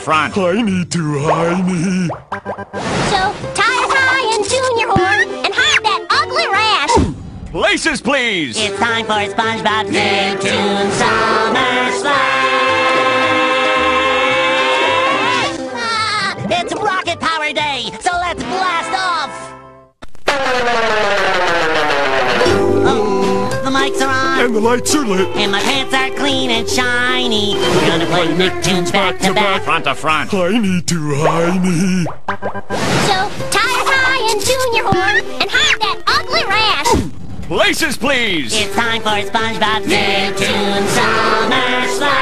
Front to front. Heiny to Heiny. So tie a tie and tune your horn and hide that ugly rash. Places, please. It's time for SpongeBob's Nicktoons the lights are lit. and my pants are clean and shiny. We're gonna play Nicktoons back to back. Front to front. Heiny to Heiny. So tie a tie and tune your horn and hide that ugly rash. Places, please. It's time for SpongeBob's Nicktoons Summer Splash!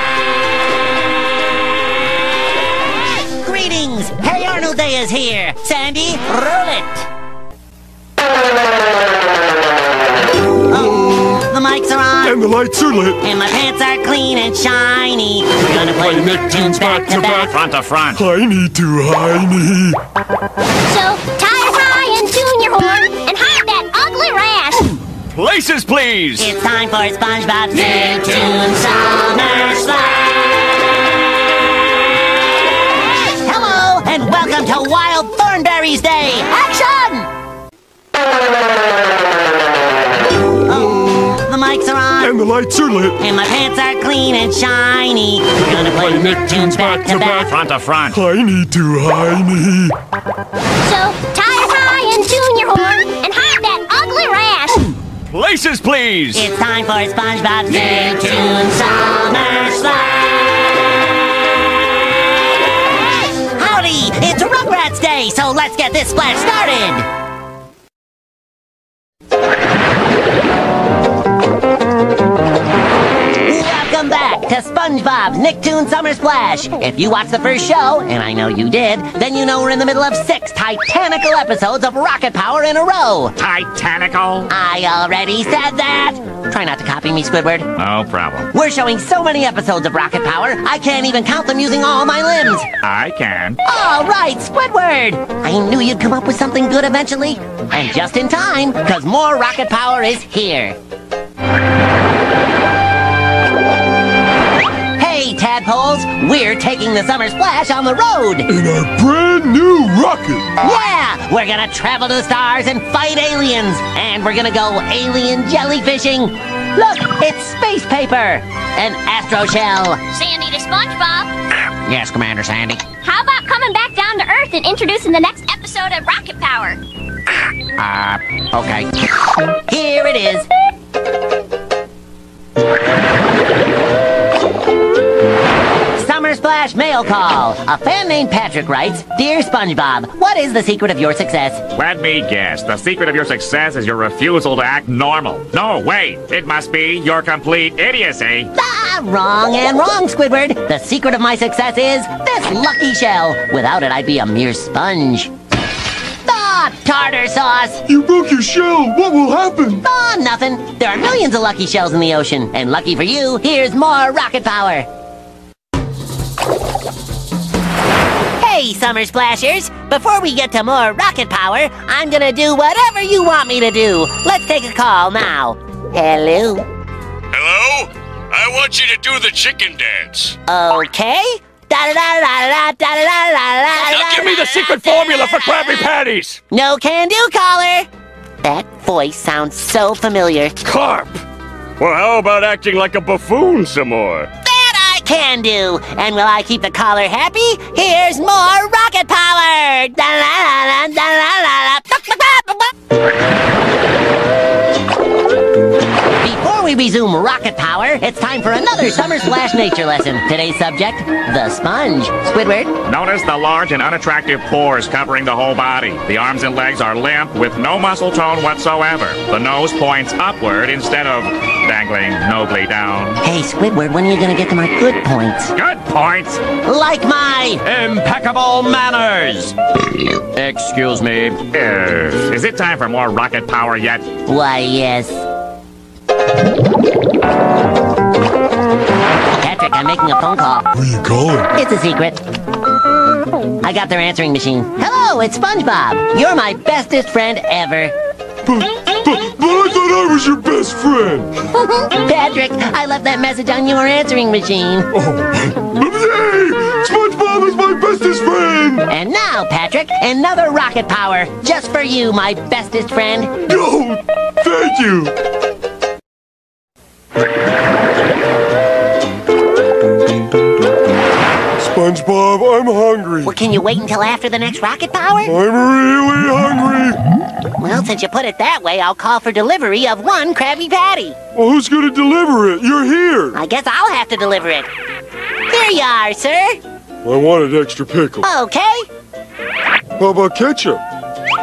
Greetings! Hey Arnold Day is here! Sandy, roll it! The mics are on, And the lights are lit. and my pants are clean and shiny. We're gonna play Nicktoons back to back. Front to front. Heiny to Heiny. So tie a tie and tune your horn and hide that ugly rash. Places, please. It's time for SpongeBob's Nicktoons Summer Splash! Hello, and welcome to Wild Thornberrys Day! Action! The mics are on, And the lights are lit. and my pants are clean and shiny. We're gonna play Nicktoons back to back. Front to front. Heiny to Heiny. So tie a tie and tune your horn and hide that ugly rash. Places, please. It's time for SpongeBob's Nicktoons Summer Splash! Howdy! It's Rugrats Day, so let's get this splash started! Welcome back to SpongeBob's Nicktoon Summer Splash. If you watched the first show, and I know you did, then you know we're in the middle of six titanical episodes of Rocket Power in a row. Titanical. I already said that! Try not to copy me, Squidward. No problem. We're showing so many episodes of Rocket Power, I can't even count them using all my limbs. I can. All right, Squidward! I knew you'd come up with something good eventually. And just in time, because more Rocket Power is here. Hey, tadpoles! We're taking the summer splash on the road! In our brand new rocket. Yeah! We're gonna travel to the stars and fight aliens! And we're gonna go alien jellyfishing! Look, it's space paper! An astro shell! Sandy to SpongeBob. Yes, Commander Sandy. How about coming back down to Earth and introducing the next episode of Rocket Power? Uh, okay. Here it is. Splash mail call. A fan named Patrick writes, Dear SpongeBob, what is the secret of your success? Let me guess. The secret of your success is your refusal to act normal. No, wait. It must be your complete idiocy. Ah, wrong and wrong, Squidward. The secret of my success is this lucky shell. Without it, I'd be a mere sponge. Ah, tartar sauce. You broke your shell. What will happen? Ah, nothing. There are millions of lucky shells in the ocean. And lucky for you, here's more rocket power. Summer Splashers. Before we get to more rocket power, I'm gonna do whatever you want me to do. Let's take a call now. Hello? Hello? I want you to do the chicken dance. Okay. Now give me the secret formula for Krabby Patties! No can do, caller! That voice sounds so familiar. Carp! Well, how about acting like a buffoon some more? Can do! And will I keep the caller happy? Here's more rocket power! Da la la la la la la. Before we we resume rocket power, it's time for another Summer Splash nature lesson. Today's subject, the sponge. Squidward, Notice the large and unattractive pores covering the whole body. The arms and legs are limp with no muscle tone whatsoever. The nose points upward instead of dangling nobly down. hey Squidward, when are you gonna get to my good points? Good points. Like my... Impeccable manners! Excuse me. Uh, is it time for more rocket power yet? Why, yes. Patrick, I'm making a phone call. Who are you calling? It's a secret. I got their answering machine. Hello, it's SpongeBob. You're my bestest friend ever. But, but, but I thought I was your best friend. Patrick, I left that message on your answering machine. Oh, yay! SpongeBob is my bestest friend. And now, Patrick, another rocket power. Just for you, my bestest friend. Oh, thank you. SpongeBob, I'm hungry. Well, can you wait until after the next rocket power? I'm really hungry. Well, since you put it that way, I'll call for delivery of one Krabby Patty. Well, who's gonna deliver it? You're here. I guess I'll have to deliver it. Here you are, sir. I wanted extra pickle. Okay. How about ketchup?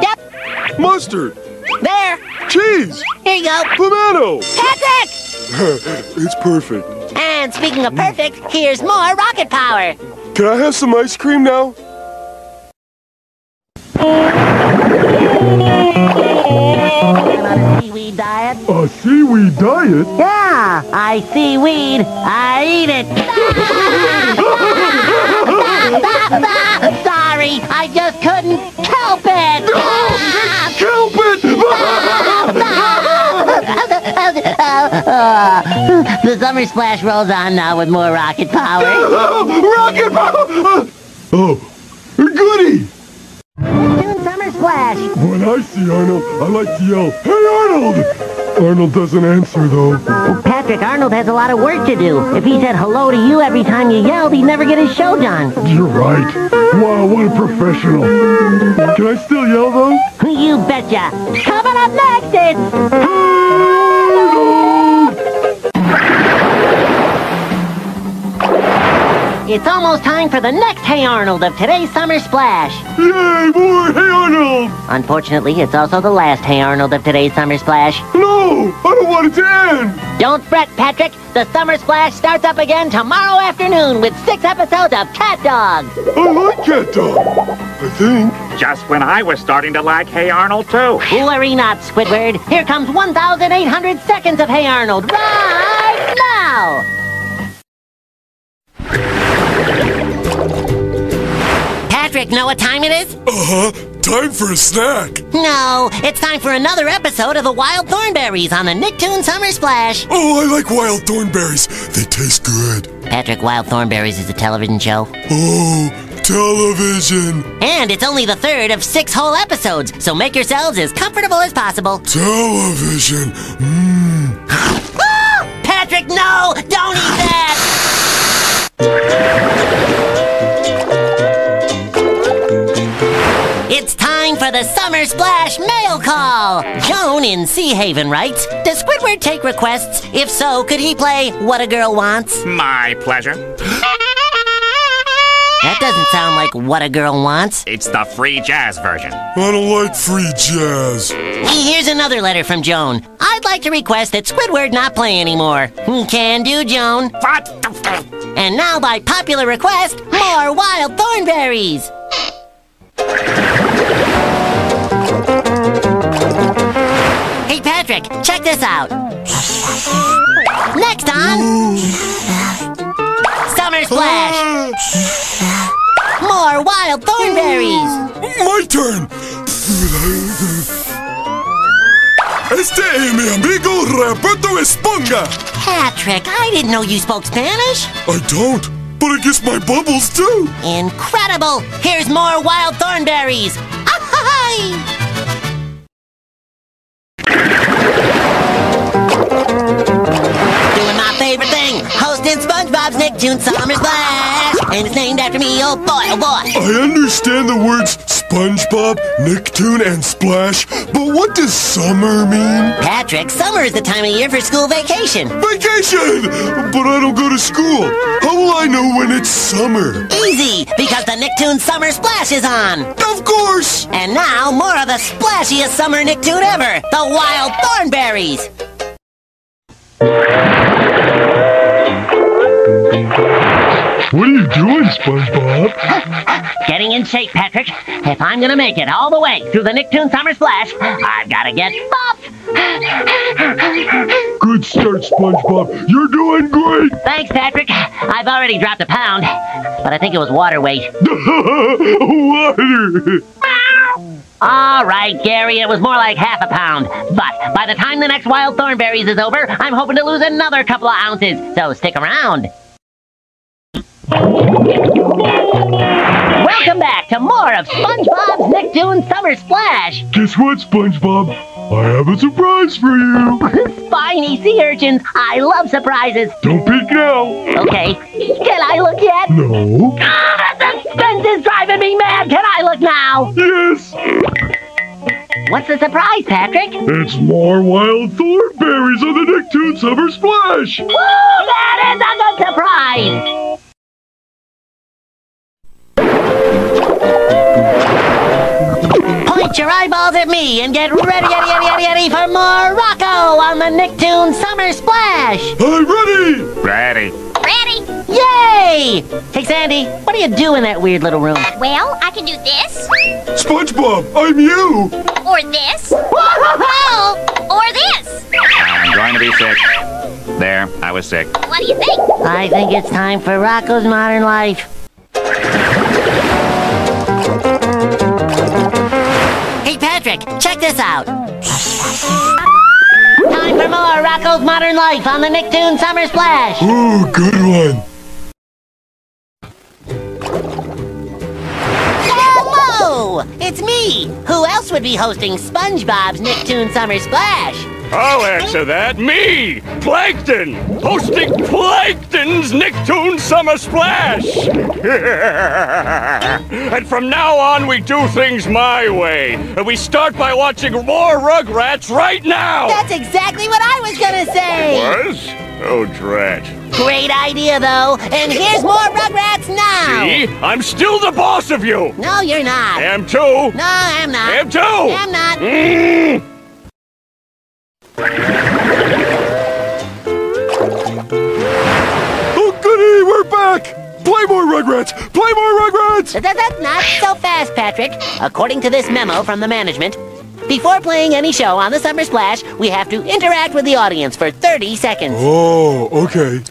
Yep. Mustard? There. Cheese? Here you go. Tomato? Patrick! it's perfect. And speaking of perfect, here's more rocket power. Can I have some ice cream now? A seaweed diet. A seaweed diet? Yeah, I see weed. I eat it. Sorry, I just couldn't help it. Help it! the summer splash rolls on now with more rocket power. Rocket power! Oh, goody! Doing summer splash. When I see Arnold, I like to yell, Hey Arnold! Arnold doesn't answer though. Patrick Arnold has a lot of work to do. If he said hello to you every time you yelled, he'd never get his show done. You're right. Wow, what a professional. Can I still yell though? You betcha. Coming up next, it's Arnold! It's almost time for the next Hey Arnold of today's summer splash. Yay, more Hey Arnold! Unfortunately, it's also the last Hey Arnold of today's summer splash. No! I don't want it to end! Don't fret, Patrick. The summer splash starts up again tomorrow afternoon with six episodes of Cat Dog. I like cat dog. I think. Just when I was starting to like Hey Arnold too. Worry not, Squidward. Here comes 1,800 seconds of Hey Arnold right now. Patrick, know what time it is? Uh-huh. Time for a snack. No, it's time for another episode of the Wild Thornberrys on the Nicktoon Summer Splash. Oh, I like wild thornberries. They taste good. Patrick, Wild Thornberrys is a television show. Oh, television. And it's only the third of six whole episodes, so make yourselves as comfortable as possible. Television. Mmm. Patrick, no! Don't eat that! It's time for the Summer Splash mail call! Joan in Sea Haven writes, Does Squidward take requests? If so, could he play What a Girl Wants? My pleasure. That doesn't sound like What a Girl Wants. It's the free jazz version. I don't like free jazz. Hey, here's another letter from Joan. I'd like to request that Squidward not play anymore. Hmm, can do, Joan. What? And now, by popular request, more Wild Thornberrys! Hey, Patrick, check this out. Next on Summer Splash! More Wild Thornberrys! Mm, my turn. Este es mi amigo Roberto Esponga. Patrick, I didn't know you spoke Spanish. I don't, but I guess my bubbles do. Incredible! Here's more Wild Thornberrys! Ahoy! Doing my favorite thing, hosting SpongeBob's Nicktoon Summer Splash! And it's named after me, oh boy, oh boy! I understand the words SpongeBob, Nicktoon, and Splash, but what does summer mean? Patrick, summer is the time of year for school vacation. Vacation! But I don't go to school. How will I know when it's summer? Easy, because the Nicktoon Summer Splash is on. Of course! And now, more of the splashiest summer Nicktoon ever, the Wild Thornberrys. What are you doing, SpongeBob? Getting in shape, Patrick. If I'm gonna make it all the way through the Nicktoon Summer Splash, I've gotta get buff. Good start, SpongeBob. You're doing great! Thanks, Patrick. I've already dropped a pound, but I think it was water weight. Water! All right, Gary, it was more like half a pound. But by the time the next Wild Thornberrys is over, I'm hoping to lose another couple of ounces. So stick around. Welcome back to more of SpongeBob's Nicktoon Summer Splash. Guess what, SpongeBob? I have a surprise for you. Spiny sea urchins. I love surprises. Don't peek now. Okay, can I look yet? No. Ah, the suspense is driving me mad. Can I look now? Yes. What's the surprise, Patrick? It's more wild thornberrys on the Nicktoon Summer Splash. that is a good surprise. Point your eyeballs at me and get ready, ready, ready, ready, ready for more Rocko on the Nicktoon Summer Splash. I'm ready. Ready. Ready? Yay! Hey, Sandy, what do you do in that weird little room? Well, I can do this, SpongeBob, I'm you. or this, or this. I'm going to be sick. There, I was sick. What do you think? I think it's time for Rocko's Modern Life. Hey, Patrick, check this out. Time for more Rocko's Modern Life on the Nicktoon Summer Splash. Ooh, good one. Hello! It's me! Who else would be hosting SpongeBob's Nicktoon Summer Splash? I'll answer that. Me, Plankton, hosting Plankton's Nicktoon Summer Splash. and from now on, we do things my way. And we start by watching more Rugrats right now. That's exactly what I was gonna say! Was? Oh, drat. Great idea, though. And here's more Rugrats now! See? I'm still the boss of you. No, you're not. Am too. No, I'm not. Am too. I'm not. Mm. Oh, goody, we're back. Play more Rugrats. Play more Rugrats. Not so fast, Patrick. According to this memo from the management, before playing any show on the Summer Splash, we have to interact with the audience for 30 seconds. Oh, okay.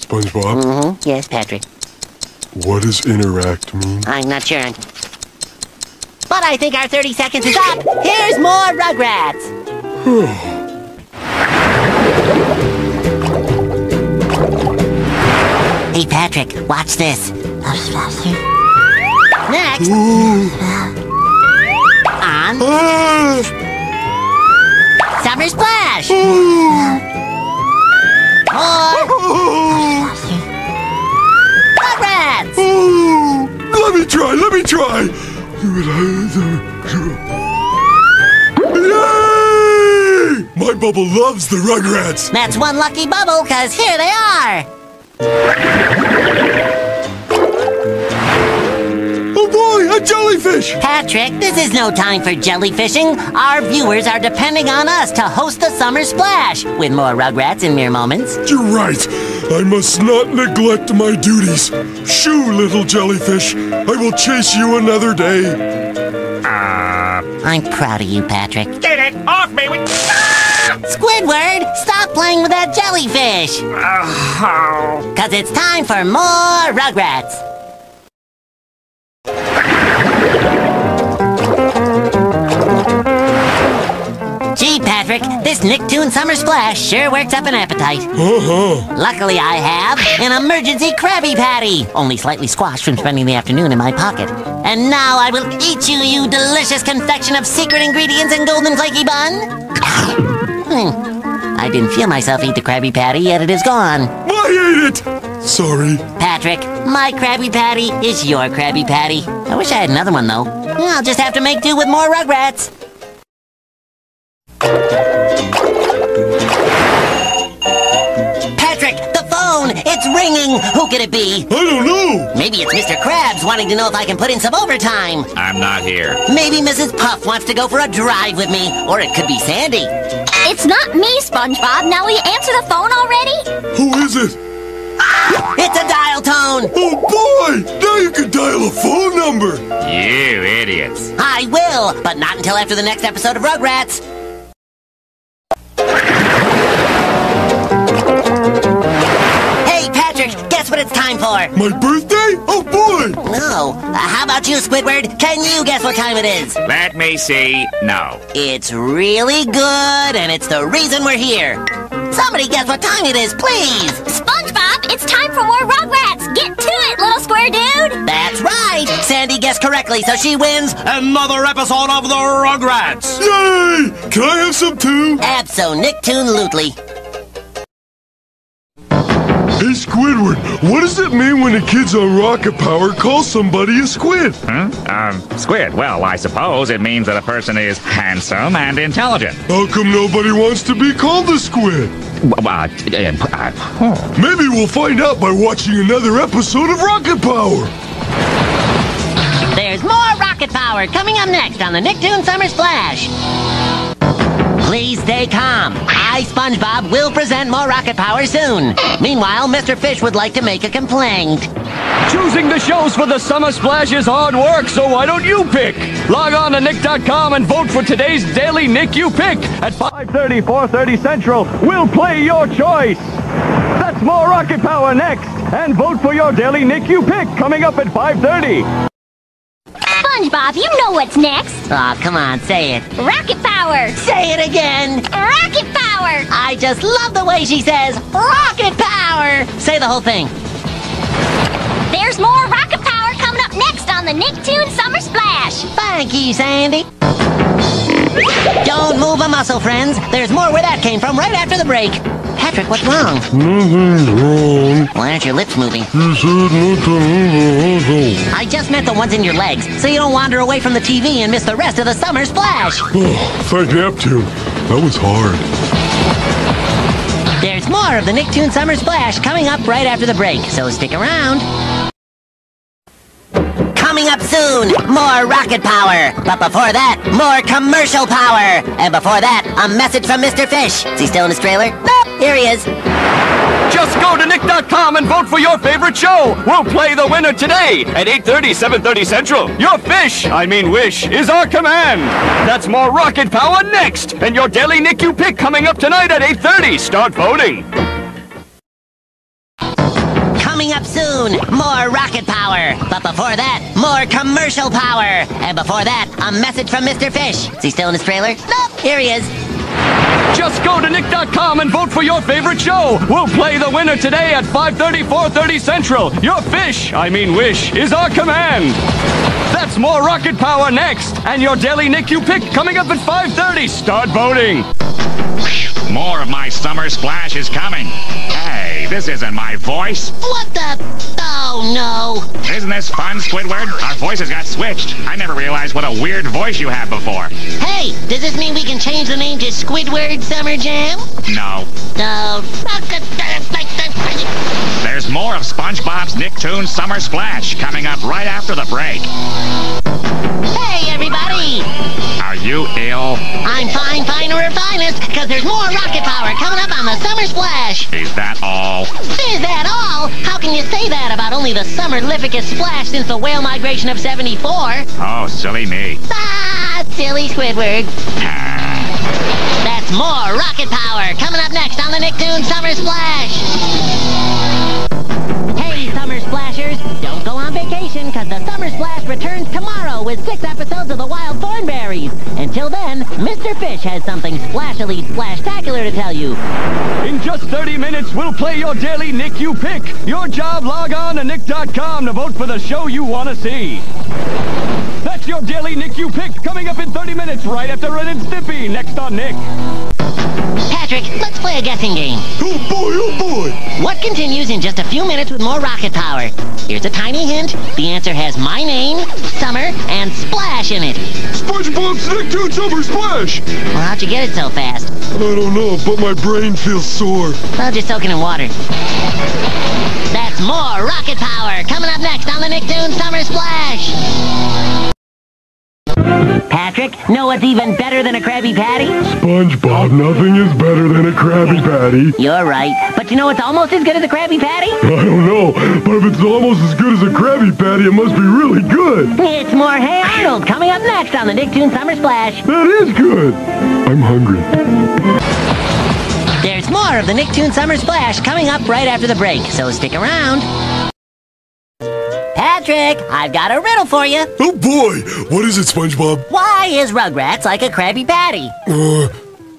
SpongeBob, Mm-hmm. Yes, Patrick. what does interact mean? I'm not sure. But I think our 30 seconds is up. Here's more Rugrats. hey, Patrick, watch this. Next, on! Summer Splash. More Rugrats. Let me try, let me try. Yay! My bubble loves the Rugrats. That's one lucky bubble, cause here they are. Oh boy, a jellyfish. Patrick, this is no time for jellyfishing. Our viewers are depending on us to host the Summer Splash with more Rugrats in mere moments. You're right. I must not neglect my duties. Shoo, little jellyfish. I will chase you another day. Uh, I'm proud of you, Patrick. Get it off me! We- Squidward, stop playing with that jellyfish. Oh. Cause it's time for more Rugrats. Patrick, this Nicktoon Summer Splash sure works up an appetite. Uh-huh. Luckily, I have an emergency Krabby Patty, only slightly squashed from spending the afternoon in my pocket. And now I will eat you, you delicious confection of secret ingredients and golden flaky bun. Hmm. I didn't feel myself eat the Krabby Patty, yet it is gone. I ate it. Sorry. Patrick, my Krabby Patty is your Krabby Patty. I wish I had another one, though. I'll just have to make do with more Rugrats. Patrick, the phone! It's ringing! Who could it be? I don't know. Maybe it's Mr. Krabs wanting to know if I can put in some overtime. I'm not here. Maybe Mrs. Puff wants to go for a drive with me. Or it could be Sandy. It's not me, SpongeBob. Now will you answer the phone already? Who is it? Ah, it's a dial tone! Oh boy! Now you can dial a phone number. You idiots. I will, but not until after the next episode of Rugrats. Time for? My birthday? Oh boy! No. Uh, how about you, Squidward? Can you guess what time it is? Let me see. No. It's really good, and it's the reason we're here. Somebody guess what time it is, please. SpongeBob, it's time for more Rugrats. Get to it, little square dude. That's right. Sandy guessed correctly, so she wins. Another episode of the Rugrats! Yay! Can I have some too? Absolutely. Hey Squidward, what does it mean when the kids on Rocket Power call somebody a squid? Huh? Um, squid. Well, I suppose it means that a person is handsome and intelligent. How come nobody wants to be called a squid? W- Uh, uh, uh, oh. Maybe we'll find out by watching another episode of Rocket Power. There's more rocket power coming up next on the Nicktoon Summer Splash. Please stay calm. I, SpongeBob, will present more rocket power soon. Meanwhile, Mr. Fish would like to make a complaint. Choosing the shows for the Summer Splash is hard work, so why don't you pick? Log on to Nick.com and vote for today's daily Nick You Pick at 5:30, 4:30 Central. We'll play your choice. That's more rocket power next, and vote for your daily Nick You Pick coming up at 5:30. SpongeBob, you know what's next. Aw, come on, say it. Rocket power. Say it again. Rocket power. I just love the way she says rocket power. Say the whole thing. There's more rocket power coming up next on the Nicktoon Summer Splash. Thank you, Sandy. Don't move a muscle, friends. There's more where that came from right after the break. Patrick, what's wrong? Nothing's wrong. Why aren't your lips moving? You said not to move a I just meant the ones in your legs, so you don't wander away from the TV and miss the rest of the summer splash. Oh, thank Neptune. That was hard. There's more of the Nicktoon Summer Splash coming up right after the break, so stick around. Coming up soon, more rocket power. But before that, more commercial power. And before that, a message from Mr. Fish. Is he still in his trailer? Nope, here he is. Just go to Nick.com and vote for your favorite show. We'll play the winner today at 8:30, 7:30 Central. Your fish, I mean wish, is our command. That's more rocket power next, and your daily Nick You Pick coming up tonight at 8:30. Start voting. Coming up soon, more rocket power. But before that, more commercial power. And before that, a message from Mr. Fish. Is he still in his trailer? Nope, here he is. Just go to Nick.com and vote for your favorite show. We'll play the winner today at 5:30, 4:30 Central. Your fish, I mean wish, is our command. That's more rocket power next, and your daily Nick You Pick coming up at 5:30. Start voting. More of my summer splash is coming. Hey, this isn't my voice. What the? Oh no. Isn't this fun, Squidward? Our voices got switched. I never realized what a weird voice you had before. Hey, does this mean we can change the name to Squidward Summer Jam? No. No. There's more of SpongeBob's Nicktoons Summer Splash coming up right after the break. Hey, everybody! Are you ill? I'm fine, finer, or finest, because there's more rocket power coming up on the Summer Splash. Is that all? Is that all? How can you say that about only the summer summerlificest splash since the whale migration of 74? Oh, silly me. Ah, silly Squidward. That's more rocket power coming up next on the Nicktoons Summer Splash. The Summer Splash returns tomorrow with six episodes of the Wild Thornberrys. Until then, Mr. Fish has something splashily splashtacular to tell you. In just 30 minutes, we'll play your daily Nick You Pick. Your job, log on to Nick.com to vote for the show you want to see. That's your daily Nick You Pick coming up in 30 minutes right after Ren and Stimpy next on Nick. Patrick let's play a guessing game. Oh boy, oh boy! What continues in just a few minutes with more rocket power? Here's a tiny hint. The answer has my name, Summer, and Splash in it. SpongeBob's Nicktoon Summer Splash! Well, how'd you get it so fast? I don't know, but my brain feels sore. Well, just soaking in water. That's more rocket power coming up next on the Nicktoon Summer Splash. Patrick, know what's even better than a Krabby Patty? SpongeBob, nothing is better than a Krabby Patty. You're right. But you know what's almost as good as a Krabby Patty? I don't know, but if it's almost as good as a Krabby Patty, it must be really good. It's more Hey Arnold coming up next on the Nicktoon Summer Splash. That is good. I'm hungry. There's more of the Nicktoon Summer Splash coming up right after the break, so stick around. Patrick, I've got a riddle for you. Oh boy, what is it, SpongeBob? Why is Rugrats like a Krabby Patty? Uh,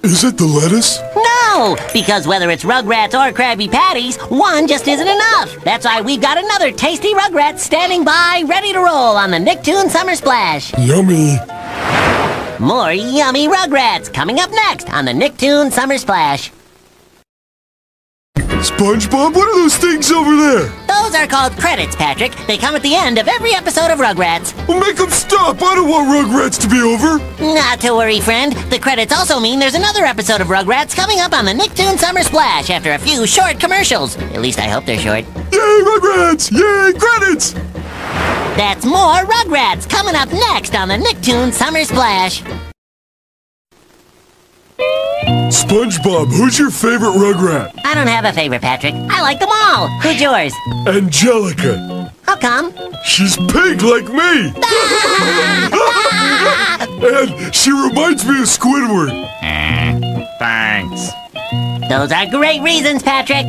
is it the lettuce? No, because whether it's Rugrats or Krabby Patties, one just isn't enough. That's why we've got another tasty Rugrats standing by, ready to roll on the Nicktoon Summer Splash. Yummy. More yummy Rugrats coming up next on the Nicktoon Summer Splash. SpongeBob, what are those things over there? Those are called credits, Patrick. They come at the end of every episode of Rugrats. Well, make them stop. I don't want Rugrats to be over. Not to worry, friend. The credits also mean there's another episode of Rugrats coming up on the Nicktoon Summer Splash after a few short commercials. At least I hope they're short. Yay, Rugrats! Yay, credits! That's more Rugrats coming up next on the Nicktoon Summer Splash. SpongeBob, who's your favorite Rugrat? I don't have a favorite, Patrick. I like them all. Who's yours? Angelica. How come? She's pink like me. and she reminds me of Squidward. Eh, thanks. Those are great reasons, Patrick.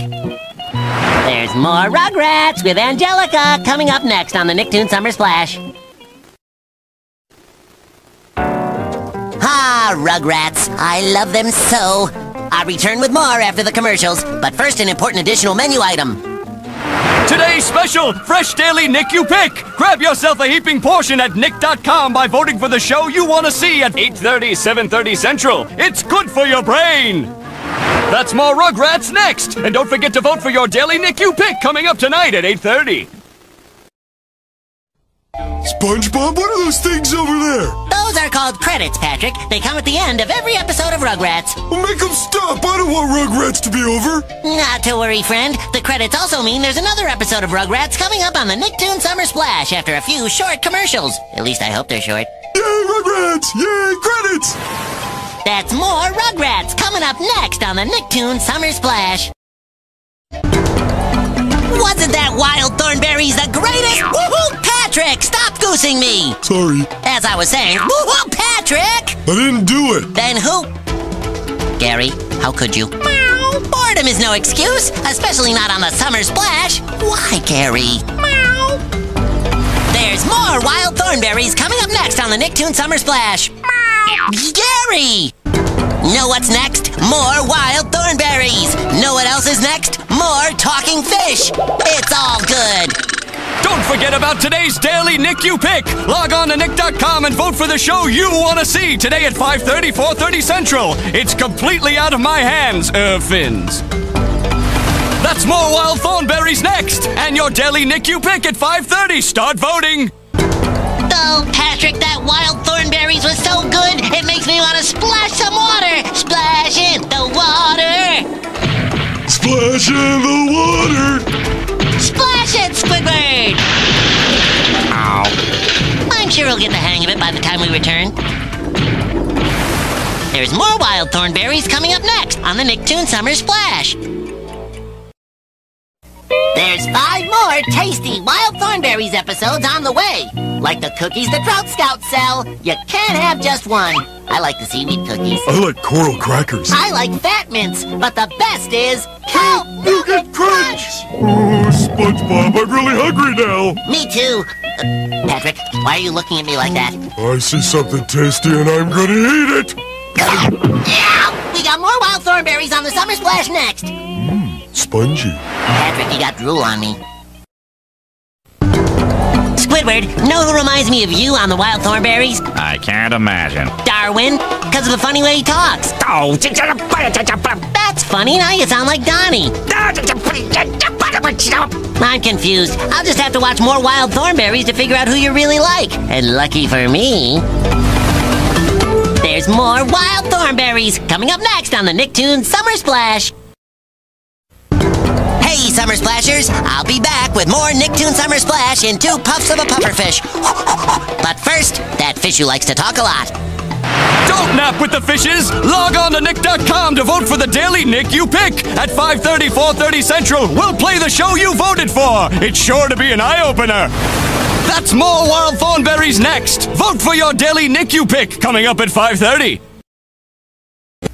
There's more Rugrats with Angelica coming up next on the Nicktoon Summer Splash. Ah, Rugrats. I love them so. I'll return with more after the commercials, but first an important additional menu item. Today's special, fresh daily Nick You Pick. Grab yourself a heaping portion at nick.com by voting for the show you want to see at 8:30, 7:30 Central. It's good for your brain. That's more Rugrats next, and don't forget to vote for your daily Nick You Pick coming up tonight at 8:30. SpongeBob, what are those things over there? Those are called credits, Patrick. They come at the end of every episode of Rugrats. Well, make them stop. I don't want Rugrats to be over. Not to worry, friend. The credits also mean there's another episode of Rugrats coming up on the Nicktoon Summer Splash after a few short commercials. At least I hope they're short. Yay, Rugrats! Yay, credits! That's more Rugrats coming up next on the Nicktoon Summer Splash. Wasn't that Wild Thornberrys the greatest? Woohoo, Patrick! Stop goosing me! Sorry, As I was saying, woohoo, Patrick! I didn't do it. Then who? Gary, how could you? Meow. Boredom is no excuse, especially not on the summer splash. Why, Gary? Meow. There's more wild thornberrys coming up next on the Nicktoon Summer Splash. Meow. Gary! Know what's next? More wild thornberrys. Know what else is next? More talking fish. It's all good. Don't forget about today's daily Nick You Pick. Log on to nick.com and vote for the show you want to see today at 5:30, 4:30 Central. It's completely out of my hands, uh, Fins. That's more wild thornberrys next, and your daily Nick You Pick at 5:30. Start voting. Oh, Patrick, that wild thornberrys was so good, it makes me want to splash some water. Splash in the water. Splash in the water. It, Squidward. I'm sure we'll get the hang of it by the time we return. There's more wild thornberrys coming up next on the Nicktoon Summer Splash. There's five more tasty Wild Thornberrys episodes on the way. Like the cookies the Trout Scouts sell. You can't have just one. I like the seaweed cookies. I like coral crackers. I like Fat Mints, but the best is Kelp Nougat Crunch. Oh, SpongeBob, I'm really hungry now. Me too. Uh, Patrick, why are you looking at me like that? I see something tasty and I'm gonna eat it. Yeah! We got more wild thornberrys on the summer splash next. Spongy. Patrick, you got drool on me. Squidward, know who reminds me of you on the wild thornberrys? I can't imagine. Darwin, because of the funny way he talks. Oh, That's funny, now you sound like Donnie. I'm confused. I'll just have to watch more wild thornberrys to figure out who you really like. And lucky for me, there's more wild thornberrys coming up next on the Nicktoons Summer Splash. Hey, Summer Splashers! I'll be back with more Nicktoon Summer Splash in two puffs of a pufferfish. but first, that fish who likes to talk a lot. Don't nap with the fishes! Log on to Nick.com to vote for the daily Nick you pick! At 5.30, 4.30 Central, we'll play the show you voted for! It's sure to be an eye-opener! That's more Wild Thornberrys next! Vote for your daily Nick you pick, coming up at 5.30.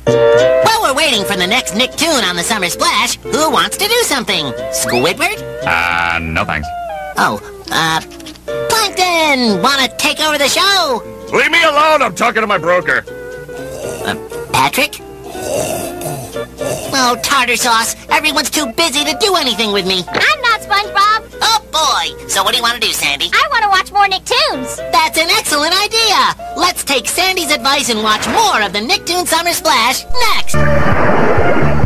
While we're waiting for the next Nicktoon on the Summer Splash, who wants to do something? Squidward? Uh, no thanks. Oh, uh, Plankton! Wanna take over the show? Leave me alone. I'm talking to my broker. Patrick? Oh, tartar sauce. Everyone's too busy to do anything with me. I'm not SpongeBob. Oh, boy. So what do you want to do, Sandy? I want to watch more Nicktoons. That's an excellent idea. Let's take Sandy's advice and watch more of the Nicktoon Summer Splash next.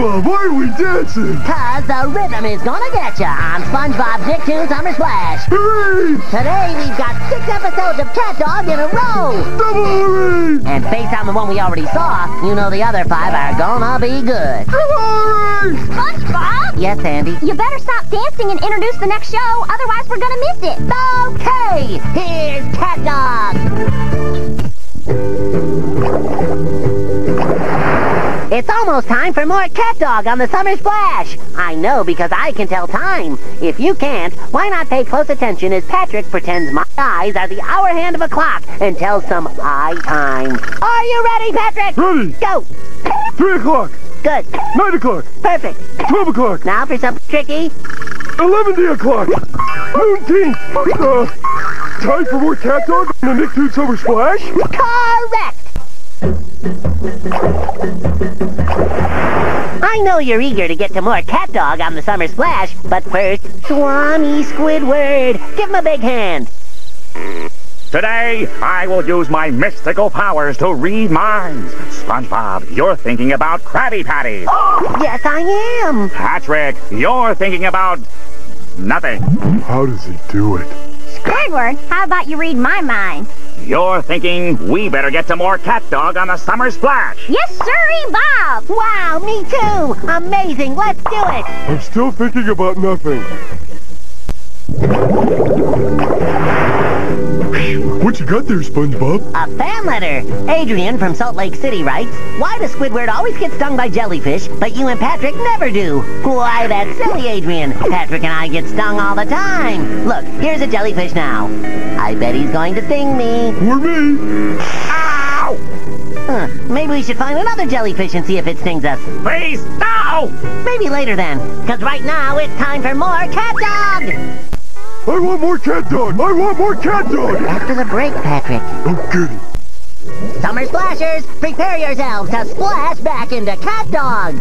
SpongeBob, why are we dancing? Cause the rhythm is gonna get ya on SpongeBob's Nicktoon Summer Splash. Hooray! Today we've got six episodes of Cat Dog in a row. Double hooray! And based on the one we already saw, you know the other five are gonna be good. Hooray! SpongeBob? Yes, Andy? You better stop dancing and introduce the next show, otherwise we're gonna miss it. Okay, here's Cat Dog. It's almost time for more Cat Dog on the Summer Splash. I know because I can tell time. If you can't, why not pay close attention as Patrick pretends my eyes are the hour hand of a clock and tells some eye time. Are you ready, Patrick? Ready. Go. Three o'clock, Good. nine o'clock, Perfect. twelve o'clock, Now for something tricky. eleven o'clock, noon Uh, time for more cat dog on the Nicktoon Summer Splash? Correct! I know you're eager to get to more cat dog on the summer splash, but first, Swami Squidward, give him a big hand. Today, I will use my mystical powers to read minds. SpongeBob, you're thinking about Krabby Patties. Yes, I am. Patrick, you're thinking about nothing. How does he do it? Squidward, how about you read my mind? You're thinking we better get some more Cat Dog on the Summer Splash. Yes, sirree, Bob. Wow, me too. Amazing. Let's do it. I'm still thinking about nothing. What you got there, SpongeBob? A fan letter. Adrian from Salt Lake City writes, Why does Squidward always get stung by jellyfish, but you and Patrick never do? Why, that's silly, Adrian. Patrick and I get stung all the time. Look, here's a jellyfish now. I bet he's going to sting me. Or me? Ow! Huh, maybe we should find another jellyfish and see if it stings us. Please, no! Maybe later then, because right now it's time for more Cat Dog! I want more cat dog! I want more cat dog! After the break, Patrick. Okay. Summer Splashers, prepare yourselves to splash back into Cat Dog.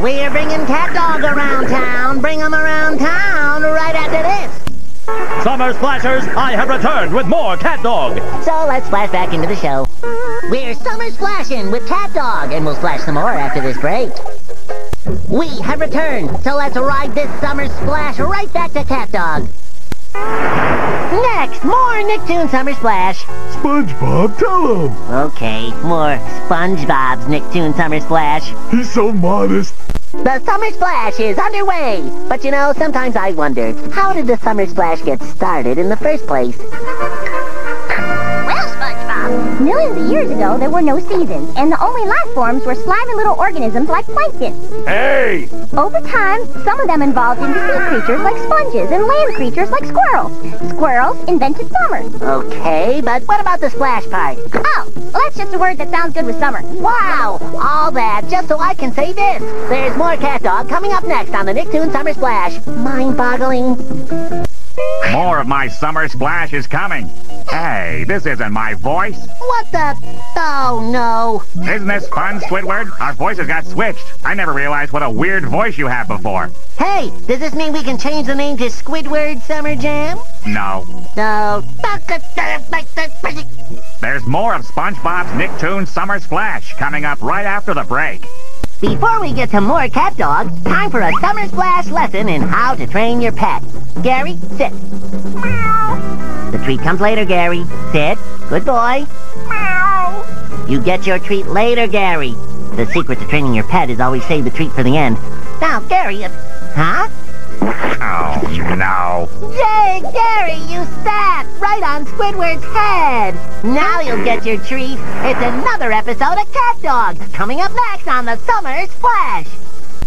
We're bringing Cat Dog around town. Bring 'em around town right after this. Summer Splashers, I have returned with more Cat Dog. So let's splash back into the show. We're summer splashing with Cat Dog, and we'll splash some more after this break. We have returned, so let's ride this summer splash right back to Cat Dog. Next, more Nicktoon Summer Splash. SpongeBob, tell him! Okay, more SpongeBob's Nicktoon Summer Splash. He's so modest. The Summer Splash is underway! But you know, sometimes I wonder, how did the Summer Splash get started in the first place? Well, SpongeBob, millions of years ago there were no seasons, and the only life forms were slimy little organisms like plankton. Hey! Over time, some of them evolved into sea creatures like sponges and land creatures like squirrels. Squirrels invented summer. Okay, but what about the splash part? Oh, well, that's just a word that sounds good with summer. Wow! All that just so I can say this. There's more Cat Dog coming up next on the Nicktoon Summer Splash. Mind-boggling. More of my summer splash is coming. Hey, this isn't my voice. What the? Oh, no. Isn't this fun, Squidward? Our voices got switched. I never realized what a weird voice you have before. Hey, does this mean we can change the name to Squidward Summer Jam? No. No. There's more of SpongeBob's Nicktoons Summer Splash coming up right after the break. Before we get to more cat dogs, time for a summer splash lesson in how to train your pet. Gary, sit. Meow. The treat comes later, Gary. Sit. Good boy. Meow. You get your treat later, Gary. The secret to training your pet is always save the treat for the end. Now, Gary, uh, huh? Oh, no. Yay, Gary, you sat right on Squidward's head. Now you'll get your treat. It's another episode of Cat Dogs, coming up next on the Summer Splash.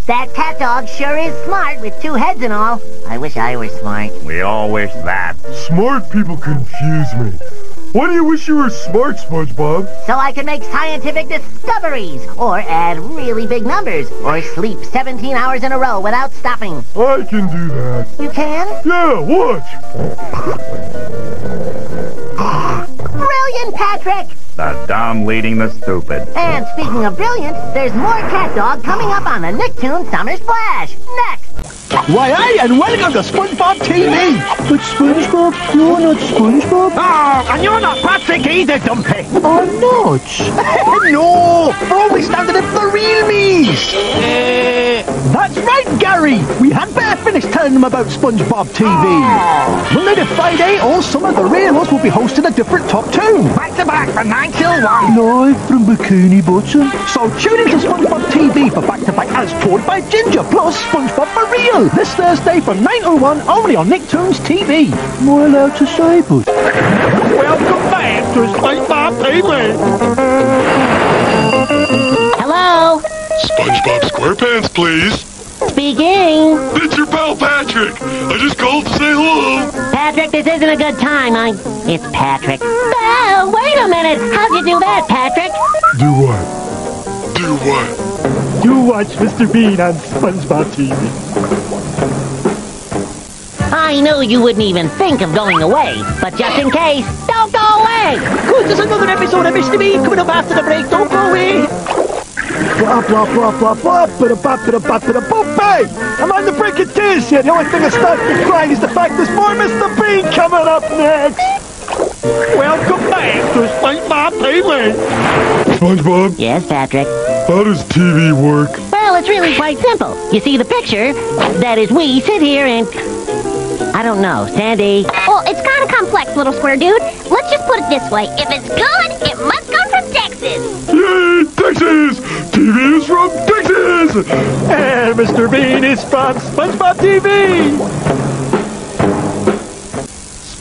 That cat dog sure is smart with two heads and all. I wish I were smart. We all wish that. Smart people confuse me. Why do you wish you were smart, SpongeBob? So I can make scientific discoveries, or add really big numbers, or sleep 17 hours in a row without stopping. I can do that. You can? Yeah, watch. Brilliant, Patrick! The dumb leading the stupid. And speaking of brilliant, there's more Cat Dog coming up on the Nicktoon Summer Splash. Next! Why, I and welcome to SpongeBob TV! But SpongeBob, you're not SpongeBob. Oh, and you're not Patrick either, Dumpy. I'm not. no, we're always standing up for real me. Uh, That's right, Gary. We had better finish telling them about SpongeBob TV. Oh. Ah. Monday to Friday, all summer, the Railers will be hosting a different top two. Back to back for nine 921. Live from Bikini Bottom. So tune into SpongeBob TV for back-to-back -back As Told by Ginger, plus SpongeBob for real, this Thursday from 9.01, only on Nicktoons TV. More allowed to say, but... Welcome back to SpongeBob TV. Hello? SpongeBob SquarePants, please. Speaking. It's your pal Patrick. I just called to say hello. Patrick, this isn't a good time. I... It's Patrick. Oh, wait a minute. How'd you do that, Patrick? Do what? Do what? You watch Mr. Bean on SpongeBob TV. I know you wouldn't even think of going away, but just in case, don't go away! Good, there's another episode of Mr. Bean coming up after the break. Don't go away. Blah, blah, blah, blah, blah, bada, blah, bada, blah, bada, boom, bang! I'm on the brink of tears here. The only thing that starts me crying is the fact there's more Mr. Bean coming up next. Welcome back to SpongeBob TV. SpongeBob, Yes, Patrick. how does TV work? Well, it's really quite simple. You see the picture? That is we sit here and... I don't know, Sandy. Well, it's kind of complex, little square dude. Let's just put it this way. If it's good, it must come from Texas. Yay, Texas! TV is from Texas! And Mr. Bean is from SpongeBob TV.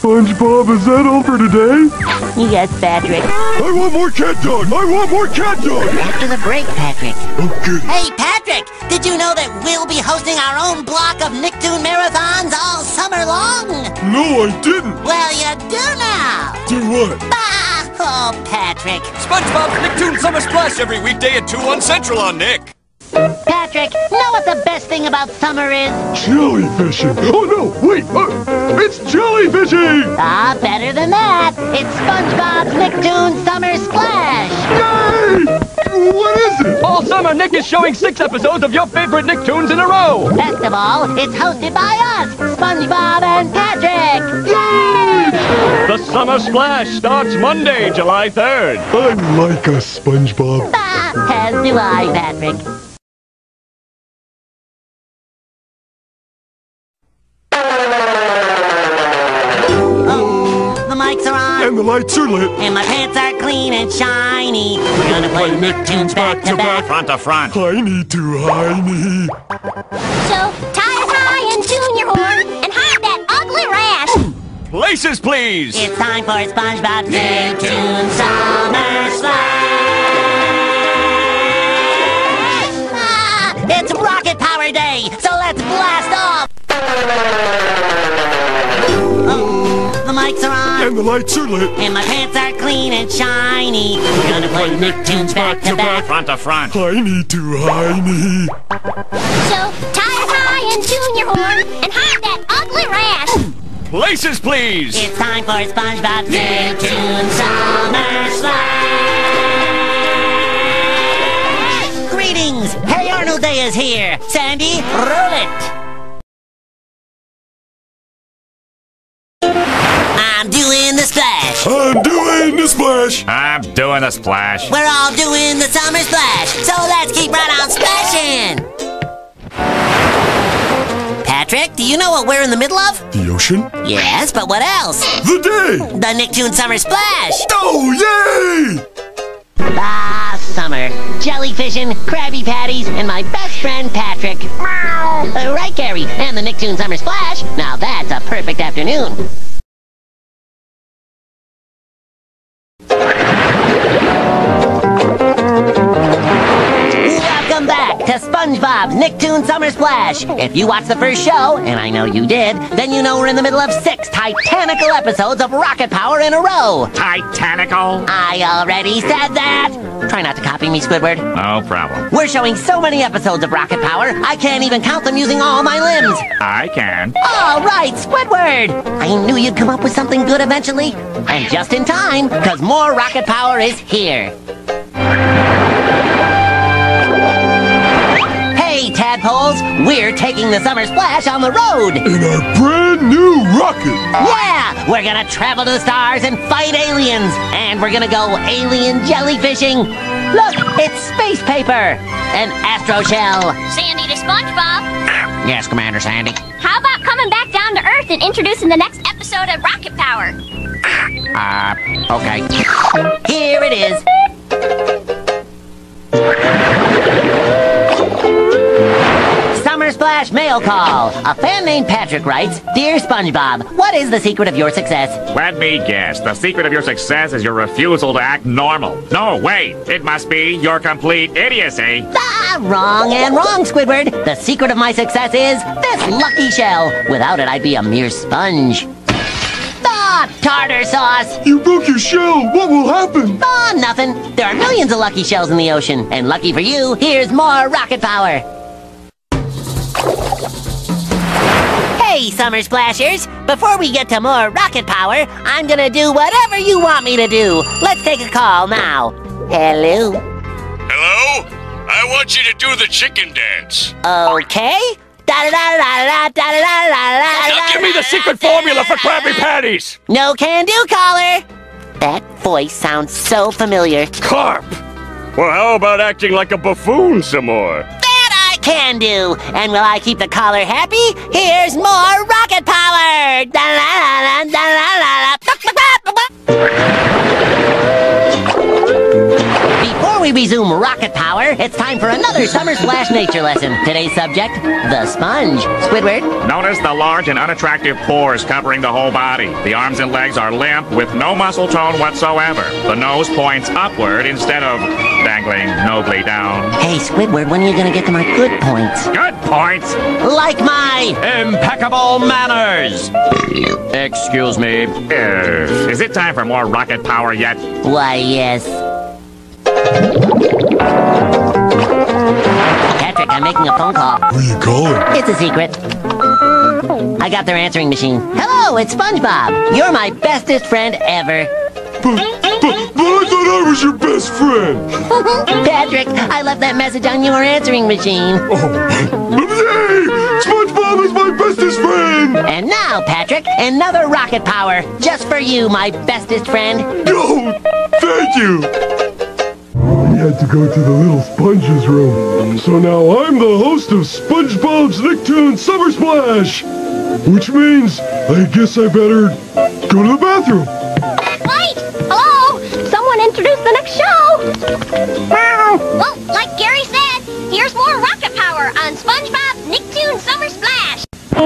SpongeBob, is that all for today? Yes, Patrick. I want more cat dog! I want more cat dog! After the break, Patrick. Okay. Hey, Patrick, did you know that we'll be hosting our own block of Nicktoon marathons all summer long? No, I didn't. Well, you do now. Do what? Bah! Oh, Patrick. SpongeBob Nicktoon Summer Splash every weekday at 2 on Central on Nick. Patrick, know what the best thing about summer is? Jellyfishing! Oh no, wait! Uh, it's jellyfishing! Ah, better than that. It's SpongeBob's Nicktoon Summer Splash. Yay! What is it? All summer, Nick is showing six episodes of your favorite Nicktoons in a row. Best of all, it's hosted by us, SpongeBob and Patrick. Yay! The Summer Splash starts Monday, July 3rd. I like us, SpongeBob. Bah, as do I, Patrick. Oh, the mics are on. And the lights are lit. And my pants are clean and shiny. We're gonna play Nicktoons back to back. Front to front. I need to hiney. So, tie a tie and tune your horn and hide that ugly rash. Places, please. It's time for SpongeBob's Nicktoon Summer Splash. Ah, it's Rocket Power Day, so let's blast off. Oh, the mics are on. And the lights are lit. And my pants are clean and shiny. We're gonna play Nicktoons back to back. Front to front. I need to hiney. So, tie a tie and tune your horn and hide that ugly rash. Laces, please! It's time for SpongeBob Nicktoon Summer Splash! Greetings! Hey Arnold Day is here! Sandy, roll it! I'm doing the splash! I'm doing the splash. I'm doing the splash. We're all doing the summer splash, so let's keep right on splashing! Patrick, do you know what we're in the middle of? The ocean? Yes, but what else? The day. The Nicktoon Summer Splash! Oh, yay! Ah, summer. Jellyfishing, Krabby Patties, and my best friend Patrick. Meow. Uh, right, Gary. And the Nicktoon Summer Splash. Now that's a perfect afternoon. Welcome back to SpongeBob's Nicktoon Summer Splash. If you watched the first show, and I know you did, then you know we're in the middle of six titanical episodes of Rocket Power in a row. Titanical? I already said that. Try not to copy me, Squidward. No problem. We're showing so many episodes of Rocket Power, I can't even count them using all my limbs. I can. All right, Squidward! I knew you'd come up with something good eventually. And just in time, because more Rocket Power is here. Hey, tadpoles! We're taking the summer splash on the road! In our brand new rocket. Yeah! We're gonna travel to the stars and fight aliens! And we're gonna go alien jellyfishing! Look, it's space paper! An astro shell! Sandy to SpongeBob. Yes, Commander Sandy. How about coming back down to Earth and introducing the next episode of Rocket Power? Uh, okay. Here it is. Summer Splash Mail Call. A fan named Patrick writes, Dear SpongeBob, what is the secret of your success? Let me guess. The secret of your success is your refusal to act normal. No, wait. It must be your complete idiocy. Ah, wrong and wrong, Squidward. The secret of my success is this lucky shell. Without it, I'd be a mere sponge. Ah, tartar sauce. You broke your shell. What will happen? Ah, nothing. There are millions of lucky shells in the ocean. And lucky for you, here's more rocket power. Summer Splashers. Before we get to more rocket power, I'm gonna do whatever you want me to do. Let's take a call now. Hello? Hello? I want you to do the chicken dance. Okay. Now give me the secret formula for Krabby Patties! No can do, caller! That voice sounds so familiar. Carp! Well, how about acting like a buffoon some more? Can do! And will I keep the caller happy? Here's more rocket power! Da la la la da la la la. Before we resume rocket power, it's time for another Summer Splash nature lesson. Today's subject, the sponge. Squidward, Notice the large and unattractive pores covering the whole body. The arms and legs are limp with no muscle tone whatsoever. The nose points upward instead of dangling nobly down. Hey, Squidward, when are you gonna get to my good points? Good points? Like my... Impeccable manners! Excuse me. Uh, is it time for more rocket power yet? Why, yes. Patrick, I'm making a phone call. Who are you calling? It's a secret. I got their answering machine. Hello, it's SpongeBob. You're my bestest friend ever. But, but, but I thought I was your best friend. Patrick, I left that message on your answering machine. Oh, Yay! SpongeBob is my bestest friend. And now, Patrick, another rocket power. Just for you, my bestest friend. Oh, thank you. We had to go to the little sponge's room. So now I'm the host of SpongeBob's Nicktoon Summer Splash. Which means I guess I better go to the bathroom. Wait! Hello! Someone introduce the next show! Well, like Gary said, here's more rocket power on SpongeBob Nicktoon Summer Splash! On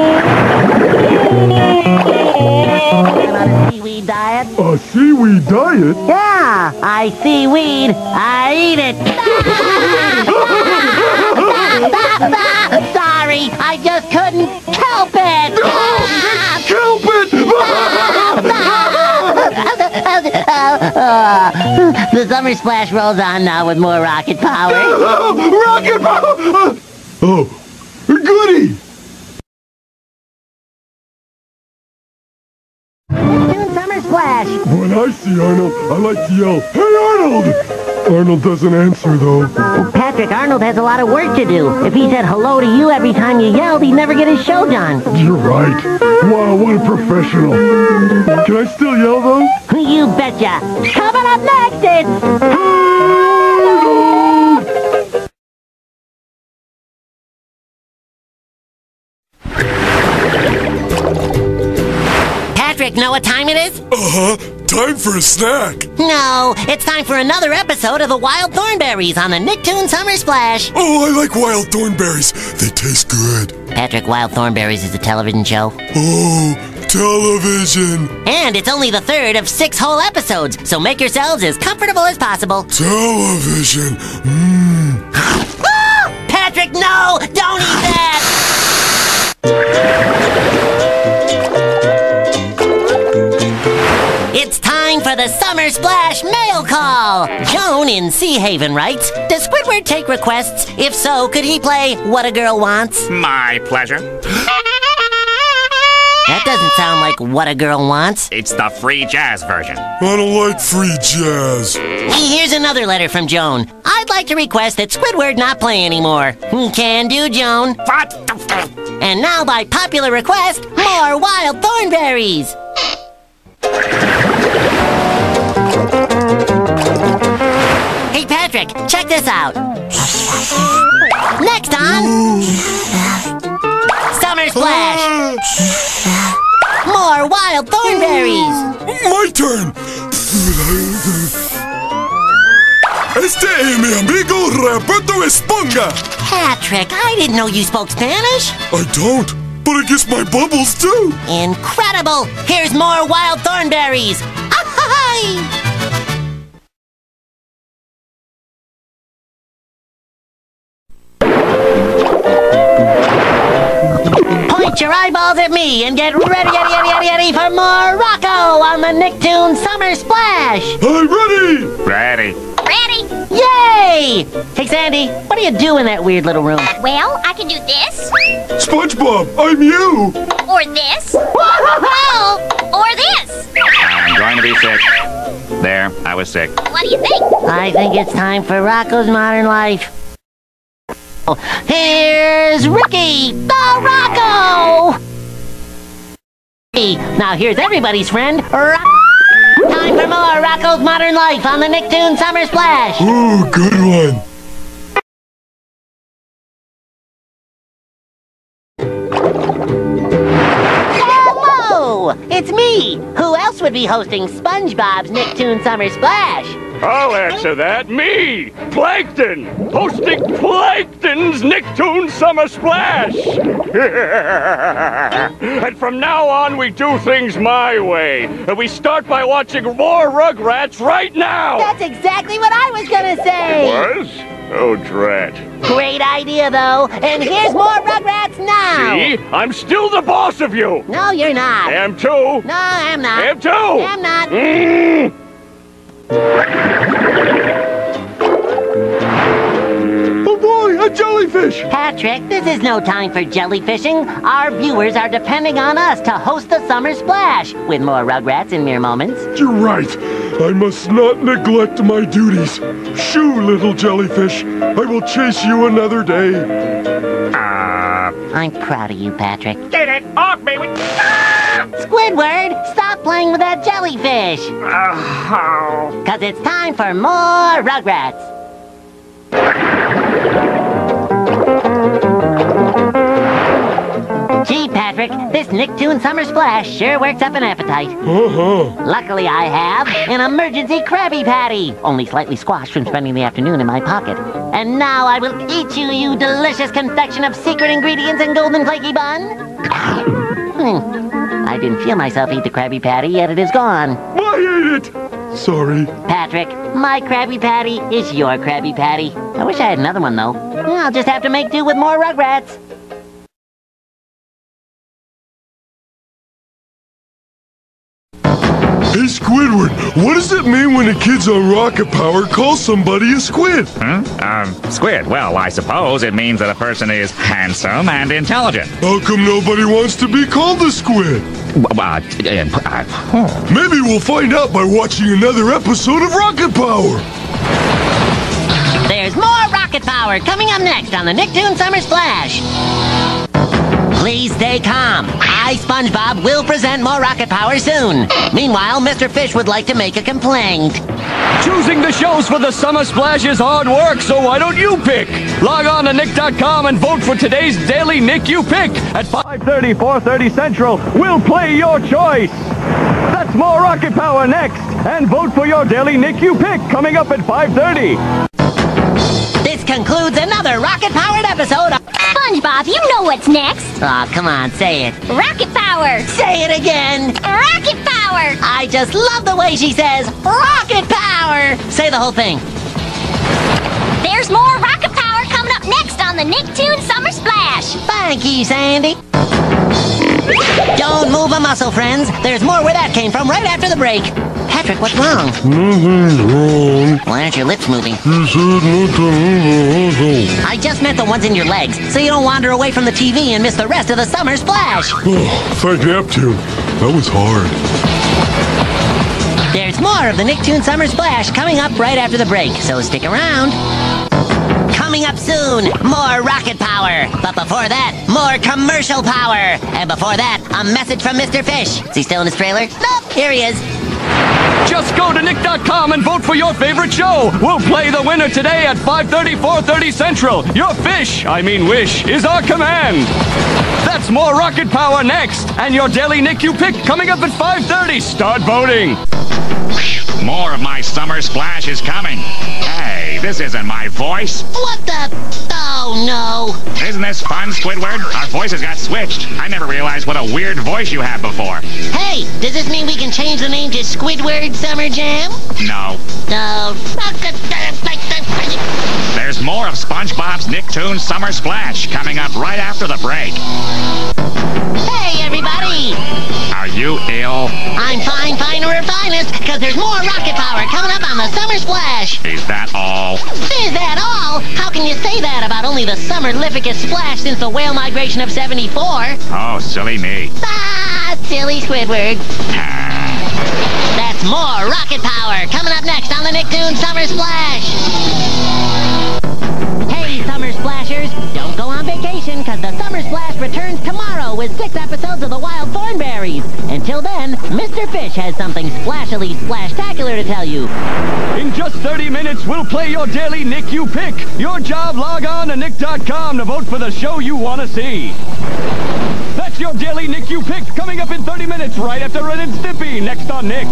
a seaweed diet. A seaweed diet? Yeah, I see weed. I eat it. Sorry, I just couldn't help it. Help it! Uh, the summer splash rolls on now with more rocket power. Rocket power! Uh, oh, goody! Summer Splash. When I see Arnold, I like to yell, Hey Arnold! Arnold doesn't answer though. Patrick, Arnold has a lot of work to do. If he said hello to you every time you yelled, he'd never get his show done. You're right. Wow, what a professional. Can I still yell though? You betcha. Coming up next, it's Patrick. Know what time it is? Uh-huh. Time for a snack. No, it's time for another episode of the Wild Thornberrys on the Nicktoon Summer Splash. Oh, I like wild thornberries. They taste good. Patrick, Wild Thornberrys is a television show, Oh, television. and it's only the third of six whole episodes, so make yourselves as comfortable as possible. Television. Mmm. Ah! Patrick, no! Don't eat that! It's time for the Summer Splash mail call! Joan in Sea Haven writes, Does Squidward take requests? If so, could he play What a Girl Wants? My pleasure. That doesn't sound like What a Girl Wants. It's the free jazz version. I don't like free jazz. Hey, Here's another letter from Joan. I'd like to request that Squidward not play anymore. Hmm, can do, Joan. What? And now, by popular request, more Wild Thornberrys! Patrick, check this out. Next on Summer Splash! More Wild Thornberrys! My turn. Este es mi amigo Roberto Esponga. Patrick, I didn't know you spoke Spanish. I don't, but I guess my bubbles do. Incredible! Here's more Wild Thornberrys! Point your eyeballs at me and get ready, ready, ready, ready, ready for more Rocko on the Nicktoon Summer Splash! I'm ready. Ready. Ready? Yay! Hey, Sandy, what do you do in that weird little room? Well, I can do this, SpongeBob, I'm you. or this, or this. I'm going to be sick. There, I was sick. What do you think? I think it's time for Rocko's Modern Life. Here's Ricky, the Rocko! Now here's everybody's friend, Rock. Time for more Rocko's Modern Life on the Nicktoon Summer Splash. Ooh, good one. It's me! Who else would be hosting SpongeBob's Nicktoon Summer Splash? I'll answer that. Me, Plankton, hosting Plankton's Nicktoon Summer Splash. and from now on, we do things my way. And we start by watching more Rugrats right now. That's exactly what I was gonna say! Was? Oh, drat. Great idea, though. And here's more Rugrats now! See? I'm still the boss of you. No, you're not. I am too. No, I'm not. I am too. I'm not. Mm. Oh boy, a jellyfish. Patrick, this is no time for jellyfishing. Our viewers are depending on us to host the Summer Splash with more Rugrats in mere moments. You're right. I must not neglect my duties. Shoo, little jellyfish. I will chase you another day. Uh, I'm proud of you, Patrick. get it off me! with- Squidward, stop playing with that jellyfish. Oh. Cause it's time for more Rugrats. Gee, Patrick, this Nicktoon Summer Splash sure works up an appetite. Uh-huh. Luckily, I have an emergency Krabby Patty, only slightly squashed from spending the afternoon in my pocket. And now I will eat you, you delicious confection of secret ingredients and golden flaky bun. Hmm. I didn't feel myself eat the Krabby Patty, yet it is gone. I ate it. Sorry. Patrick, my Krabby Patty is your Krabby Patty. I wish I had another one, though. I'll just have to make do with more Rugrats. Hey, Squidward, what does it mean when the kids on Rocket Power call somebody a squid? Hmm? Um, squid. Well, I suppose it means that a person is handsome and intelligent. How come nobody wants to be called a squid? uh, uh, Maybe we'll find out by watching another episode of Rocket Power. There's more rocket power coming up next on the Nicktoon Summer Splash. Please stay calm. I, SpongeBob, will present more rocket power soon. Meanwhile, Mr. Fish would like to make a complaint. Choosing the shows for the Summer Splash is hard work, so why don't you pick? Log on to Nick.com and vote for today's daily Nick You Pick at 5.30, 4.30 Central. We'll play your choice. That's more rocket power next. And vote for your daily Nick You Pick coming up at 5.30. This concludes another rocket-powered episode of... SpongeBob, you know what's next. Aw, come on, say it. Rocket power. Say it again. Rocket power. I just love the way she says rocket power. Say the whole thing. There's more rocket power coming up next on the Nicktoon Summer Splash. Thank you, Sandy. Don't move a muscle, friends. There's more where that came from right after the break. Patrick, what's wrong? Nothing's wrong. Why aren't your lips moving? You said not to move muscle. I just meant the ones in your legs, so you don't wander away from the TV and miss the rest of the summer splash. Oh, thank Neptune. That was hard. There's more of the Nicktoon Summer Splash coming up right after the break, so stick around. Coming up soon, more rocket power. But before that, more commercial power. And before that, a message from Mr. Fish. Is he still in his trailer? Nope, here he is. Just go to Nick.com and vote for your favorite show. We'll play the winner today at 5.30, 4.30 Central. Your fish, I mean wish, is our command. That's more rocket power next. And your daily Nick You Pick coming up at 5.30. Start voting. More of my summer splash is coming. Hey, this isn't my voice. What the? Oh no. Isn't this fun, Squidward? Our voices got switched. I never realized what a weird voice you had before. Hey, does this mean we can change the name to Squidward Summer Jam? No. No. There's more of SpongeBob's Nicktoon Summer Splash coming up right after the break. Hey, everybody! Are you ill? I'm fine, finer, or finest, because there's more rocket power coming up on the Summer Splash. Is that all? Is that all? How can you say that about only the summer summerlificous splash since the whale migration of 74? Oh, silly me. Ah, silly Squidward. That's more rocket power coming up next on the Nicktoon Summer Splash. Because the Summer Splash returns tomorrow with six episodes of the Wild Thornberrys. Until then, Mr. Fish has something splashily splashtacular to tell you. In just 30 minutes, we'll play your daily Nick You Pick. Your job, log on to Nick.com to vote for the show you want to see. That's your daily Nick You Pick coming up in 30 minutes right after Ren and Stimpy next on Nick.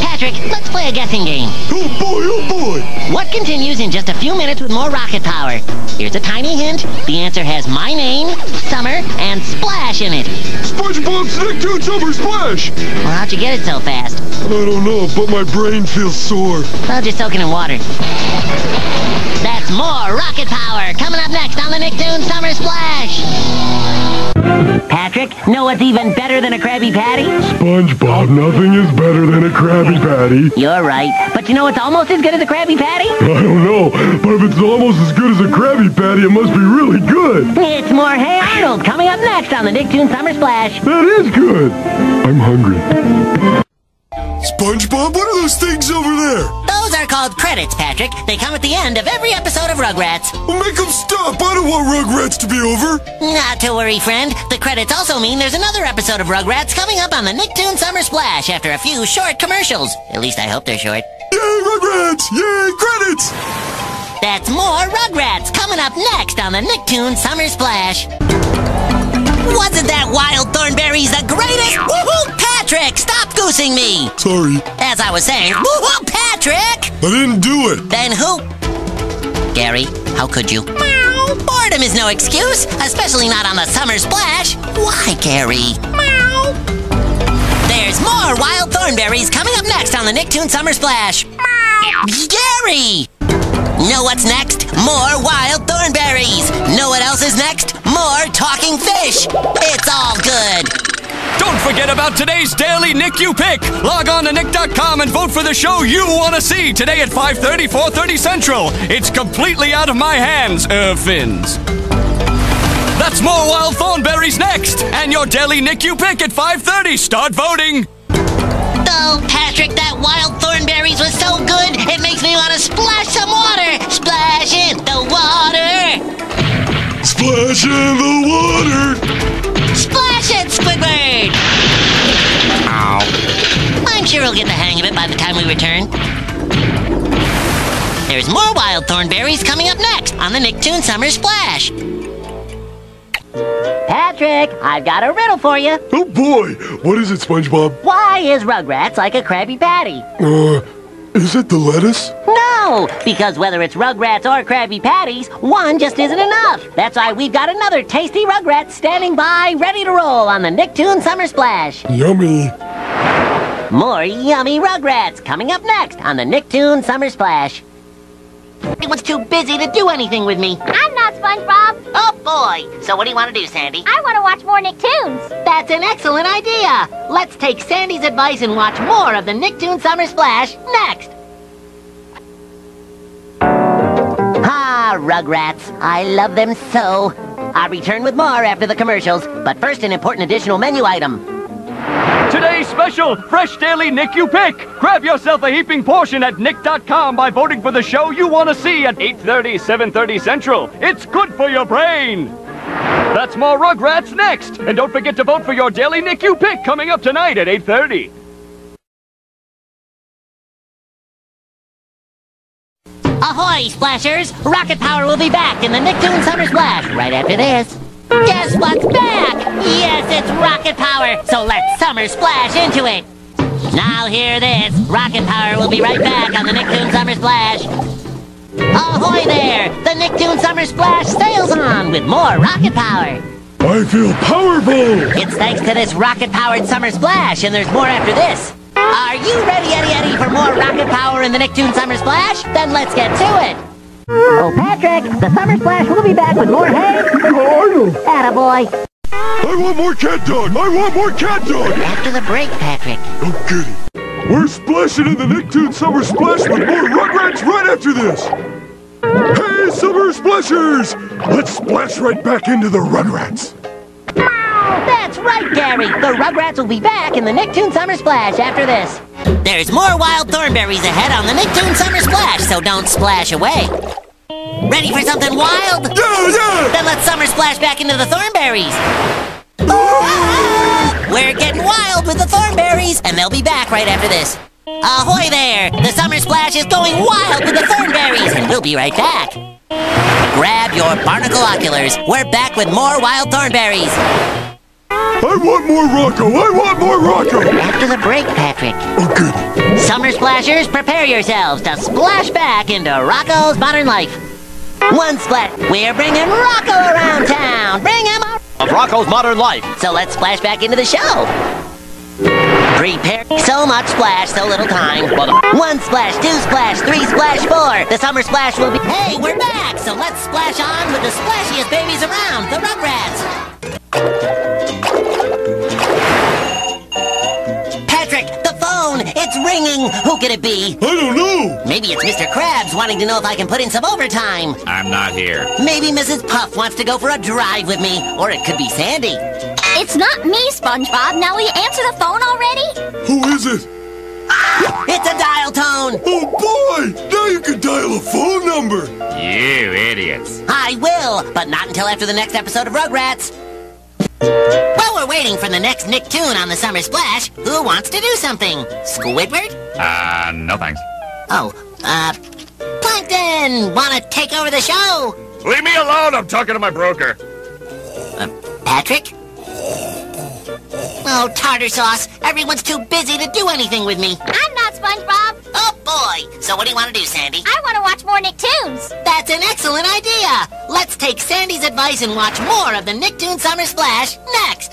Patrick, let's play a guessing game. Oh boy, oh boy. What continues in just a few minutes with more rocket power? Here's a tiny hint. The answer has my name, Summer, and Splash in it. SpongeBob's Summer Splash. Well, how'd you get it so fast? I don't know, but my brain feels sore. Well, just soaking in water. That's more rocket power coming up next on the Nicktoon Summer Splash. Patrick, know what's even better than a Krabby Patty? SpongeBob, nothing is better than a Krabby Patty. You're right. But you know what's almost as good as a Krabby Patty? I don't know, but if it's almost as good as a Krabby Patty, it must be really good. It's more Hey Arnold coming up next on the Nicktoon Summer Splash. That is good. I'm hungry. SpongeBob, what are those things over there? Those are called credits, Patrick. They come at the end of every episode of Rugrats. Well, make them stop. I don't want Rugrats to be over. Not to worry, friend. The credits also mean there's another episode of Rugrats coming up on the Nicktoon Summer Splash after a few short commercials. At least I hope they're short. Yay, Rugrats! Yay, credits! That's more Rugrats coming up next on the Nicktoon Summer Splash. Wasn't that Wild Thornberrys the greatest? Woohoo, Patrick! Stop goosing me! Sorry, As I was saying, woohoo, Patrick! I didn't do it. Then who? Gary, how could you? Meow. Boredom is no excuse, especially not on the summer splash. Why, Gary? Meow. There's more wild thornberrys coming up next on the Nicktoon Summer Splash. Meow. Gary! Know what's next? More wild thornberrys. Know what else is next? More talking fish. It's all good. Don't forget about today's daily Nick You Pick. Log on to Nick.com and vote for the show you want to see today at 5.30, 4.30 Central. It's completely out of my hands, Fins. That's more wild thornberrys next, and your daily Nick You Pick at 5:30. Start voting. Oh, Patrick, that wild thornberrys was so good, it makes me want to splash some water. Splash in the water. Splash in the water! Splash it, Squidward. Ow. I'm sure we'll get the hang of it by the time we return. There's more wild thornberrys coming up next on the Nicktoon Summer Splash. Patrick, I've got a riddle for you. Oh boy! What is it, SpongeBob? Why is Rugrats like a Krabby Patty? Uh, is it the lettuce? No, because whether it's Rugrats or Krabby Patties, one just isn't enough. That's why we've got another tasty Rugrats standing by, ready to roll on the Nicktoon Summer Splash. Yummy! More yummy Rugrats coming up next on the Nicktoon Summer Splash. Everyone's too busy to do anything with me. I'm not SpongeBob. Oh boy! So what do you want to do, Sandy? I want to watch more Nicktoons. That's an excellent idea! Let's take Sandy's advice and watch more of the Nicktoon Summer Splash next! Ah, Rugrats. I love them so. I'll return with more after the commercials, but first an important additional menu item. Today's special, fresh daily Nick You Pick. Grab yourself a heaping portion at nick.com by voting for the show you want to see at 8:30, 7:30 Central. It's good for your brain. That's more Rugrats next, and don't forget to vote for your daily Nick You Pick coming up tonight at 8:30. Ahoy, Splashers! Rocket Power will be back in the Nicktoon Summer Splash right after this. Guess what's back? Yes, it's Rocket Power, so let's Summer Splash into it. Now hear this. Rocket Power will be right back on the Nicktoon Summer Splash. Ahoy there! The Nicktoon Summer Splash sails on with more Rocket Power. I feel powerful! It's thanks to this rocket-powered summer splash, and there's more after this. Are you ready, Eddie Eddie, for more rocket power in the Nicktoon Summer Splash? Then let's get to it. Oh, Patrick, the Summer Splash will be back with more hay. Attaboy. I want more cat dog! I want more cat dog! After the break, Patrick. Oh, goody. We're splashing in the Nicktoon Summer Splash with more Rugrats right after this! Hey, Summer Splashers! Let's splash right back into the Rugrats! That's right, Gary. The Rugrats will be back in the Nicktoon Summer Splash after this. There's more wild thornberrys ahead on the Nicktoon Summer Splash, so don't splash away. Ready for something wild? Yeah, yeah! Then let's summer splash back into the thornberrys. We're getting wild with the thornberrys, and they'll be back right after this. Ahoy there! The summer splash is going wild with the thornberrys, and we'll be right back. Grab your barnacle oculars. We're back with more wild thornberrys. I want more Rocko! I want more Rocko! After the break, Patrick. Oh, good. Summer splashers, prepare yourselves to splash back into Rocko's modern life. One splash. We're bringing Rocko around town. Bring him up. Of Rocko's modern life. So let's splash back into the show. Prepare. So much splash, so little time. One splash, two splash, three splash, four. The summer splash will be. Hey, we're back. So let's splash on with the splashiest babies around, the Rugrats. Patrick, the phone. It's ringing. Who could it be? I don't know! Maybe it's Mr. Krabs wanting to know if I can put in some overtime. I'm not here. Maybe Mrs. Puff wants to go for a drive with me. Or it could be Sandy. It's not me, SpongeBob. Now will you answer the phone already? Who is it? It's a dial tone. Oh, boy! Now you can dial a phone number! You idiots. I will, but not until after the next episode of Rugrats. While we're waiting for the next Nicktoon on the Summer Splash, who wants to do something? Squidward? Uh, no thanks. Oh, uh, Plankton! Wanna take over the show? Leave me alone. I'm talking to my broker. Uh, Patrick? Oh, tartar sauce. Everyone's too busy to do anything with me. I'm not SpongeBob. Oh, boy. So what do you want to do, Sandy? I want to watch more Nicktoons. That's an excellent idea. Let's take Sandy's advice and watch more of the Nicktoon Summer Splash next.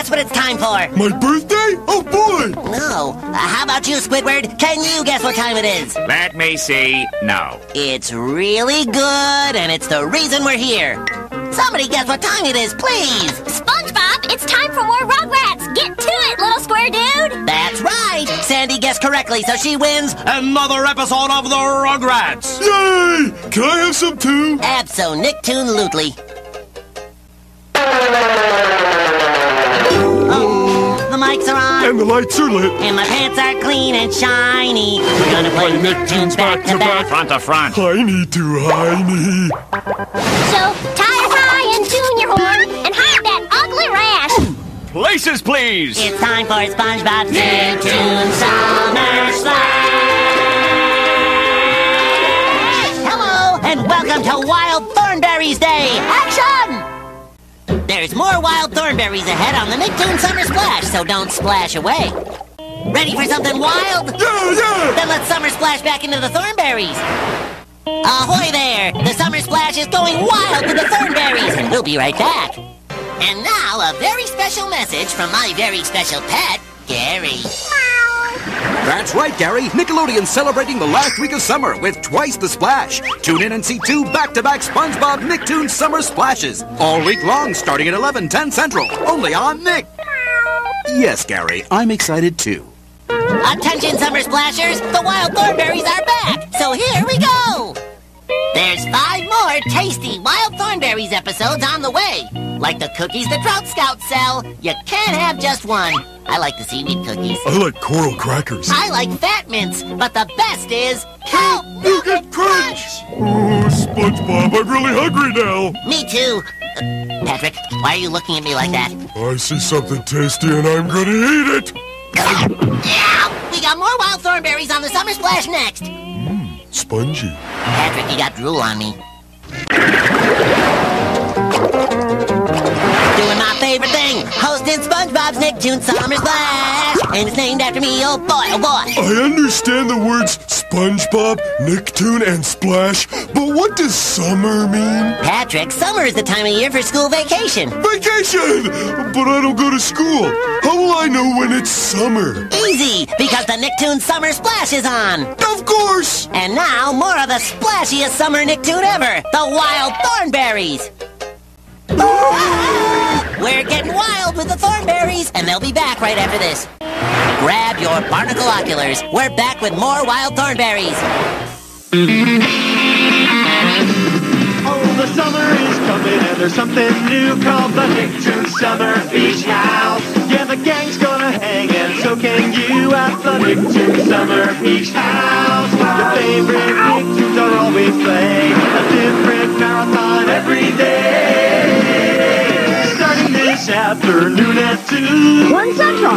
Guess what it's time for? My birthday? Oh, boy! No. Uh, how about you, Squidward? Can you guess what time it is? Let me see. No. It's really good, and it's the reason we're here. Somebody guess what time it is, please. SpongeBob, it's time for more Rugrats. Get to it, little square dude. That's right. Sandy guessed correctly, so she wins Another episode of the Rugrats. Yay! Can I have some too? Abso-Nicktoon-Lutely. Oh, the mics are on. And the lights are lit. And my pants are clean and shiny. We're gonna play Nicktoons back to back. Front to front. I need to high knee. So, tie a tie and tune your horn and hide that ugly rash. Places, please. It's time for SpongeBob's Nicktoon Summer Splash! Hello, and welcome to Wild Thornberrys Day! Action! There's more wild thornberrys ahead on the Nicktoon Summer Splash, so don't splash away. Ready for something wild? Yeah, yeah! Then let's summer splash back into the thornberrys. Ahoy there! The summer splash is going wild with the thornberrys, and we'll be right back. And now, a very special message from my very special pet, Gary. That's right, Gary. Nickelodeon's celebrating the last week of summer with twice the splash. Tune in and see two back-to-back SpongeBob Nicktoon Summer Splashes. All week long, starting at 11, 10 Central. Only on Nick. Yes, Gary, I'm excited too. Attention, summer splashers! The wild thornberrys are back! So here we go! There's five more tasty wild thornberrys episodes on the way. Like the cookies the Trout Scouts sell, you can't have just one. I like the seaweed cookies. I like coral crackers. I like fat mints, but the best is Kelp Nougat Crunch! Oh, SpongeBob, I'm really hungry now. Me too. Uh, Patrick, why are you looking at me like that? I see something tasty and I'm gonna eat it. Yeah! We got more wild thornberrys on the summer splash next. Spongy. Patrick, you got drool on me. My favorite thing, hosting SpongeBob's Nicktoon Summer Splash, and it's named after me. Oh boy, oh boy. I understand the words SpongeBob, Nicktoon, and Splash, but what does summer mean? Patrick, summer is the time of year for school vacation. Vacation! But I don't go to school. How will I know when it's summer? Easy, because the Nicktoon Summer Splash is on. Of course! And now, more of the splashiest summer Nicktoon ever, the Wild Thornberrys. We're getting wild with the Thornberrys, and they'll be back right after this. Grab your barnacle oculars. We're back with more Wild Thornberrys. Oh, the summer is coming and there's something new called the Nicktoon Summer Beach House. Yeah, the gang's gonna hang and so can you at the Nicktoon Summer Beach House. Your favorite Nicktoons are always playing a different marathon every day. Starting this afternoon at 2. One Central.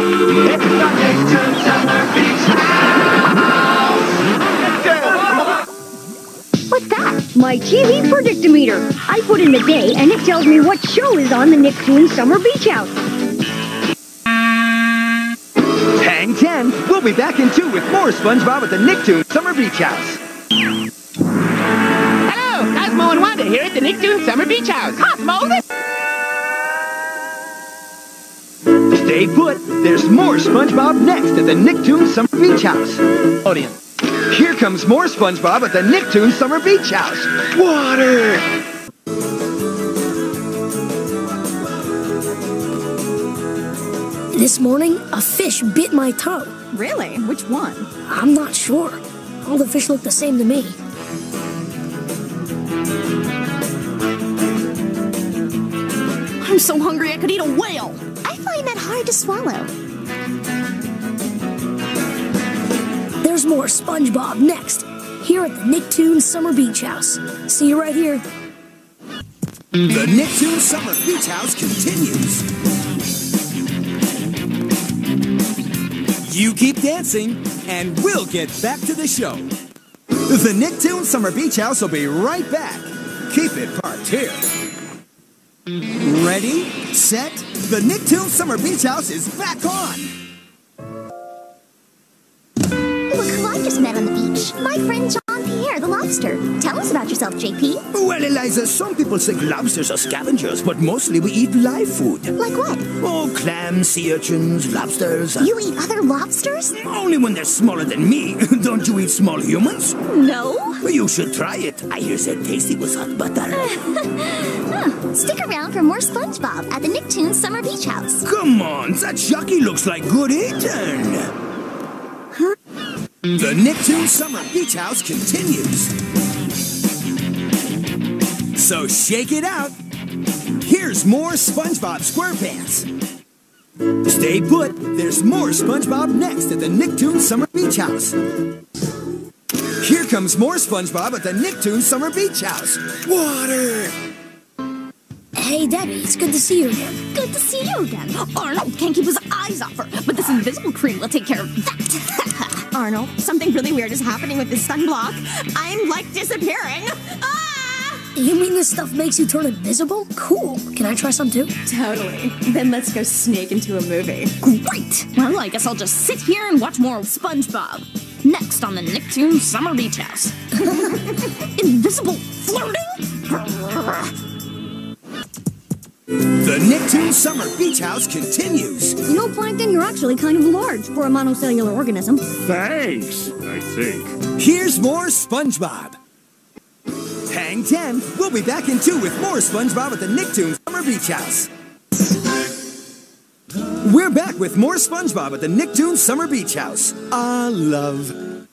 It's the Nicktoon Summer Beach House. What's that? My TV predictometer. I put in the day and it tells me what show is on the Nicktoon Summer Beach House. Hang 10. We'll be back in two with more SpongeBob at the Nicktoon Summer Beach House. Hello, Cosmo and Wanda here at the Nicktoon Summer Beach House. Cosmo, this... Stay put. There's more SpongeBob next at the Nicktoons Summer Beach House. Audience. Here comes more SpongeBob at the Nicktoons Summer Beach House. Water! This morning, a fish bit my toe. Really? Which one? I'm not sure. All the fish look the same to me. I'm so hungry I could eat a whale. Find that hard to swallow. There's more SpongeBob next, here at the Nicktoon Summer Beach House. See you right here. The Nicktoon Summer Beach House continues. You keep dancing, and we'll get back to the show. The Nicktoon Summer Beach House will be right back. Keep it parked here. Ready, set, the Nicktoon Summer Beach House is back on. Look who I just met on the beach. My friend John The lobster. Tell us about yourself, JP. Well, Eliza, some people think lobsters are scavengers, but mostly we eat live food. Like what? Oh, clams, sea urchins, lobsters. Uh, you eat other lobsters? Only when they're smaller than me. Don't you eat small humans? No. You should try it. I hear they're tasty with hot butter. Huh. Stick around for more SpongeBob at the Nicktoon Summer Beach House. Come on, that Chucky looks like good eating. The Nicktoons Summer Beach House continues. So shake it out. Here's more SpongeBob SquarePants. Stay put. There's more SpongeBob next at the Nicktoons Summer Beach House. Here comes more SpongeBob at the Nicktoons Summer Beach House. Water! Hey, Debbie, it's good to see you again. Good to see you again. Arnold can't keep his eyes off her, but this invisible cream will take care of that. Arnold, something really weird is happening with this sunblock. I'm like disappearing. Ah! You mean this stuff makes you turn invisible? Cool. Can I try some too? Totally. Then let's go sneak into a movie. Great! Well, I guess I'll just sit here and watch more SpongeBob. Next on the Nicktoons Summer Beach House. Invisible flirting? The Nicktoons Summer Beach House continues. You know, Plankton, you're actually kind of large for a monocellular organism. Thanks, I think. Here's more SpongeBob. Hang 10. We'll be back in two with more SpongeBob at the Nicktoons Summer Beach House. We're back with more SpongeBob at the Nicktoons Summer Beach House. Ah, love. Well,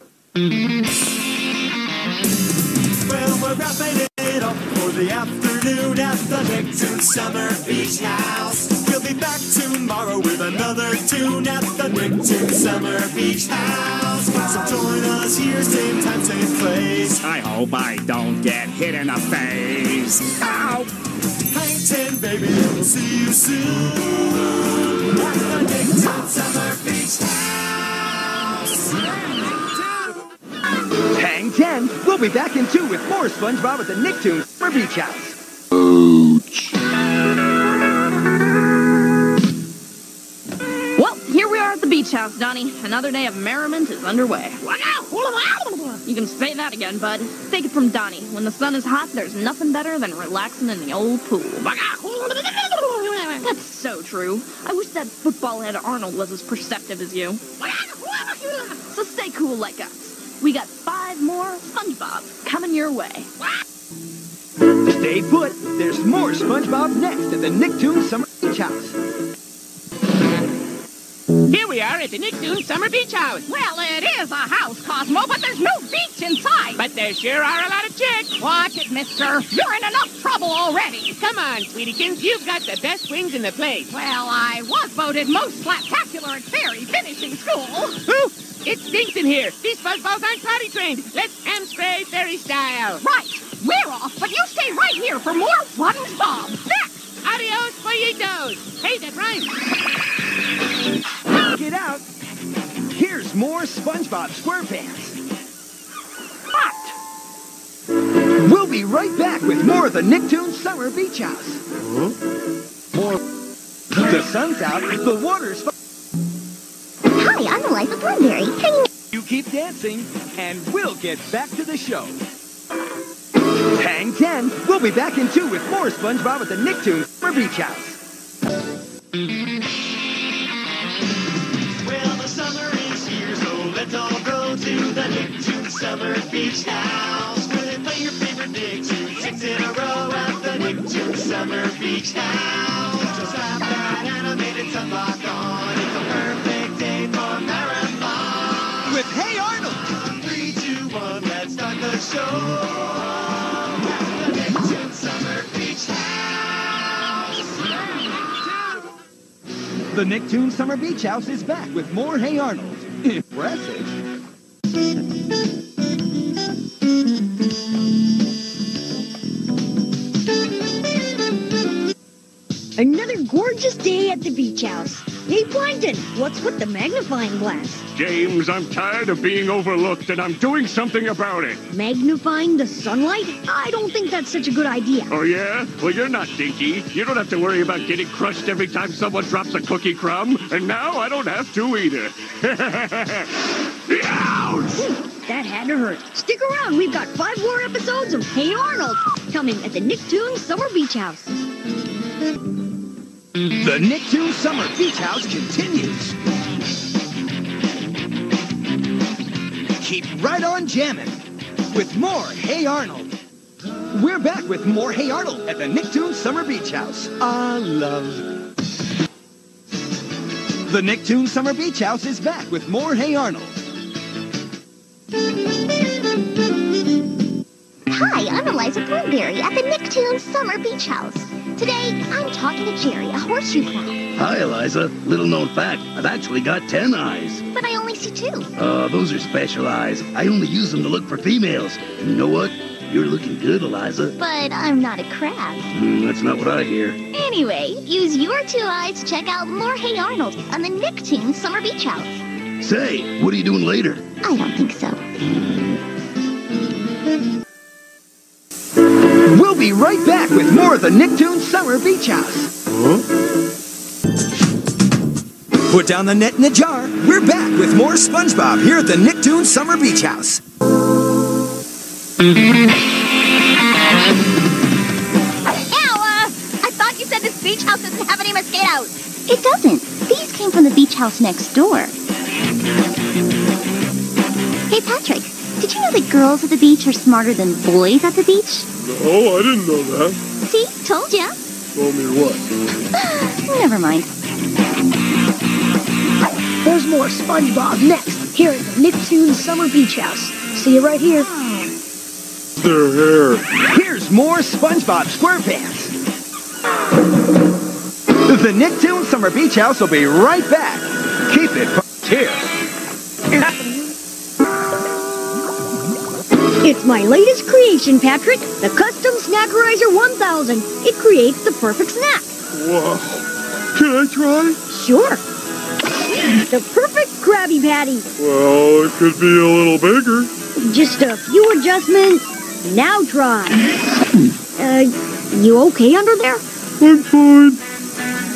we're wrapping it up for the afternoon at the Nicktoons Summer Beach House. We'll be back tomorrow with another tune at the Nicktoons Summer Beach House. So join us here, same time, same place. I hope I don't get hit in the face. Ow! Hang 10, baby, and we'll see you soon at the Nicktoons Summer Beach House. Hang 10. We'll be back in two with more SpongeBob at the Nicktoons Summer Beach House. Beach house, Donnie. Another day of merriment is underway. You can say that again, bud. Take it from Donnie. When the sun is hot, there's nothing better than relaxing in the old pool. That's so true. I wish that football head Arnold was as perceptive as you. So stay cool like us. We got five more SpongeBob coming your way. Stay put. There's more SpongeBob next at the Nicktoons Summer Beach House. Here we are at the Nicktoons Summer Beach House. Well, it is a house, Cosmo, but there's no beach inside. But there sure are a lot of chicks. Watch it, mister. You're in enough trouble already. Come on, sweetiekins. You've got the best wings in the place. Well, I was voted most spectacular at fairy finishing school. Ooh, it stinks in here. These fuzzballs aren't potty trained. Let's ham spray fairy style. Right. We're off, but you stay right here for more SpongeBob. Next. Adios, pollitos. Hey, that rhymes. Get out. Here's more SpongeBob SquarePants. Hot. We'll be right back with more of the Nicktoons Summer Beach House. More. The sun's out. The water's. Hi, I'm Eliza Thornberry. Hanging You keep dancing, and we'll get back to the show. Hang 10. We'll be back in two with more SpongeBob at the Nicktoons Summer Beach House. Summer Beach House. Where they play your favorite six in a row at the Nicktoons Summer Beach House. So slap that animated sunblock on. It's a perfect day for marathon. With Hey Arnold. Three, two, one, let's start the show. At the Summer Beach House. The Nicktoons Summer Beach House is back with more Hey Arnold. Impressive. Another gorgeous day at the beach house. Hey, Plankton, what's with the magnifying glass? James, I'm tired of being overlooked and I'm doing something about it. Magnifying the sunlight? I don't think that's such a good idea. Oh, yeah? Well, you're not dinky. You don't have to worry about getting crushed every time someone drops a cookie crumb. And now I don't have to either. Ouch! Hmm, that had to hurt. Stick around, we've got five more episodes of Hey Arnold coming at the Nicktoons Summer Beach House. The Nicktoons Summer Beach House continues. Keep right on jamming with more Hey Arnold. We're back with more Hey Arnold at the Nicktoons Summer Beach House. I love. The Nicktoons Summer Beach House is back with more Hey Arnold. Hi, I'm Eliza Thornberry at the Nicktoon Summer Beach House. Today, I'm talking to Jerry, a horseshoe crab, Hi, Eliza. Little known fact, I've actually got ten eyes. but I only see two. Uh, those are special eyes. I only use them to look for females. And you know what? You're looking good, Eliza. But I'm not a crab. Hmm, that's not what I hear. Anyway, use your two eyes to check out more Hey Arnold on the Nicktoon Summer Beach House. Say, what are you doing later? I don't think so. We'll be right back with more of the Nicktoons Summer Beach House. Put down the net in the jar. We're back with more SpongeBob here at the Nicktoons Summer Beach House. Ow! Uh, I thought you said this beach house doesn't have any mosquitoes. It doesn't. These came from the beach house next door. Hey, Patrick, did you know that girls at the beach are smarter than boys at the beach? No, I didn't know that. See? Told ya. Told me what? Never mind. There's more SpongeBob next, here at the Nicktoon Summer Beach House. See you right here. Their hair. Here's more SpongeBob SquarePants. The Nicktoon Summer Beach House will be right back. Keep it here. It's my latest creation, Patrick. The Custom Snackerizer 1000. It creates the perfect snack. Wow. Can I try? Sure. The perfect Krabby Patty. Well, it could be a little bigger. Just a few adjustments. Now try. Uh, you okay under there? I'm fine.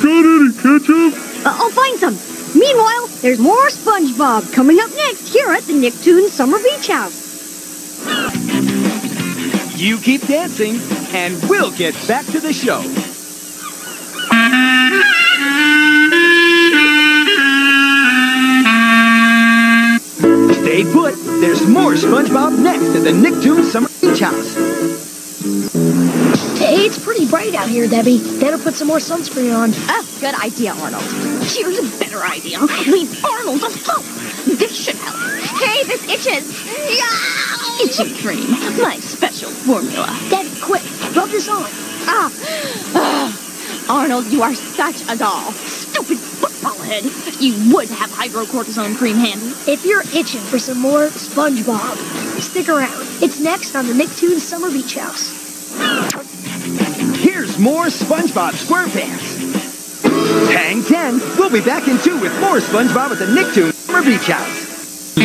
Got any ketchup? Uh, I'll find some. Meanwhile, there's more SpongeBob coming up next here at the Nicktoon Summer Beach House. You keep dancing, and we'll get back to the show. Stay put. There's more SpongeBob next at the Nicktoons Summer Beach House. Hey, it's pretty bright out here, Debbie. Better put some more sunscreen on. Oh, good idea, Arnold. Here's a better idea. Leave Arnold alone. This should help. Hey, this itches. Itchy cream, my special formula. Debbie, quick, rub this on. Ah, ah. Arnold, you are such a doll. Stupid football head. You would have hydrocortisone cream handy. If you're itching for some more SpongeBob, stick around. It's next on the Nicktoons Summer Beach House. More SpongeBob SquarePants. Hang 10. We'll be back in two with more SpongeBob at the Nicktoon Summer Beach House.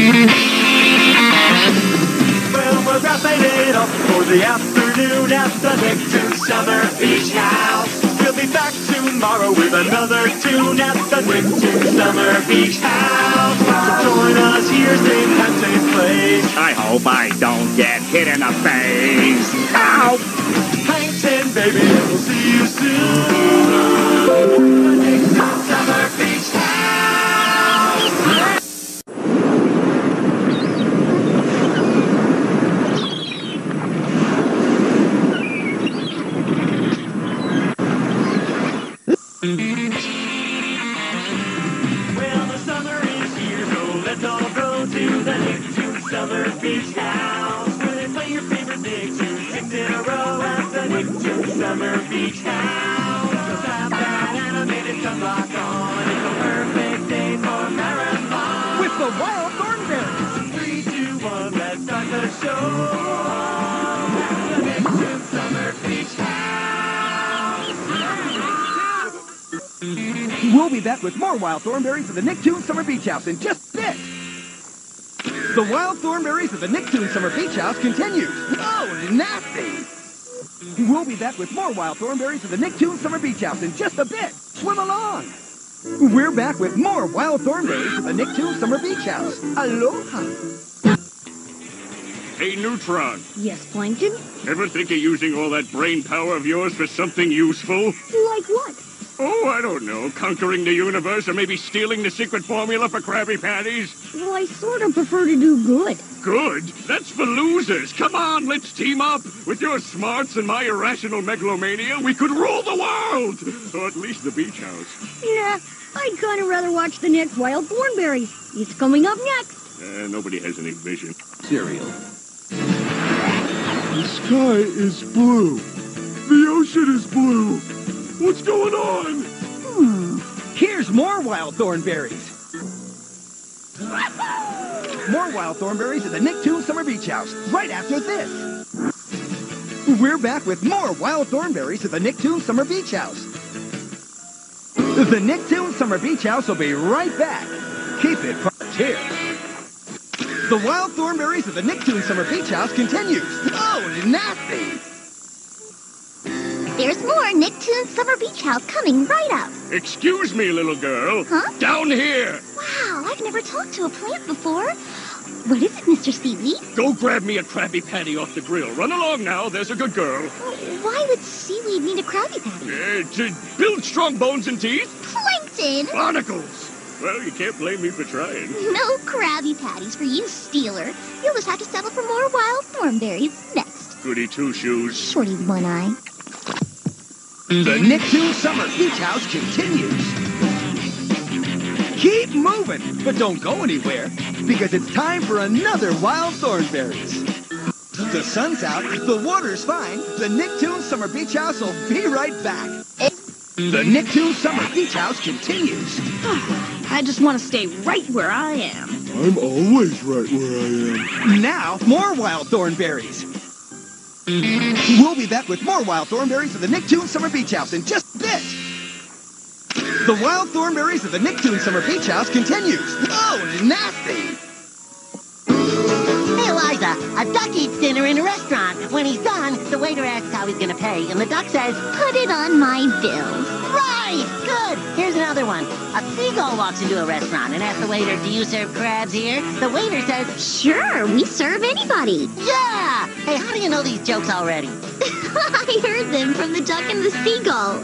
Well, we're wrapping it up for the afternoon at the Nicktoon Summer Beach House. We'll be back tomorrow with another tune at the Nicktoon Summer Beach House. So join us here, sing and take place. I hope I don't get hit in the face. Ow! Hang ten, baby, and we'll see you soon. We'll be back with more Wild Thornberrys at the Nicktoon Summer Beach House in just a bit. The Wild Thornberrys at the Nicktoon Summer Beach House continues. Oh, nasty! We'll be back with more Wild Thornberrys at the Nicktoon Summer Beach House in just a bit. Swim along! We're back with more Wild Thornberrys at the Nicktoon Summer Beach House. Aloha! Hey, Neutron, Yes, Plankton? ever think of using all that brain power of yours for something useful? Like what? Oh, I don't know. Conquering the universe or maybe stealing the secret formula for Krabby Patties? Well, I sort of prefer to do good. Good. That's for losers. Come on, let's team up. With your smarts and my irrational megalomania, we could rule the world. Or at least the beach house. Nah, I'd kind of rather watch the next Wild Thornberrys. It's coming up next. Uh, nobody has any vision. Cereal. The sky is blue. The ocean is blue. What's going on? Hmm. Here's more wild thornberrys. More wild thornberrys at the Nicktoon Summer Beach House, right after this. We're back with more wild thornberrys at the Nicktoon Summer Beach House. The Nicktoon Summer Beach House will be right back. Keep it parked here. The wild thornberrys at the Nicktoon Summer Beach House continues. Oh, nasty! There's more Nicktoon Summer Beach House coming right up. Excuse me, little girl. Huh? Down here. Wow, I've never talked to a plant before. What is it, Mr. Seaweed? Go grab me a Krabby Patty off the grill. Run along now. There's a good girl. Why would seaweed need a Krabby Patty? Uh, to build strong bones and teeth. Plankton! Barnacles. Well, you can't blame me for trying. No Krabby Patties for you, Stealer. You'll just have to settle for more wild thornberrys next. Goody two shoes. Shorty One Eye. The Nicktoon Summer Beach House continues. Keep moving, but don't go anywhere, because it's time for another Wild Thornberrys. The sun's out, the water's fine, the Nicktoon Summer Beach House will be right back. The Nicktoon Summer Beach House continues. I just want to stay right where I am. I'm always right where I am. Now, more Wild Thornberrys. We'll be back with more Wild Thornberrys at the Nicktoon Summer Beach House in just a bit. The Wild Thornberrys at the Nicktoon Summer Beach House continues. Oh, nasty! Hey, Eliza, a duck eats dinner in a restaurant. When he's done, the waiter asks how he's gonna pay, and the duck says, Put it on my bill. Right! Good! Here's another one. A seagull walks into a restaurant and asks the waiter, Do you serve crabs here? The waiter says, Sure, we serve anybody. Yeah! Hey, how do you know these jokes already? I heard them from the duck and the seagull.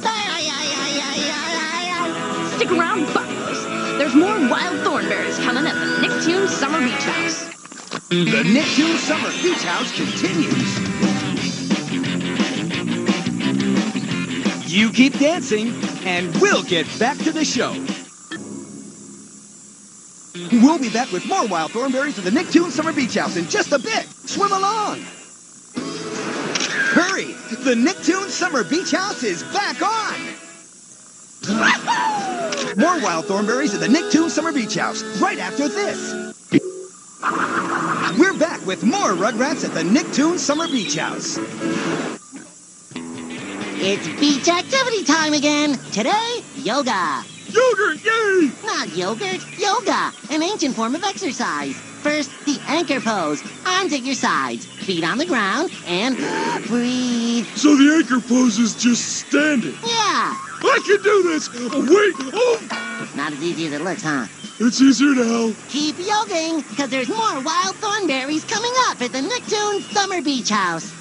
Stick around, bucks. There's more wild thornberrys coming at the Nicktoon Summer Beach House. The Nicktoon Summer Beach House continues. You keep dancing, and we'll get back to the show. We'll be back with more Wild Thornberrys at the Nicktoon Summer Beach House in just a bit. Swim along. Hurry! The Nicktoon Summer Beach House is back on! More Wild Thornberrys at the Nicktoon Summer Beach House, right after this. We're back with more Rugrats at the Nicktoon Summer Beach House. It's beach activity time again. Today, yoga. Yogurt, yay! Not yogurt, yoga, an ancient form of exercise. First, the anchor pose. Arms at your sides, feet on the ground, and breathe. So the anchor pose is just standing. Yeah, I can do this! Oh, wait! Oh! not as easy as it looks, huh? It's easier now. Keep yogging, because there's more wild thornberrys coming up at the Nicktoon Summer Beach House.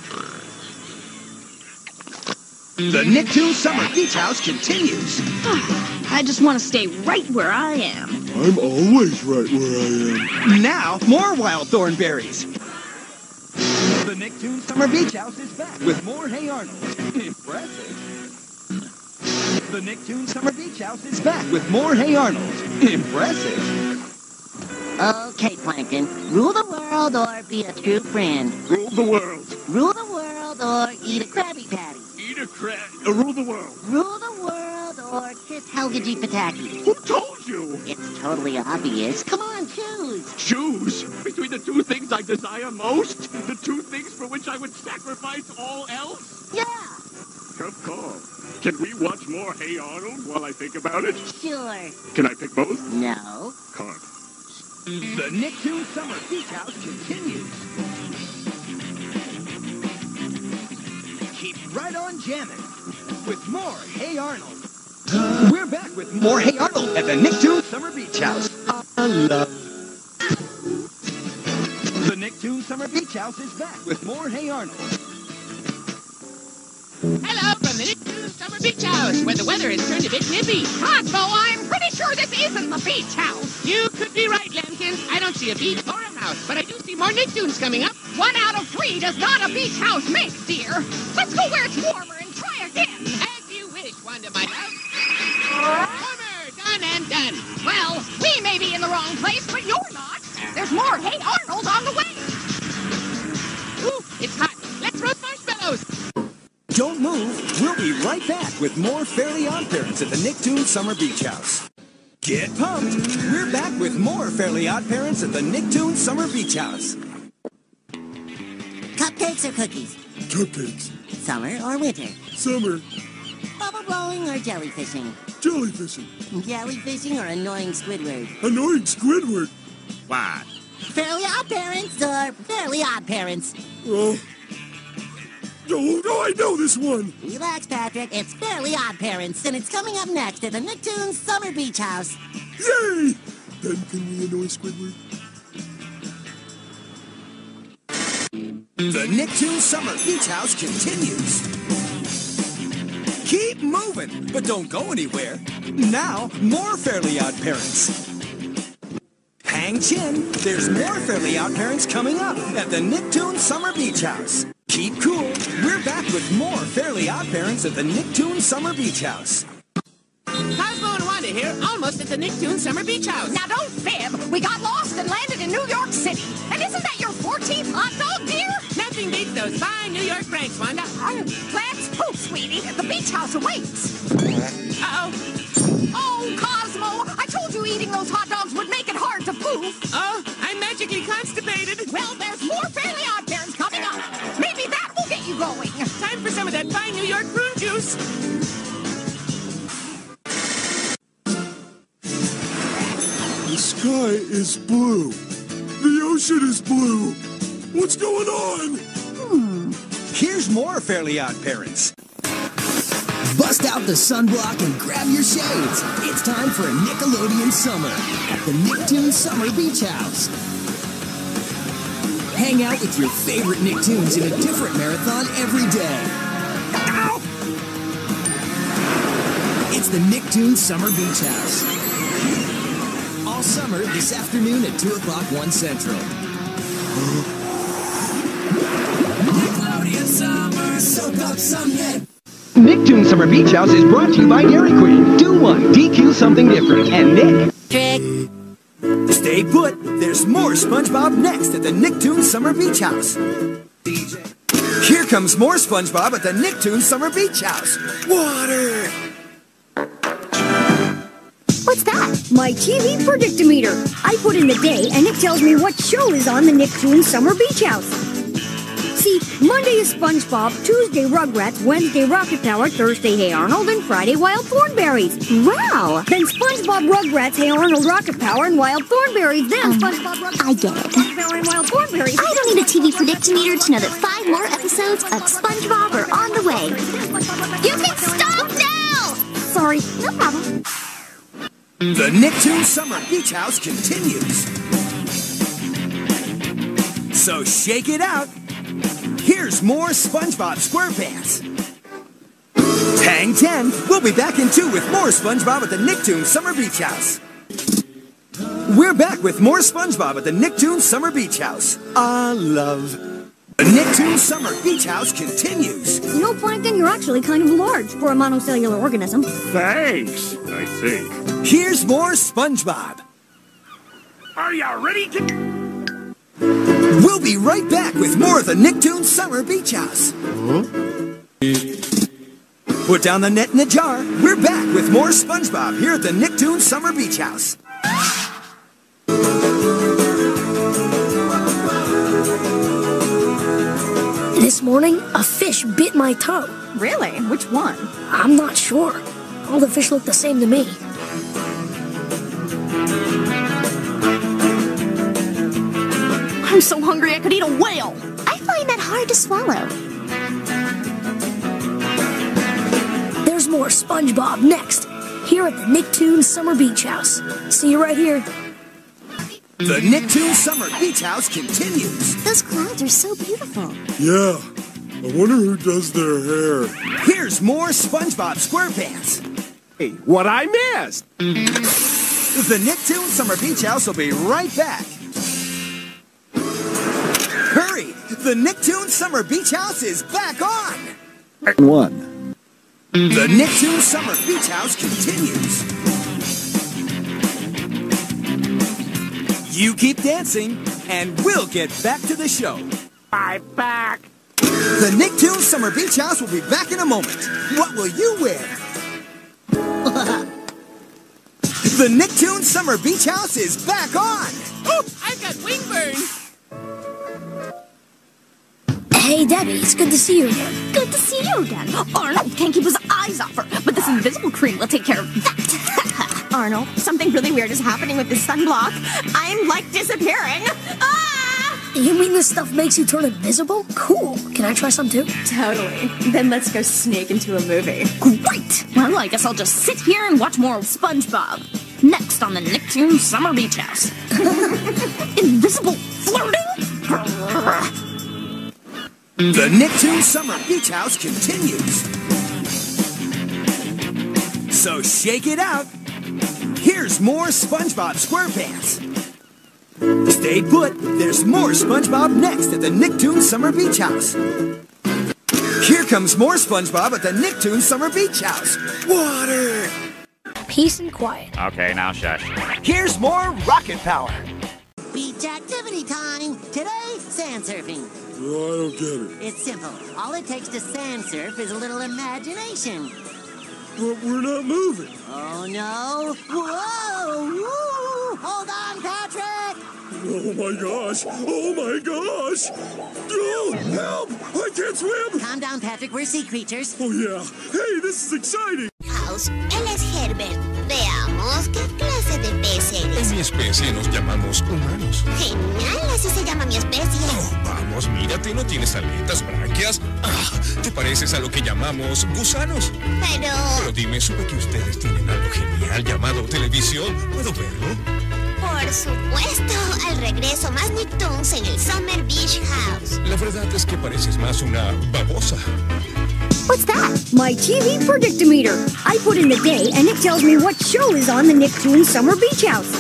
The Nicktoon Summer Beach House continues. I just want to stay right where I am. I'm always right where I am. Now, more Wild Thornberrys. The Nicktoon Summer Beach House is back with more Hey Arnold. Impressive. The Nicktoon Summer Beach House is back with more Hey Arnold. Impressive. Okay, Plankton, rule the world or be a true friend. Rule the world. Rule the world or eat a Krabby Patty. Eat a crab. Uh, rule the world. Rule the world or kiss Helga G. Pataki. Who told you? It's totally obvious. Come on, choose. Choose between the two things I desire most, the two things for which I would sacrifice all else. Yeah, Tough call. Can we watch more Hey Arnold while I think about it? sure. Can I pick both? No. Can't. The Nicktoon Summer Beach House continues. Right on jamming with more Hey Arnold. We're back with more Hey Arnold at the Nicktoon Summer Beach House. I love. The Nicktoon Summer Beach House is back with more Hey Arnold. Hello from the Nicktoon Summer Beach House, where the weather has turned a bit nippy. Cosmo, I'm pretty sure this isn't the beach house. You could be right, Lemkins. I don't see a beach or a mouse, but I do see more Nicktoons coming up. One out of three does not a beach house make, dear. Let's go where it's warmer and try again. As you wish, Wanda, my love. Warmer, done and done. Well, we may be in the wrong place, but you're not. There's more Hey Arnold on the way. Ooh, it's hot. Let's roast marshmallows. Don't move. We'll be right back with more Fairly Odd Parents at the Nicktoons Summer Beach House. Get pumped! We're back with more Fairly Odd Parents at the Nicktoons Summer Beach House. Cupcakes or cookies? Cupcakes. Summer or winter? Summer. Bubble blowing or jellyfishing? Jellyfishing. Jellyfishing or annoying Squidward? Annoying Squidward. Why? Fairly Odd Parents or Fairly Odd Parents? Oh. Oh, no, I know this one. Relax, Patrick. It's Fairly Odd Parents, and it's coming up next at the Nicktoons Summer Beach House. Yay! Then can we annoy Squidward? The Nicktoons Summer Beach House continues. Keep moving, but don't go anywhere. Now, more Fairly Odd Parents. Hang chin, there's more Fairly Odd Parents coming up at the Nicktoons Summer Beach House. Keep cool, we're back with more Fairly Odd Parents at the Nicktoons Summer Beach House. Cosmo and Wanda here, almost at the Nicktoons Summer Beach House. Now don't fib. We got lost and landed in New York City. And isn't that your 14th hot dog, dear? Nothing beats those fine New York Franks, Wanda. Oh, Let's poop, sweetie. The beach house awaits. Uh-oh. Oh, Cosmo, I told you eating those hot dogs would make it hard to poop. Oh, I'm magically constipated. Well, there's more Fairly Odd Parents coming up. Maybe that will get you going. Time for some of that fine New York prune juice. The sky is blue. The ocean is blue. What's going on? Hmm. Here's more Fairly Odd Parents. Bust out the sunblock and grab your shades. It's time for a Nickelodeon summer at the Nicktoons Summer Beach House. Hang out with your favorite Nicktoons in a different marathon every day. Ow! It's the Nicktoons Summer Beach House. All summer this afternoon at 2 o'clock 1 Central. Nickelodeon Summer, soak up some Nick. Nicktoons Summer Beach House is brought to you by Dairy Queen. Do one, DQ something different, and Nick. Trick. Stay put, there's more SpongeBob next at the Nicktoons Summer Beach House. DJ. Here comes more SpongeBob at the Nicktoons Summer Beach House. Water! What's that? My TV predictometer. I put in the day, and it tells me what show is on the Nicktoons Summer Beach House. See, Monday is SpongeBob, Tuesday Rugrats, Wednesday Rocket Power, Thursday Hey Arnold, and Friday Wild Thornberrys. Wow! Then SpongeBob, Rugrats, Hey Arnold, Rocket Power, and Wild Thornberrys. Then um, SpongeBob, Rugrats, I get it. Rocket Power, and Wild Thornberrys. I don't need a TV predictometer to know that five more episodes of SpongeBob are on the way. You can stop now! Sorry, no problem. The Nicktoons Summer Beach House continues. So shake it out. Here's more SpongeBob SquarePants. Hang 10. We'll be back in two with more SpongeBob at the Nicktoons Summer Beach House. We're back with more SpongeBob at the Nicktoons Summer Beach House. Ah, love. The Nicktoons Summer Beach House continues. You know, Plankton, you're actually kind of large for a monocellular organism. Thanks, I think. Here's more SpongeBob. Are you ready to... We'll be right back with more of the Nicktoons Summer Beach House. Put down the net in the jar. We're back with more SpongeBob here at the Nicktoons Summer Beach House. This morning, a fish bit my toe. Really? Which one? I'm not sure. All the fish look the same to me. I'm so hungry I could eat a whale. I find that hard to swallow. There's more SpongeBob next, here at the Nicktoons Summer Beach House. See you right here. The Nicktoons Summer Beach House continues. Those clouds are so beautiful. Yeah. I wonder who does their hair. Here's more SpongeBob SquarePants. Hey, what I missed? The Nicktoons Summer Beach House will be right back. The Nicktoons Summer Beach House is back on! One. The Nicktoons Summer Beach House continues. You keep dancing, and we'll get back to the show. I'm back. The Nicktoons Summer Beach House will be back in a moment. What will you wear? the Nicktoons Summer Beach House is back on! Oh, I've got wing burn. Hey, Debbie, it's good to see you again. Good to see you again. Arnold can't keep his eyes off her, but this invisible cream will take care of that. Arnold, something really weird is happening with this sunblock. I'm like disappearing. Ah! You mean this stuff makes you turn invisible? Cool. Can I try some too? Totally. Then let's go sneak into a movie. Great! Well, I guess I'll just sit here and watch more SpongeBob. Next on the Nicktoons Summer Beach House. Invisible flirting? The Nicktoons Summer Beach House continues. So shake it out. Here's more SpongeBob SquarePants. Stay put. There's more SpongeBob next at the Nicktoons Summer Beach House. Here comes more SpongeBob at the Nicktoons Summer Beach House. Water. Peace and quiet. Okay, now shush. Here's more Rocket Power. Beach activity time. Today, sand surfing. I don't get it. It's simple. All it takes to sand surf is a little imagination. But we're not moving. Oh no! Whoa! Woo! Hold on, Patrick! Oh my gosh! Oh my gosh! Oh, help! I can't swim! Calm down, Patrick. We're sea creatures. Oh yeah! Hey, this is exciting! House, él es Herbert. Veamos qué clase de pez eres. En mi especie nos llamamos humanos. Genial, así se llama mi especie. Vamos, mírate, no tienes aletas, branquias. Ah, te pareces a lo que llamamos gusanos. Pero... Pero dime, supe que ustedes tienen algo genial llamado televisión. ¿Puedo verlo? Por supuesto, al regreso más Nicktoons en el Summer Beach House. La verdad es que pareces más una babosa. What's that? My TV predictometer. I put in the day and it tells me what show is on the Nicktoons Summer Beach House.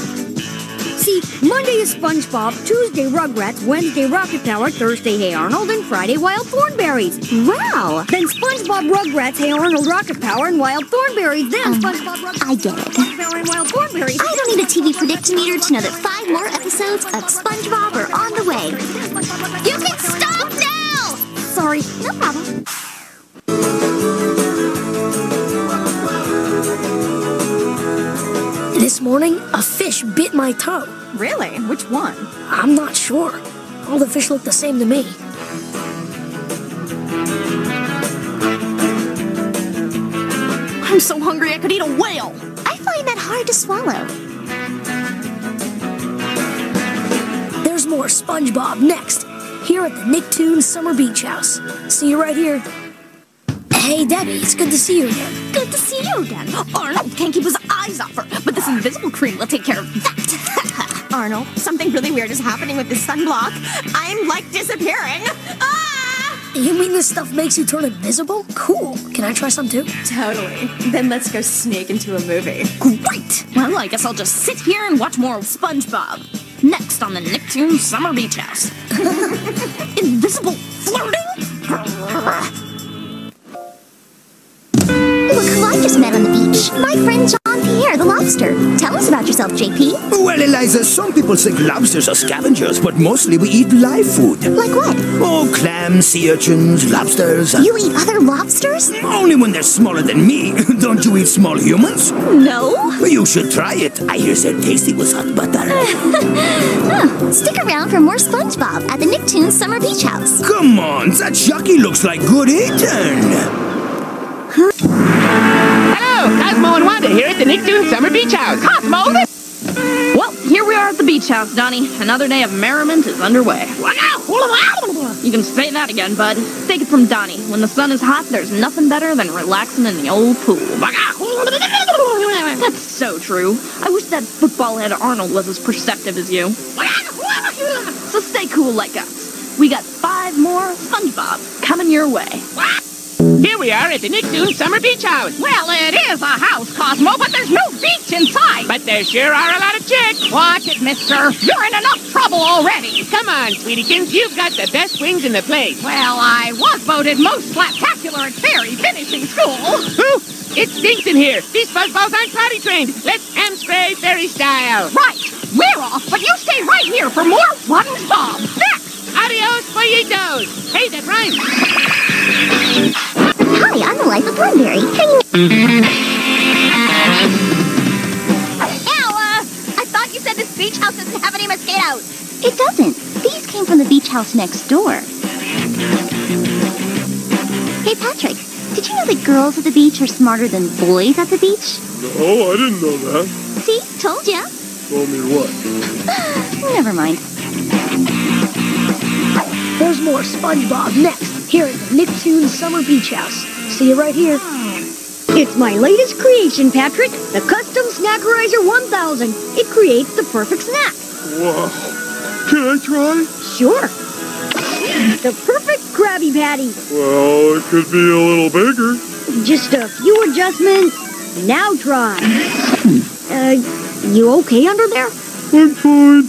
See, Monday is SpongeBob, Tuesday Rugrats, Wednesday Rocket Power, Thursday Hey Arnold, and Friday Wild Thornberrys. Wow! Then SpongeBob, Rugrats, Hey Arnold, Rocket Power, and Wild Thornberrys. Then um, SpongeBob, Rugrats, I get it. Power, and Wild Thornberrys. I don't need a TV predictometer to know that five more episodes of SpongeBob are on the way. You can stop now! Sorry. No problem. This morning, a fish bit my toe. Really? Which one? I'm not sure. All the fish look the same to me. I'm so hungry I could eat a whale. I find that hard to swallow. There's more SpongeBob next, here at the Nicktoons Summer Beach House. See you right here. Hey, Debbie, it's good to see you again. Good to see you again. Arnold can't keep his eyes off her, but this invisible cream will take care of that. Arnold, something really weird is happening with this sunblock. I'm like disappearing. Ah! You mean this stuff makes you turn invisible? Cool. Can I try some too? Totally. Then let's go sneak into a movie. Great! Well, I guess I'll just sit here and watch more SpongeBob. Next on the Nicktoons Summer Beach House. Invisible flirting? Who I just met on the beach. My friend John Pierre, the lobster. Tell us about yourself, JP. Well, Eliza, some people think lobsters are scavengers, but mostly we eat live food. Like what? Oh, clams, sea urchins, lobsters. Uh, you eat other lobsters? Only when they're smaller than me. Don't you eat small humans? No. You should try it. I hear they're tasty with hot butter. Huh. Stick around for more SpongeBob at the Nicktoons Summer Beach House. Come on, that Chuckie looks like good eating. Hello, Cosmo and Wanda here at the Nicktoons Summer Beach House. Cosmo, this... Well, here we are at the beach house, Donnie. Another day of merriment is underway. You can say that again, bud. Take it from Donnie. When the sun is hot, there's nothing better than relaxing in the old pool. That's so true. I wish that football head Arnold was as perceptive as you. So stay cool like us. We got five more SpongeBob coming your way. Here we are at the Nicktoons Summer Beach House. Well, it is a house, Cosmo, but there's no beach inside. But there sure are a lot of chicks. Watch it, mister. You're in enough trouble already. Come on, sweetiekins. You've got the best wings in the place. Well, I was voted most spectacular at fairy finishing school. Ooh, it stinks in here. These fuzzballs aren't potty trained. Let's ham spray fairy style. Right. We're off, but you stay right here for more SpongeBob. Next, I Adios, pollitos. Hey, that rhymes. Hi, I'm Eliza Thornberry. Ow, uh, I thought you said this beach house doesn't have any mosquitoes. It doesn't. These came from the beach house next door. Hey, Patrick, did you know that girls at the beach are smarter than boys at the beach? No, I didn't know that. See, told ya. Told me what? Never mind. There's more SpongeBob next, here at the Nicktoons Summer Beach House. See you right here. It's my latest creation, Patrick. The Custom Snackerizer 1000. It creates the perfect snack. Wow. Can I try? Sure. The perfect Krabby Patty. Well, it could be a little bigger. Just a few adjustments. Now try. Uh, you okay under there? I'm fine.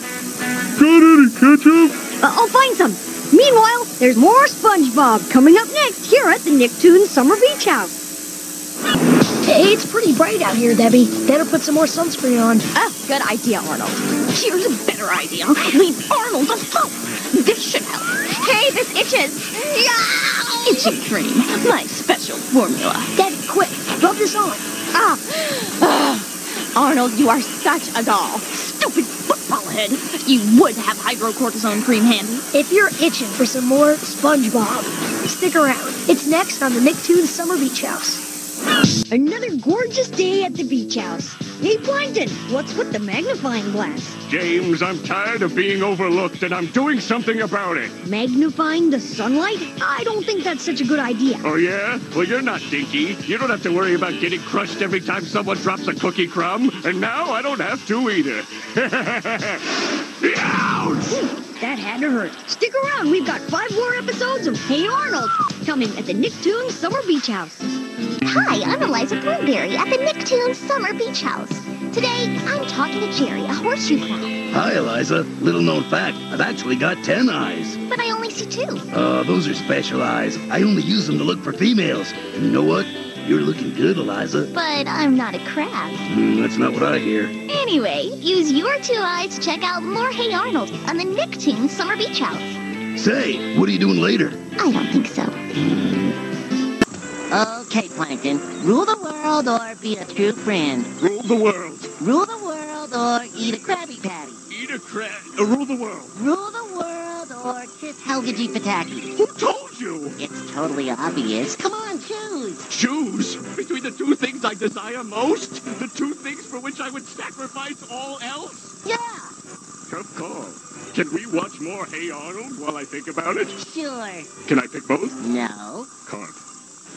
Got any ketchup? Uh, I'll find some. Meanwhile, there's more SpongeBob coming up next here at the Nicktoons Summer Beach House. Hey, it's pretty bright out here, Debbie. Better put some more sunscreen on. Ah, good idea, Arnold. Here's a better idea. Leave Arnold alone. This should help. Hey, this itches. Itchy cream, my special formula. Debbie, quick, rub this on. Ah, ah. Arnold, you are such a doll. Stupid football head. You would have hydrocortisone cream handy. If you're itching for some more SpongeBob, stick around. It's next on the Nicktoons Summer Beach House. Another gorgeous day at the beach house. Hey, Plankton, what's with the magnifying glass? James, I'm tired of being overlooked, and I'm doing something about it. Magnifying the sunlight? I don't think that's such a good idea. Oh, yeah? Well, you're not dinky. You don't have to worry about getting crushed every time someone drops a cookie crumb. And now I don't have to either. Ouch! Hmm. That had to hurt. Stick around, we've got five more episodes of Hey Arnold coming at the Nicktoons Summer Beach House. Hi, I'm Eliza Thornberry at the Nicktoons Summer Beach House. Today, I'm talking to Jerry, a horseshoe crab. Hi, Eliza. Little known fact, I've actually got ten eyes. But I only see two. Uh, those are special eyes. I only use them to look for females. And you know what? You're looking good, Eliza. But I'm not a crab. Hmm, that's not what I hear. Anyway, use your two eyes to check out more Hey Arnold on the Nicktoons Summer Beach House. Say, what are you doing later? I don't think so. Okay, Plankton. Rule the world or be a true friend. Rule the world. Rule the world or eat a Krabby Patty. Eat a crab. Uh, rule the world. Rule the world or kiss Helga G. Pataki. Who told you? It's totally obvious. Come on, choose. Choose between the two things I desire most, the two things for which I would sacrifice all else. Yeah. Tough call. Can we watch more Hey Arnold while I think about it? Sure. Can I pick both? No. Can't.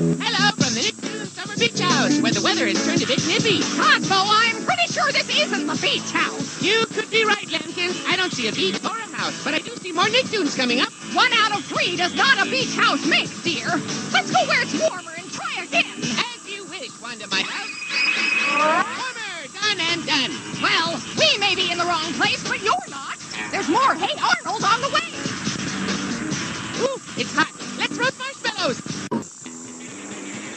Hello from the Nicktoons Summer Beach House, where the weather has turned a bit nippy. Cosmo, I'm pretty sure this isn't the beach house. You could be right, Lampkins. I don't see a beach or a house, but I do see more Nicktoons coming up. One out of three does not a beach house make, dear. Let's go where it's warmer and try again. As you wish, Wanda, my love. Warmer, done and done. Well, we may be in the wrong place, but you're not. There's more Hey Arnold on the way. Ooh, it's hot. Let's roast marshmallows.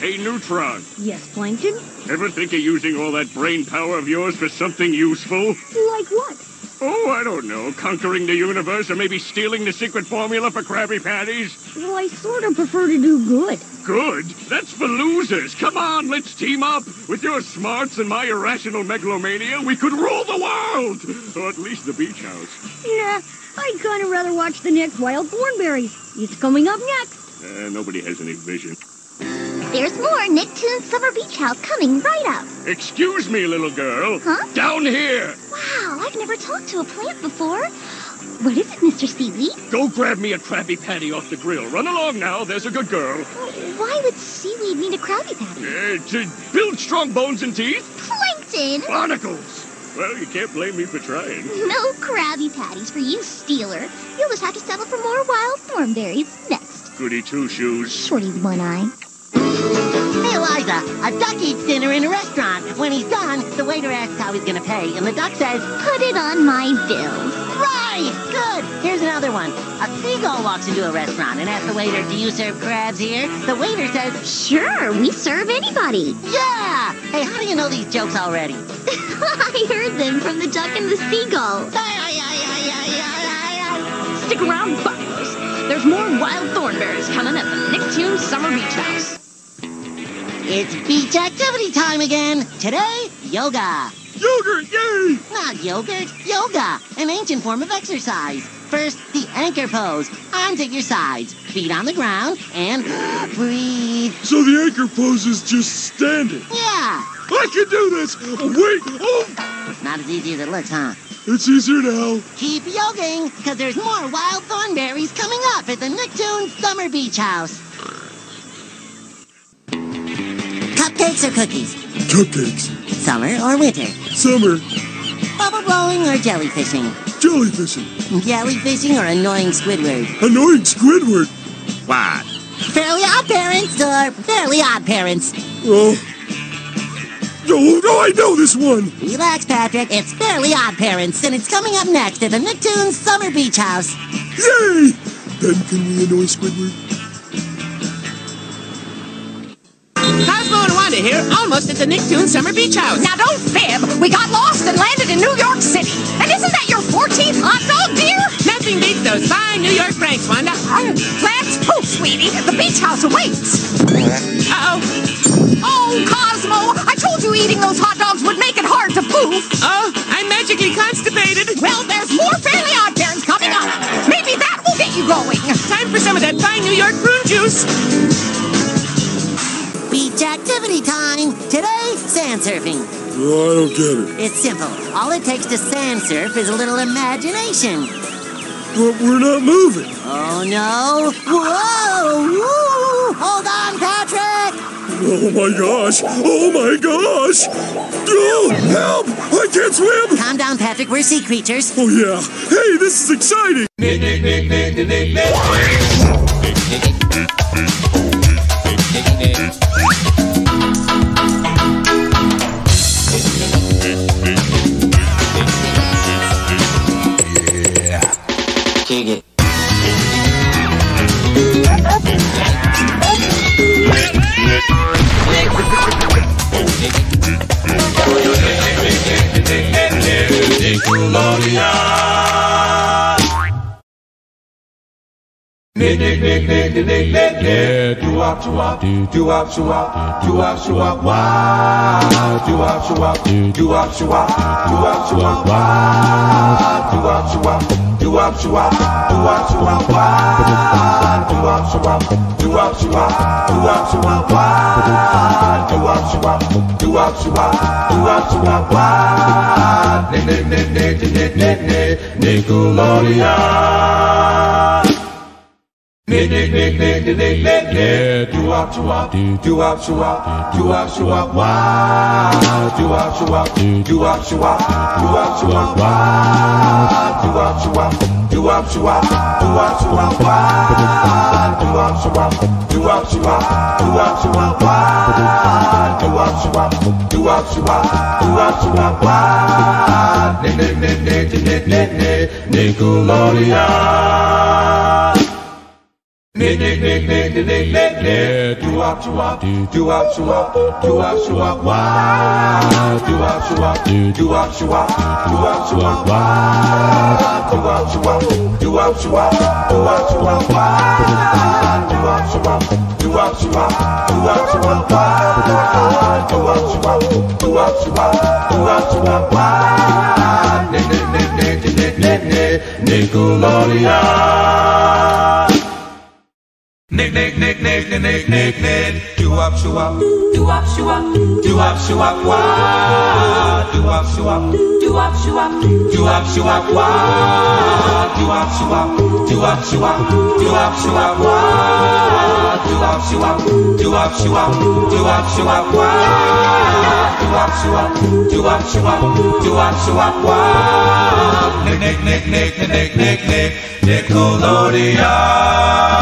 Hey, Neutron. Yes, Plankton? Ever think of using all that brain power of yours for something useful? Like what? Oh, I don't know. Conquering the universe or maybe stealing the secret formula for Krabby Patties? Well, I sort of prefer to do good. Good? That's for losers. Come on, let's team up. With your smarts and my irrational megalomania, we could rule the world! Or at least the beach house. Nah, I'd kind of rather watch the next Wild Thornberrys. It's coming up next. Uh, nobody has any vision. There's more Nicktoons Summer Beach House coming right up. Excuse me, little girl. Huh? Down here! Wow, I've never talked to a plant before. What is it, Mr. Seaweed? Go grab me a Krabby Patty off the grill. Run along now, there's a good girl. Why would seaweed need a Krabby Patty? Uh, to build strong bones and teeth? Plankton! Barnacles! Well, you can't blame me for trying. No Krabby Patties for you, Stealer. You'll just have to settle for more wild thornberrys next. Goody two shoes. Shorty's one eye. Hey, Eliza, a duck eats dinner in a restaurant. When he's done, the waiter asks how he's going to pay, and the duck says, Put it on my bill. Right! Good! Here's another one. A seagull walks into a restaurant and asks the waiter, Do you serve crabs here? The waiter says, Sure, we serve anybody. Yeah! Hey, how do you know these jokes already? I heard them from the duck and the seagull. Stick around, butlers. There's more wild thornberrys coming at the Nicktoons Summer Beach House. It's beach activity time again. Today, yoga. Yogurt, yay! Not yogurt, yoga, an ancient form of exercise. First, the anchor pose. Arms at your sides, feet on the ground, and breathe. So the anchor pose is just standing. Yeah, I can do this! Oh, wait! Oh! not as easy as it looks, huh? It's easier now. Keep yogging, because there's more wild thornberrys coming up at the Nicktoons Summer Beach House. Cupcakes or cookies? Cupcakes. Summer or winter? Summer. Bubble blowing or jellyfishing? Jellyfishing. Jellyfishing or annoying Squidward? Annoying Squidward. Why? Fairly Odd Parents or Fairly Odd Parents? Oh. Oh, no, I know this one! Relax, Patrick. It's Fairly Odd Parents, and it's coming up next at the Nicktoons Summer Beach House. Yay! Then can we annoy Squidward? Cosmo and Wanda here, almost at the Nicktoons Summer Beach House. Now don't fib. We got lost and landed in New York City. And isn't that your 14th hot dog, dear? Nothing beats those fine New York franks, Wanda. Oh, Let's poof, sweetie. The beach house awaits. Uh-oh. Eating those hot dogs would make it hard to poof. Oh, I'm magically constipated. Well, there's more Fairly Odd Parents coming up. Maybe that will get you going. Time for some of that fine New York prune juice. Beach activity time. Today, sand surfing. Oh, I don't get it. It's simple. All it takes to sand surf is a little imagination. But we're not moving. Oh no! Whoa! Woo! Hold on, Patrick! Oh my gosh! Oh my gosh! Oh, help! I can't swim! Calm down, Patrick. We're sea creatures. Oh yeah! Hey, this is exciting! Nick, Nick, Nick, Nick, Nick, Nick, Nick, Nick, Nick, Nick, Nick, Nick, Nick. Do up, do up, do up, do up, do up, do up, wow. Do up, do up, do up, do up, do up, do up, wow. Do up, do up, do up, do up, do up, do up, wow. Do up, do up, do up, do up, do up, do up, wow. Do up, do up, do up, do up, do up, do up, wow. Nick, Nick, Nick, Nick, Nick, Nick, Nick, Nickelodeon. Nick, Nick, Nick, Nick, Nick, Nick, Nick, Nick. Do up, do up, do up, do up, do up, do up, wow. Do up, do up, do up, do up, do up, do up, wow. Do up, do up, do up, do up, do up, do up, wow. Do up, do up, do up, do up, do up, do up, wow. Do up, do up, do up, do up, do up, do up, wow. Nick, Nick, Nick, Nick, Nick, Nick, Nick, Nickelodeon. Nick, Nick, Nick, Nick, Nick, Nick, Nick. Do up, do up, do up, do up, do up, do up, wow. Do up, do up, do up, do up, do up, do up, wow. Do up, do up, do up, do up, do up, do up, wow. Do up, do up, do up, do up, do up, do up. Do up, do up, do up, do up, do up, do up, wow. Nick, Nick, Nick, Nick, Nick, Nick, Nick, Nickelodeon. Nick, Nick, Nick, Nick, Nick, Nick, Nick, Nick. Do up, shoo up, do up, shoo up, do up, shoo up, wah. Do up, shoo up, do up, shoo up, do up, shoo up, wah. Do up, shoo up, do up, shoo up, do up, shoo up, wah. Do up, shoo up, do up, shoo up, do up, shoo up, wah. Do up, shoo up, do up, shoo up, do up, shoo up, wah. Nick, Nick, Nick, Nick, Nick, Nick, Nick, Nickelodeon.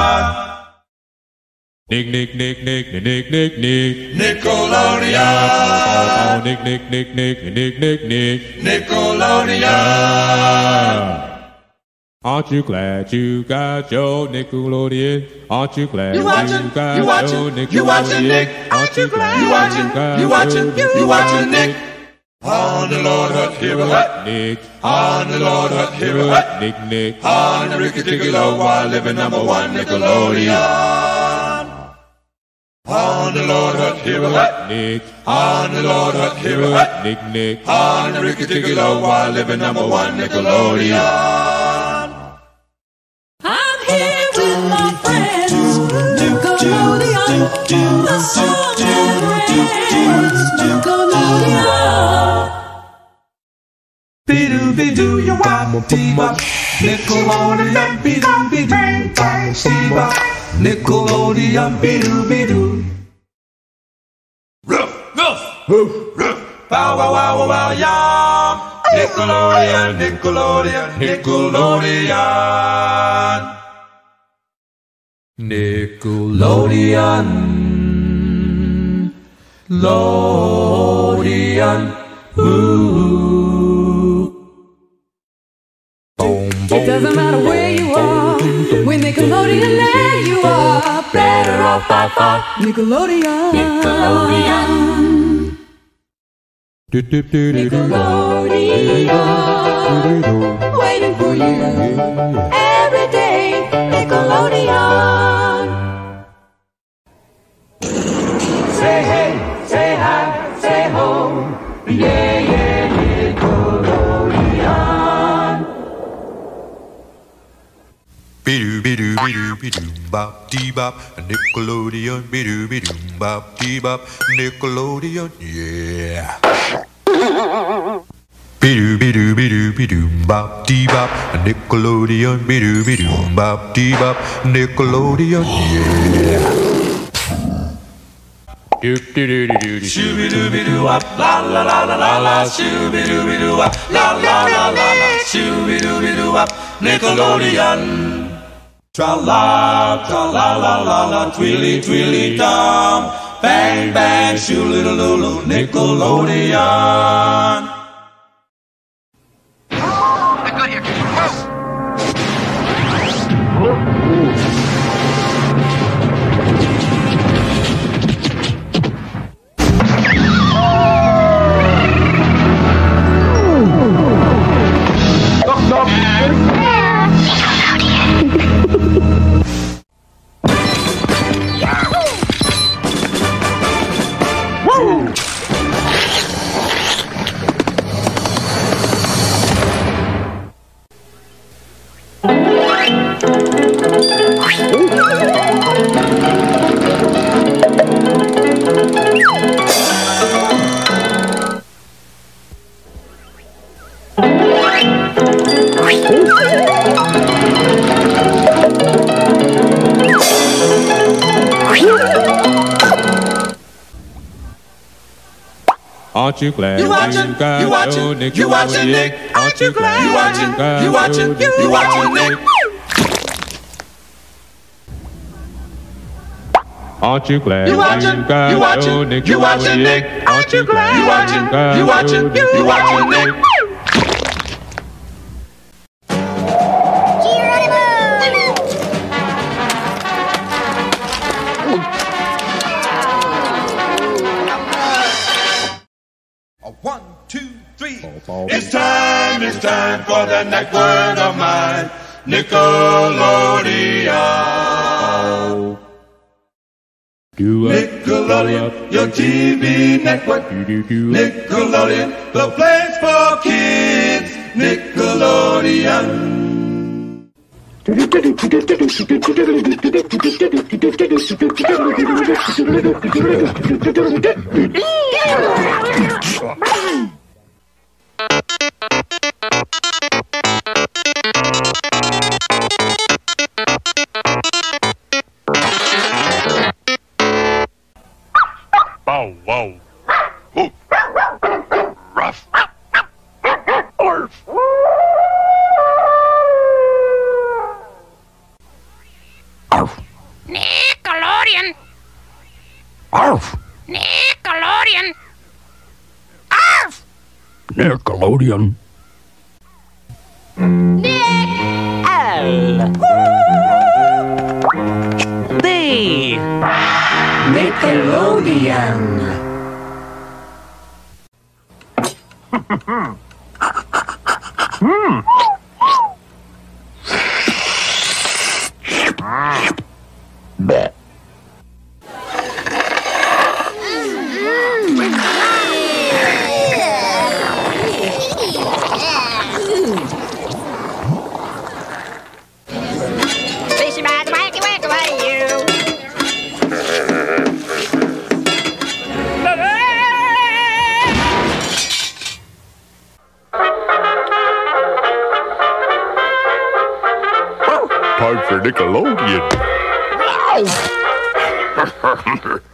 Nick, Nick, Nick, Nick, Nick, Nick, Nick, Nick. Nickelodeon. Oh, Nick, Nick, Nick, Nick, Nick, Nick, Nick. Nickelodeon. Aren't you glad you got your Nickelodeon? Aren't you glad You watching? got You watching, your? Nickelodeon? You watching, Nick? Aren't you glad You watching? You watching? You watching, Nick? On the Lord Hut, here a hut, Nick. On the Lord Hut, here a hut, Nick, Nick. On the Ricky Ticky Low, while living number one Nickelodeon. On the Lord Hut, here a hut, Nick. On the Lord Hut, here a hut, Nick, Nick. On the Ricky Ticky Low, while living number one Nickelodeon. I'm here with my friends. Nickelodeon. The song friends. Nickelodeon. Be-doo, be-doo, you wop, dee-bop. Nickelodeon, be-doo, be-doo, bop, dee-bop. Nickelodeon, be-doo, be-doo. Ruff. Bow, wow, wow, wow, yum. Nickelodeon, Nickelodeon, Nickelodeon. Nickelodeon. Lodian. Ooh. It doesn't matter where you are, with Nickelodeon there you are. Better off by far. Nickelodeon. Nickelodeon. Nickelodeon. Waiting for you Be-doo, be-doo, be-doo, be-doo, bop, dee-bop, Nickelodeon, be-doo, be-doo, bop, dee-bop, Nickelodeon, yeah. Be-doo, be-doo, be-doo, be-doo, bop, dee-bop, Nickelodeon, be-doo, be-doo, bop, dee-bop, Nickelodeon, yeah. Shooby-dooby-doo wop, la la la la la la, shooby-dooby-doo wop, la la la la la, shooby-dooby-doo wop, Nickelodeon. Tra la, tra la la la la, twilly twilly dum, bang bang, shoo little lulu, Nickelodeon. Aren't you glad You watching? got You watching? You watching, Nick? Aren't you glad You watching? You watching? You watching, Nick? Aren't you glad You watching? got You your watching? You watching, Nick? Nickelodeon? Aren't you glad You watching? got You watching? your You watching, Nick? One, two, three. It's time, it's time for the network of mine, Nickelodeon. Nickelodeon, your TV network. Nickelodeon, the place for kids. Nickelodeon. Bow wow. Rough. Orf. Nickelodeon. Arf! Nickelodeon. Arf! Nickelodeon. L. Nickelodeon. Hmm. Bet. For Nickelodeon. Let's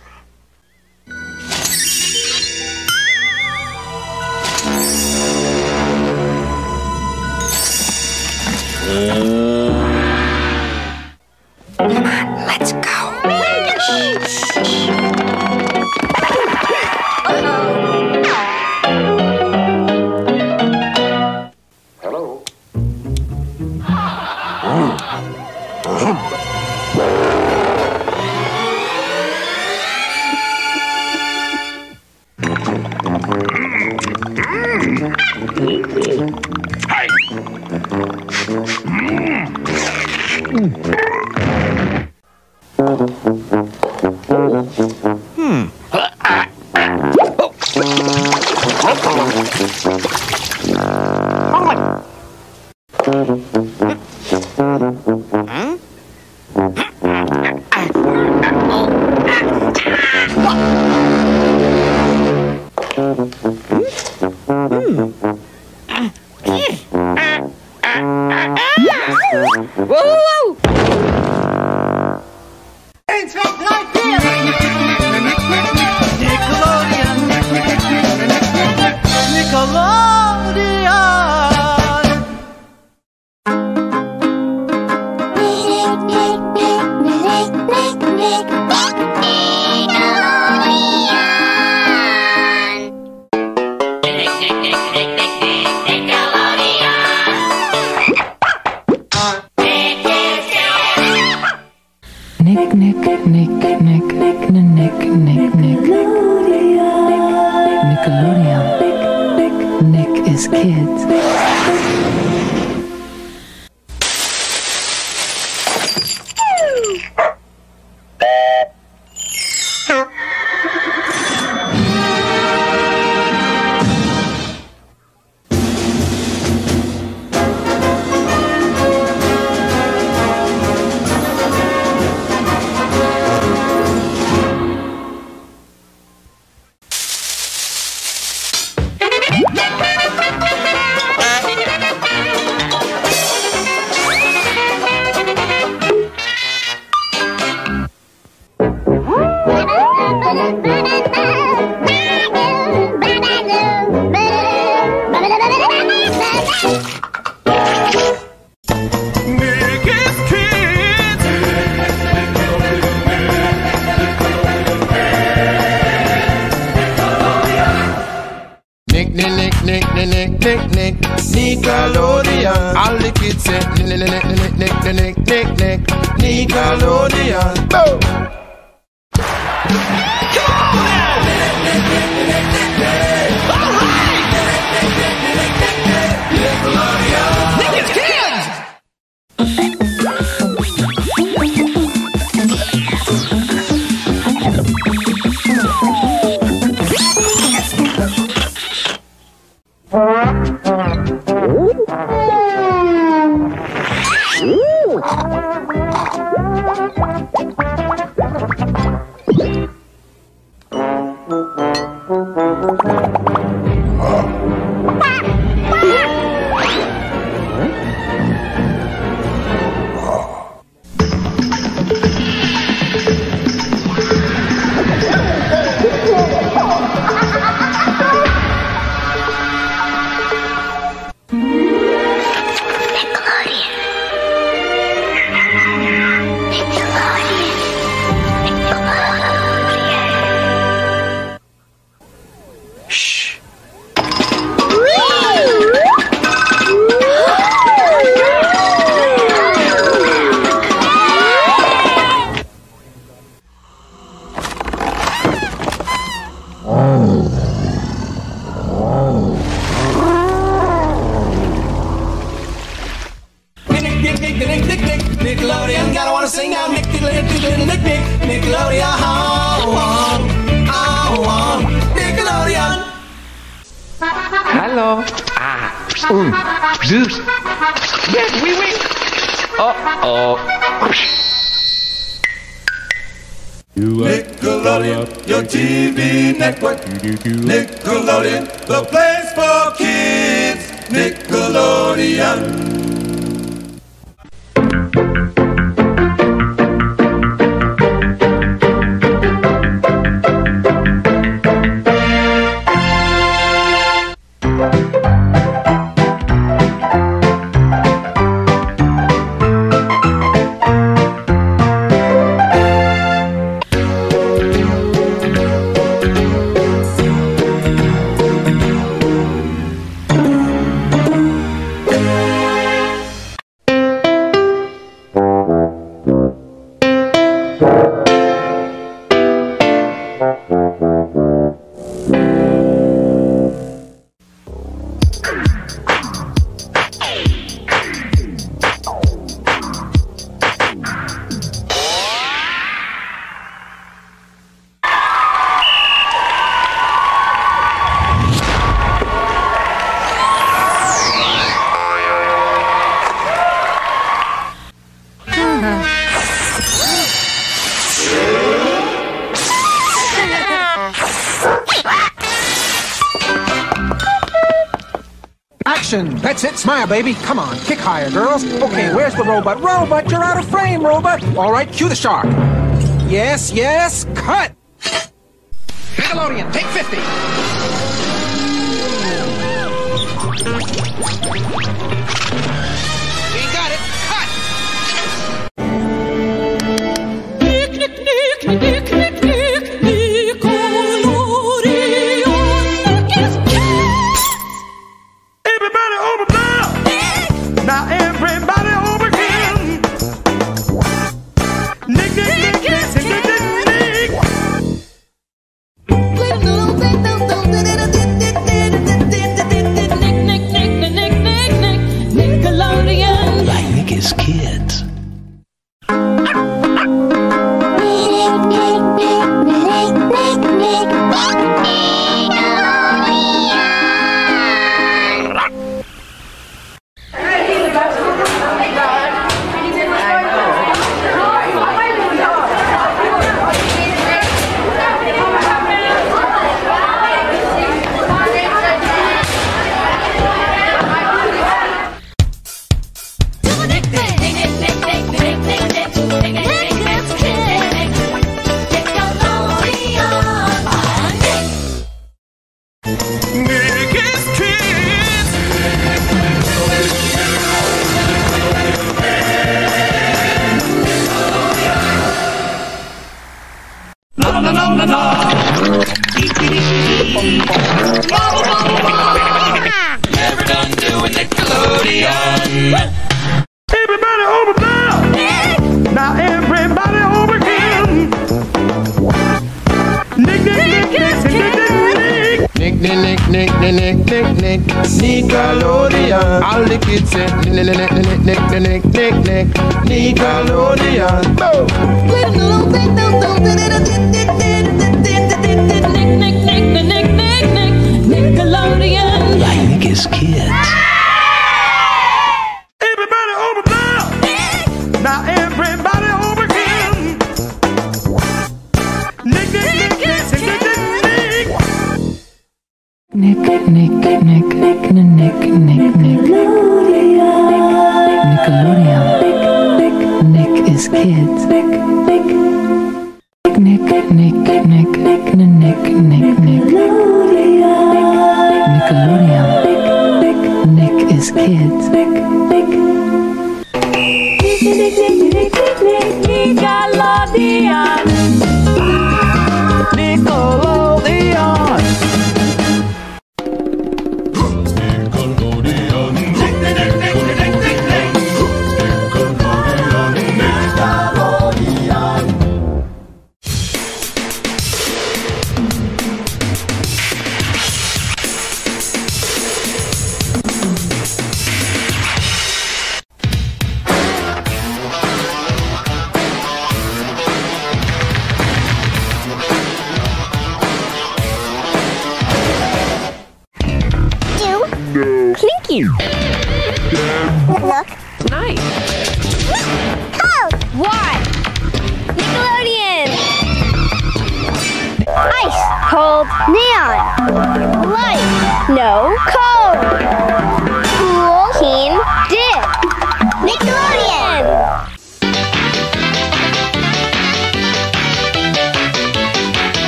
That's it. Smile, baby. Come on. Kick higher, girls. Okay, where's the robot? Robot, you're out of frame, robot. All right, cue the shark. Yes, yes, cut. Nickelodeon, take 50.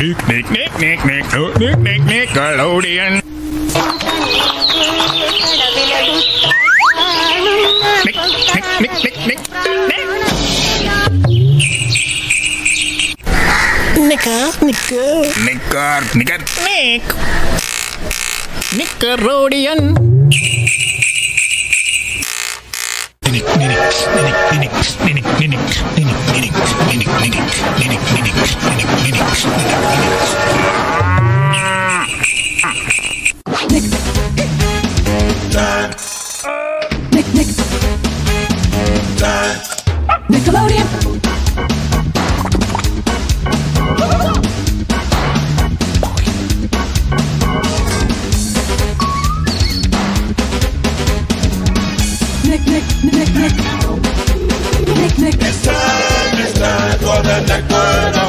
Nick, Nick, Nick, Nick, Nick, Nick, Nick, Nick, Nick, Nickelodeon. Nick, Nick, Nick, Nick, Nick, Nicker, Nicker. Nicker, Nicker, Nick. Nickelodeon. Nick, Nick, Nick, Nick. Nick, Nick. It's time, it's time for the neck word of mine.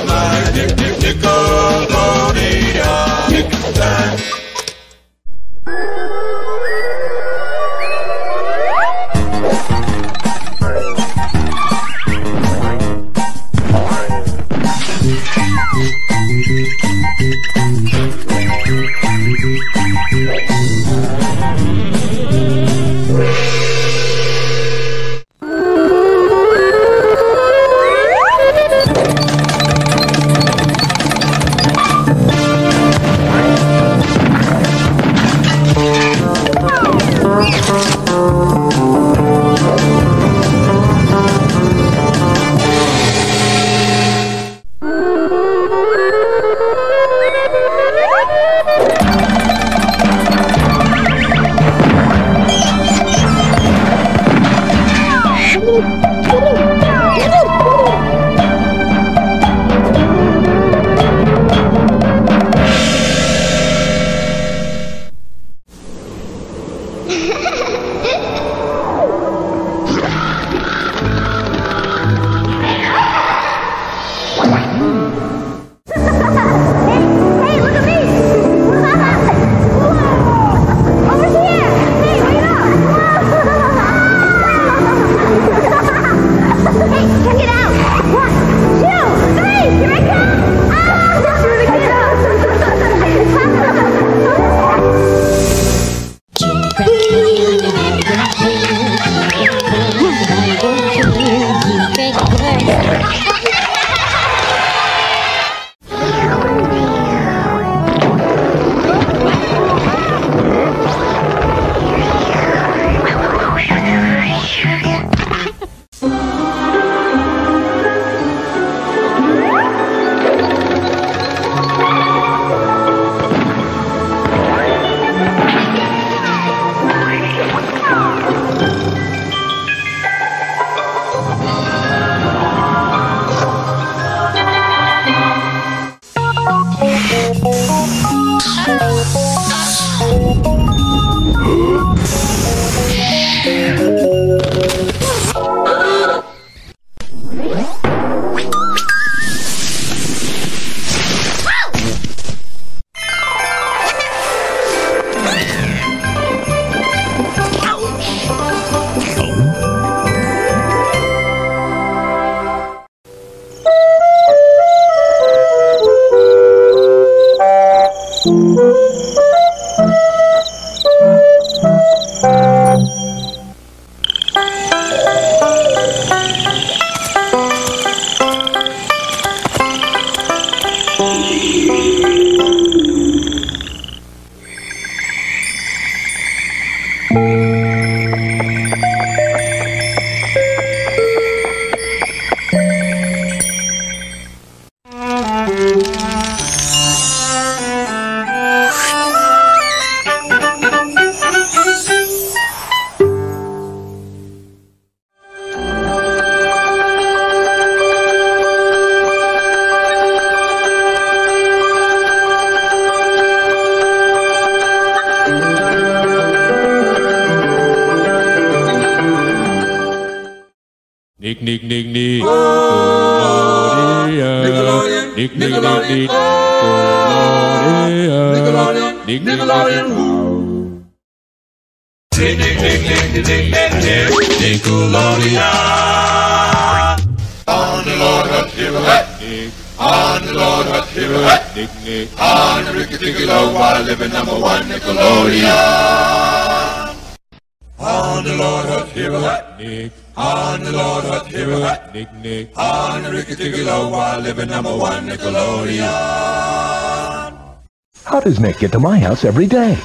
Nick get to my house every day.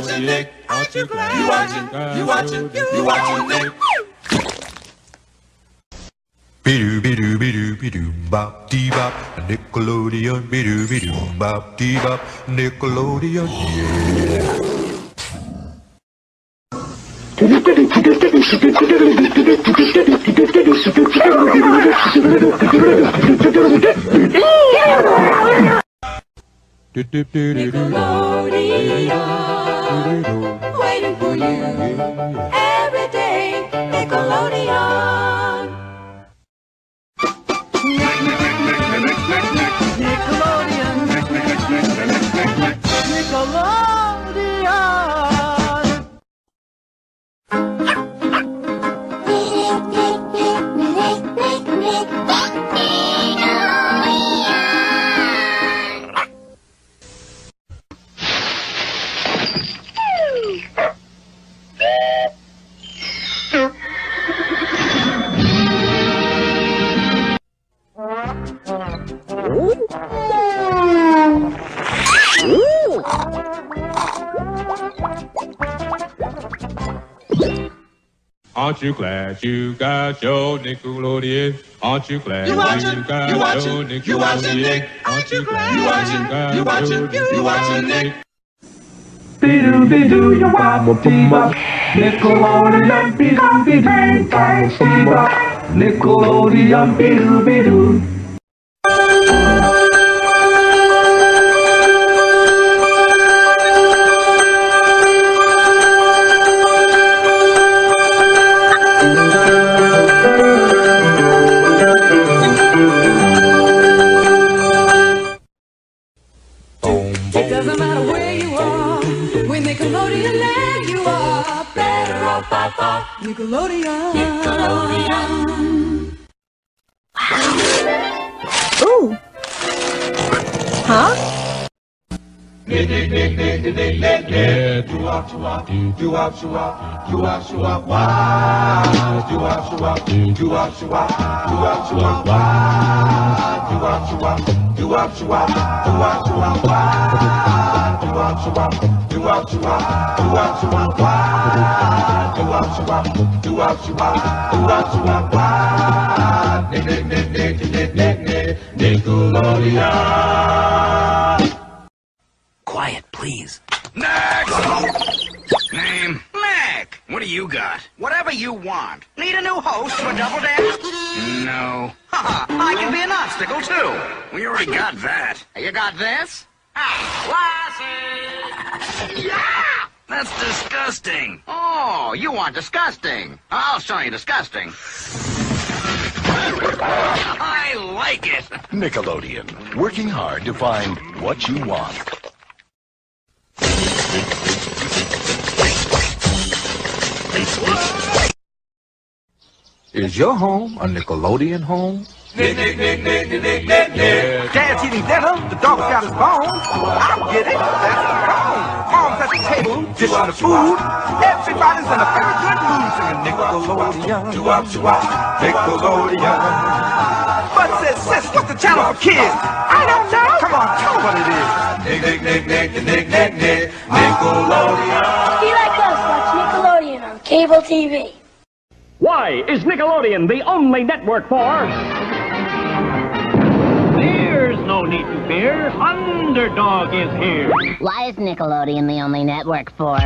watching Nick. Aren't you glad? You watching, you watching, you watching Nick. Be-doo, be-doo, be-doo, be-doo, bop, dee-bop, Nickelodeon, be-doo, be-doo, bop, dee-bop, Nickelodeon, yeah. glad you got your Nickelodeon? Aren't you glad You watching? got You watching? your You Nickelodeon? watching, Nick? Aren't you glad You watching? got You watching? your You watching, Nick? Be-doo, be-doo, you wop, bebop. Nickelodeon, be-doo, be-doo, bebop. Nickelodeon, be-doo, be-doo. Doo-wop, doo-wop, doo-wop, doo-wop, wah. Doo-wop, doo-wop, doo-wop, doo-wop, doo-wop, doo-wop, wah. Nick, Nick, Nick, Nick, Nick, Nick, Nick, Nickelodeon. Find what you want. Is your home a Nickelodeon home? Nick, Nick, Nick, Nick, Nick, Nick, Nick. Dad's eating dinner, the dog's got his bone. I get it, that's the tone. Mom's at the table, dishing the food. Everybody's in a very good mood singing Nickelodeon. Nickelodeon. But says, sis, what's the channel for kids? I don't know. Come on, tell what it is. Nick, Nick, Nick, Nick, Nick, Nick, Nick, Nickelodeon. Be like us, watch Nickelodeon on cable TV. Why is Nickelodeon the only network for? There's no need to fear. Underdog is here. Why is Nickelodeon the only network for?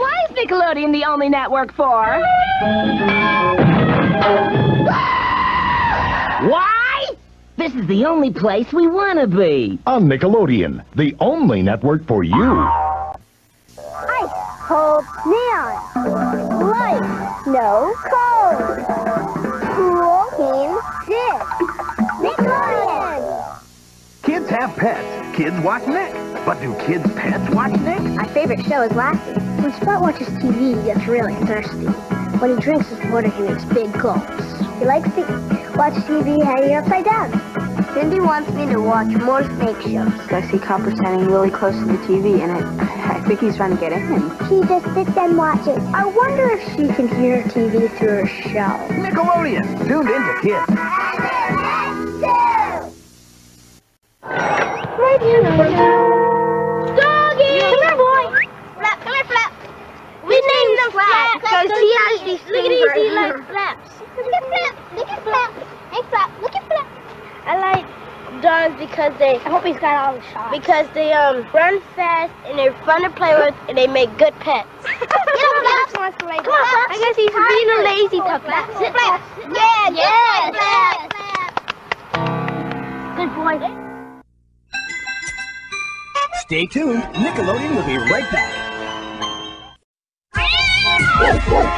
Why is Nickelodeon the only network for? Why? This is the only place we want to be. On Nickelodeon, the only network for you. Ice, cold, neon. Light, no, cold. Cool, keen, dick. Nickelodeon. Kids have pets. Kids watch Nick. But do kids' pets watch Nick? My favorite show is Lassie. When Spot watches TV, he gets really thirsty. When he drinks his water, he makes big gulps. He likes to watch TV hanging upside down. Cindy wants me to watch more snake shows. I see Copper standing really close to the TV, and I, I think he's trying to get in. She just sits and watches. I wonder if she can hear TV through her shell. Nickelodeon, tuned into kids. Doggy! We named him because he has these Look at these, he likes flaps. Look at Flap. Look at Flap. Hey, Flap. Look at Flap. I like dogs because they. I hope he's got all the shots. Because they um run fast and they're fun to play with and they make good pets. Get up, Flaps wants to play. Come on, Flaps. I guess he's being a lazy puppy. Sit, Flaps. Yeah, yeah, Flaps. Good boy. Stay tuned. Nickelodeon will be right back. Woo!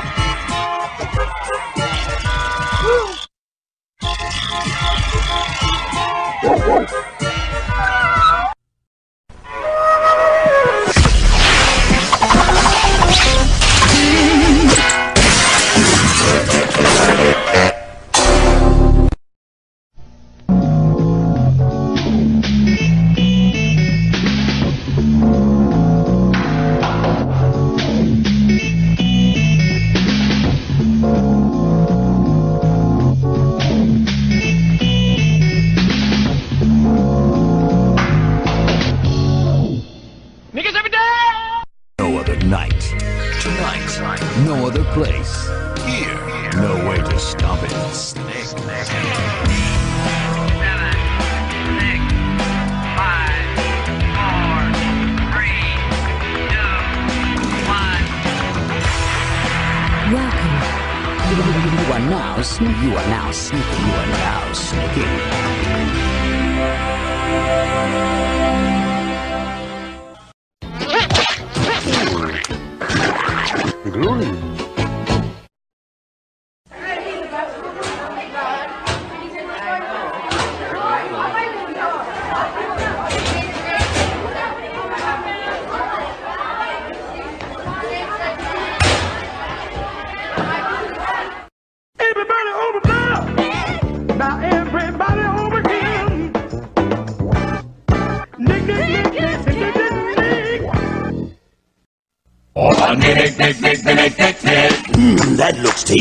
glory.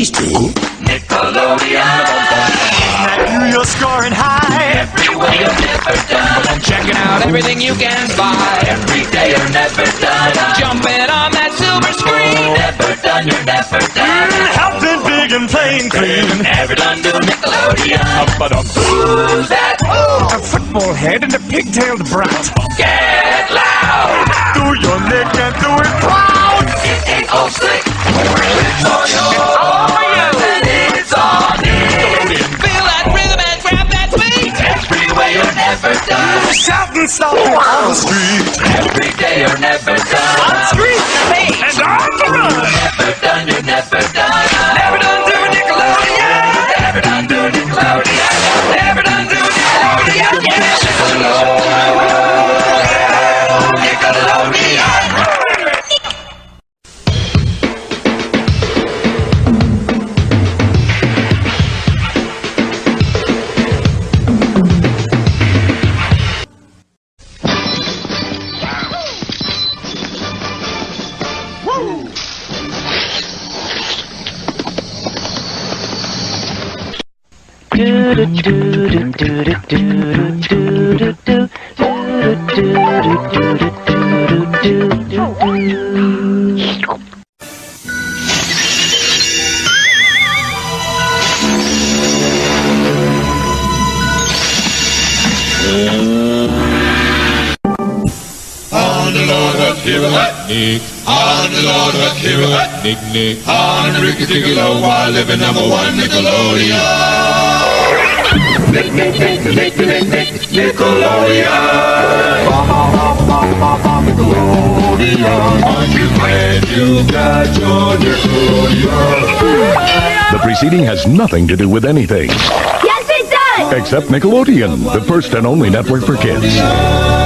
tasty. number one Nickelodeon. The preceding has nothing to do with anything. Yes, it does! Except Nickelodeon, the first and only network for kids.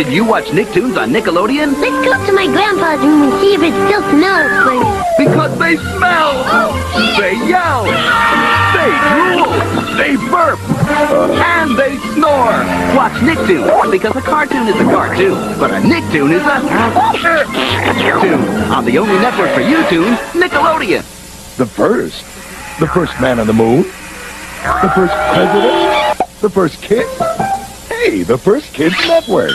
Should you watch Nicktoons on Nickelodeon? Let's go to my grandpa's room and see if it still smells, please. Because they smell. Oh, they yell. They drool. They burp. And they snore. Watch Nicktoons because a cartoon is a cartoon, but a Nicktoon is a tune on the only network for you tunes, Nickelodeon. The first? The first man on the moon? The first president? The first kid? Hey, the first kids network.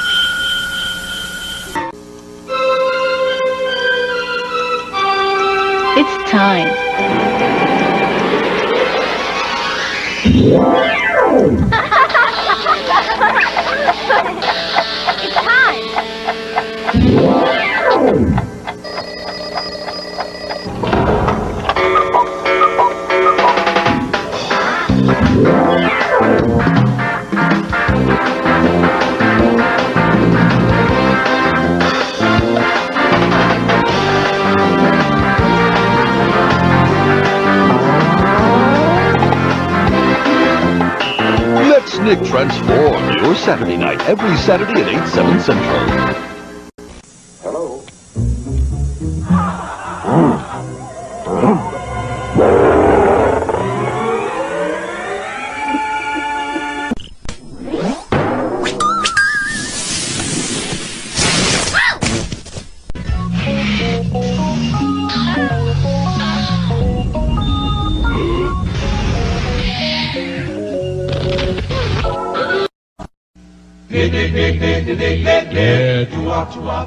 Time. Snick transform your Saturday night every Saturday at 8, 7 Central.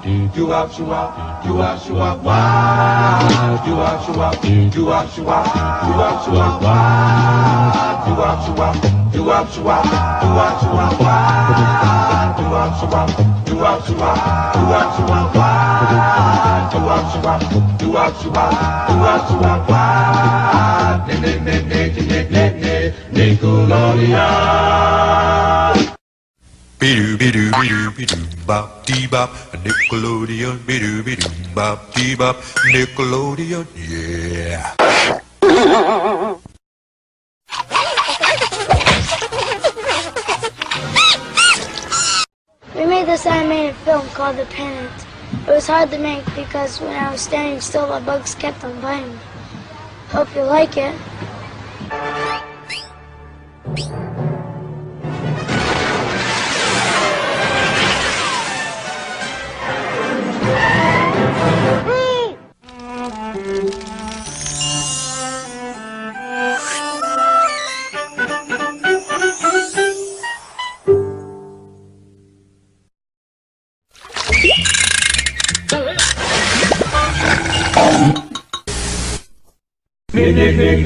Up, do up, do up, do up, do up, do up, wow. Do up, do up, do up, do up, do up, do up, wow. Do up, do up, do up, do up, do up, do up, wow. Do up, do up, do up, do up, do up, do up, wow. Do up, do up, do up, do up, do up, do up, wow. Nick, nick, nick, nick, nick, nick, nick, Nickelodeon. Bidoo bidoo bidoo bidoo bop Nickelodeon bidoo bidoo bop dee bop Nickelodeon yeah. We made this animated film called The Pennant. It was hard to make because when I was standing still, the bugs kept on biting me. Hope you like it.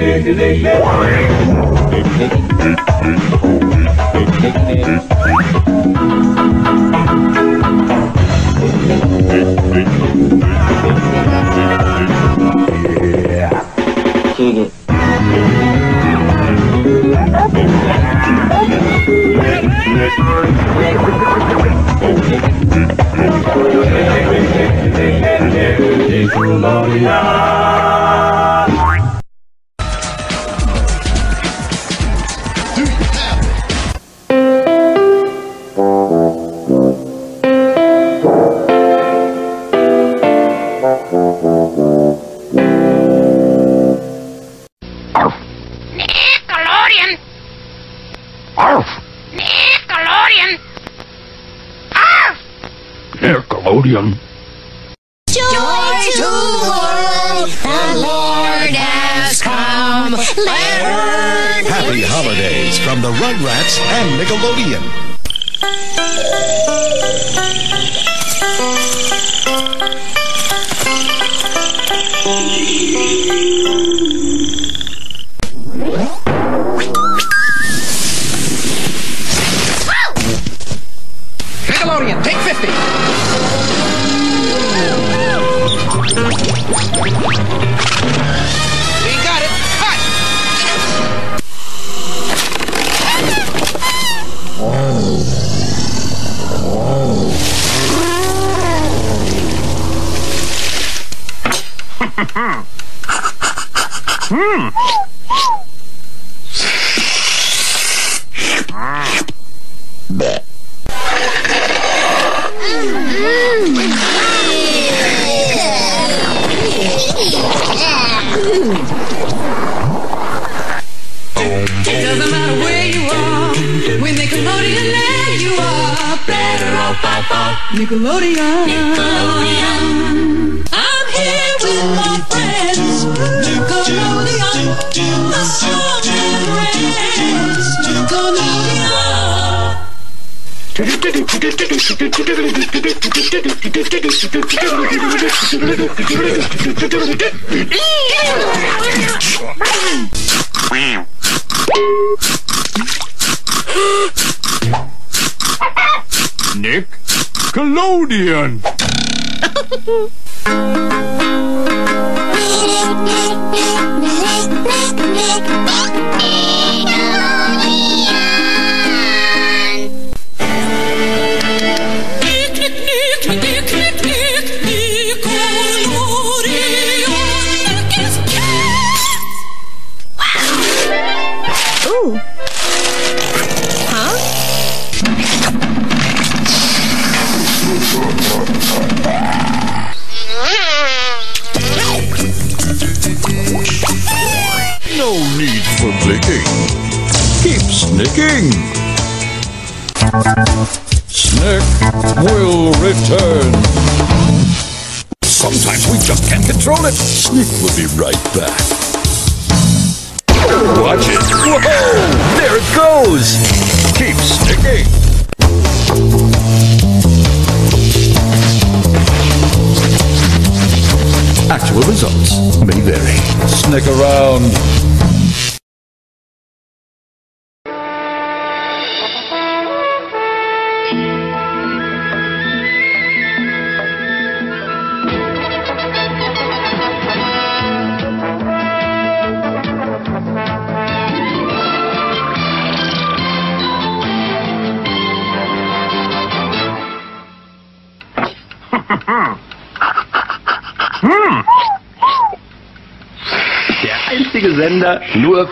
Nick, nick, nick, nick,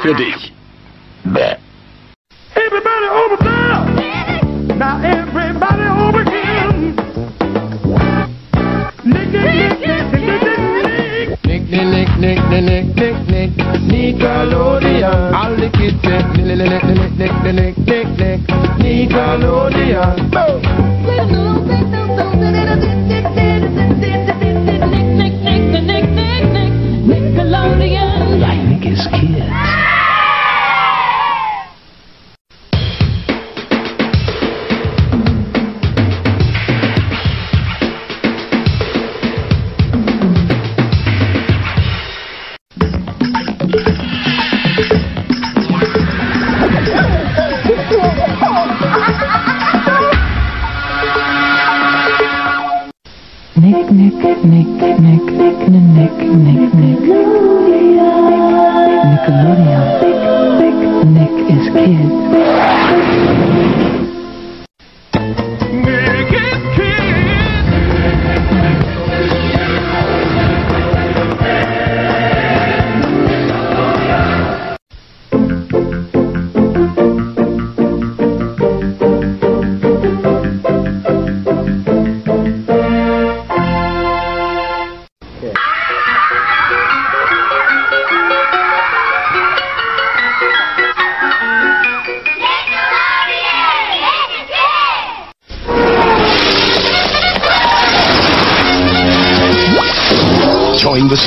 für dich.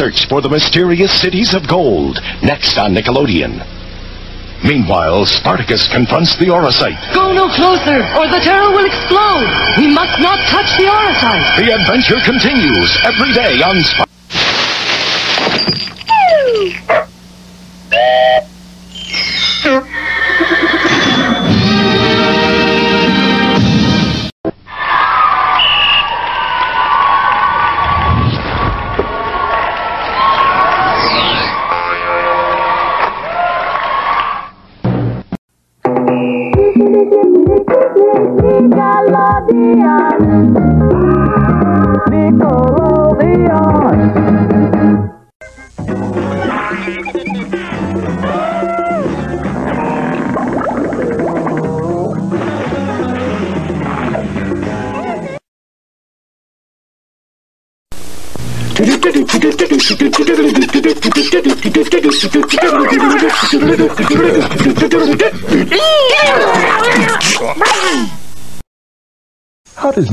search for the mysterious cities of gold, next on Nickelodeon. Meanwhile, Spartakus confronts the Orosite. Go no closer, or the terror will explode. We must not touch the Orosite. The adventure continues every day on Spartakus.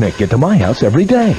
Get to my house every day?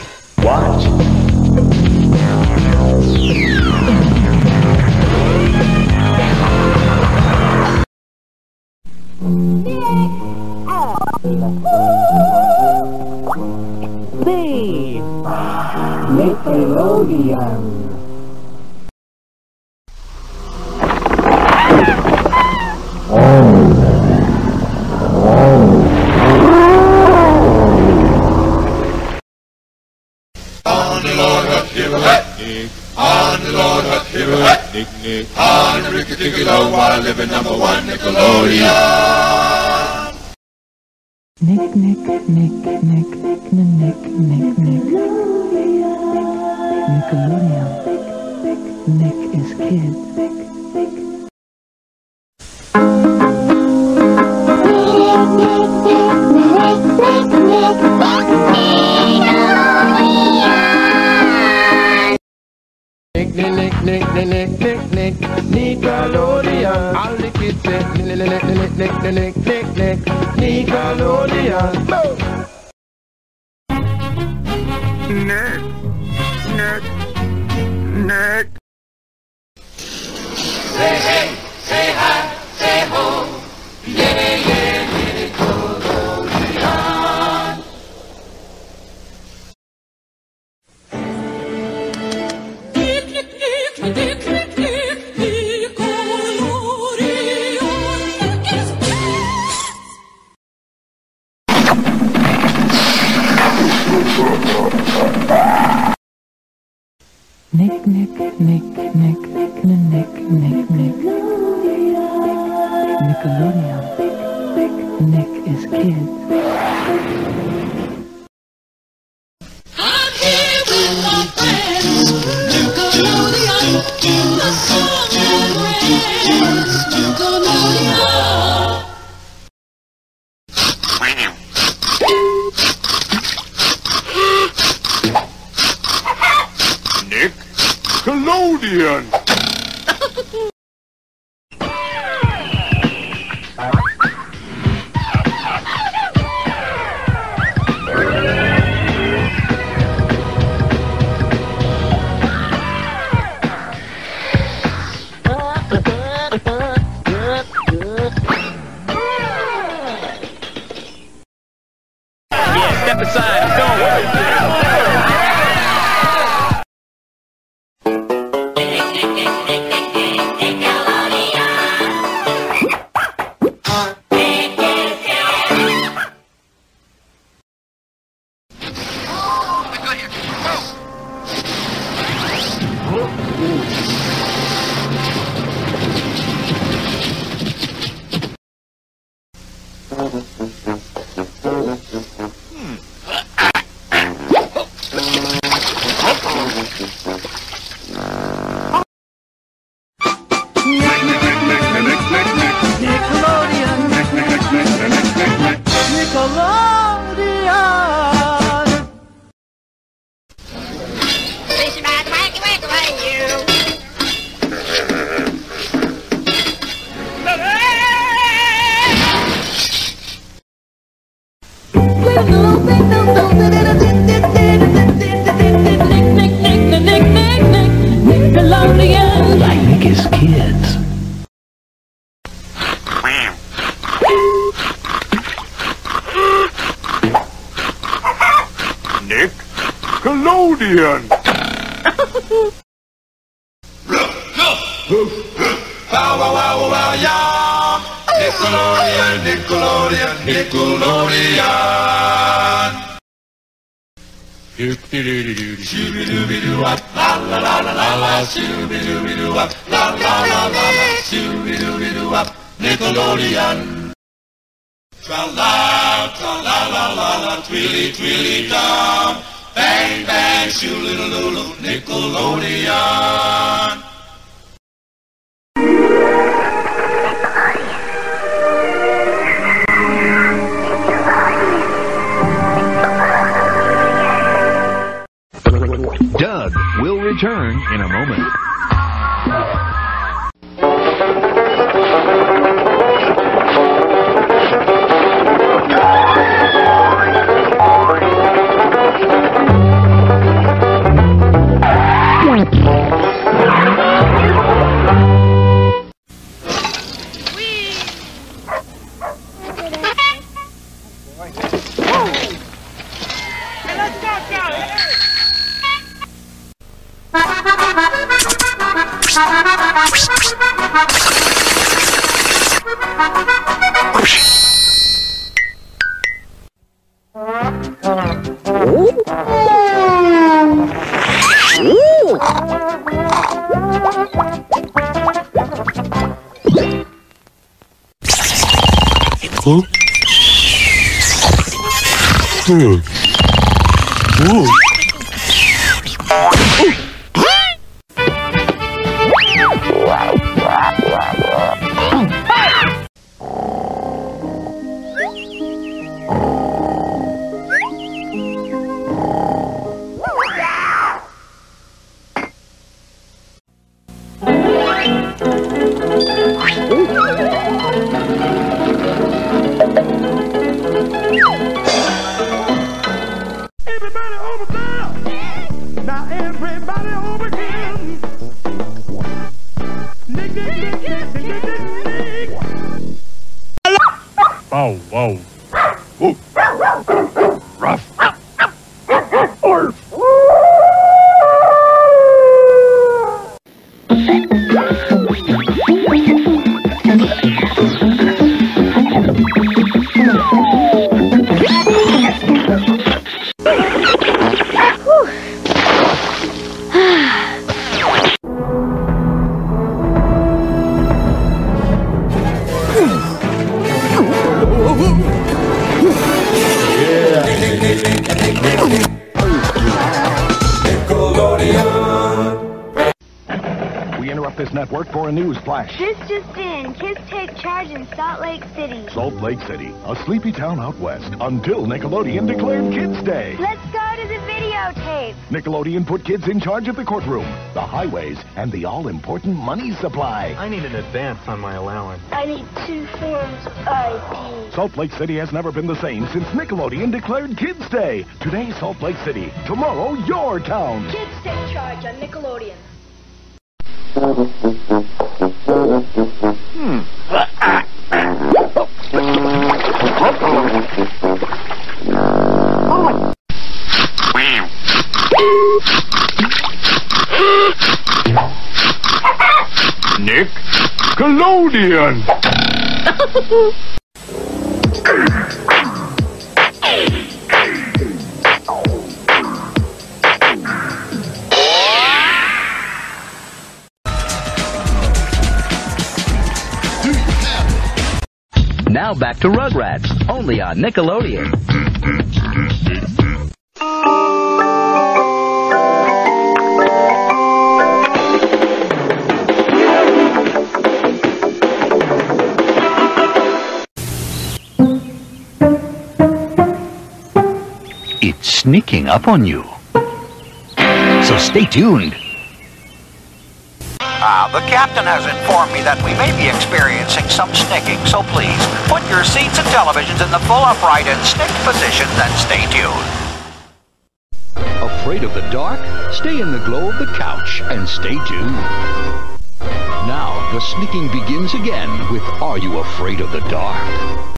Out west, until Nickelodeon declared Kids Day. Let's go to the videotape. Nickelodeon put kids in charge of the courtroom, the highways, and the all-important money supply. I need an advance on my allowance. I need two forms of ID. Salt Lake City has never been the same since Nickelodeon declared Kids Day. Today, Salt Lake City. Tomorrow, your town. Kids Now back to Rugrats, only on Nickelodeon. Sneaking up on you. So stay tuned. Ah, the captain has informed me that we may be experiencing some snicking, so please put your seats and televisions in the full upright and snicked positions and stay tuned. Afraid of the dark? Stay in the glow of the couch and stay tuned. Now, the sneaking begins again with Are You Afraid of the Dark?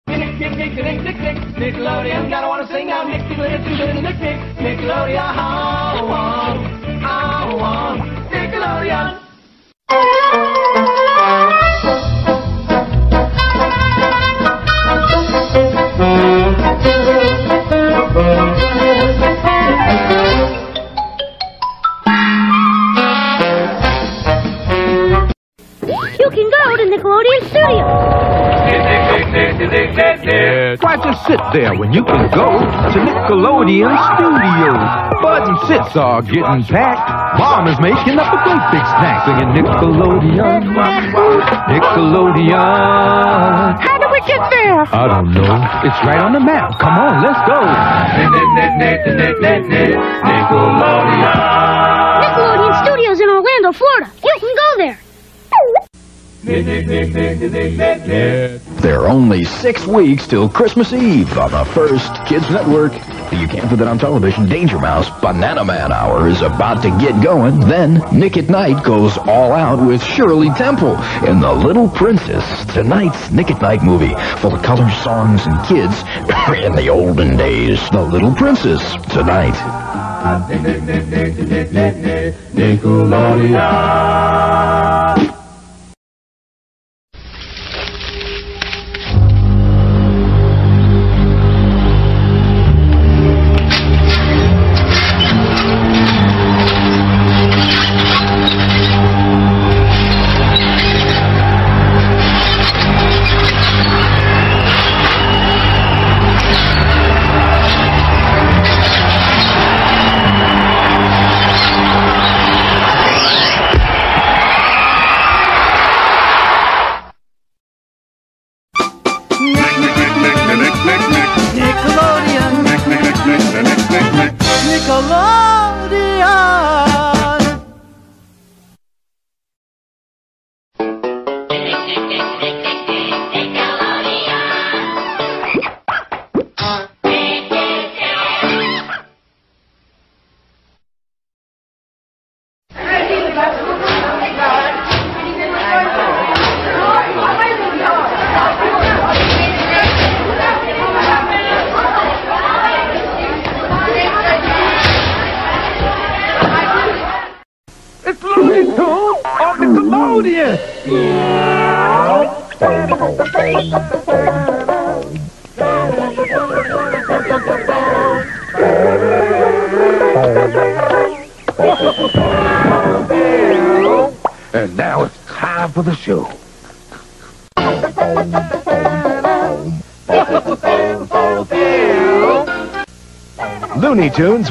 There when you can go to Nickelodeon Studios? Buds and sits are getting packed. Mom is making up a great big snack singing Nickelodeon. Nickelodeon. How do we get there? I don't know. It's right on the map. Come on, let's go. Nickelodeon Nickelodeon Studios in Orlando, Florida. You can go there. There are only six weeks till Christmas Eve on the first Kids Network. You can't put that on television. Danger Mouse Bananaman Hour is about to get going. Then Nick at Night goes all out with Shirley Temple in The Little Princess. Tonight's Nick at Night movie full of colors, songs, and kids in the olden days. The Little Princess tonight. Nick, Nick, Nick, Nick, Nick, Nick, Nick, Nickelodeon.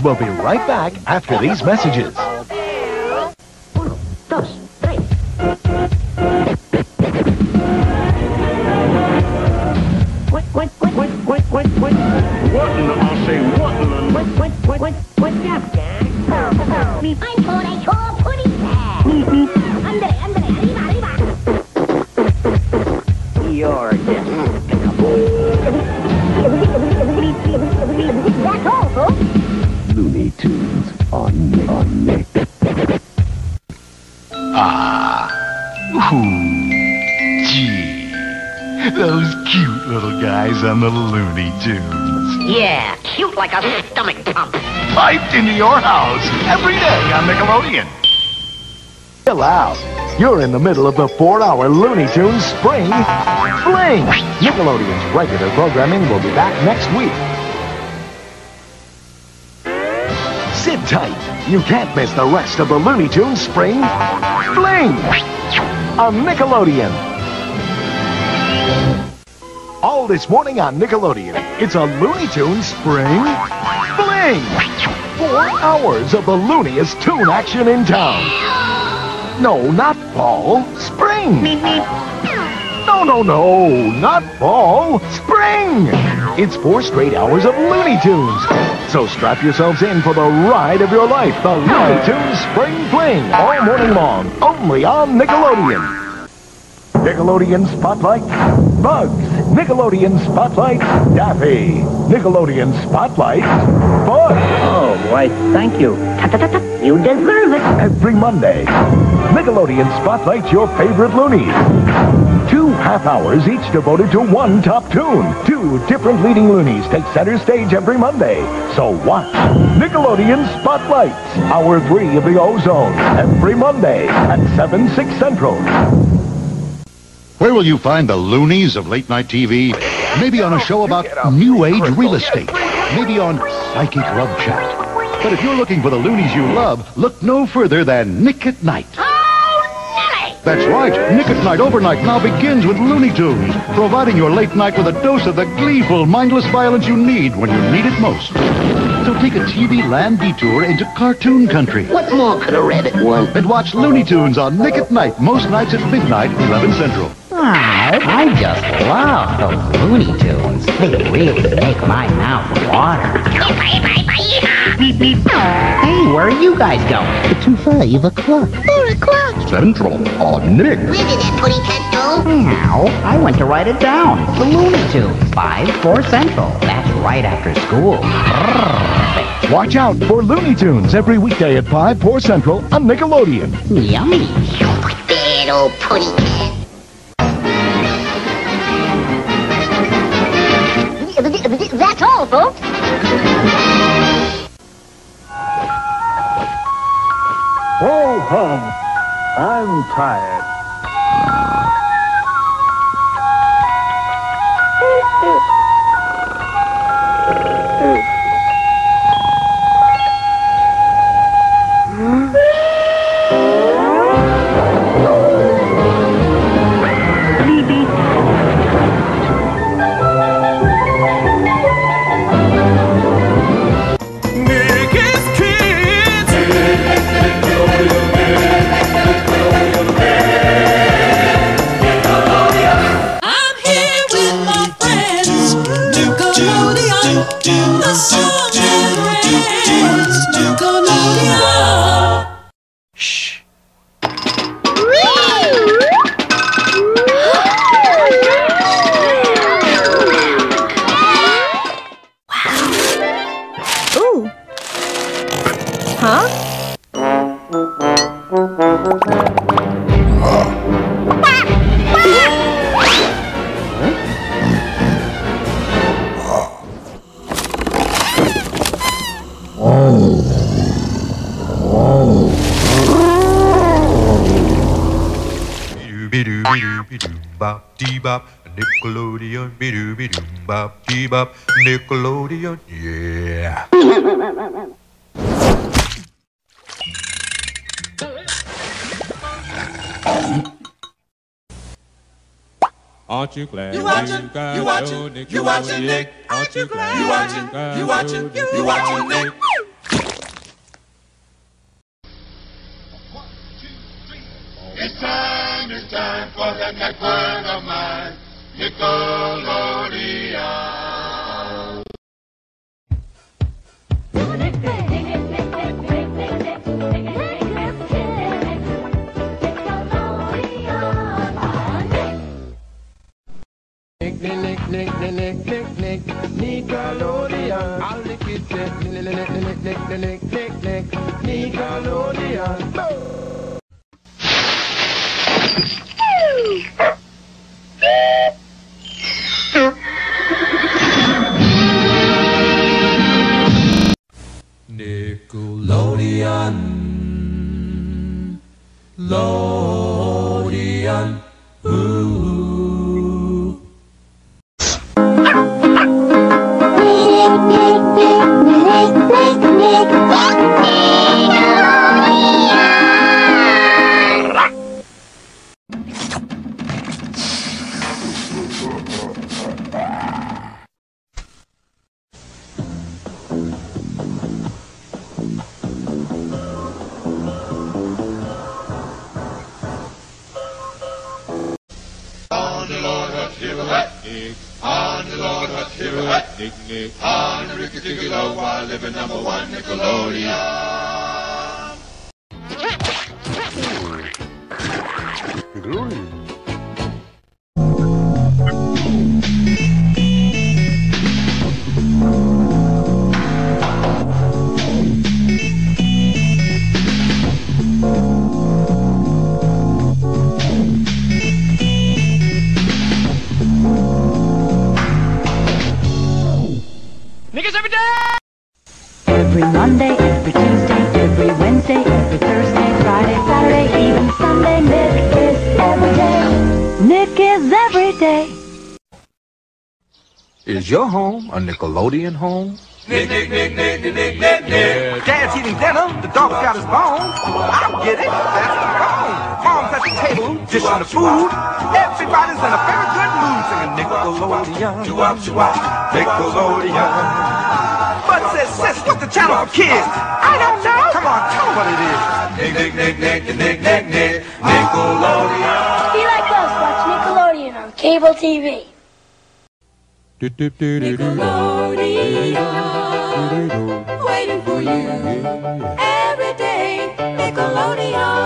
Will be right back after these messages. On Nickelodeon. Chill out. You're in the middle of the four-hour Looney Tunes Spring Fling. Nickelodeon's regular programming will be back next week. Sit tight. You can't miss the rest of the Looney Tunes Spring Fling on Nickelodeon. All this morning on Nickelodeon, it's a Looney Tunes Spring Fling. Four hours of the looniest tune action in town. No, not fall. Spring. No, no, no. Not fall. Spring. It's four straight hours of Looney Tunes. So strap yourselves in for the ride of your life. The Looney Tunes Spring Fling. All morning long. Only on Nickelodeon. Nickelodeon Spotlight, Bugs. Nickelodeon Spotlight, Daffy. Nickelodeon Spotlight, Bud. Oh, why, thank you. You deserve it. Every Monday. Nickelodeon Spotlights your favorite loonies. Two half hours each devoted to one top tune. Two different leading loonies take center stage every Monday. So watch Nickelodeon Spotlights, hour three of the Ozone, every Monday at 7, 6 Central. Where will you find the loonies of late night TV? Maybe on a show about new age real estate. Maybe on psychic love chat. But if you're looking for the loonies you love, look no further than Nick at Night. Oh, Nelly! That's right. Nick at Night Overnight now begins with Looney Tunes, providing your late night with a dose of the gleeful, mindless violence you need when you need it most. So take a TV land detour into cartoon country. What more could a rabbit want? And watch Looney Tunes on Nick at Night most nights at midnight, 11 Central. I just love those Looney Tunes. They really make my mouth water. Hey, where are you guys going? To five o'clock. Four o'clock. Central on Nick. Where did that putty cat go? Now, I went to write it down. The Looney Tunes, 5, 4 Central. That's right after school. Watch out for Looney Tunes every weekday at 5, 4 Central on Nickelodeon. Yummy. Bad old putty cat. That's all, folks. Oh, hum. I'm tired. Nickelodeon, yeah. Aren't you glad You watching, got you watching, your you watching Nick. Aren't you glad You watching, got you watching, you watching Nick. Your home a Nickelodeon home? Nick, Nick, Nick, Nick, Nick, Nick, Nick, Nick. Dad's eating dinner, the dog's got his bones. I get it, that's the bone. Mom's at the table, dishing the food. Everybody's in a very good mood singing Nickelodeon. Doo-wop, doo-wop, Nickelodeon. Bud says, sis, what's the channel for kids? I don't know. Come on, tell me what it is. Nick, Nick, Nick, Nick, Nick, Nick, Nick, Nickelodeon. Be like us, watch Nickelodeon on cable TV. Nickelodeon, waiting for you every day. Nickelodeon.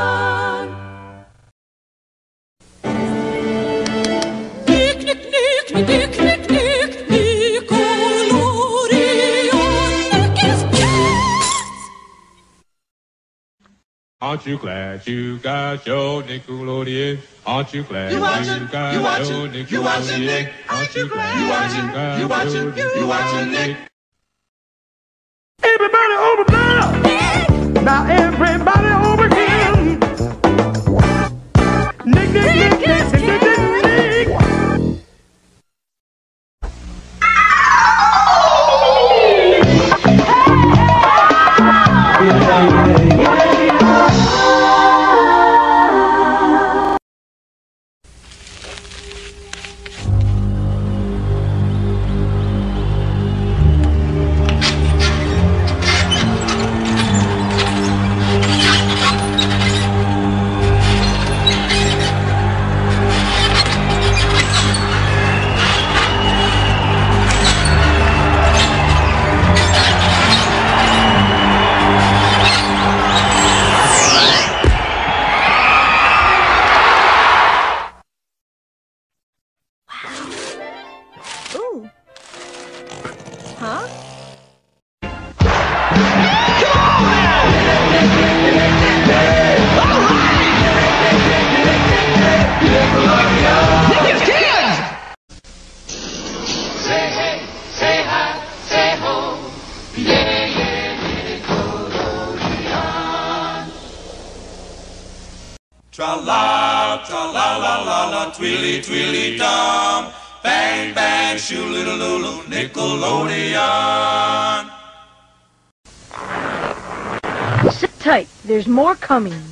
Aren't you glad you got your Nickelodeon? Aren't you glad you, watching, you got you watching, your Nickelodeon? You watching Nick? Aren't you glad you watching, you watching, you watching, you watching Nick? Everybody over there. Now everybody over here! Nick, Nick, Nick, Nick, Nick, Nick, Nick. Nickelodeon. Sit tight. There's more coming.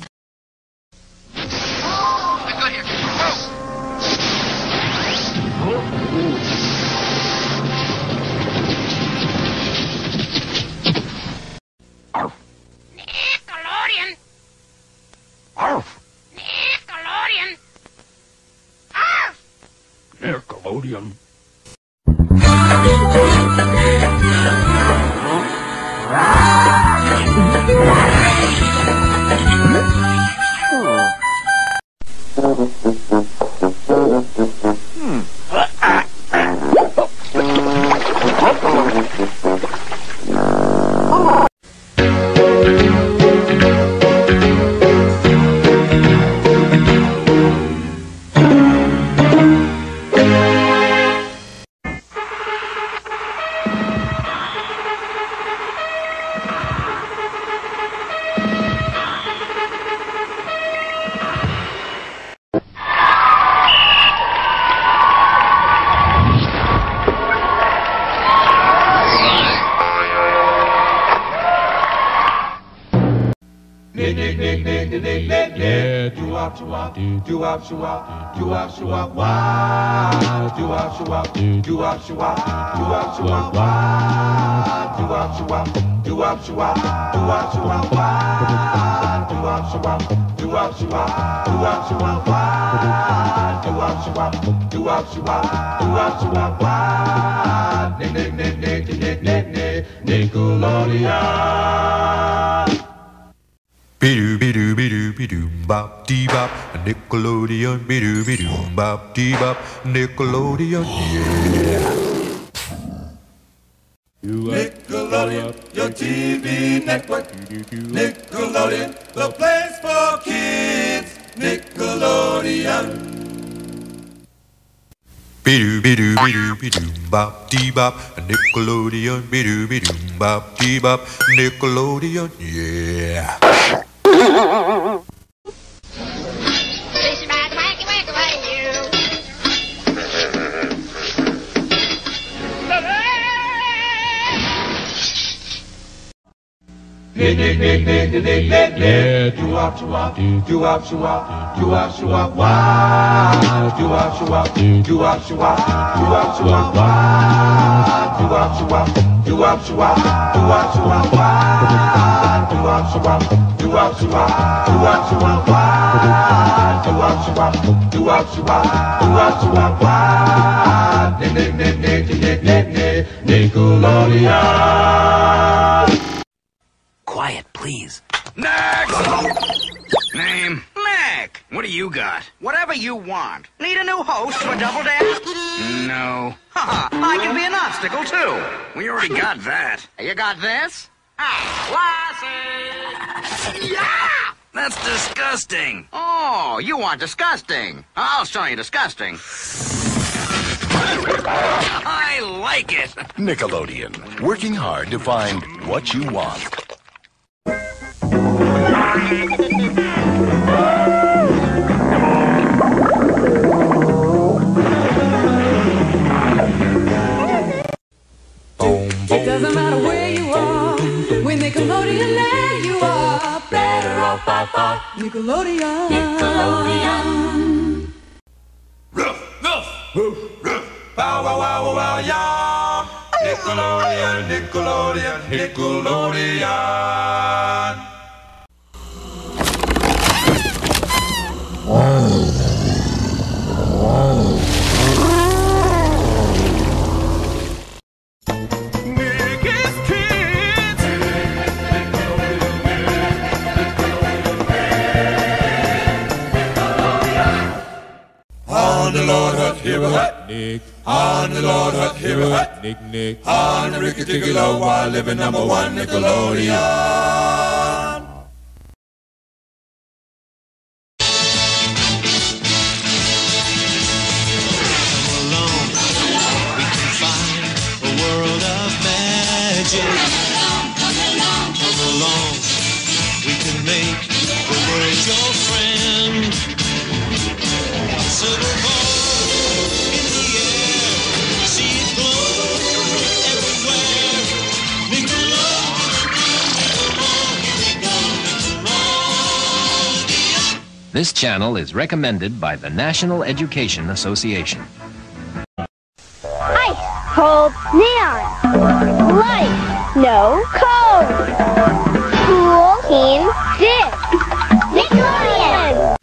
Do wop, do wop, do wop, do wop, do wop, wow. Do wop, do wop, do wop, do wop, do wop, do wop, wow. Do wop, do wop, do wop, do wop, do wop, do wop, wow. Do wop, do wop, do wop, do wop, do wop, do wop, wow. Do wop, do wop, do wop, do wop, do wop, do wop, wow. Nick, nick, nick, nick, nick, nick, nick, Nickelodeon. Be-doo, be-doo, be-doo, be-doo, bop, dee bop, Nickelodeon, be-doo, be-doo, bop, dee bop, Nickelodeon, yeah. Nickelodeon, your TV network. Nickelodeon, the place for kids. Nickelodeon. Be-doo, be-doo, be-doo, be-doo, bop, dee bop, Nickelodeon, be-doo, be-doo, bop, dee bop, Nickelodeon, yeah. Nick, nick, nick, nick, nick, nick. Do wop, do wop, do wop, do wop, do wop, do wow. Do wop, do wop, do wop, do wop, do wop, do wow. Do wop, do wop, do wop, do wop, do wop, do wow. Do wop, do wop, do wop, do wop, do wop, do Nickelodeon. Quiet, please. Next! Name? Mac. What do you got? Whatever you want. Need a new host for Double Dare? No. Haha, I can be an obstacle too. We already got that. You got this? Ah, Lassie! yeah! That's disgusting. Oh, you want disgusting. I'll show you disgusting. I like it. Nickelodeon, working hard to find what you want. It doesn't matter where you are. When Nickelodeon land, you are better off by far. Nickelodeon. Nickelodeon. Bow wow wow wow wow yum. Nickelodeon, Nickelodeon, Nickelodeon. Hut, here a hut, Nick. On the Lord hut, here a hut, Nick, Nick. On the Ricky Ticky Low, while living number one, Nickelodeon. This channel is recommended by the National Education Association. Ice cold neon. Light no cold. Cool in this. Nickelodeon.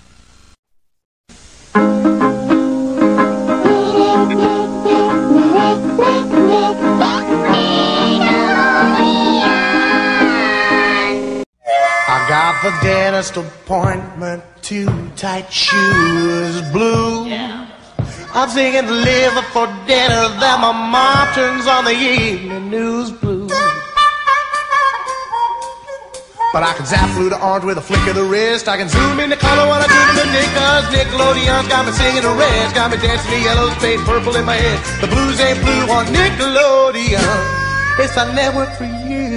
I got the dentist appointment, two tight shoes, blue. I'm singing liver for dinner, then my mom turns on the evening news, blue. But I can zap through to orange with a flick of the wrist. I can zoom in the color when I tune in the Nick, cause Nickelodeon's got me singing the reds. Got me dancing the yellows, paint purple in my head. The blues ain't blue on Nickelodeon. It's a network for you.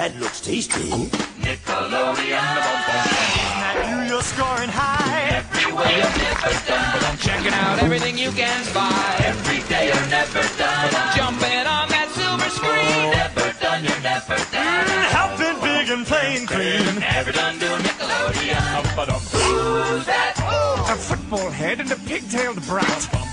That looks tasty. Nickelodeon, the bum bum Now you're scoring high. Every way you're never done. Checking out everything you can buy. Every day you're never done. Jumping on that silver screen. Never done, you're never done. Mm, helping big and playing clean. Never done doing Nickelodeon. Who's that? A football head and a pigtailed brat.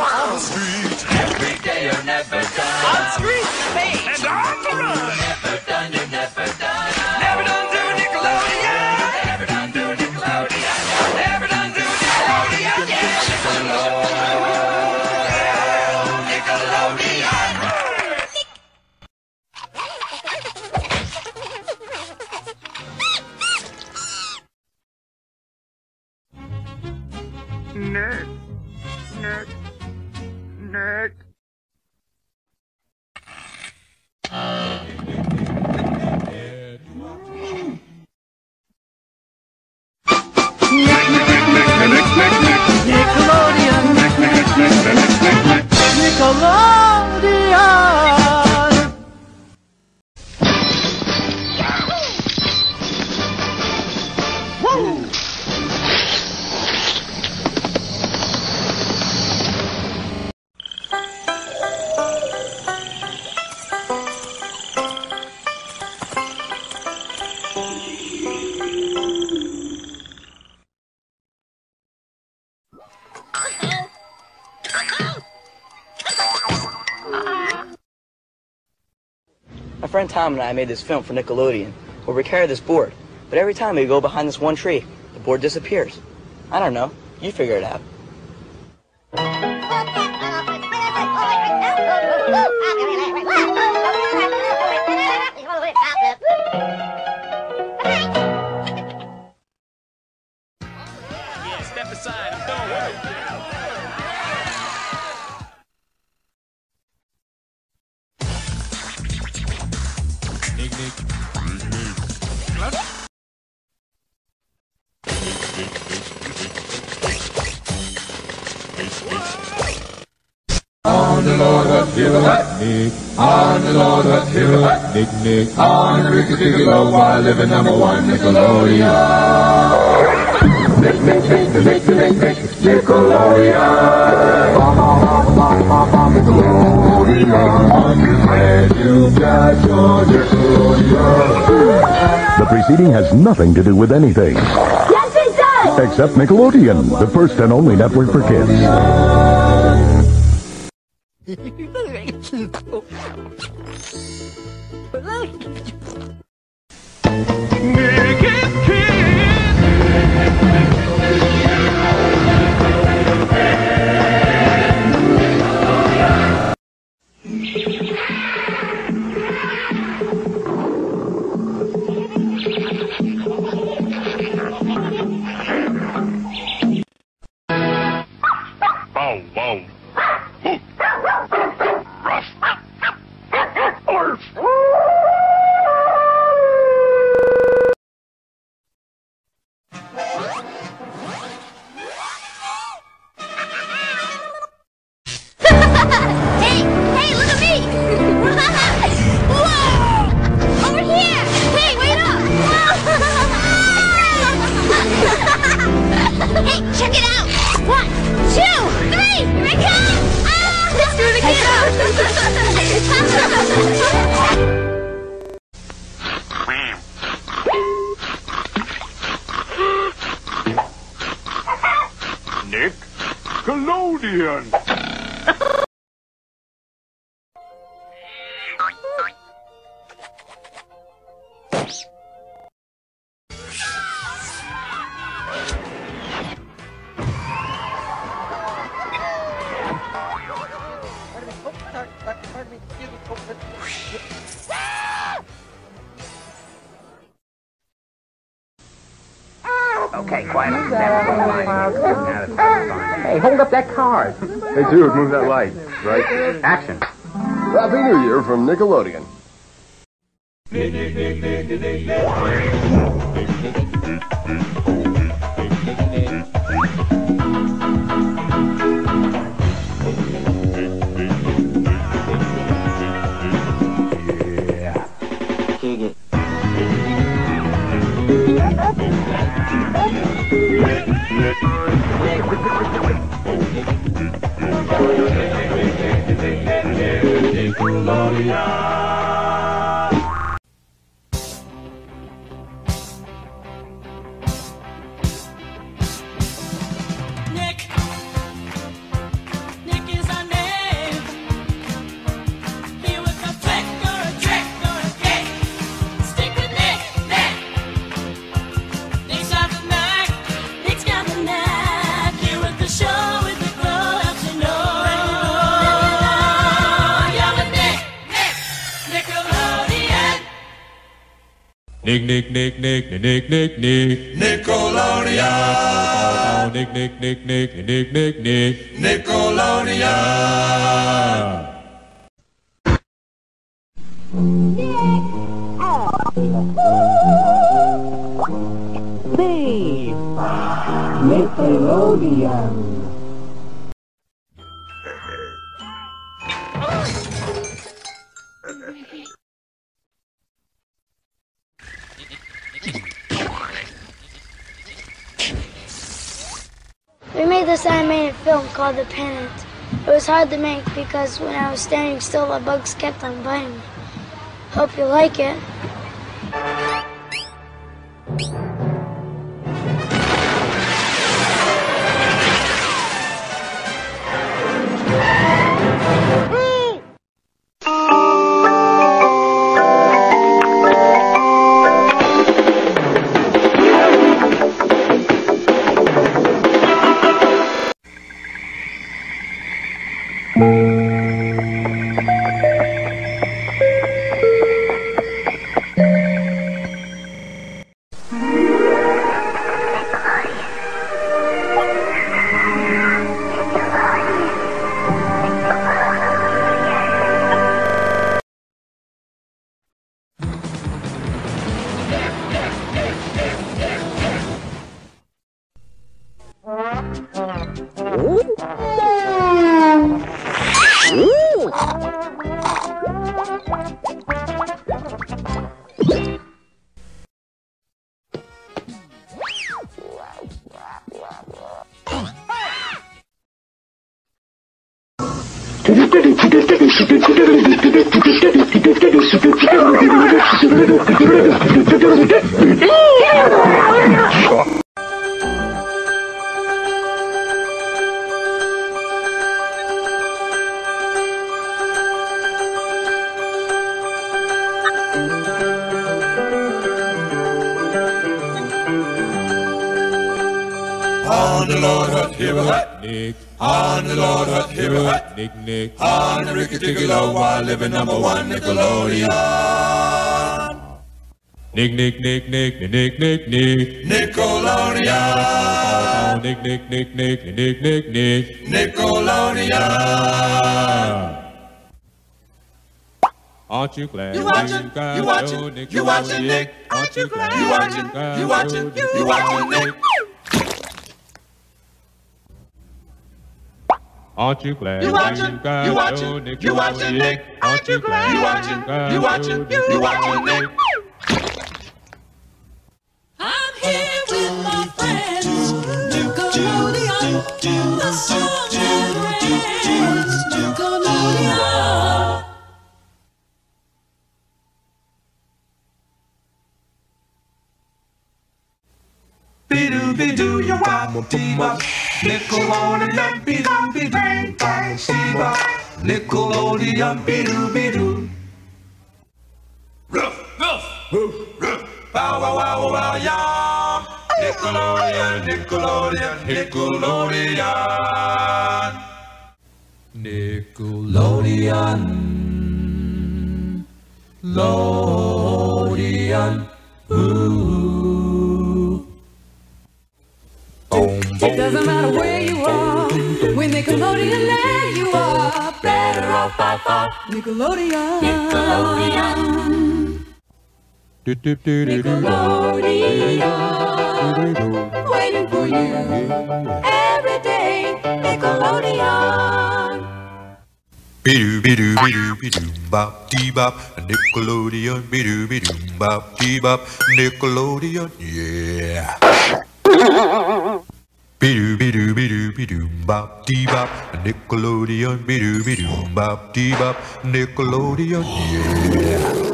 On the street. Every day you're never done. On street, stage, and on the run. Tom and I made this film for Nickelodeon where we carry this board, but every time we go behind this one tree, the board disappears. I don't know. You figure it out. Nick, Nick. On the Ricky Ticky while living number one Nickelodeon. Nick, Nick, Nick, Nick, Nick, Nick, Nick, Nickelodeon. Nickelodeon. I'm glad you got your Nickelodeon. The preceding has nothing to do with anything. Yes, it does. Except Nickelodeon, the first and only network for kids. 你一个人吃土我让你吃土 Hey, dude, move that light. Right? Action. Happy New Year from Nickelodeon. nick nick because when I was standing still, the bugs kept on biting me. Hope you like it. Nick, Nick, Nick, Nick, Nick, Nick, Nickelodeon. Nick, Nick, Nick, Nick, Nick, Nick, Nick, Nickelodeon. Aren't you glad you watching? You watching? Nick, you watching Nick? Aren't you glad you watching? You watching? You watching Nick? Aren't you glad you watching? You watching? You watching Nick? Aren't you glad you watching? You watching? You watching Nick? Nickelodeon. The song never ends. Be-doo, be-doo, you wop, dee-bop. Nickelodeon, be-doo, be-doo, bang, she-bop. Nickelodeon, be-doo, be-doo. Ruff, ruff, ruff, ruff. Bow, wow, wow, wow, yum. Nickelodeon, Nickelodeon, Nickelodeon. Nickelodeon. Lodian. Ooh. It doesn't matter where you are. When Nickelodeon let you are. Better off by far. Nickelodeon. Nickelodeon. Nickelodeon. Waiting for you. Every day. Nickelodeon. Be-doo, be-doo, be-doo, be-doo, bop, dee-bop, Nickelodeon, be-doo, be-doo, bop, dee-bop, Nickelodeon, yeah. Be-doo, be-doo, be-doo, be-doo, bop, dee-bop, Nickelodeon, be-doo, be-doo, bop, dee-bop, Nickelodeon, yeah.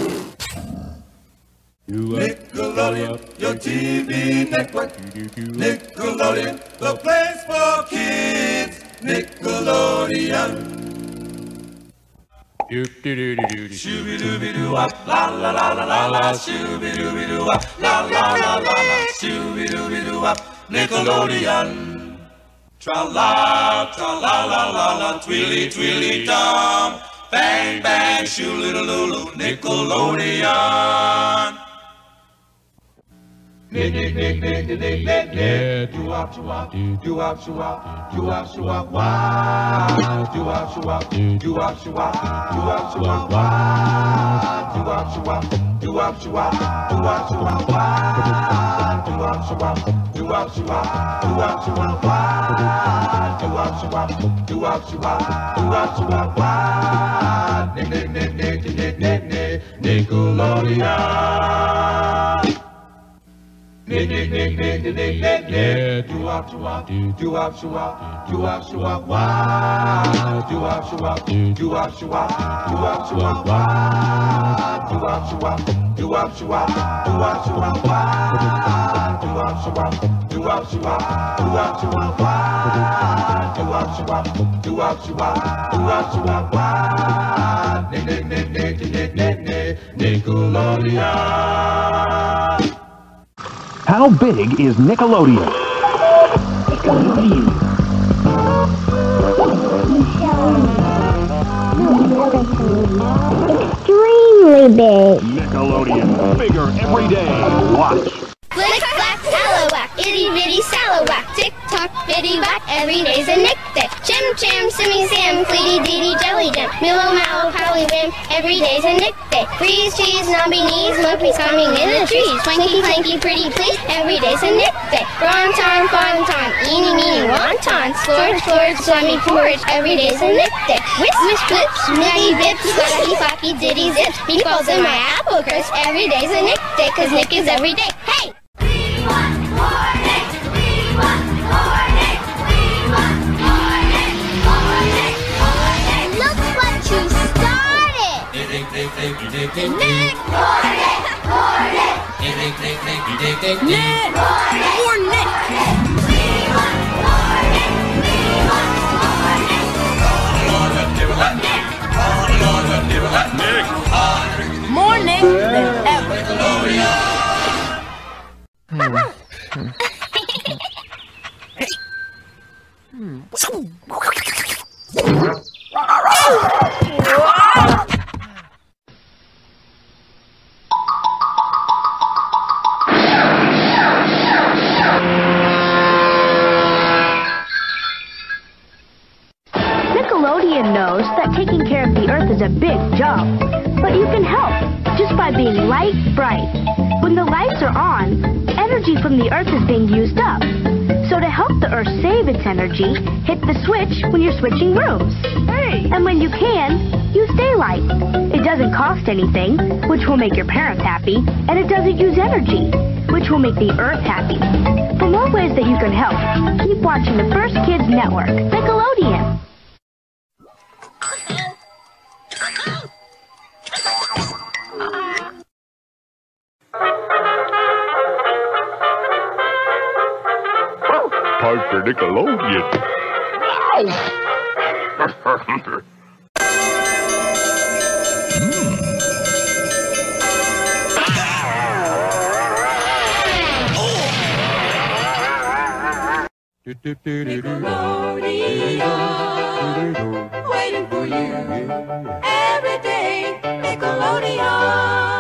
Nickelodeon, your TV network. Nickelodeon, the place for kids. Nickelodeon. Shooby-dooby-doo, la la la la la la, shooby-dooby-doo, la la la la la, shooby-dooby-doo, Nickelodeon. Tra-la, tra-la-la-la-la, twilly, twilly, dum. Bang, bang, shoo, little lulu, Nickelodeon. Nick, nick, nick, nick, nick, nick, nick. Do up, do up, do up, do up, do up, do up. Do up, do up, do up, do up, do up, do up. Do up, do up, do up, do up, do up, do up. Do up, do up, do up, do up, do up, do Nickelodeon. Nick, nick, nick, nick, nick, nick, nick. Do up, do up, do up, do up, do up, do up, wow. Do up, do up, do up, do up, do up, do up, wow. Do up, do up, do up, do up, do up, do up, wow. Do up, do up, do up, do up, do up, do up, wow. Do up, do up, do up, do up, do up, do up, wow. Nick, nick, nick, nick, nick, nick, nick, Nickelodeon. How big is Nickelodeon? Nickelodeon. Extremely big. Nickelodeon. Bigger every day. Watch. Itty bitty sallowack, tick tock, bitty whack, every day's a nick day. Chim cham, simmy sam, cleety deety jelly jam, millow mallow, pally wim, every day's a nick day. Freeze, cheese, numbie knees, monkeys climbing in the trees, swanky clanky, pretty please, every day's a nick day. Ron time, fun time, eeny meeny wonton, splurge, splurge, slimy porridge, every day's a nick day. Whisk, whisk, flips, nutty bips, flappy, flappy, diddy zips, meatballs in my apple crisp, every day's a nick day, cause Nick is every day. Hey! Nick, Nick, Nick, Nick, Nick, Nick! Nick, Nick, Nick, Nick, Nick, Nick! More Nick! More Nick than ever. Nickelodeon the Earth is a big job, but you can help just by being light bright. When the lights are on, energy from the Earth is being used up. So to help the Earth save its energy, hit the switch when you're switching rooms. Hey! And when you can, use daylight. It doesn't cost anything, which will make your parents happy, and it doesn't use energy, which will make the Earth happy. For more ways that you can help, keep watching the First Kids Network, Nickelodeon. Time for Nickelodeon. Nickelodeon, waiting for you every day. Nickelodeon.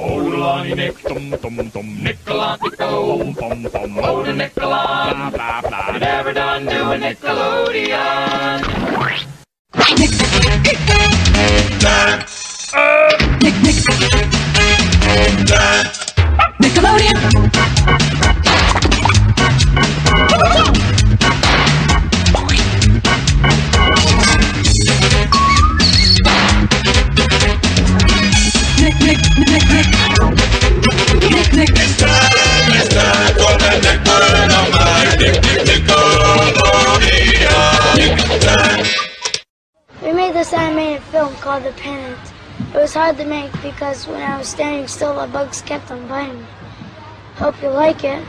Oh, Lonnie Nick, dum dum dum, Nickelon, Nickel, bum bum, oh the Nickelon, blah blah blah, never done doing Nickelodeon. Nickelodeon. Nick, Nick, Nick, Nick, Nick, We made this animated film called The Pennant. It was hard to make because when I was standing still, the bugs kept on biting me. Hope you like it.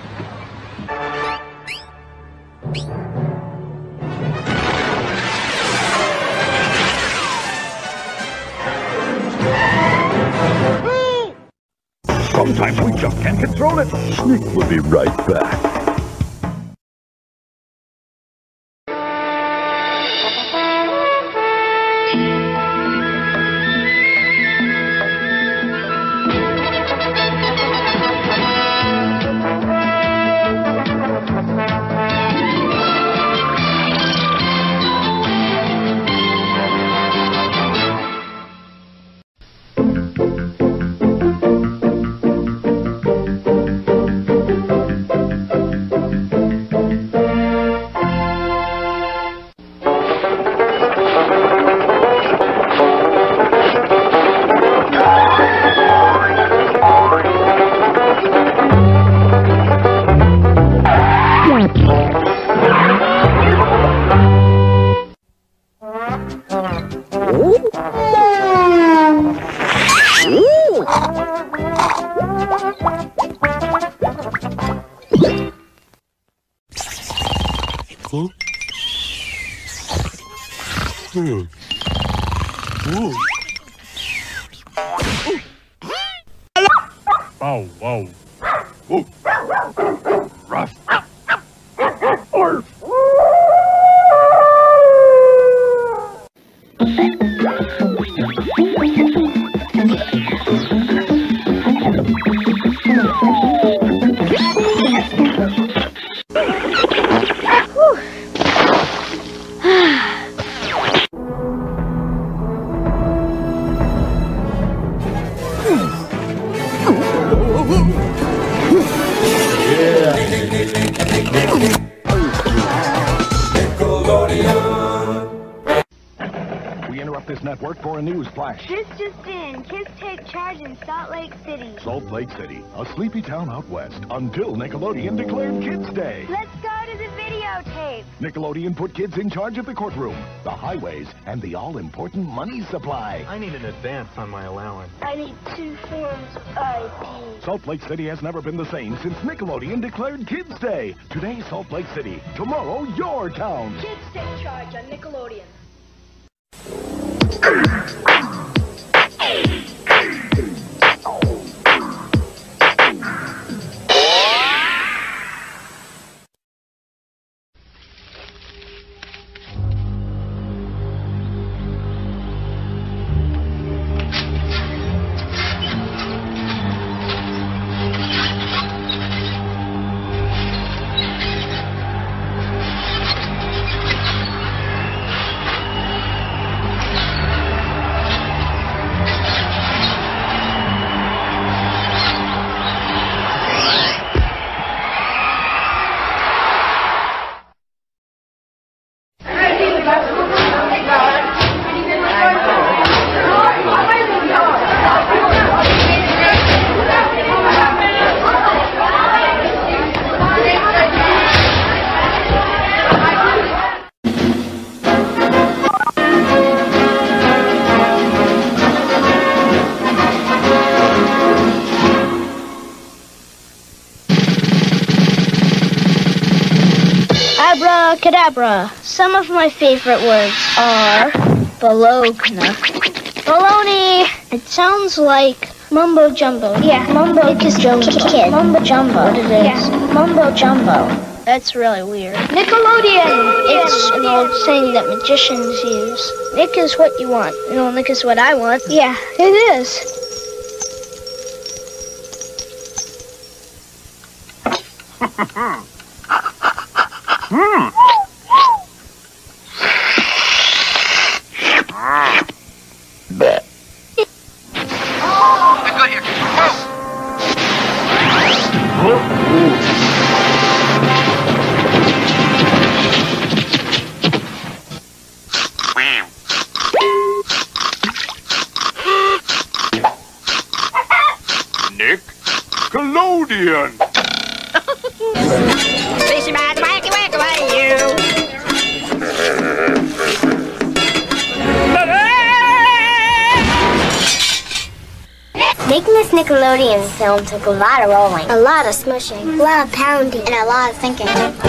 Sometimes we just can't control it. Nick will be right back. Town out west, until Nickelodeon declared Kids Day. Let's go to the videotape. Nickelodeon put kids in charge of the courtroom, the highways, and the all-important money supply. I need an advance on my allowance. I need two forms of ID. Salt Lake City has never been the same since Nickelodeon declared Kids Day. Today, Salt Lake City. Tomorrow, your town. Kids Abracadabra. Some of my favorite words are bologna, baloney. It sounds like mumbo jumbo. Yeah, mumbo jumbo. Kid. Mumbo jumbo. What it is? Yeah, mumbo jumbo. That's really weird. Nickelodeon. It's an old saying that magicians use. Nick is what you want. You know, Nick is what I want. Yeah, it is. Hmm. Nickelodeon film took a lot of rolling, a lot of smushing, a lot of pounding, and a lot of thinking.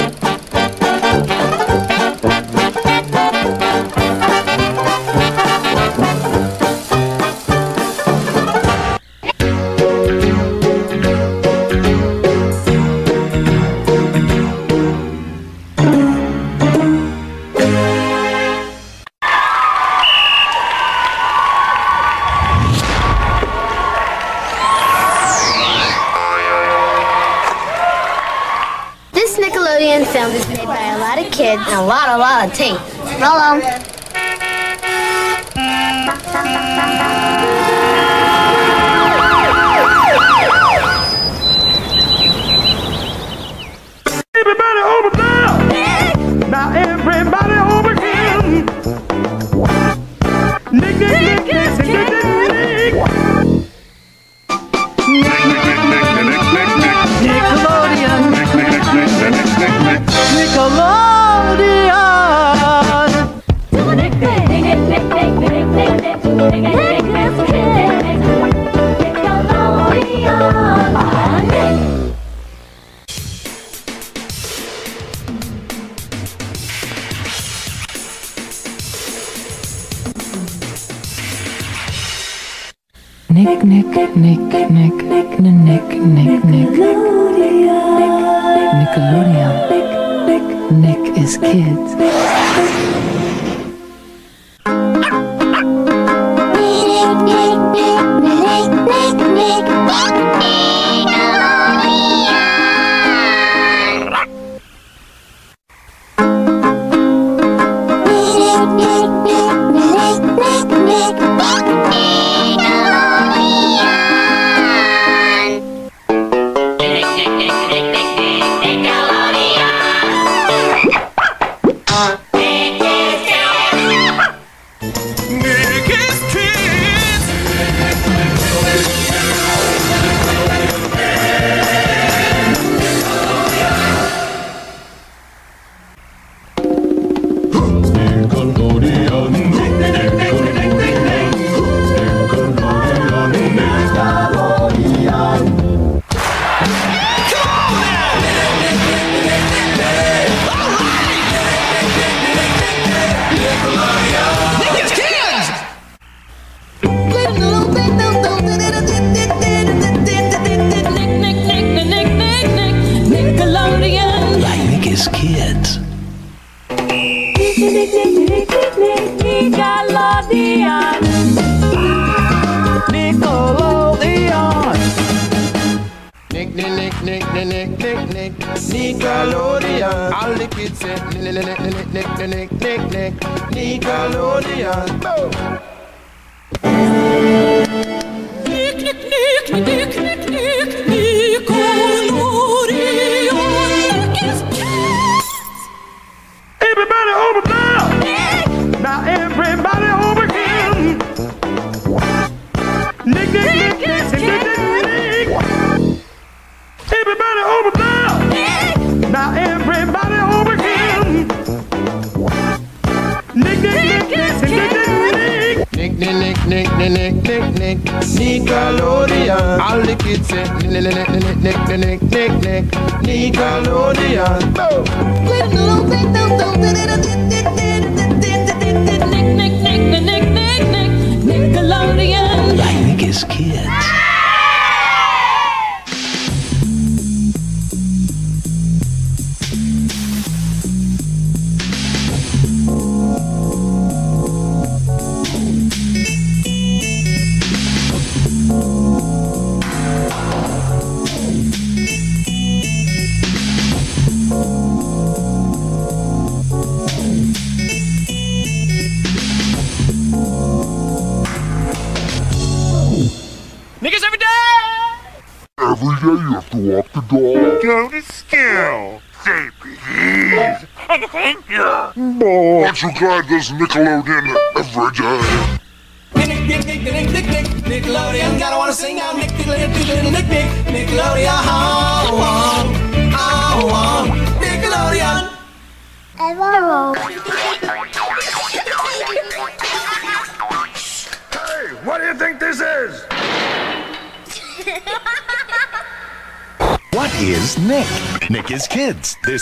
this nickel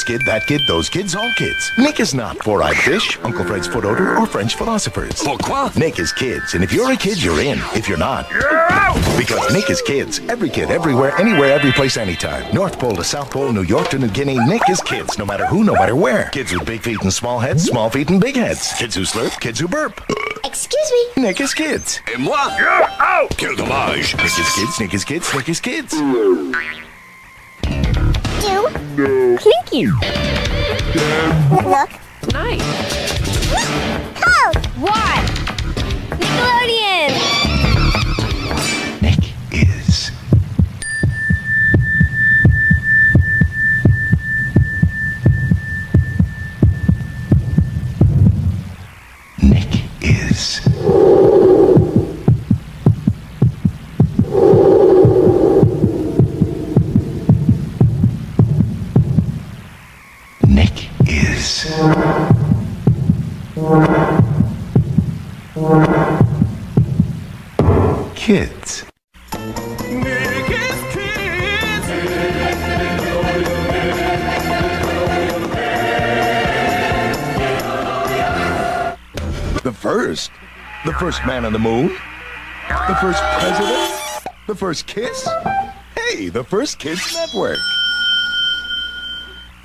kid, that kid, those kids, all kids. Nick is not four-eyed fish, Uncle Fred's foot odor, or French philosophers. Pourquoi? Nick is kids, and if you're a kid, you're in. If you're not, you're out! Because Nick is kids. Every kid, everywhere, anywhere, every place, anytime. North Pole to South Pole, New York to New Guinea, Nick is kids, no matter who, no matter where. Kids with big feet and small heads, small feet and big heads. Kids who slurp, kids who burp. Excuse me. Nick is kids. Et moi? You're out! Oh! Quel dommage. Nick is kids, Nick is kids, Nick is kids. Look. Nice. The moon? The first president? The first kiss? Hey, the first kids network.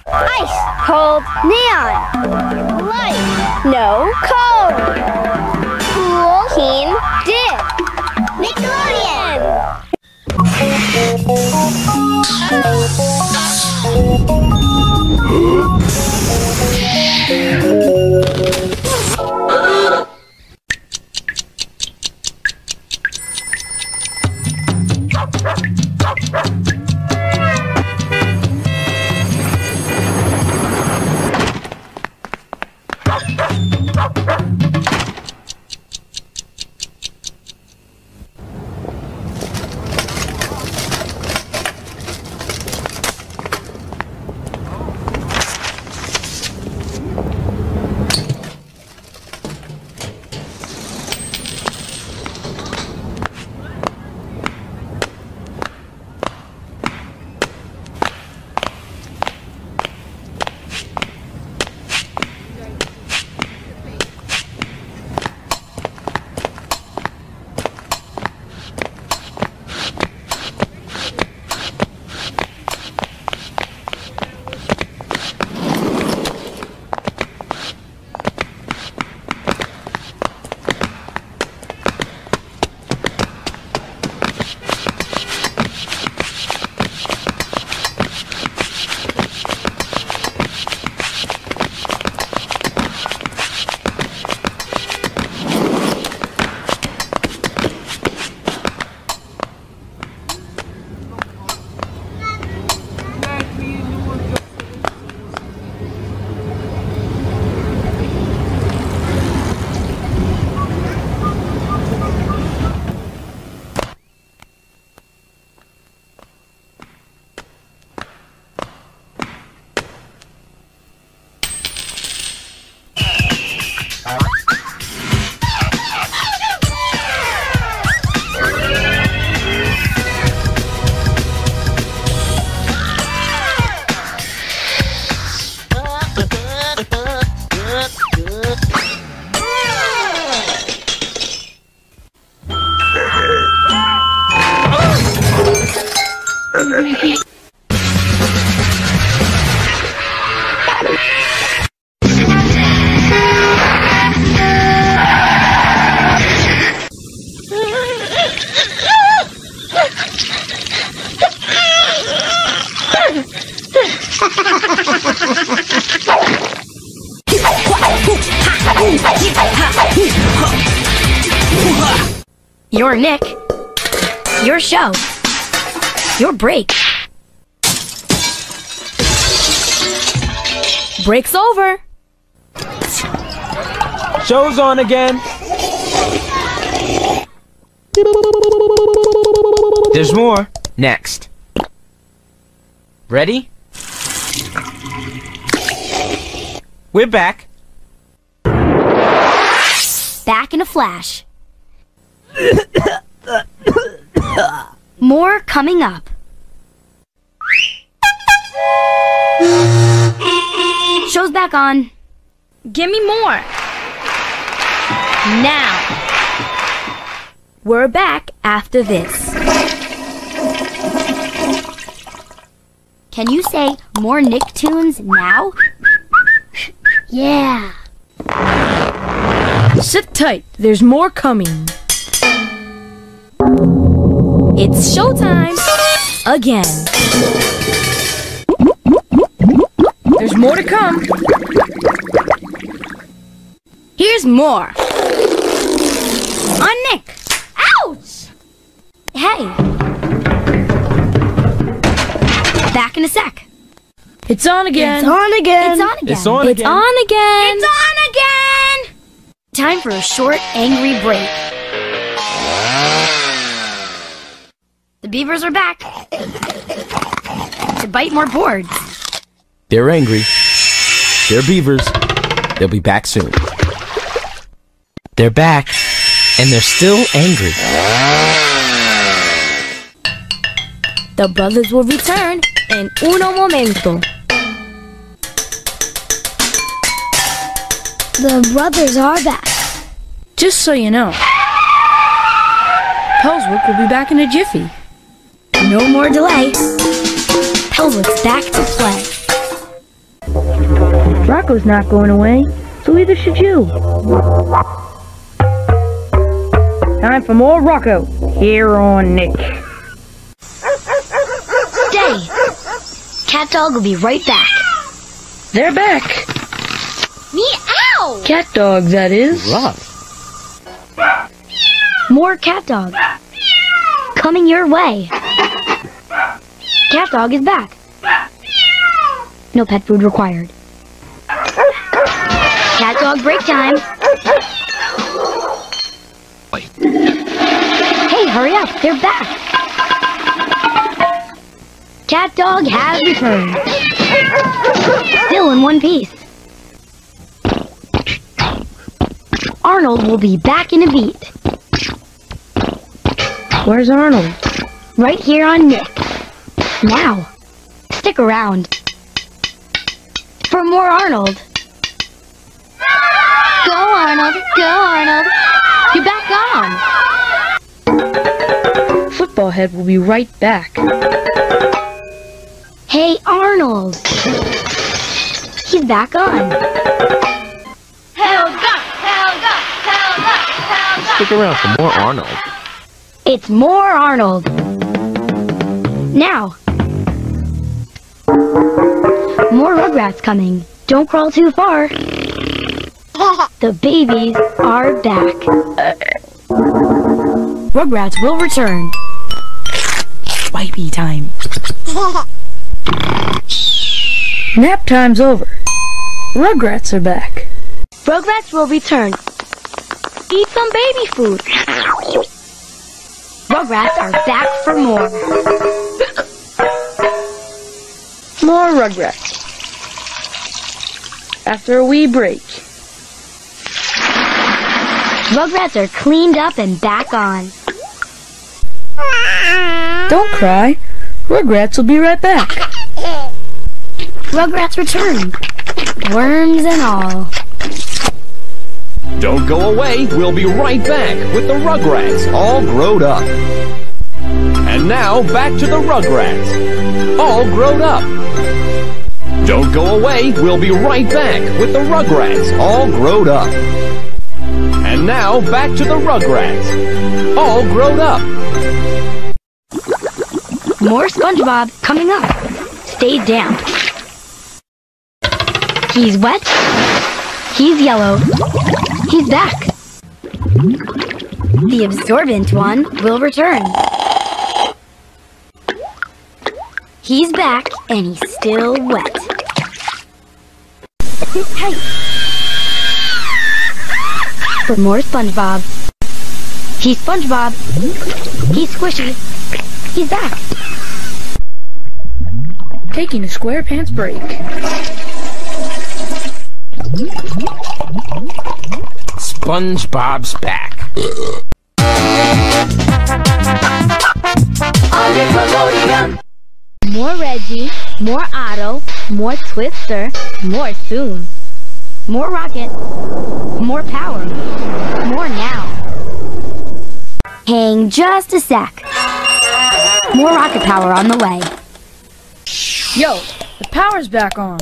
Ice. Cold. Neon. Light. No. Cold. Break. Break's over. Show's on again. There's more. Next. Ready? We're back. Back in a flash. More coming up. Show's back on. Give me more. Now. We're back after this. Can you say more Nicktoons now? Yeah. Sit tight, there's more coming. It's showtime again. There's more to come. Here's more. On Nick. Ouch! Hey. Back in a sec. It's on again. It's on again. It's on again. It's on It's on again. It's on again. Time for a short, angry break. The beavers are back to bite more boards. They're angry. They're beavers. They'll be back soon. They're back, and they're still angry. The brothers will return in uno momento. The brothers are back. Just so you know, Pelswick will be back in a jiffy. No more delay. Pelswick's back to play. Rocko's not going away, so either should you. Time for more Rocko here on Nick. Stay. CatDog will be right back. They're back. Meow! Cat dog, that is. More CatDog. Coming your way. CatDog is back. No pet food required. CatDog break time. Hey, hurry up. They're back. CatDog has returned. Still in one piece. Arnold will be back in a beat. Where's Arnold? Right here on Nick. Now, stick around. For more Arnold. Go Arnold, go Arnold. You're back on. Football head will be right back. Hey Arnold. He's back on. Helga, Helga, Helga, Helga. Stick around for more Arnold. It's more Arnold. Now. More Rugrats coming. Don't crawl too far. The babies are back. Rugrats will return. Wipey time. Nap time's over. Rugrats are back. Rugrats will return. Eat some baby food. Rugrats are back for more. More Rugrats. After a wee break. Rugrats are cleaned up and back on. Don't cry. Rugrats will be right back. Rugrats return. Worms and all. Don't go away. We'll be right back with the Rugrats, all growed up. And now, back to the Rugrats, all growed up. Don't go away. We'll be right back with the Rugrats, all growed up. Now, back to the Rugrats, all grown up. More SpongeBob coming up. Stay damp. He's wet. He's yellow. He's back. The absorbent one will return. He's back and he's still wet. Hey! For more SpongeBob. He's SpongeBob. He's squishy. He's back. Taking a SquarePants break. SpongeBob's back. More Reggie, more Otto, more Twister, more Soon. More Rocket, more power, more now. Hang just a sec. More rocket power on the way. Yo, the power's back on.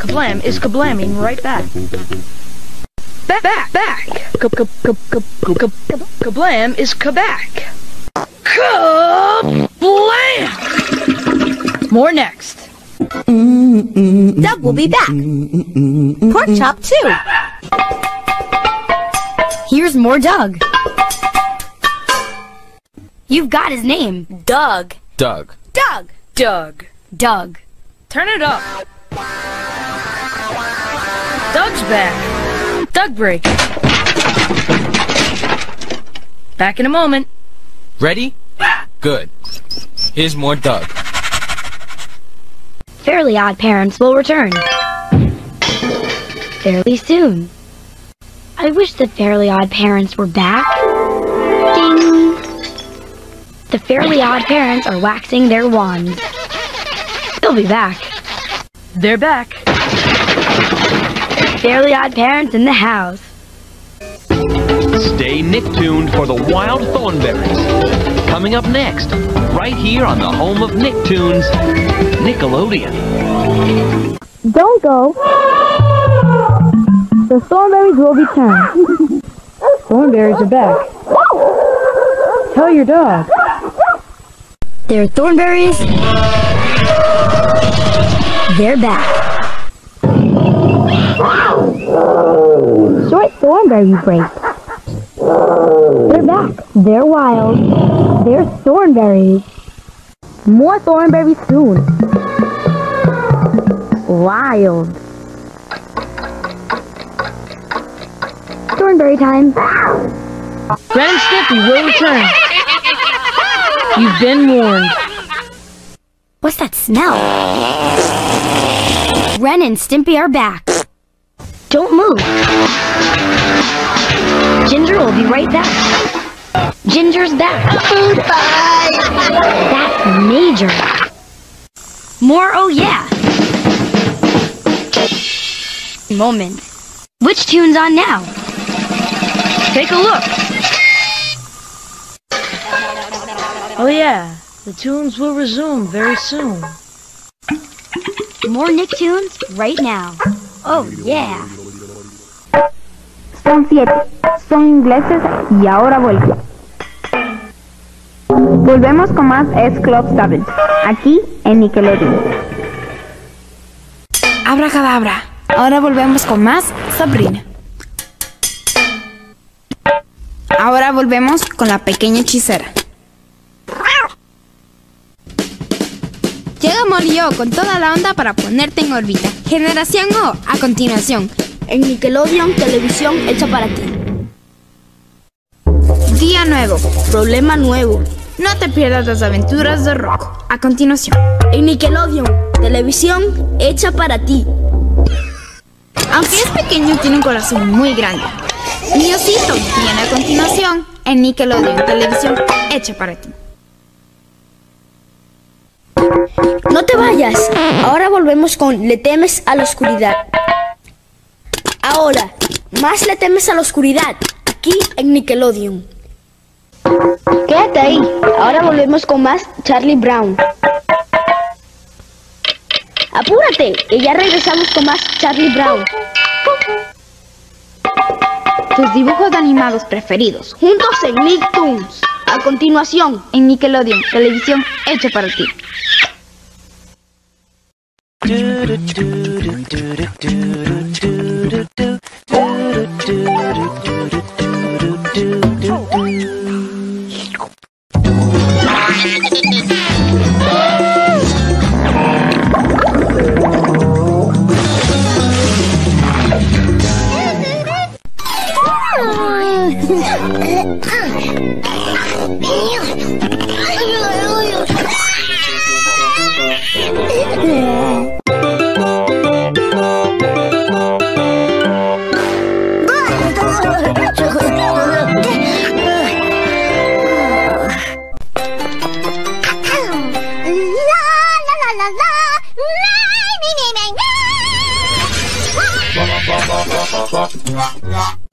Kablam is kablamming right back. Back, back, back. Kab, kab, kab, kab, kab, kab, kab, kablam is kaback. Kablam! More next. Doug will be back. Pork chop too. Here's more Doug. You've got his name. Doug. Doug. Doug. Doug. Doug. Turn it up. Doug's back. Doug break. Back in a moment. Ready? Good. Here's more Doug. Fairly Odd Parents will return. Fairly soon. I wish the Fairly Odd Parents were back. Ding! The Fairly Odd Parents are waxing their wands. They'll be back. They're back. Fairly Odd Parents in the house. Stay Nicktuned for the Wild Thornberrys. Coming up next, right here on the home of Nicktoons, Nickelodeon. Don't go. The Thornberrys will return. Thornberrys are back. Tell your dog. They're Thornberrys. They're back. Short Thornberry break. They're back. They're wild. They're Thornberrys. More Thornberrys soon. Wild. Thornberry time. Ren and Stimpy will return. You've been warned. What's that smell? Ren and Stimpy are back. Don't move. Ginger will be right back. Ginger's back. Food fight! That's major. More oh yeah. Moment. Which tune's on now? Take a look. Oh yeah, the tunes will resume very soon. More Nicktoons right now. Oh yeah. Son siete. Son ingleses y ahora vuelven. Volvemos con más S Club 7. Aquí en Nickelodeon. Abracadabra. Ahora volvemos con más Sabrina. Ahora volvemos con la pequeña hechicera. Llega Molly O con toda la onda para ponerte en órbita. Generación O, a continuación. En Nickelodeon, televisión hecha para ti. Día nuevo. Problema nuevo. No te pierdas las aventuras de Rocco. A continuación. En Nickelodeon, televisión hecha para ti. Aunque es pequeño, tiene un corazón muy grande. Mi osito viene a continuación en Nickelodeon, televisión hecha para ti. No te vayas. Ahora volvemos con Le temes a la oscuridad. Ahora, más le temes a la oscuridad. Aquí en Nickelodeon. Quédate ahí. Ahora volvemos con más Charlie Brown. Apúrate, que ya regresamos con más Charlie Brown. Tus dibujos animados preferidos. Juntos en Nicktoons. A continuación, En Nickelodeon, televisión hecha para ti. 嘟嘟嘟嘟嘟嘟嘟嘟嘟嘟嘟。¡Gracias!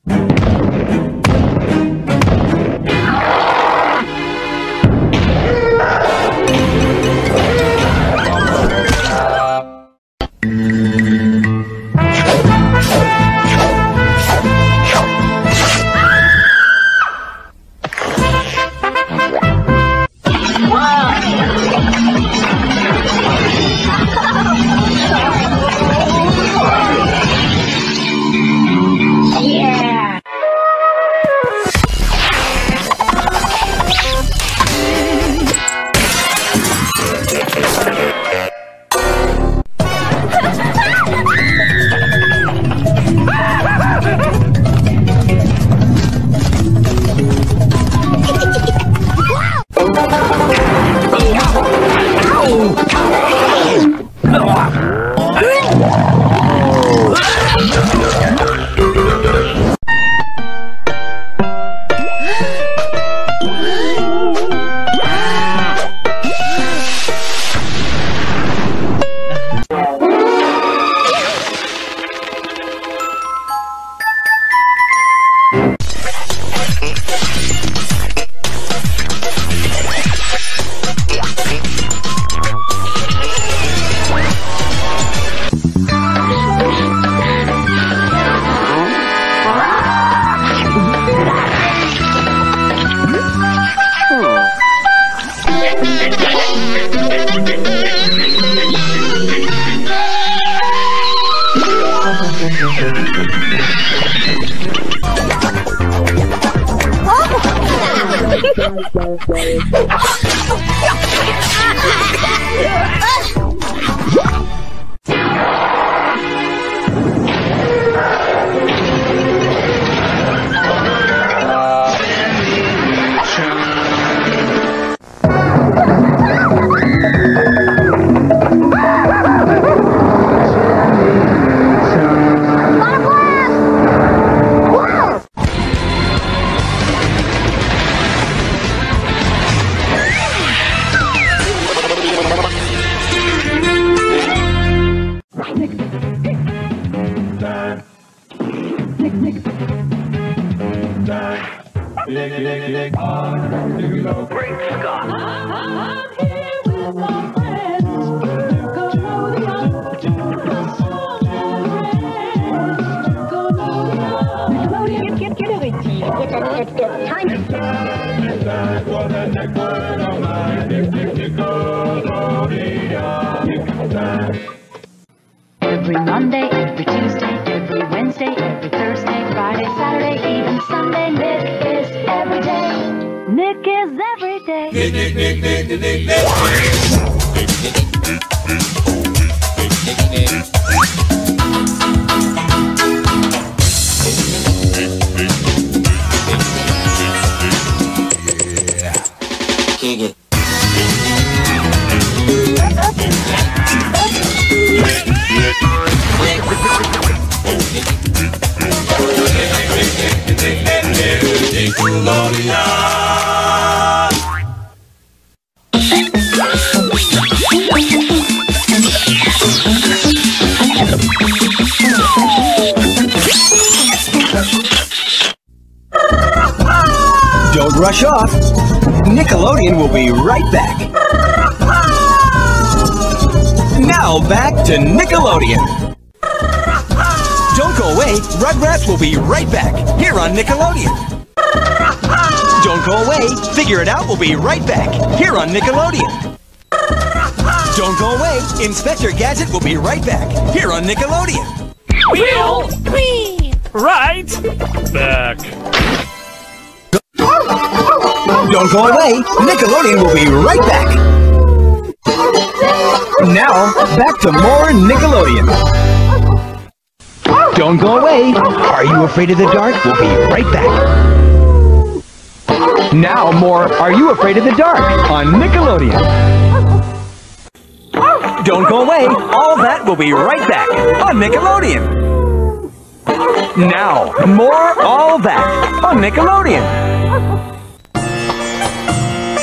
Nickelodeon will be right back. Now, back to more Nickelodeon. Don't go away. Are you afraid of the dark? We'll be right back. Now, more Are You Afraid of the Dark on Nickelodeon. Don't go away. All that will be right back on Nickelodeon. Now, more All That on Nickelodeon.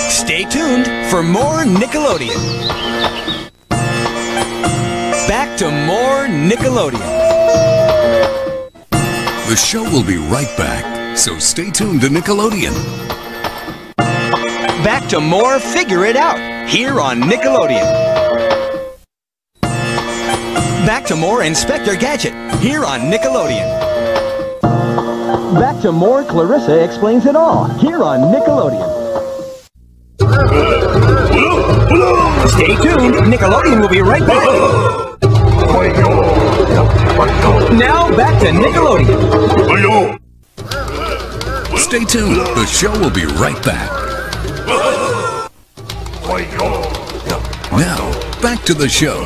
Stay tuned for more Nickelodeon. Back to more Nickelodeon. The show will be right back, so stay tuned to Nickelodeon. Back to more Figure It Out here on Nickelodeon. Back to more Inspector Gadget here on Nickelodeon. Back to more Clarissa Explains It All here on Nickelodeon. Stay tuned. Nickelodeon will be right back. Now back to Nickelodeon. Stay tuned. The show will be right back. Now, back to the show.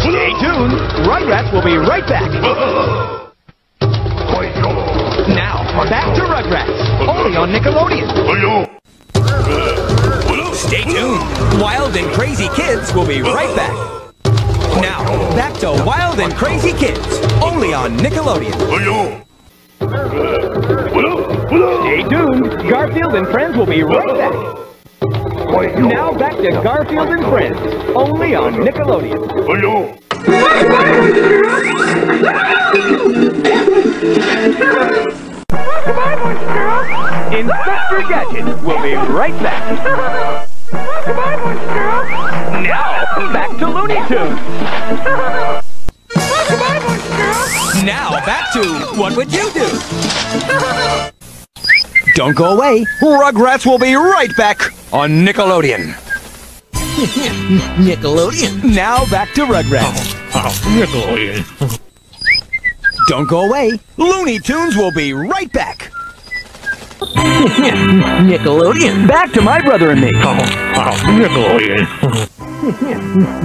Stay tuned. Rugrats will be right back. Now, back to Rugrats. Only on Nickelodeon. Stay tuned. Wild and Crazy Kids will be right back. Now, back to Wild and Crazy Kids. Only on Nickelodeon. Stay tuned. Garfield and Friends will be right back. Now back to Garfield and Friends. Only on Nickelodeon. Inspector Gadget will be right back. Now, back to Looney Tunes. Now, back to What Would You Do? Don't go away. Rugrats will be right back on Nickelodeon. Nickelodeon. Now back to Rugrats. Oh, oh, Nickelodeon. Don't go away. Looney Tunes will be right back. Nickelodeon. Back to my brother and me. Oh, oh, Nickelodeon.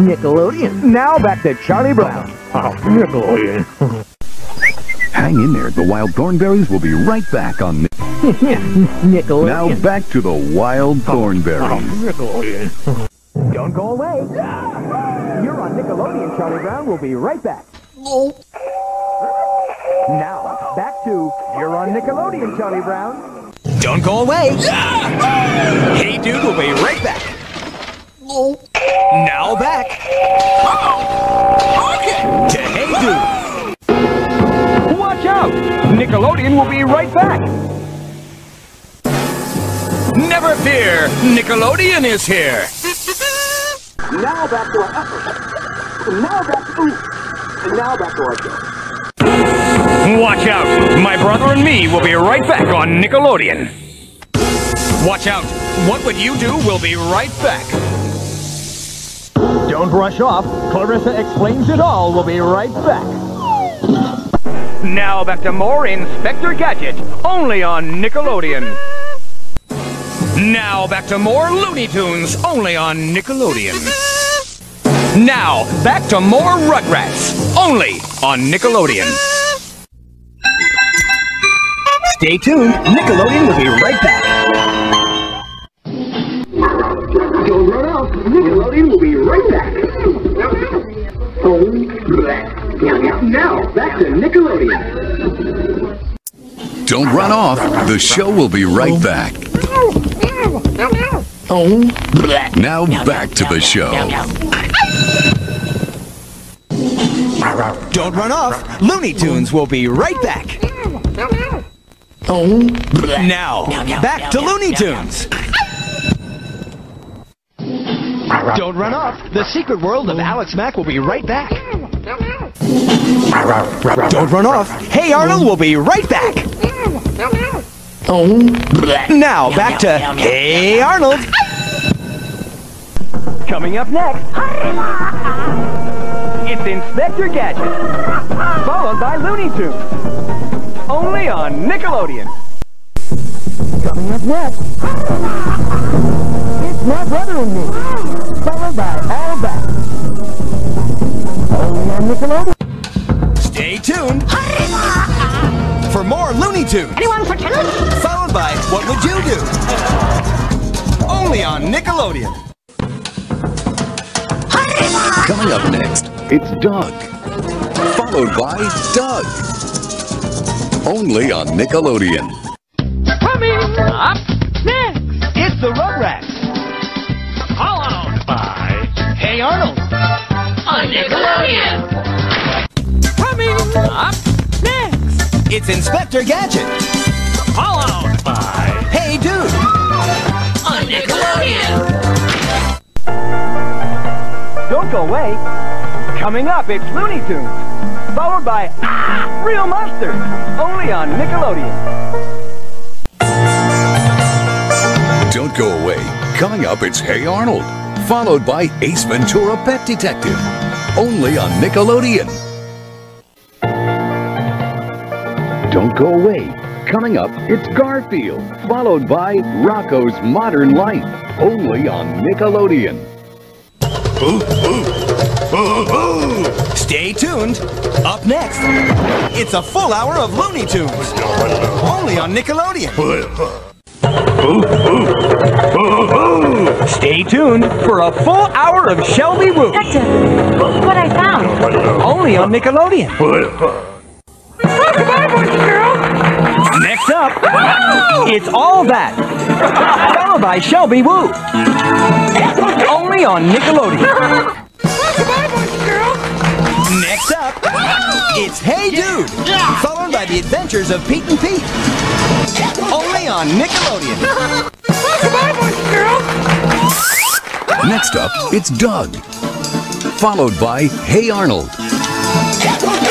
Nickelodeon. Now back to Charlie Brown. Oh, Nickelodeon. Hang in there. The Wild Thornberrys will be right back on. Nick- Nickelodeon. now back to the Wild Thornberrys. Nickelodeon. Don't go away. You're on Nickelodeon. Charlie Brown will be right back. Now, back to You're on Nickelodeon, Charlie Brown. Don't go away. Hey Dude we'll be right back. Now back to Hey Dude. Watch out! Nickelodeon will be right back. Never fear, Nickelodeon is here. Now back to our effort. Now back to. And now back to our show. Watch out! My brother and me will be right back on Nickelodeon. Watch out! What would you do? We'll be right back. Don't brush off. Clarissa explains it all. We'll be right back. Now back to more Inspector Gadget, only on Nickelodeon. Now back to more Looney Tunes, only on Nickelodeon. Now back to more Rugrats, only on Nickelodeon. Stay tuned. Nickelodeon will be right back. Don't run off. Nickelodeon will be right back. Oh. Now, now, now, back to Nickelodeon. Don't run off. The show will be right back. Now back to the show. Don't run off. Looney Tunes will be right back. Now, back to Looney Tunes. Don't run off. The secret world of oh. Alex Mack will be right back. Don't run off. Hey Arnold we'll be right back. Now, back to Hey Arnold. Coming up next, it's Inspector Gadget, followed by Looney Tunes. Only on Nickelodeon. Coming up next, it's My Brother and Me, followed by All That. Only on Nickelodeon. Stay tuned for more Looney Tunes. Anyone for tennis? Followed by What Would You Do? Only on Nickelodeon. Coming up next, it's Doug. Followed by Doug. Only on Nickelodeon. Coming up next, it's the Rugrats. Followed by Hey Arnold. On Nickelodeon. Coming up next, It's Inspector Gadget. Followed by Hey Dude. On Nickelodeon. don't go away. Coming up, it's Looney Tunes, followed by ah, Real Monsters. Only on Nickelodeon. Don't go away. Coming up, it's Hey Arnold. Followed by Ace Ventura Pet Detective. Only on Nickelodeon. Don't go away. Coming up, it's Garfield. Followed by Rocko's Modern Life. Only on Nickelodeon. Stay tuned. Up next, it's a full hour of Looney Tunes. Only on Nickelodeon. Stay tuned for a full hour of Shelby Woo. Doctor, look what I found. Only on Nickelodeon. Next up, it's All That. Followed by Shelby Woo. Only on Nickelodeon. Next up, it's Hey Dude. Followed by The Adventures of Pete and Pete. Only on Nickelodeon. Next up, it's Doug. Followed by Hey Arnold.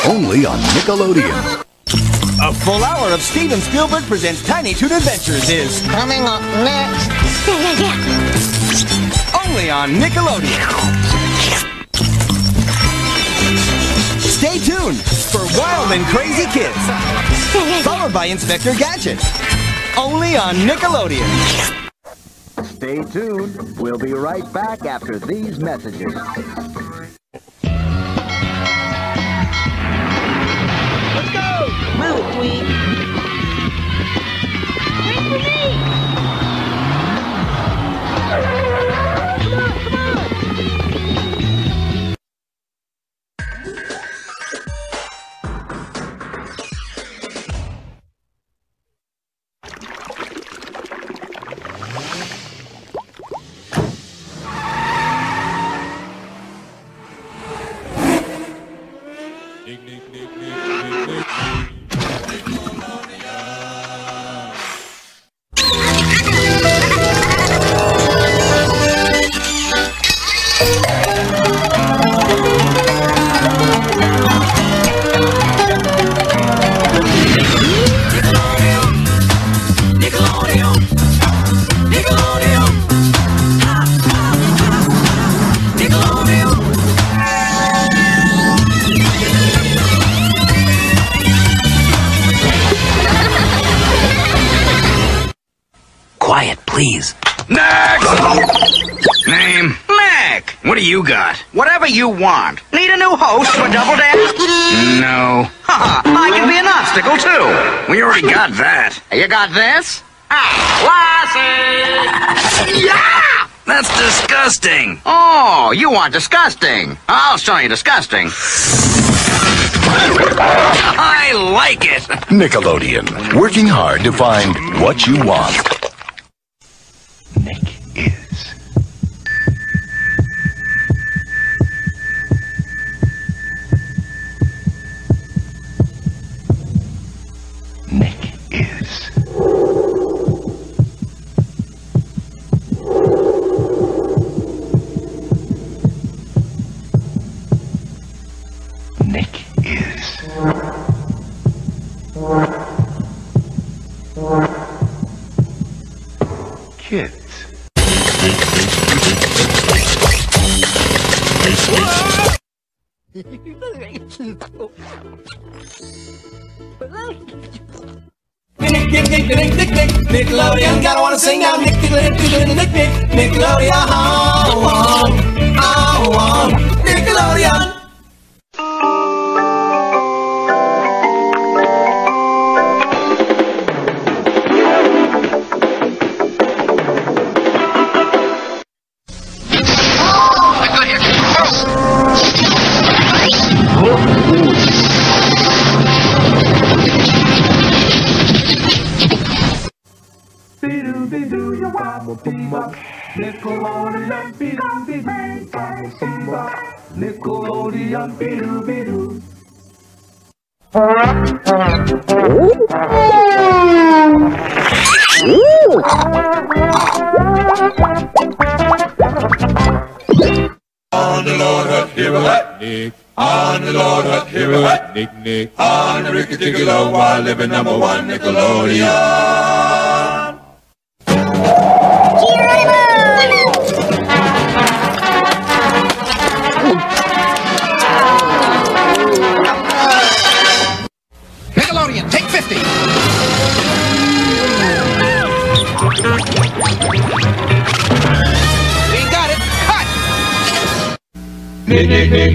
Only on Nickelodeon. A full hour of Steven Spielberg presents Tiny Toon Adventures is Coming up next. Yeah, yeah, yeah. only on Nickelodeon. Stay tuned for Wild and Crazy Kids. Followed by Inspector Gadget. Only on Nickelodeon. Stay tuned. We'll be right back after these messages. Let's go. Move it, Need a for Double Dash? No. Haha, I can be an obstacle too. We already got that. You got this? Ah, Lassie! yeah! That's disgusting. Oh, you want disgusting. I'll show you disgusting. I like it. Nickelodeon, working hard to find what you want. kids. Nickelodeon, gotta wanna sing now. Nickelodeon, Nickelodeon, Nickelodeon, Nickelodeon. Low, while living number one, Nickelodeon.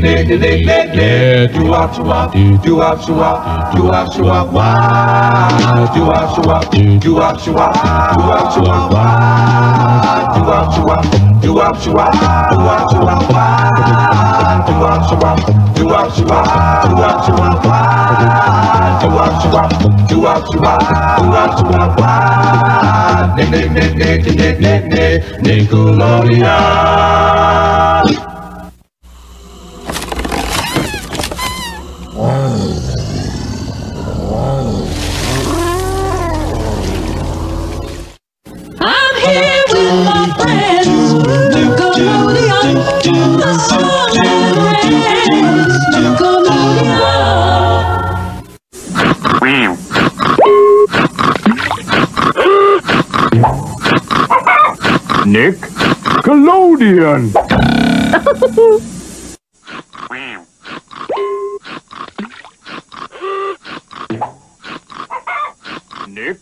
Do wop, wah. Do wop, do wop, do wop, do wop, do wop, do wop, wah. Do wop, do wop, do wop, do wop, do wop, do wop, wah. Do wop, do wop, do wop, do wop, do wop, do wop, wah. Nick, Nick, Nick, Nick, Nick, Nick, Nick, Nickelodeon. Nick Collodion. Nick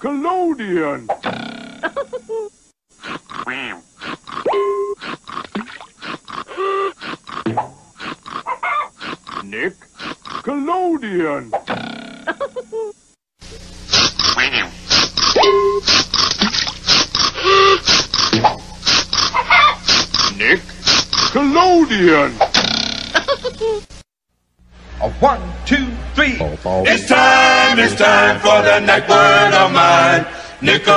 Collodion. Nick Collodion. Nick Collodion. A one, two, three. It's time, it's time for the next word of mine, Nickelodeon.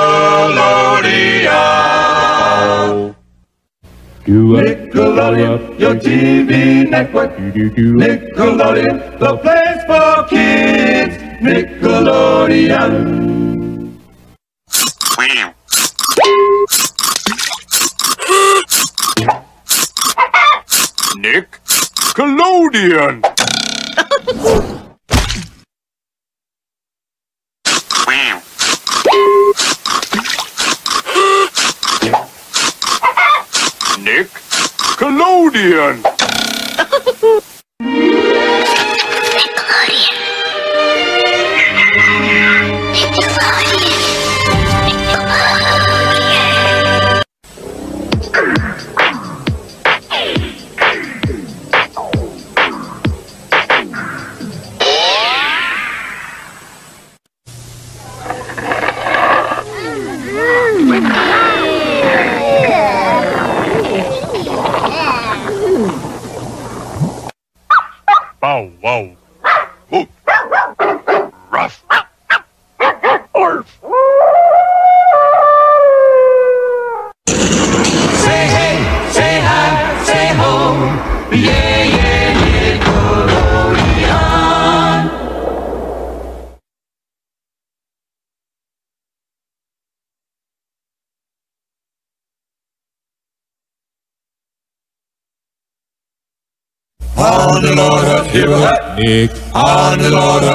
Nickelodeon, your TV network. Nickelodeon, the place for kids. Nickelodeon. Collodion. Nick Collodion. Bow Lord Hut, here we hut, Nick. On the Lord we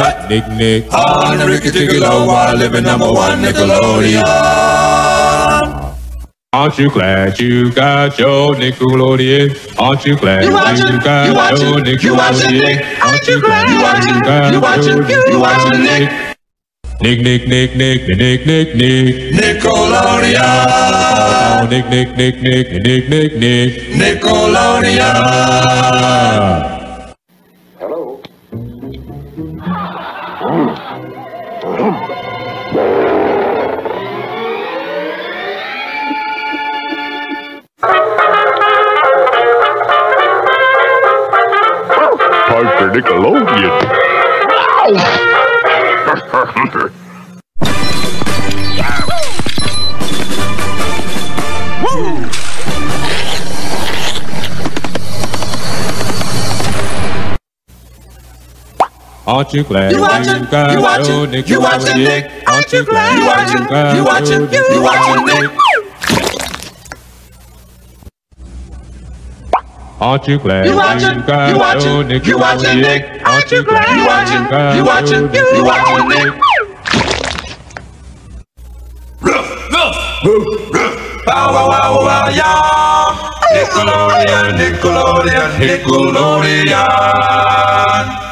hut, Nick, Nick. On the Ricky Ticky Low, while living number one, Nickelodeon. Aren't you glad you got your Nickelodeon? Aren't you glad You you, watching, got you your watching, you watching Nickelodeon? Nick? Aren't you glad you watching, got you watching, your you watching Nick? Nick, Nick, Nick, Nick, Nick, Nick, Nick. Nickelodeon. Oh, Nick, Nick, Nick, Nick, Nick, Nick, Nick. Nickelodeon. Time for Nickelodeon. Aren't you glad You watching, got you your watching, you watching Nickelodeon? Nick? Aren't you glad You watching, got you watching, your you watching Nick? Aren't you glad You watching, got you watching, your you watching? Nick? Aren't you glad You watching, you watching, you watching Nick? Bow wow wow wow yeah. Nickelodeon, Nickelodeon, Nickelodeon.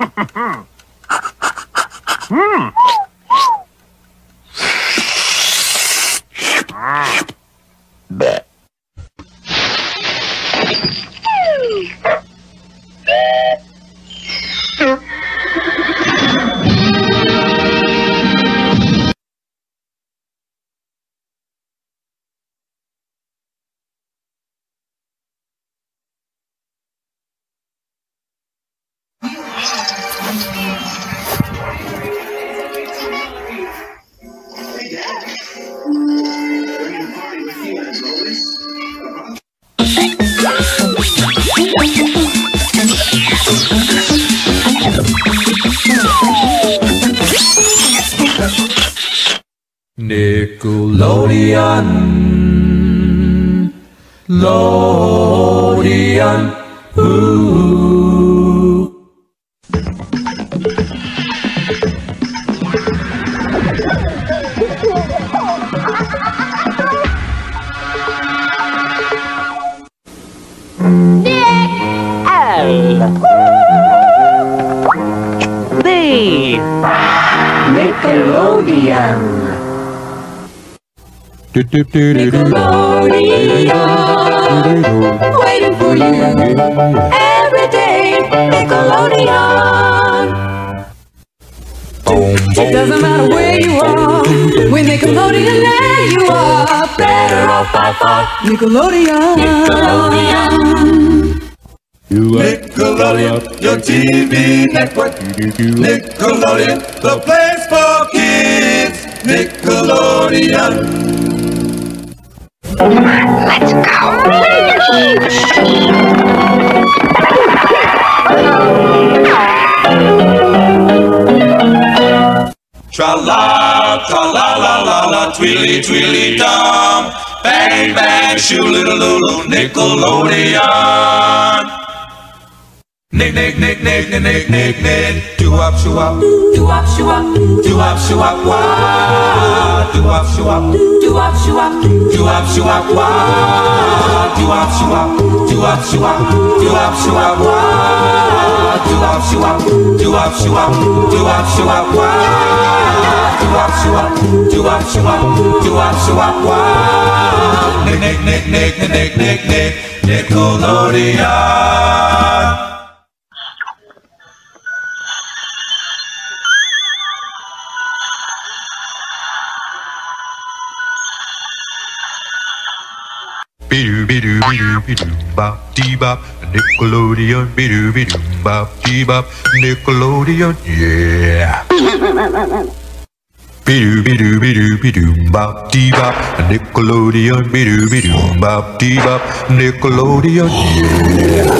Hmm. Lodion, ooh. Waiting for you every day. Nickelodeon. It doesn't matter where you are. When Nickelodeon there you are. Better off by far. Nickelodeon. Nickelodeon. Nickelodeon, your TV network. Nickelodeon, the place for kids. Nickelodeon. Let's go. Tra la, tra la la la la, tweedly tweedly dum. Bang bang, shoo little lulu, Nickelodeon. Nick nick nick nick nick nick nick nick, do up shoo up, Do up, shoo up, do up shoo up, wah, do up shoo up, do up, shoo up, do up shoo up, wah, do up shoo up, do up shoo up, do up shoo up, wah, do up shoo up, do up shoo up, do up shoo up, wah, do up shoo up, do up shoo up, do up shoo up, wah, nick nick nick nick nick nick nick Nickelodeon. Bidoo bidoo bidoo bidoo bop dee bop Nickelodeon bidoo bidoo bop dee bop Nickelodeon yeah. Bidoo bidoo bidoo bidoo bop dee bop Nickelodeon bidoo bidoo bop dee bop Nickelodeon yeah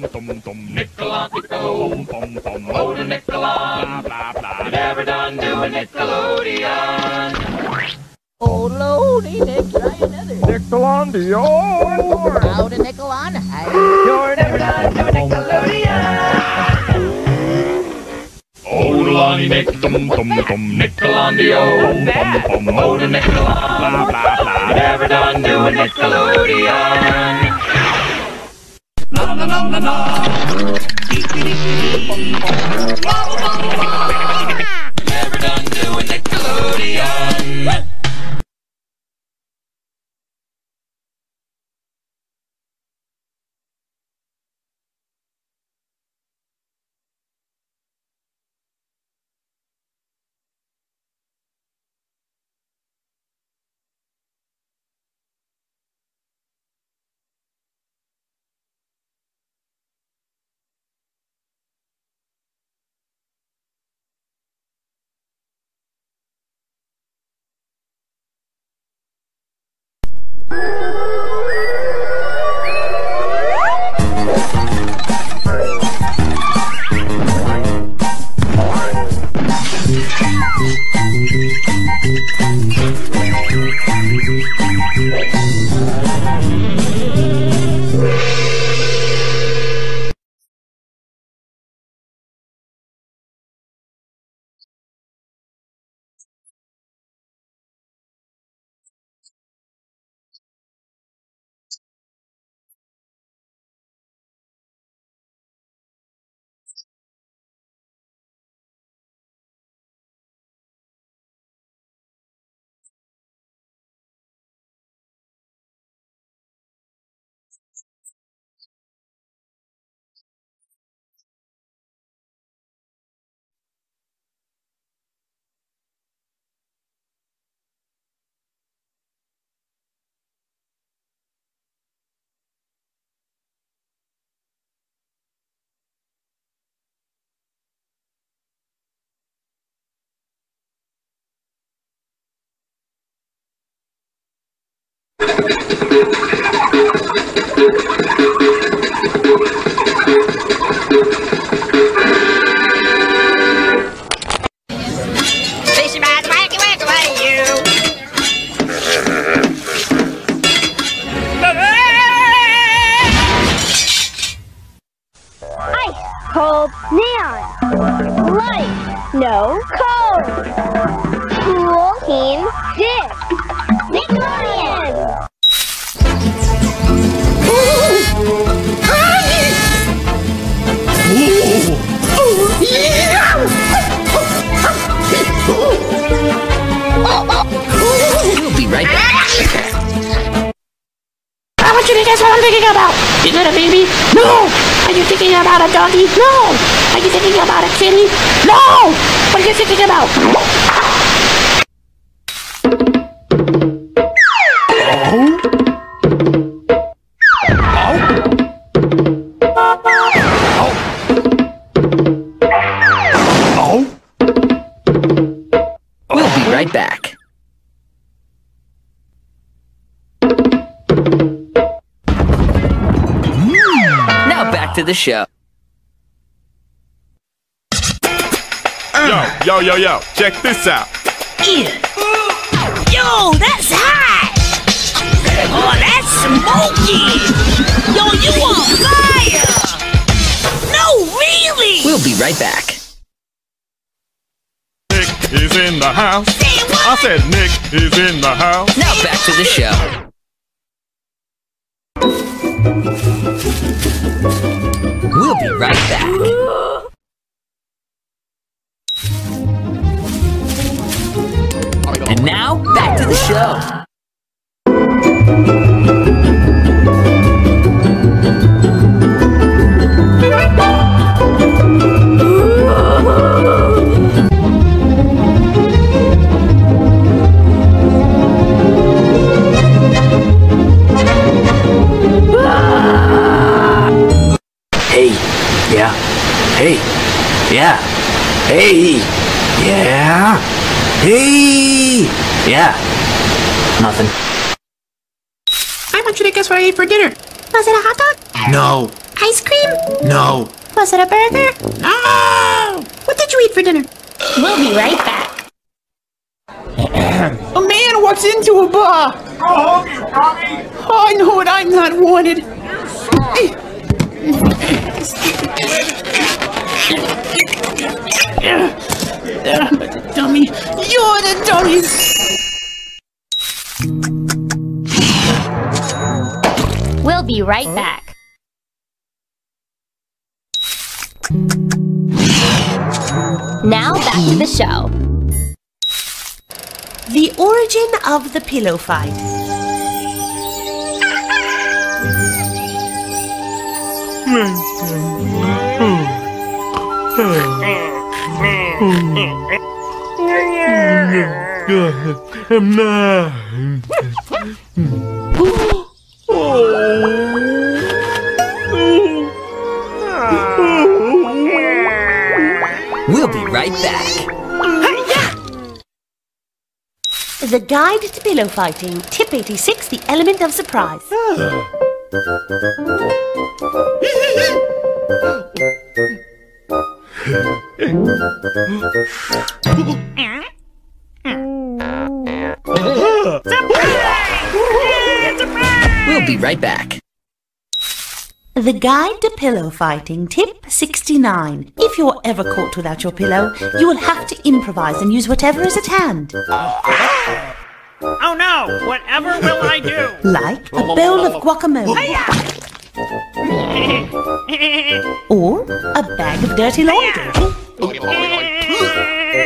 Nickelon, Nickelon, oh the blah blah blah. Never done doing Nickelodeon. Oh, Lordy, Nick, try another. Nickelodeon. Out a nickel on. Hey. You're never done doing Nickelodeon. Oh, Lonnie Nick, dum dum dum, Nickelodeon, bum bum, oh the Nickelon, blah blah blah. Never done doing Nickelodeon. La la la la We'll be right back. Now back to the show. Yo, yo, yo, yo, check this out. Yeah. Yo, that's hot. Oh, that's smoky. Yo, you on fire. No, really. We'll be right back. Nick is in the house. I said Nick is in the house. Now back to the show. We'll be right back. Now, back to the show. Hey, yeah. Hey, yeah. Hey, yeah. Hey, yeah. Nothing. I want you to guess what I ate for dinner. Was it a hot dog? No, Ice cream? No. Was it a burger? No! What did you eat for dinner? We'll be right back. A man walks into a bar. Oh, I know what I'm not wanted. Dummy, you're the dummy. We'll be right back. Now back to the show. The origin of the pillow fight. We'll be right back. The Guide to Pillow Fighting, Tip 86, The Element of Surprise. Uh. We'll be right back. The Guide to Pillow Fighting, Tip 69. If you're ever caught without your pillow, you will have to improvise and use whatever is at hand. Oh no! Whatever will I do? Like a bowl of guacamole. Or a bag of dirty laundry.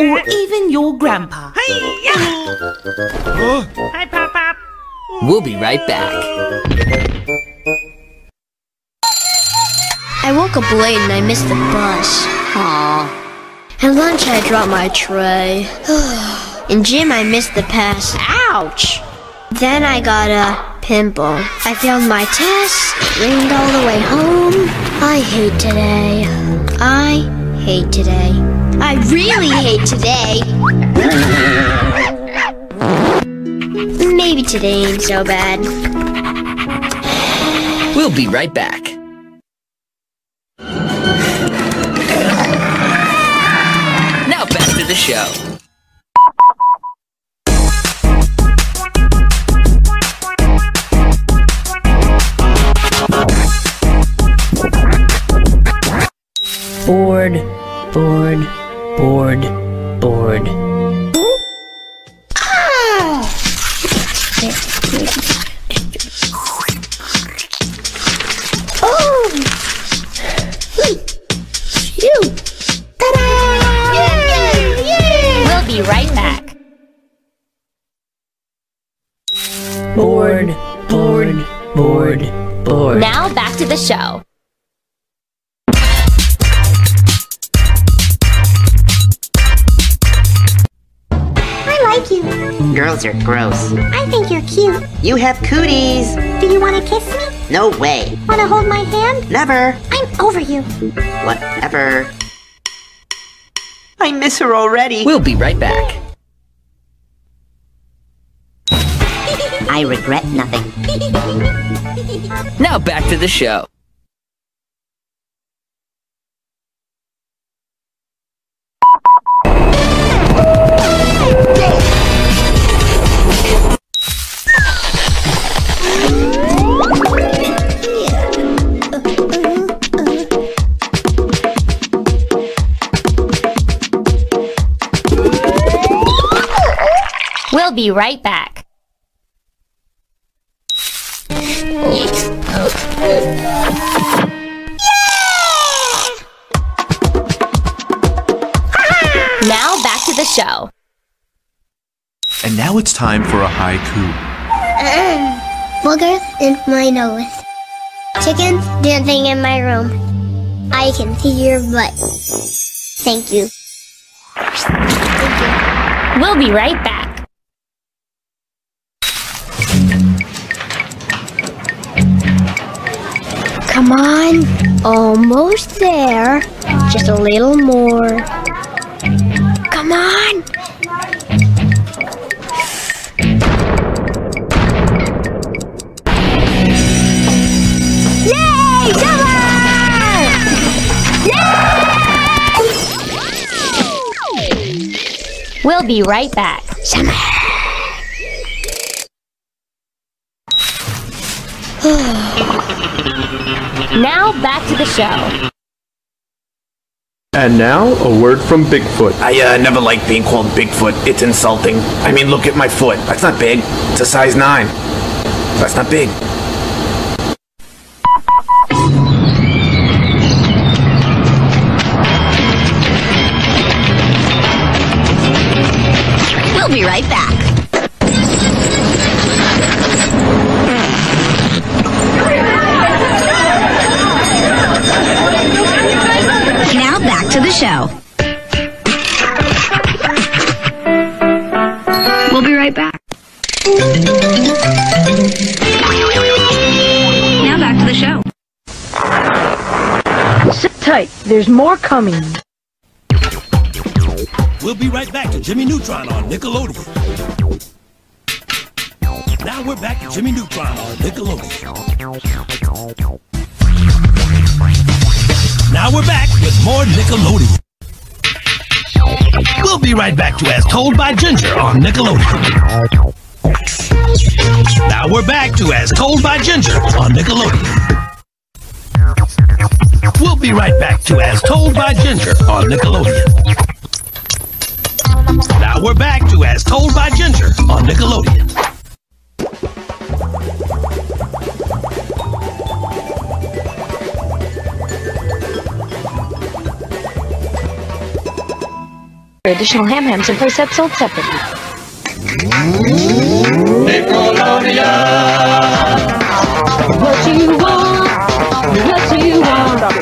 Or even your grandpa. Hi, Pop Pop. We'll be right back. I woke up late and I missed the bus. Aww. At lunch I dropped my tray. In gym I missed the pass. Ouch! Then I got a pimple. I failed my test, rained all the way home. I hate today. I hate today. I really hate today. Maybe today ain't so bad. We'll be right back. Now back to the show. Bored, bored, bored, bored. Ah! Oh! Phew! We'll be right back. Bored, bored, bored, bored. Now back to the show. Girls are gross. I think you're cute. You have cooties. Do you want to kiss me? No way. Want to hold my hand? Never. I'm over you. Whatever. I miss her already. We'll be right back. I regret nothing. Now back to the show. We'll be right back. Now back to the show. And now it's time for a haiku. Um, boogers in my nose. Chickens dancing in my room. I can see your butt. Thank you. Thank you. We'll be right back. Come on. Almost there. Just a little more. Come on. Yay! We'll be right back. Summer. now back to the show. And now, a word from Bigfoot. I uh, never liked being called Bigfoot. It's insulting. I mean, look at my foot. That's not big. It's a size 9. That's not big. We'll be right back. Now back to the show. Sit tight. There's more coming. We'll be right back to Jimmy Neutron on Nickelodeon. Now we're back to Jimmy Neutron on Nickelodeon. Now we're back with more Nickelodeon. We'll be right back to As Told by Ginger on Nickelodeon. Now we're back to As Told by Ginger on Nickelodeon. We'll be right back to As Told by Ginger on Nickelodeon. Now we're back to As Told by Ginger on Nickelodeon. Additional ham hams and play sets sold separately. What you want? What you want?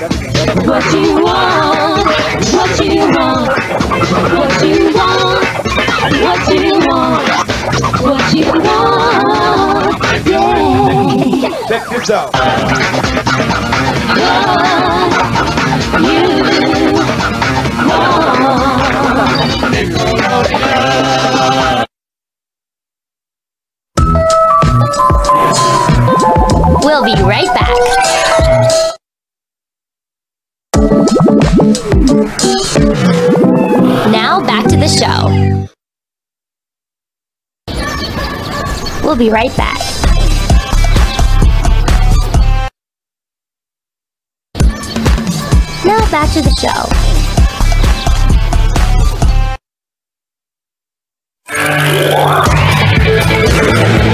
We'll be right back. Now back to the show. We'll be right back. Now back to the show.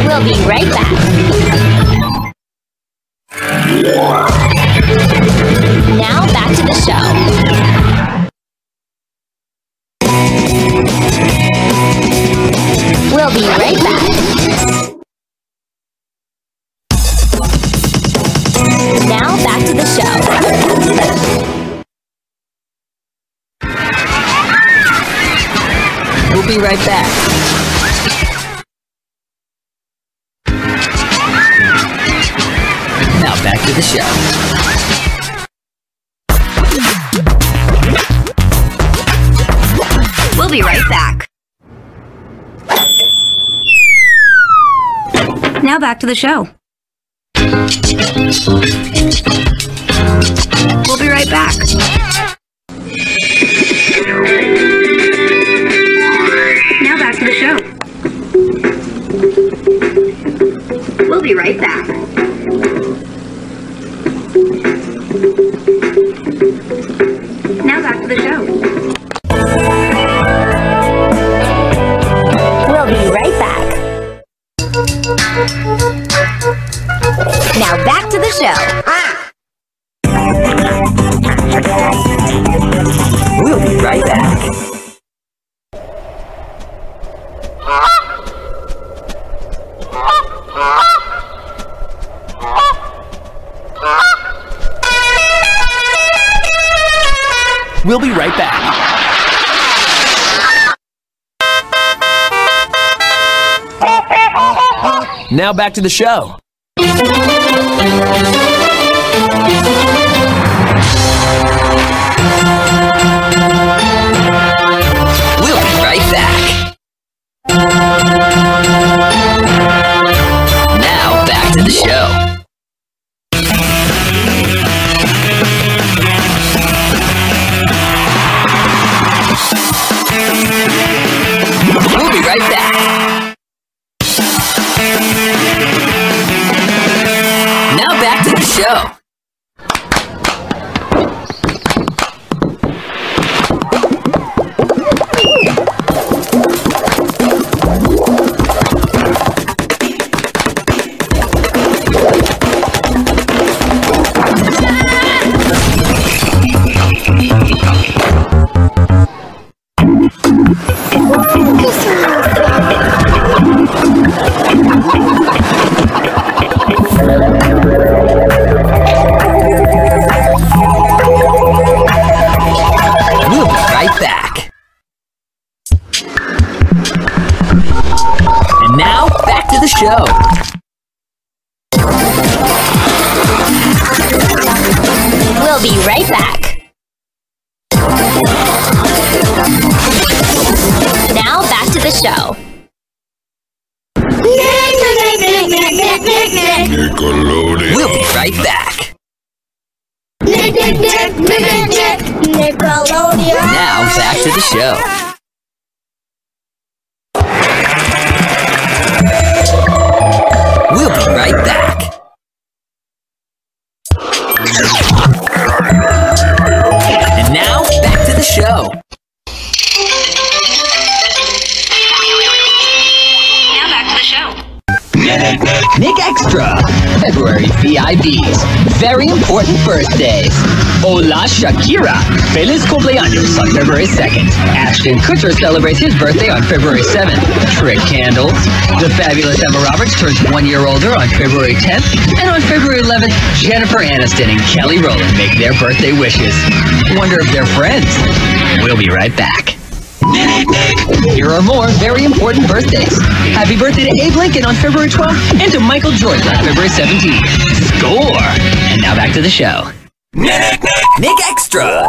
We'll be right back. Now back to the show. We'll be right back. Now back to the show. We'll be right back. Now back to the show. We'll be right back. Now back to the show. We'll be right back. Now back to the show. Back to the show. We'll be right back. We'll be right back. Now back to the show. We'll be right back. Now back to the show. Ashton Kutcher celebrates his birthday on February 7th. Trick Candles. The fabulous Emma Roberts turns one year older on February 10th. And on February 11th, Jennifer Aniston and Kelly Rowland make their birthday wishes. Wonder if they're friends. We'll be right back. Here are more very important birthdays. Happy birthday to Abe Lincoln on February 12th and to Michael Jordan on February 17th. Score! And now back to the show. Nick Extra!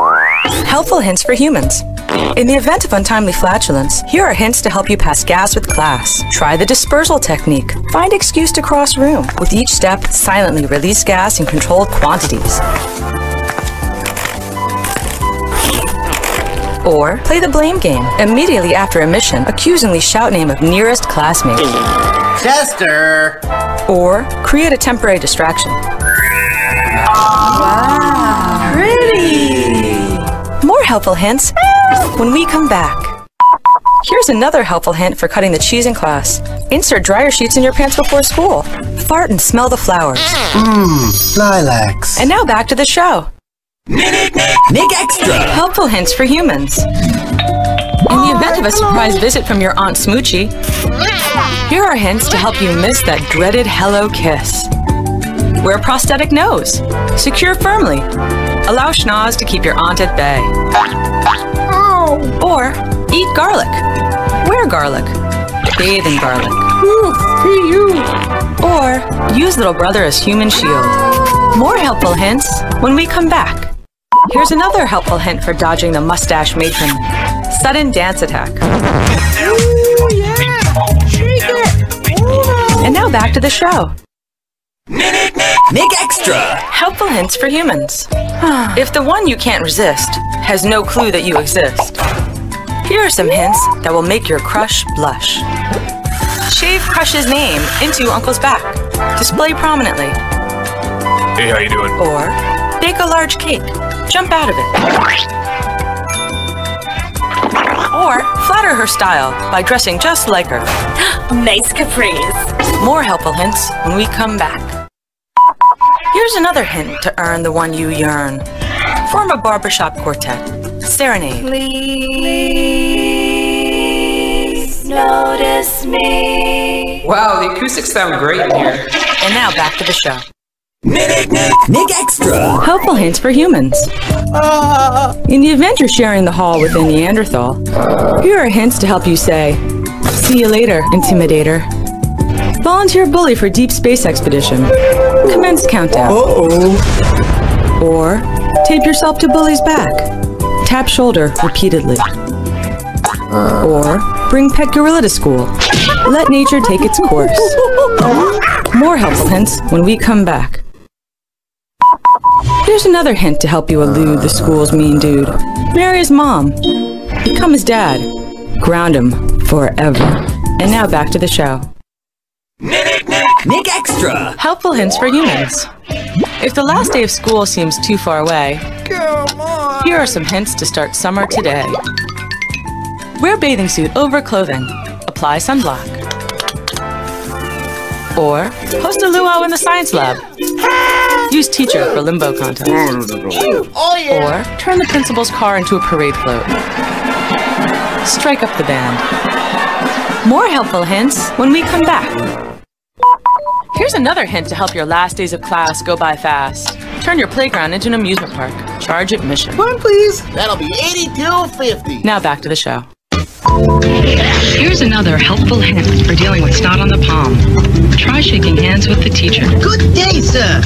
Helpful hints for humans. In the event of untimely flatulence, here are hints to help you pass gas with class. Try the dispersal technique. Find excuse to cross room. With each step, silently release gas in controlled quantities. Or play the blame game. Immediately after emission, accusingly shout name of nearest classmate. Chester! Or create a temporary distraction. Wow, pretty! More helpful hints when we come back. Here's another helpful hint for cutting the cheese in class. Insert dryer sheets in your pants before school. Fart and smell the flowers. Mmm, lilacs. And now back to the show. Nick Extra! Helpful hints for humans. In the event of a surprise visit from your Aunt Smoochie, here are hints to help you miss that dreaded hello kiss. Wear a prosthetic nose. Secure firmly. Allow schnoz to keep your aunt at bay. Or eat garlic. Wear garlic. Bathe in garlic. Or use little brother as human shield. More helpful hints when we come back. Here's another helpful hint for dodging the mustache matron. Sudden dance attack. And now back to the show. Nick Extra! Helpful hints for humans. if the one you can't resist has no clue that you exist, here are some hints that will make your crush blush. Shave crush's name into uncle's back. Display prominently. Hey, how you doing? Or bake a large cake. Jump out of it. Or flatter her style by dressing just like her. nice caprice. More helpful hints when we come back. Here's another hint to earn the one you yearn. Form a barbershop quartet. Serenade. Please notice me. Wow, the acoustics sound great in here. And now back to the show. Nick Extra! Helpful hints for humans. Uh. In the event you're sharing the hall with a Neanderthal, here are hints to help you say, See you later, Intimidator. Volunteer bully for deep space expedition. Commence countdown. Uh-oh. Or tape yourself to bully's back. Tap shoulder repeatedly. Uh. Or bring pet gorilla to school. Let nature take its course. More helpful hints when we come back. Here's another hint to help you elude the school's mean dude. Marry his mom. Become his dad. Ground him forever. And now back to the show. Nick Make extra! Helpful hints for humans. If the last day of school seems too far away, here are some hints to start summer today. Wear bathing suit over clothing. Apply sunblock. Or host a luau in the science lab. Use teacher for limbo contest. Oh. Or turn the principal's car into a parade float. Strike up the band. More helpful hints when we come back. Here's another hint to help your last days of class go by fast. Turn your playground into an amusement park. Charge admission. One, please. That'll be eighty-two fifty. Now back to the show. Here's another helpful hint for dealing with snot on the palm. Try shaking hands with the teacher. Good day, sir.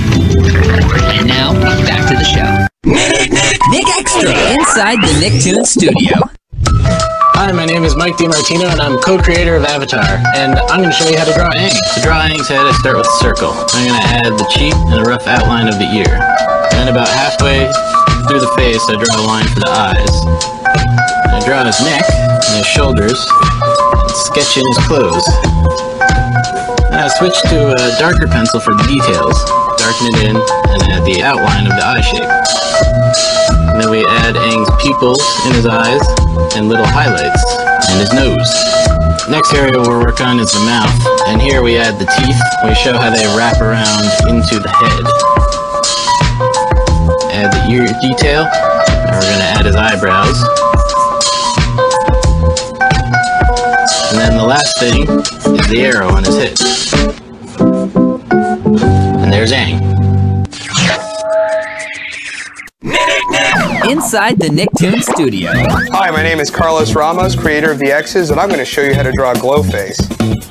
And now, back to the show. Nick Extra inside the Nicktoon studio. Hi, my name is Mike DiMartino, and I'm co-creator of Avatar. And I'm going to show you how to draw Aang. To draw Aang's head, I start with a circle. I'm going to add the cheek and a rough outline of the ear. Then about halfway through the face, I draw a line for the eyes. I draw his neck and his shoulders, and sketch in his clothes. Then I switch to a darker pencil for the details, darken it in, and add the outline of the eye shape. And then we add Aang's pupils in his eyes and little highlights and his nose. Next area we'll work on is the mouth, and here we add the teeth. We show how they wrap around into the head. Add the ear detail, and we're gonna add his eyebrows. And then the last thing is the arrow on his hip. And there's Aang. Inside the Nicktoon studio. Hi, my name is Carlos Ramos, creator of the X's, and I'm going to show you how to draw a glow face.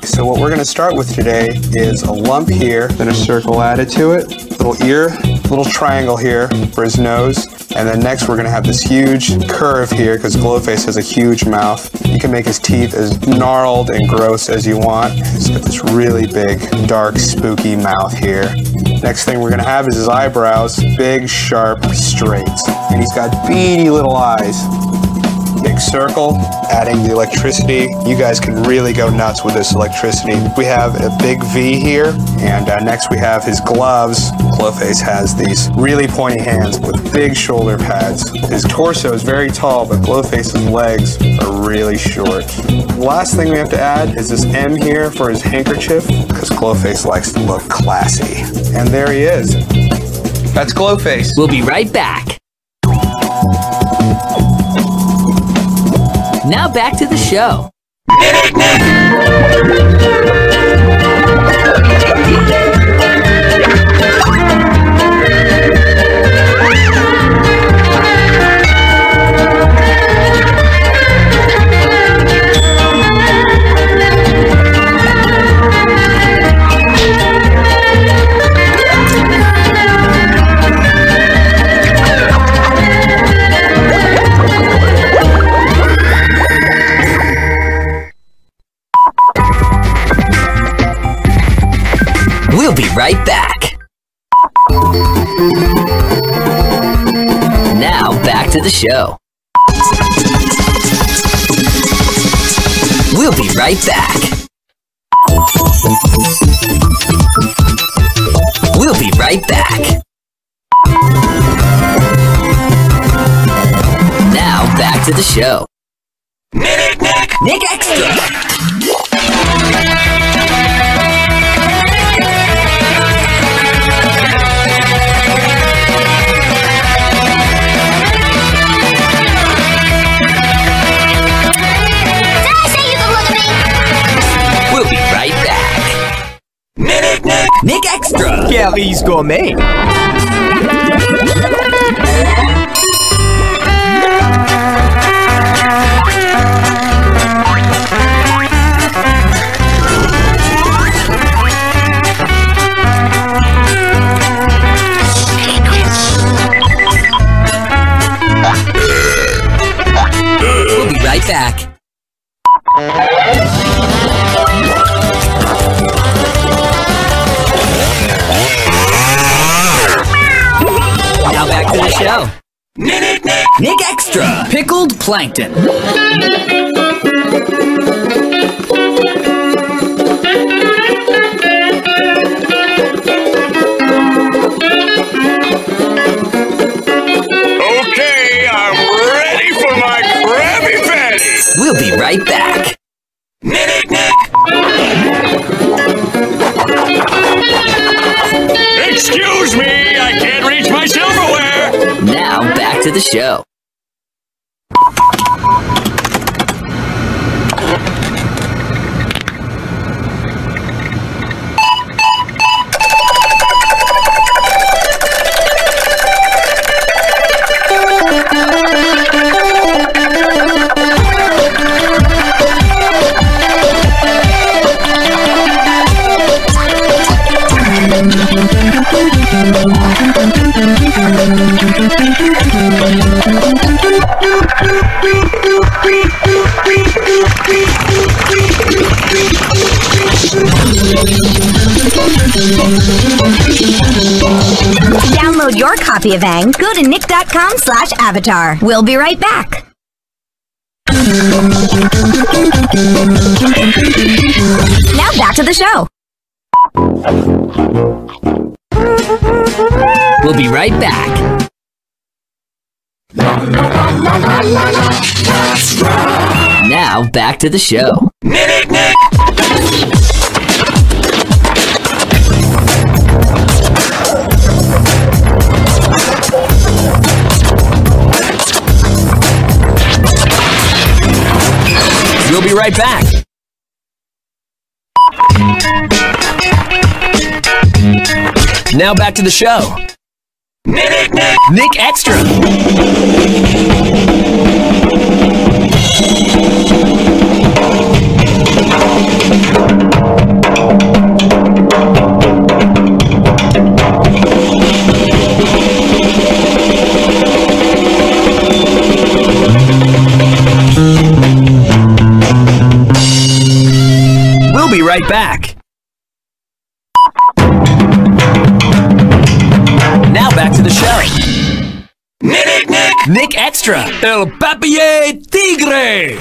So what we're going to start with today is a lump here, then a circle added to it, little ear, little triangle here for his nose, and then next we're going to have this huge curve here because Glowface has a huge mouth. You can make his teeth as gnarled and gross as you want. He's got this really big, dark, spooky mouth here. Next thing we're going to have is his eyebrows, big, sharp, straight. And he's got beady little eyes. Big circle, adding the electricity. You guys can really go nuts with this electricity. We have a big V here, and uh, next we have his gloves. Glowface has these really pointy hands with big shoulder pads. His torso is very tall, but Glowface's legs are really short. Last thing we have to add is this M here for his handkerchief, because Glowface likes to look classy. And there he is. That's Glowface. We'll be right back. Now back to the show. We'll be right back. Now back to the show. We'll be right back. We'll be right back. Now back to the show. Nick, Nick, Nick Extra. Nick, Nick, Nick Extra. Gary's Gourmet. We'll be right back. Show. Nick, Nick, Nick Extra. Pickled plankton. Okay, I'm ready for my Krabby Patty. We'll be right back. Nick, Nick. Excuse me, to the show. Thank you. Download your copy of Aang, go to nick.com slash avatar. We'll be right back. Now back to the show. We'll be right back. Now back to the show. We'll be right back. Now back to the show. Nick, Nick Extra. We'll be right back. Back to the show. Nick, Nick, Nick Extra. El Papier Tigre.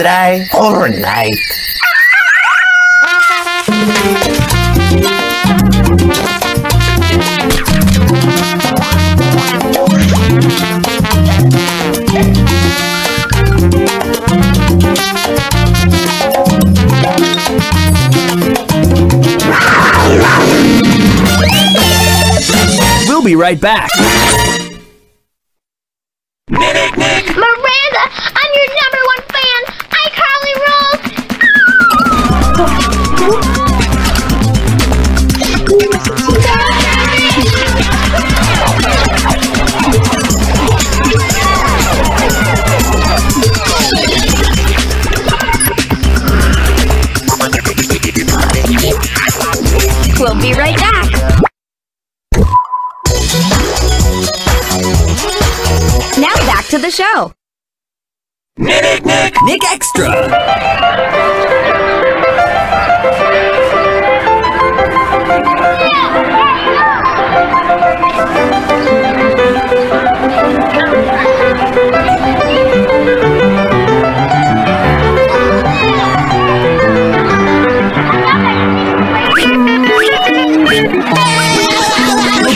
Let dry overnight. We'll be right back. Miranda, I'm your number We'll be right back. Now back to the show. Nick, Nick, Nick Extra.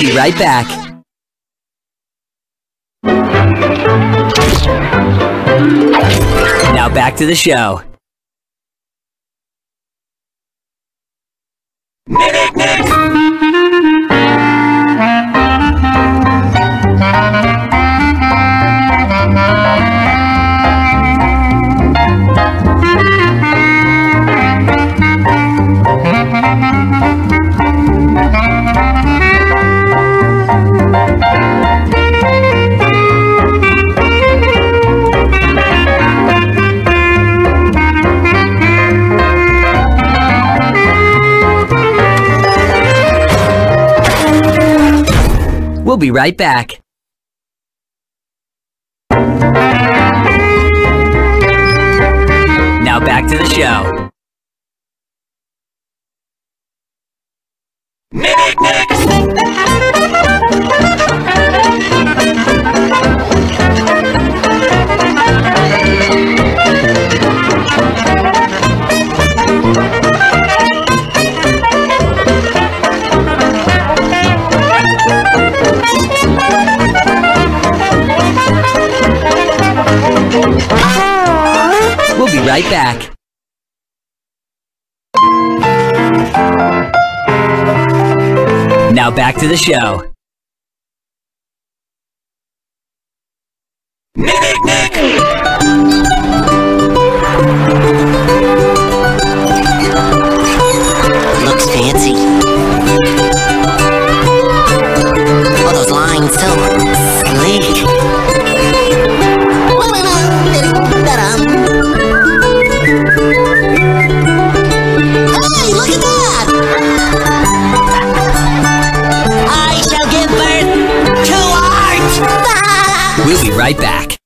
Be right back. Now back to the show. We'll be right back. Now back to the show. We'll be right back. Now back to the show. Looks right back.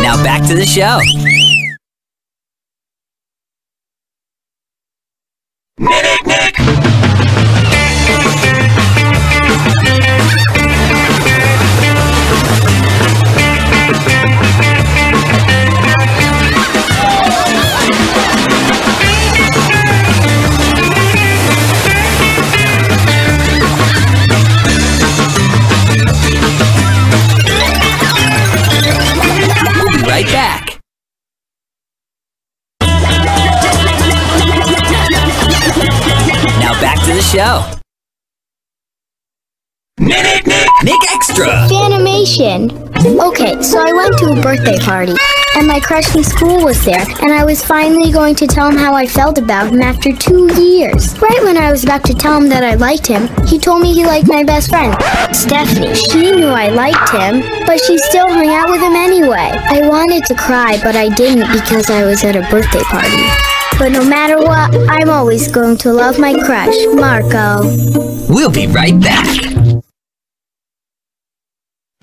Now back to the show. We'll show. Nick, Nick, Nick Extra. Fanimation. Okay, so I went to a birthday party, and my crush from school was there, and I was finally going to tell him how I felt about him after two years. Right when I was about to tell him that I liked him, he told me he liked my best friend, Stephanie. She knew I liked him, but she still hung out with him anyway. I wanted to cry, but I didn't because I was at a birthday party. But no matter what, I'm always going to love my crush, Marco. We'll be right back.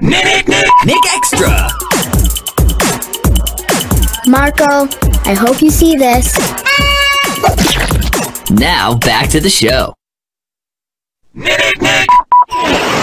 Nick, Nick, Nick Extra. Marco, I hope you see this. Now back to the show.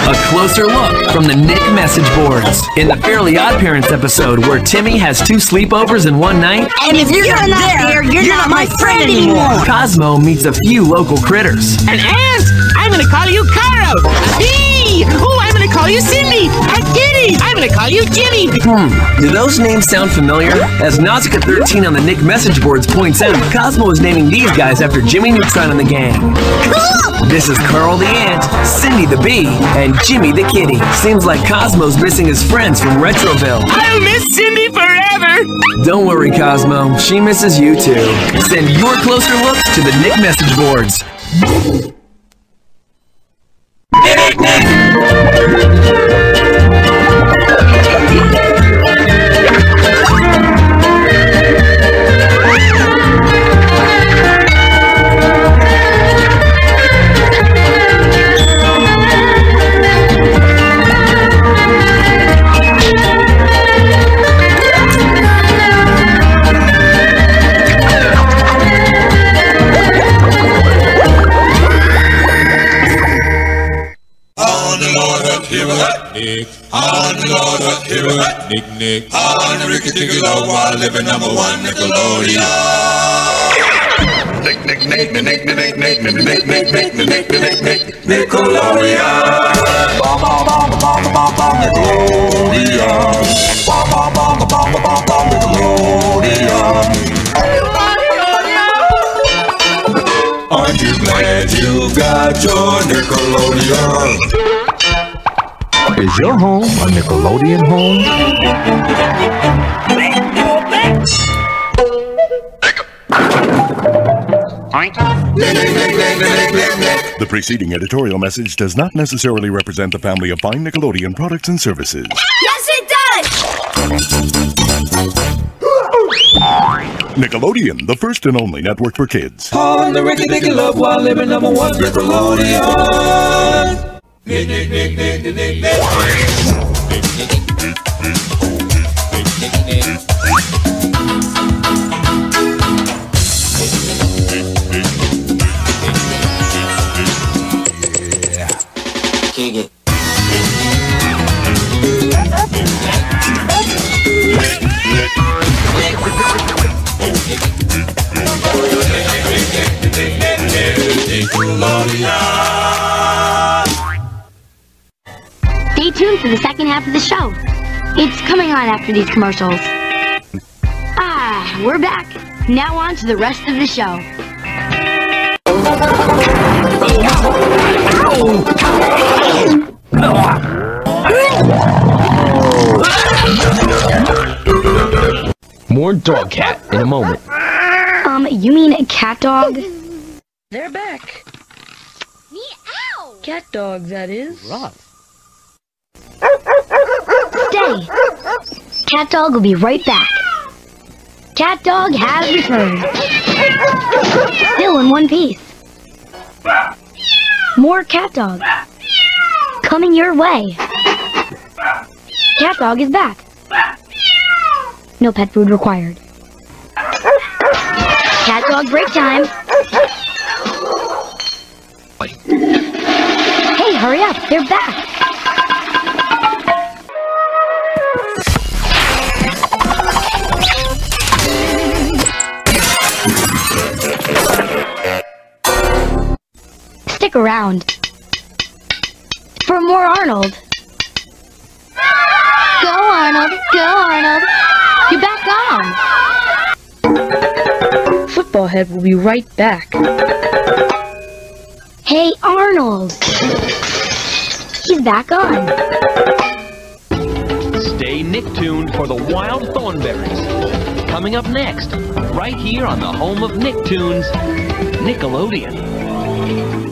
A closer look from the Nick message boards. In the Fairly Odd Parents episode, where Timmy has two sleepovers in one night, And if you're, not there, you're, not my friend anymore. Cosmo meets a few local critters. An ant! I'm gonna call you Carl! A bee! Oh, I'm gonna call you Cindy! A kitty! I'm gonna call you Jimmy! Hmm, do those names sound familiar? As Nausicaa13 on the Nick message boards points out, Cosmo is naming these guys after Jimmy Neutron and the gang. Cool. This is Carl the Ant, Cindy the Bee, and Jimmy the Kitty. Seems like Cosmo's missing his friends from Retroville. I'll miss Cindy forever! Don't worry, Cosmo. She misses you too. Send your closer looks to the Nick message boards. Nick, Nick, Nick. Nick. On the Lord of Hero, Nick, Nick. On the Ricky Ticky Low while living number one Nickelodeon. Nick, Nick, Nick, Nick, Nick, Nick, Nick, Nick, Nick, Nick, Nick, Nick, Nick, Nick, Nick, Nickelodeon. Nickelodeon. Aren't you glad you got your Nickelodeon? Is your home a Nickelodeon home? The preceding editorial message does not necessarily represent the family of fine Nickelodeon products and services. Yes, it does! Nickelodeon, the first and only network for kids. On the Ricky Nicky Love while living number one Nickelodeon. Nick, Nick, Nick, Nick, Nick, Nick, Nick. Stay tuned for the second half of the show. It's coming on after these commercials. Ah, we're back. Now on to the rest of the show. More dog cat in a moment. Um, you mean CatDog? They're back. Meow. CatDog, that is. Rough. Stay. CatDog will be right back. CatDog has returned. Still in one piece. More CatDog. Coming your way. CatDog is back. No pet food required. CatDog break time. Hey, hurry up. They're back. Stick around. For more Arnold. Go, Arnold. Go, Arnold. You're back on. Football head will be right back. Hey, Arnold. He's back on. Stay Nicktuned for the Wild Thornberrys. Coming up next, right here on the home of Nicktoons, Nickelodeon.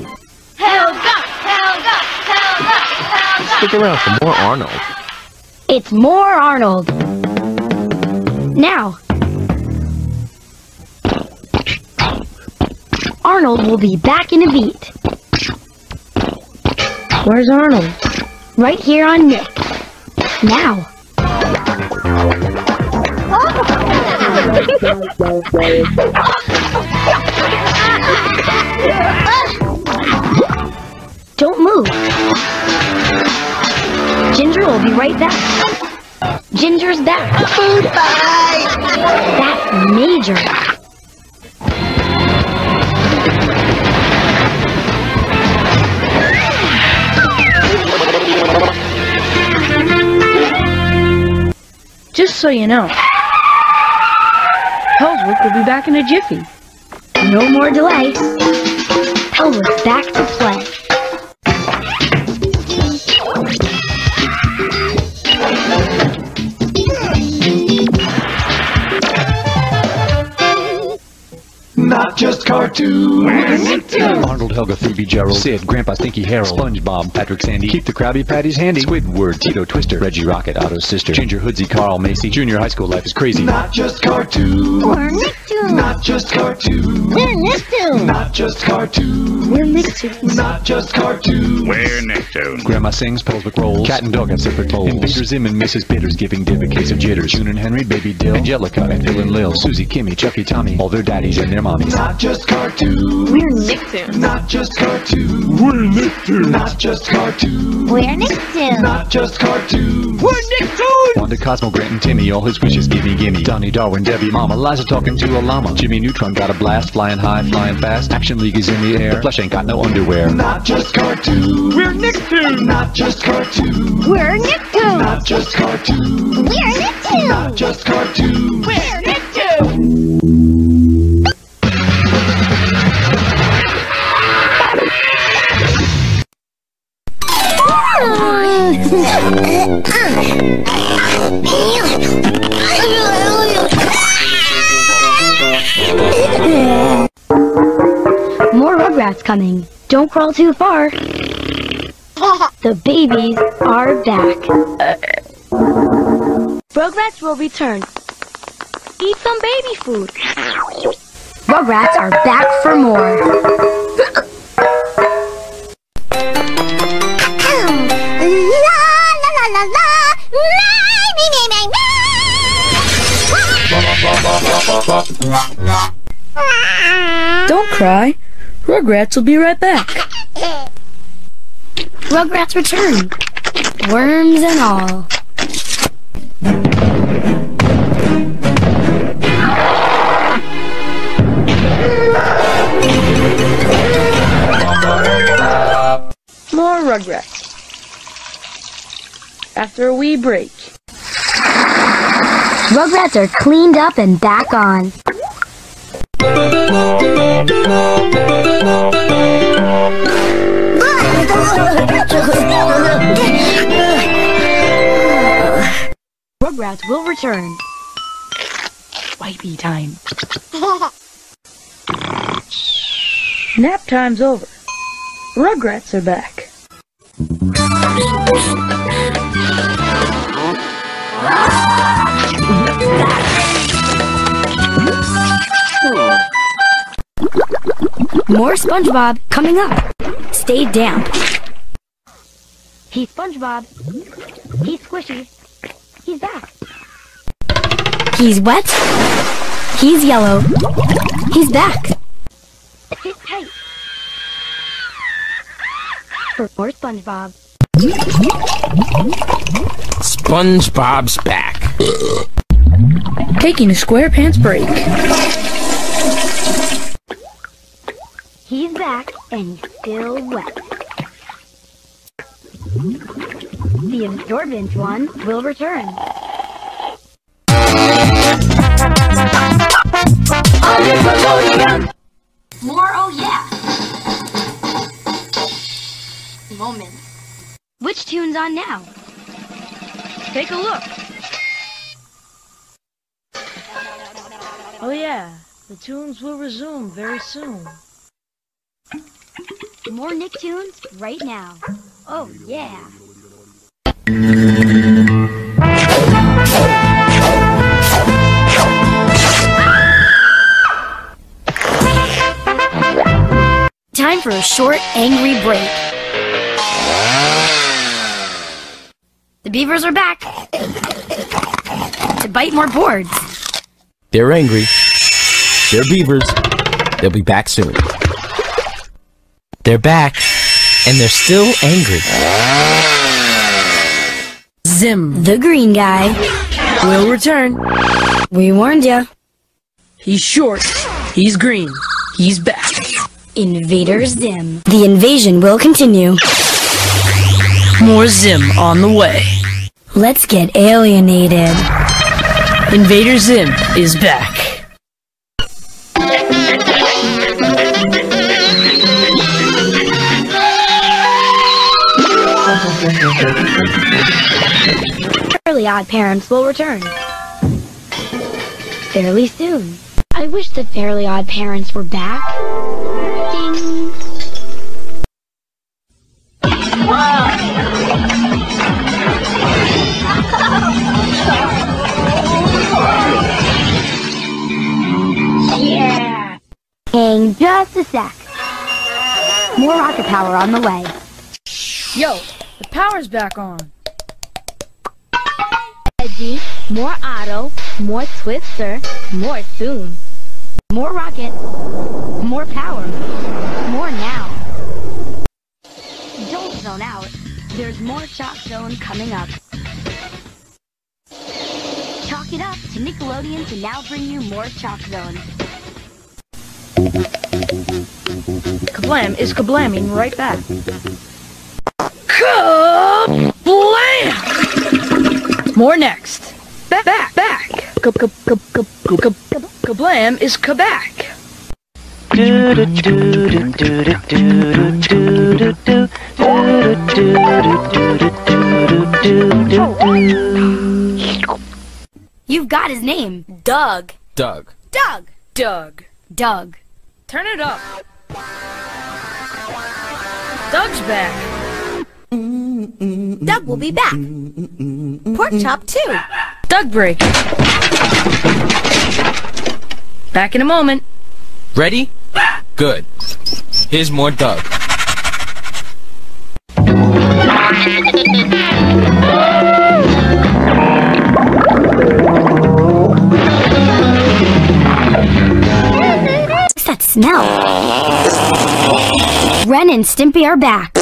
Helga! Helga! Helga! Helga! Stick around for more Arnold. It's more Arnold. Now. Arnold will be back in a beat. Where's Arnold? Right here on Nick. Now. Oh, Don't move. Ginger will be right back. Ginger's back. Food fight! That's major. Just so you know, Ellsworth will be back in a jiffy. No more delay. Elvis back to play. Not just cartoons. We're Nicktoons. Arnold, Helga, Phoebe, Gerald, Sid, Grandpa Stinky Harold, SpongeBob, Patrick Sandy, Keep the Krabby Patties handy, Squidward, Tito Twister, Reggie Rocket, Otto's sister, Ginger Hoodsy, Carl Macy, Junior High School Life is Crazy. Not just cartoons. We're Nicktoons. Not just cartoons. We're Nicktoons. Not just cartoons. We're Nicktoons. Not just cartoons. We're Nicktoons. Grandma sings, Pelswick rolls, Cat and Dog have separate bowls. Invader Zim and Mrs. Bitters giving Dib a case of jitters. June and Henry, Baby Dil, Angelica, and Phil and Lil, Susie, Kimi, Chuckie, Tommy, all their daddies and their mommies. Not just cartoons. We're Nicktoons. Not just cartoons. We're Nicktoons. Not just cartoons. We're Nicktoons. Not just cartoons. We're Nicktoons. Wanda, Cosmo, Grant, and Timmy, all his wishes, gimme, gimme. Donnie, Darwin, Debbie, Mama, Liza talking to a llama. Jimmy Neutron got a blast, flying high, flying fast. Action League is in the air. The flesh ain't got no underwear. Not just cartoons. We're Nicktoons. Not just cartoons. We're Nicktoons. Not just cartoons. We're Nicktoons. Not just cartoons. We're Nicktoons. More Rugrats coming. Don't crawl too far. The babies are back. Rugrats will return. Eat some baby food. Rugrats are back for more. La la la Don't cry. Rugrats will be right back. Rugrats return. Worms and all. More Rugrats. After a wee break. Rugrats are cleaned up and back on. Rugrats will return. Wipey time. Nap time's over. Rugrats are back. More SpongeBob coming up. Stay damp. He's SpongeBob. He's squishy. He's back. He's wet. He's yellow. He's back. He's tight. For more SpongeBob. SpongeBob's back. Taking a SquarePants break. He's back and he's still wet. The absorbent one will return. More oh yeah. Moment. Which tune's on now? Take a look. Oh yeah, the tunes will resume very soon. More Nicktoons right now. Oh yeah. Time for a short, angry break. The beavers are back to bite more boards. They're angry. They're beavers. They'll be back soon. They're back, and they're still angry. Zim, The green guy. will return. We warned ya. He's short. He's green. He's back. Invader Zim. The invasion will continue. More Zim on the way. Let's get alienated. Invader Zim is back. Fairly Odd Parents will return. Fairly soon. I wish the Fairly Odd Parents were back. Ding. Yeah. Hang just a sec. More rocket power on the way. Yo, the power's back on. Edgy, more Otto, more twister, more soon. More rocket, more power, more now. Don't zone out. There's more Chalk Zone coming up. Chalk it up to Nickelodeon to now bring you more ChalkZone. Kablam is kablamming right back. Kablam! More next. Back, back, back. Kab, kab, kab, kab, kab, kab, kab, kablam is kaback. You've got his name. Doug. Doug. Doug. Doug. Doug. Turn it up. Doug's back. Doug will be back. Porkchop too. Doug break. Back in a moment. Ready? Good. Here's more Doug. Ren and Stimpy are back.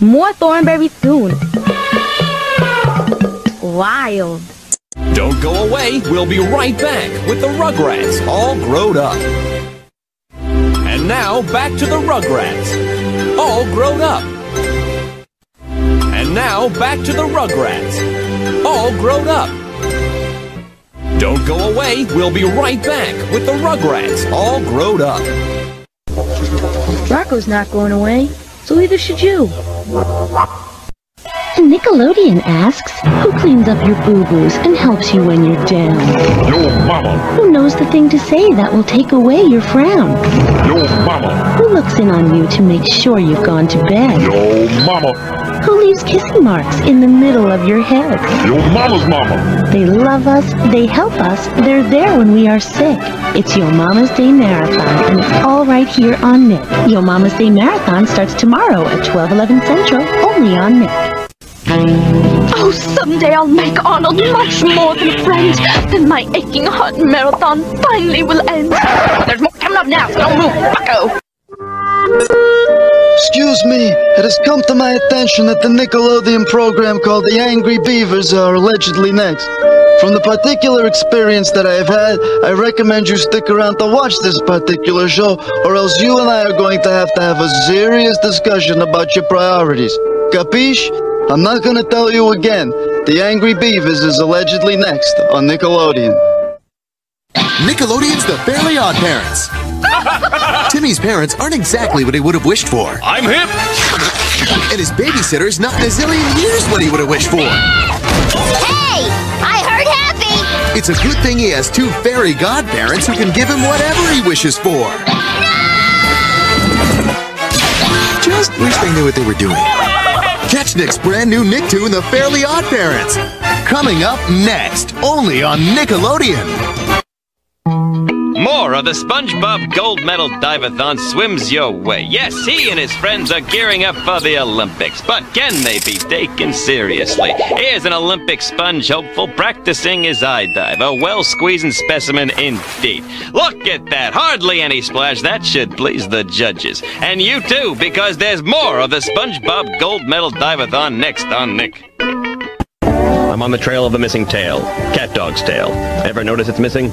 More Thornberry soon. Wild. Don't go away. We'll be right back with the Rugrats all grown up. And now back to the Rugrats all grown up. And now back to the Rugrats all grown up. Don't go away. We'll be right back with the Rugrats all grown up. Rocko's not going away, so either should you. Nickelodeon asks, who cleans up your boo-boos and helps you when you're down? Your mama. Who knows the thing to say that will take away your frown? Your mama. Who looks in on you to make sure you've gone to bed? Your mama. Who leaves kissing marks in the middle of your head? Your mama's mama. They love us, they help us, they're there when we are sick. It's Your Mama's Day Marathon, and it's all right here on Nick. Your Mama's Day Marathon starts tomorrow at 12:11 Central, only on Nick. Oh, someday I'll make Arnold much more than a friend. Then my aching heart marathon finally will end. There's more coming up now, so don't move, bucko! Excuse me, it has come to my attention that the Nickelodeon program called The Angry Beavers are allegedly next. From the particular experience that I have had, I recommend you stick around to watch this particular show, or else you and I are going to have to have a serious discussion about your priorities. Capiche? I'm not gonna tell you again. The Angry Beavers is allegedly next on Nickelodeon. Nickelodeon's The Fairly Odd Parents. Timmy's parents aren't exactly what he would have wished for. I'm hip. And his babysitter's not in a zillion years what he would have wished for. Hey! I heard happy! It's a good thing he has two fairy godparents who can give him whatever he wishes for. No! Just wish they knew what they were doing. Catch Nick's brand new Nicktoon, The Fairly Odd Parents. Coming up next, only on Nickelodeon. More of the SpongeBob Gold Medal Dive-a-thon swims your way. Yes, he and his friends are gearing up for the Olympics, but can they be taken seriously? Here's an Olympic sponge hopeful practicing his eye dive. A well-squeezing specimen indeed. Look at that. Hardly any splash. That should please the judges. And you too, because there's more of the SpongeBob Gold Medal Dive-a-thon next on Nick. I'm on the trail of the missing tail. CatDog's tail. Ever notice it's missing?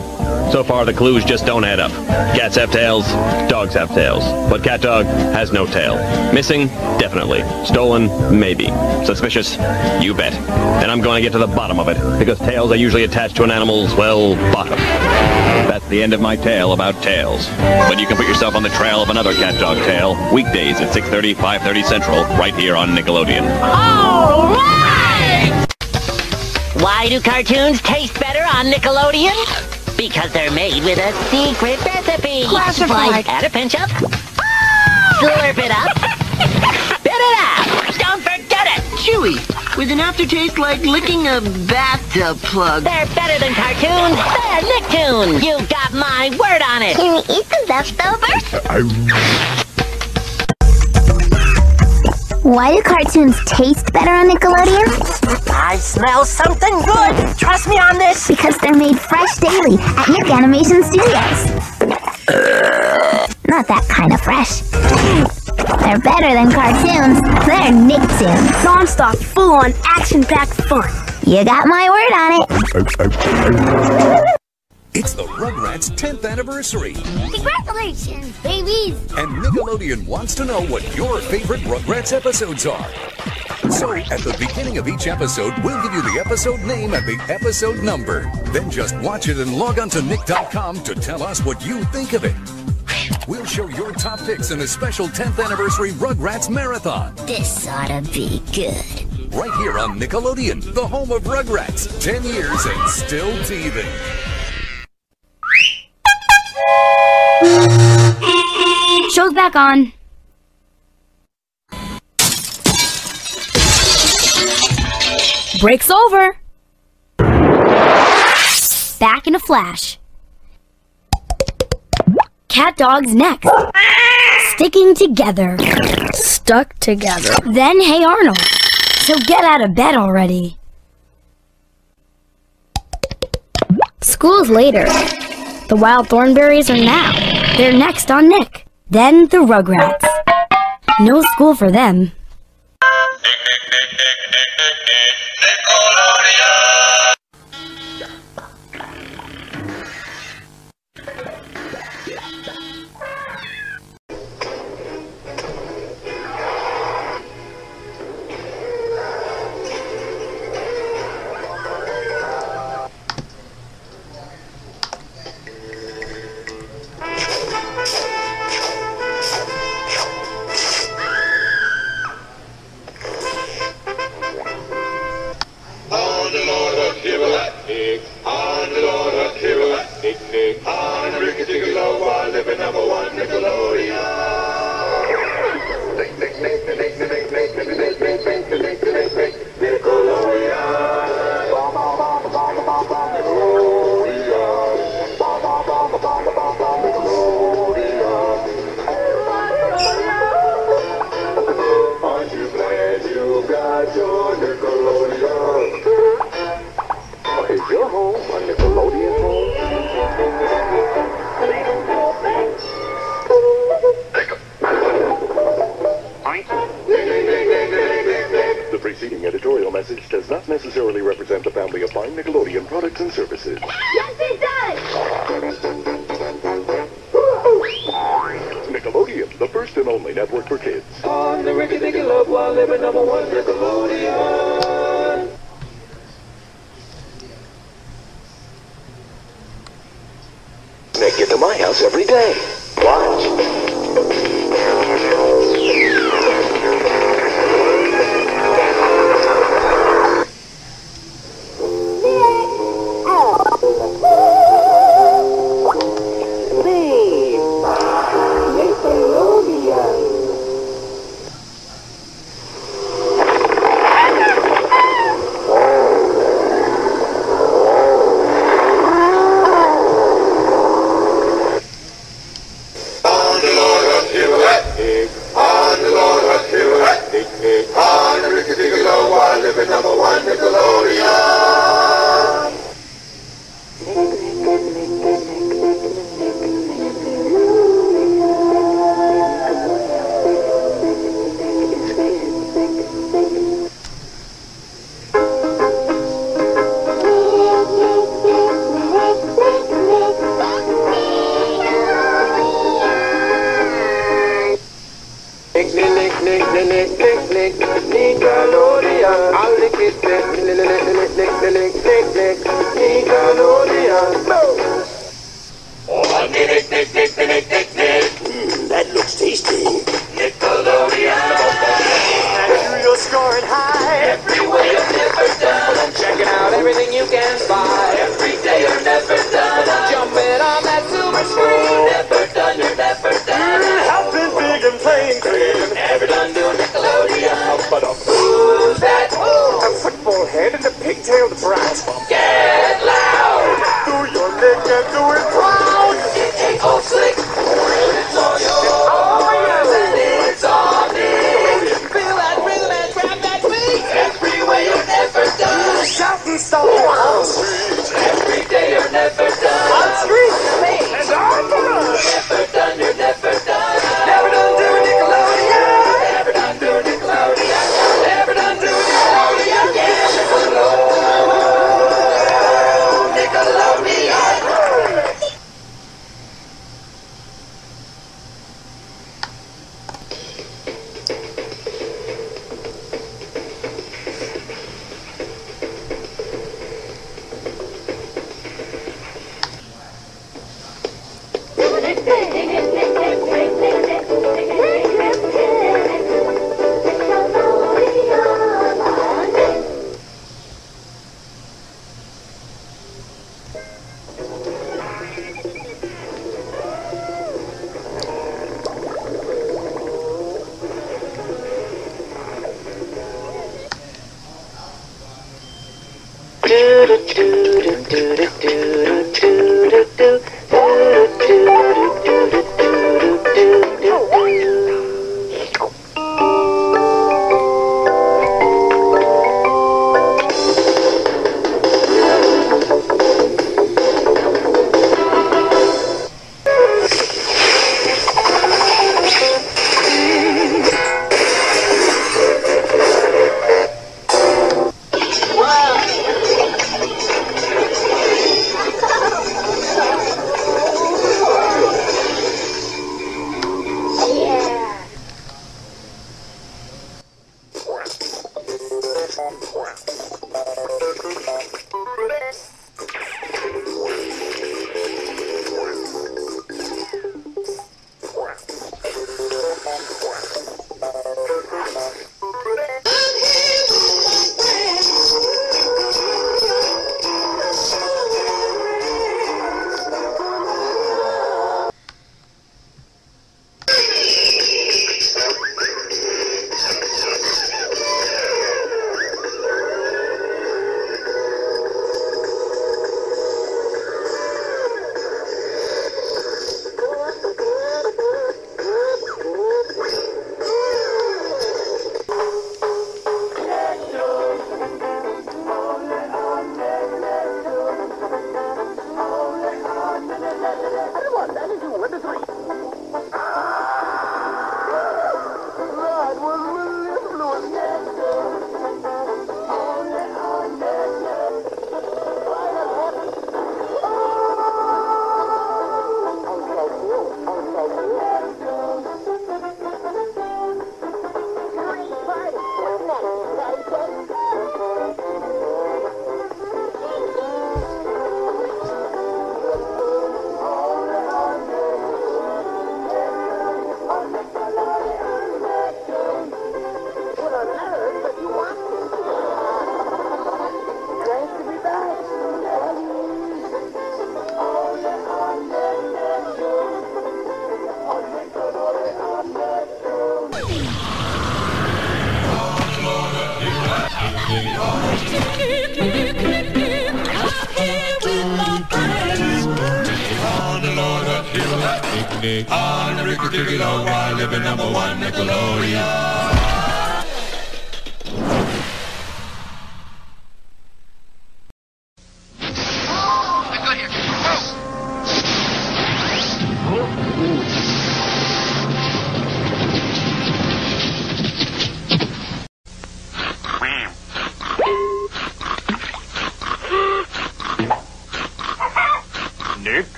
So far, the clues just don't add up. Cats have tails, dogs have tails. But CatDog has no tail. Missing? Definitely. Stolen? Maybe. Suspicious? You bet. And I'm going to get to the bottom of it, because tails are usually attached to an animal's, well, bottom. That's the end of my tale about tails. But you can put yourself on the trail of another CatDog tale, weekdays at 6.30, 5.30 Central, right here on Nickelodeon. All right! Why do cartoons taste better on Nickelodeon? Because they're made with a secret recipe. Classified. Add a pinch up. Ah, slurp it up. Spit it out. Don't forget it. Chewy, with an aftertaste like licking a bathtub plug. They're better than cartoons. They're Nicktoons. You got my word on it. Can we eat the leftovers? Why do cartoons taste better on Nickelodeon? I smell something good. Trust me on this. Because they're made fresh daily at Nick Animation Studios. Not that kind of fresh. They're better than cartoons. They're Nicktoons. Non-stop, full-on, action-packed fun. You got my word on it. It's the Rugrats 10th anniversary, Congratulations, babies. and Nickelodeon wants to know what your favorite Rugrats episodes are. So, at the beginning of each episode, we'll give you the episode name and the episode number. Then just watch it and log on to Nick.com to tell us what you think of it. We'll show your top picks in a special 10th anniversary Rugrats Marathon. This ought to be good. Right here on Nickelodeon, the home of Rugrats. 10 years and still teething. Show's back on. Break's over. Back in a flash. CatDog's next. Sticking together. Stuck together. Then Hey Arnold. So get out of bed already. School's later. The wild thornberrys are now. They're next on Nick. Then the Rugrats. No school for them.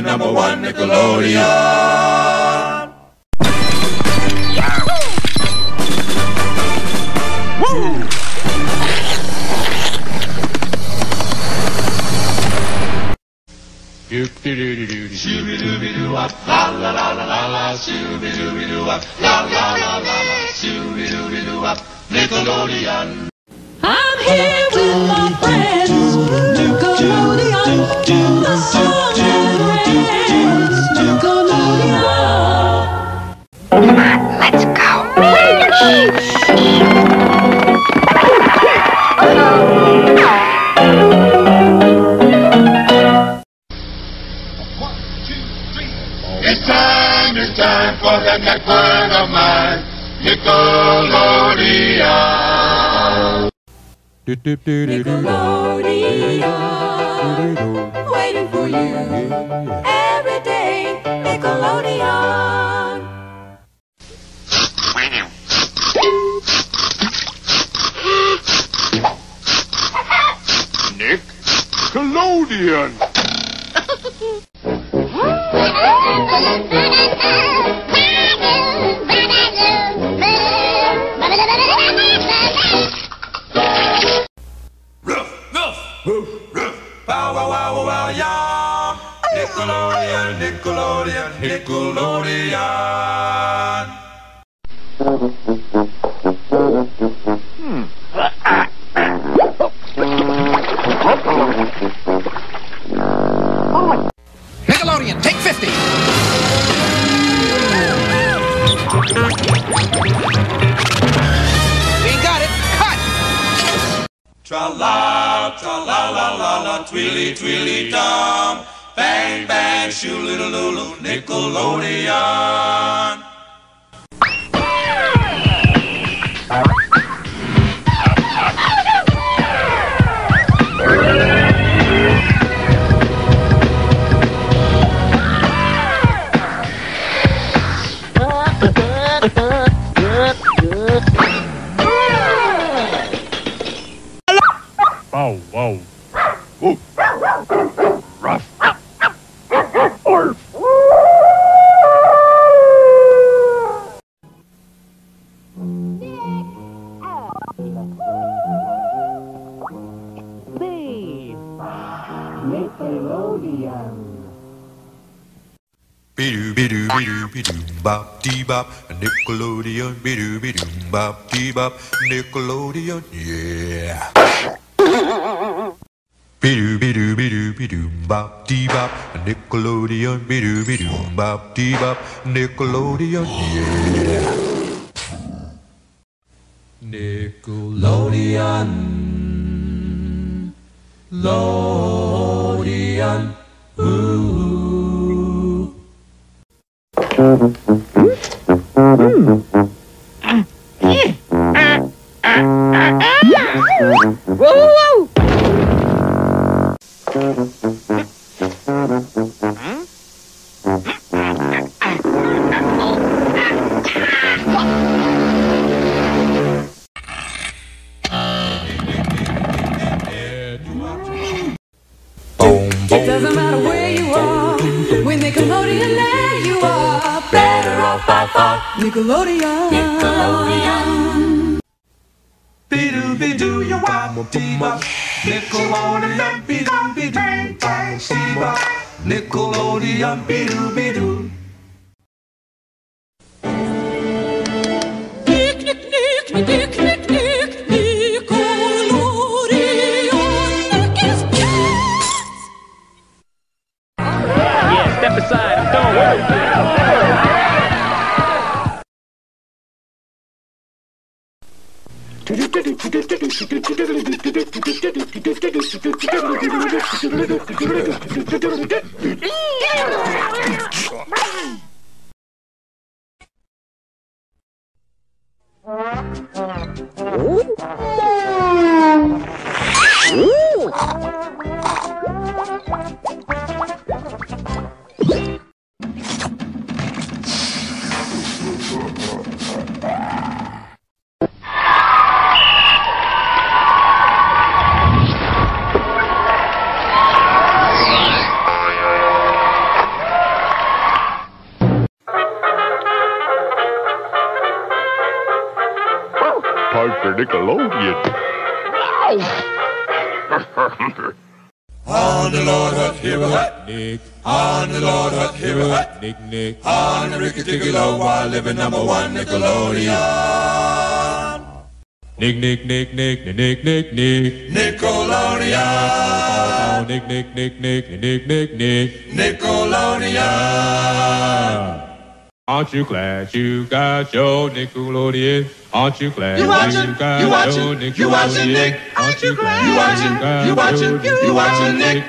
Number Nickelodeon. Waiting for you. Every day. Nickelodeon. Nick Nickelodeon, Nickelodeon. Hmm. Nickelodeon, take 50. We got it. Cut. Tra la, tra la la la la, twilly twilly dum. Bang bang, shoo little lulu, Nickelodeon. Bop dee bop Nickelodeon bidoo bidoo bop dee bop Nickelodeon yeah. Bidoo bidoo bidoo bidoo bop dee bop Nickelodeon bidoo bidoo bop dee bop Nickelodeon yeah. Nickelodeon Lodian Ooh. Woo! It Nickelodeon. Nickelodeon. Be do be do you wop, dee-bop. Nickelodeon, be-doo, be-doo, bang, see-bop. Nickelodeon, be-doo, be-doo. Nick, Nick, Nick, Nick, Nick, Nick. step aside. I'm done with it. Time for Nickelodeon. On the Lord Hut, here we hut, Nick. On the Lord Hut, here we hut, Nick, Nick. On the Ricky Ticky Low, while living number one Nickelodeon. Nick, Nick, Nick, Nick, Nick, Nick, Nick. Nickelodeon. Nick, Nick, Nick, Nick, Nick, Nick, Nick. Nickelodeon. Aren't you glad you got your Nickelodeon? Aren't you glad You watching, got you watching, your you watching, Nick. Aren't you glad You watching, got you watching, you watching, Nick.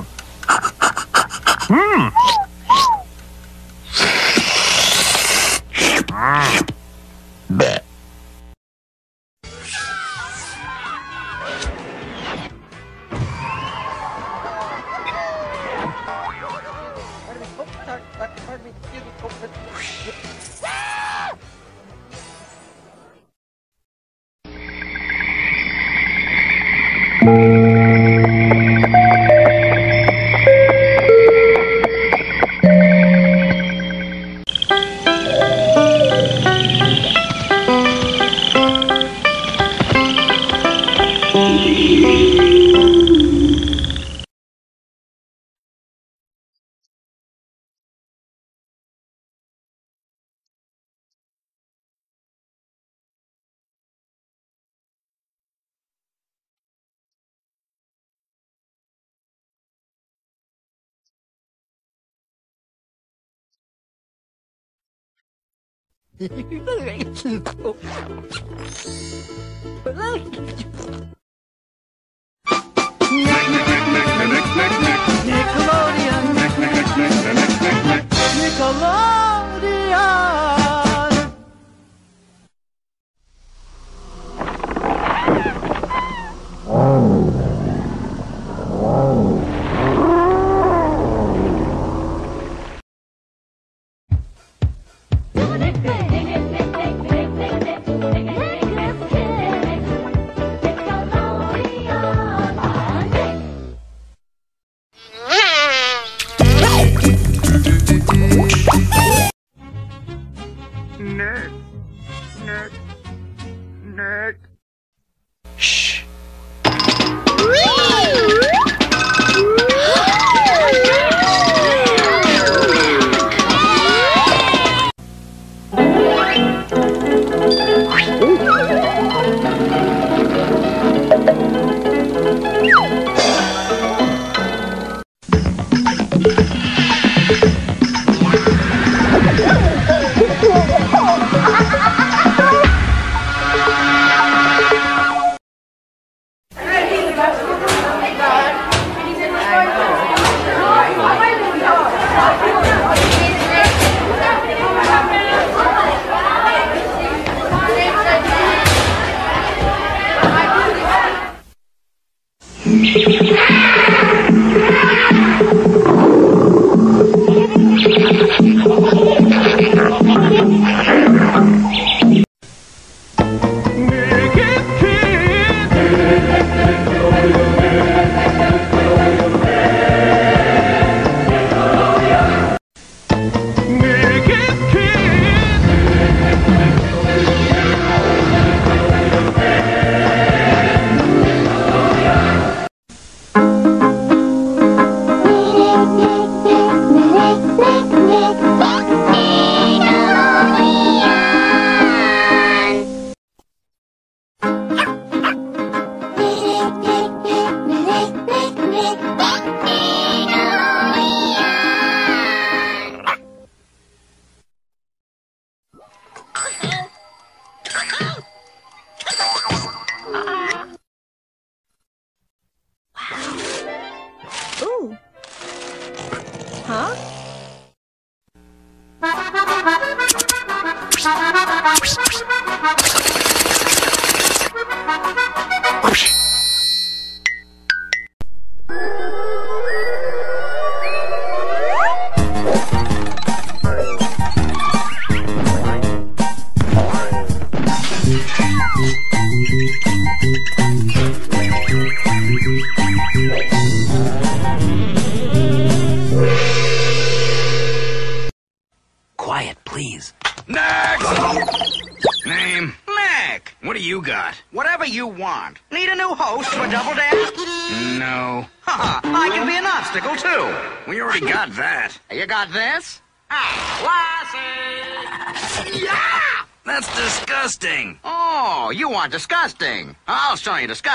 Hmm. 你不知道，不知道。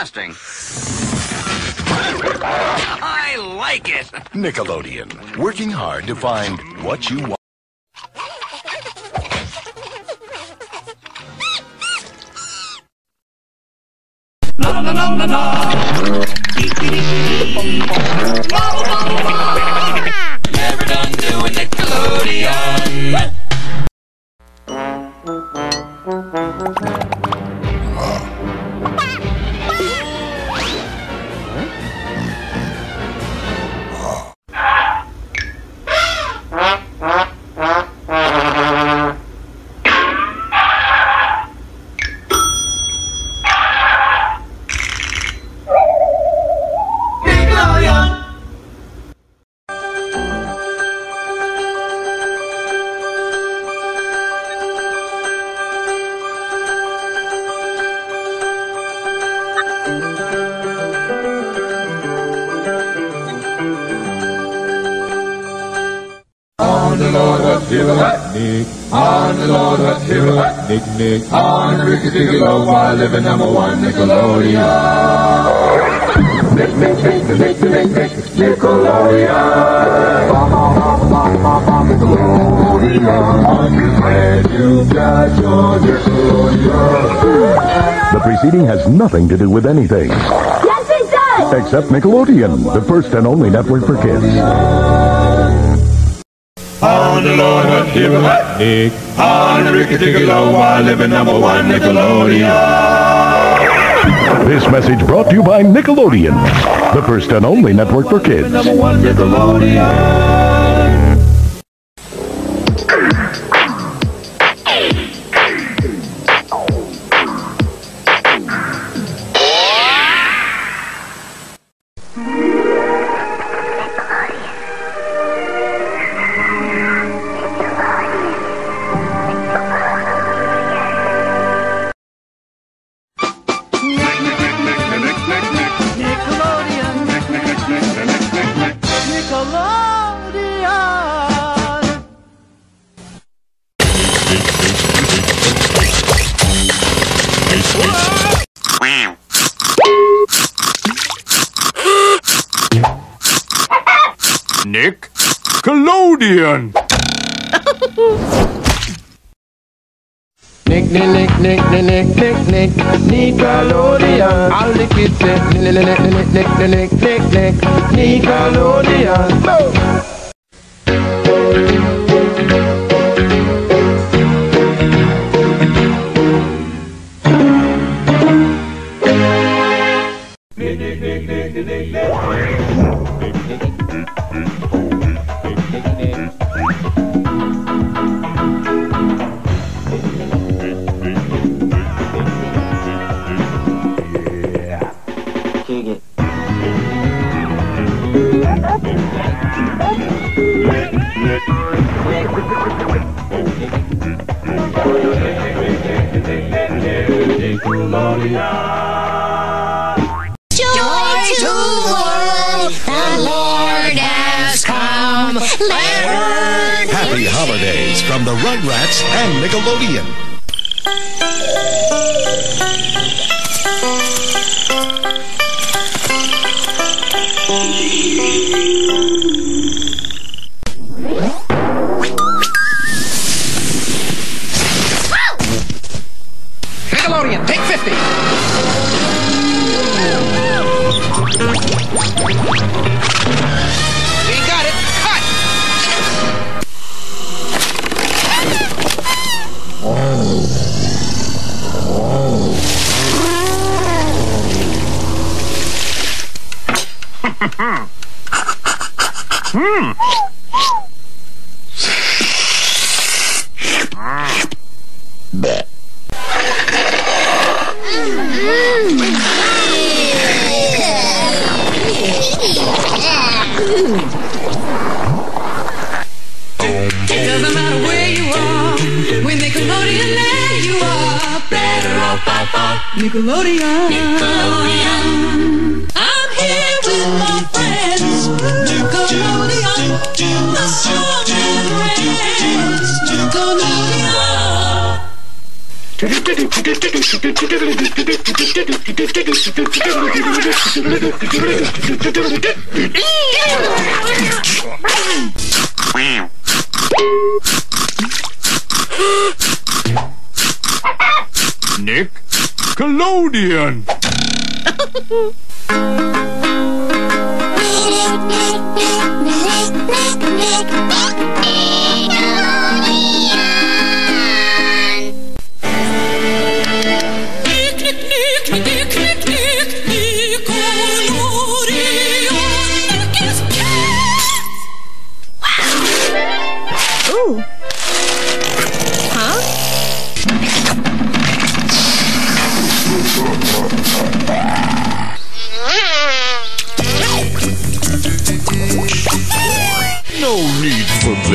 disgusting. I like it. Nickelodeon, working hard to find what you want. with anything. Yes, it does! Except Nickelodeon, the first and only network for kids. On the Lord of on living number one Nickelodeon. This message brought to you by Nickelodeon, the first and only network for kids. Number one Nickelodeon.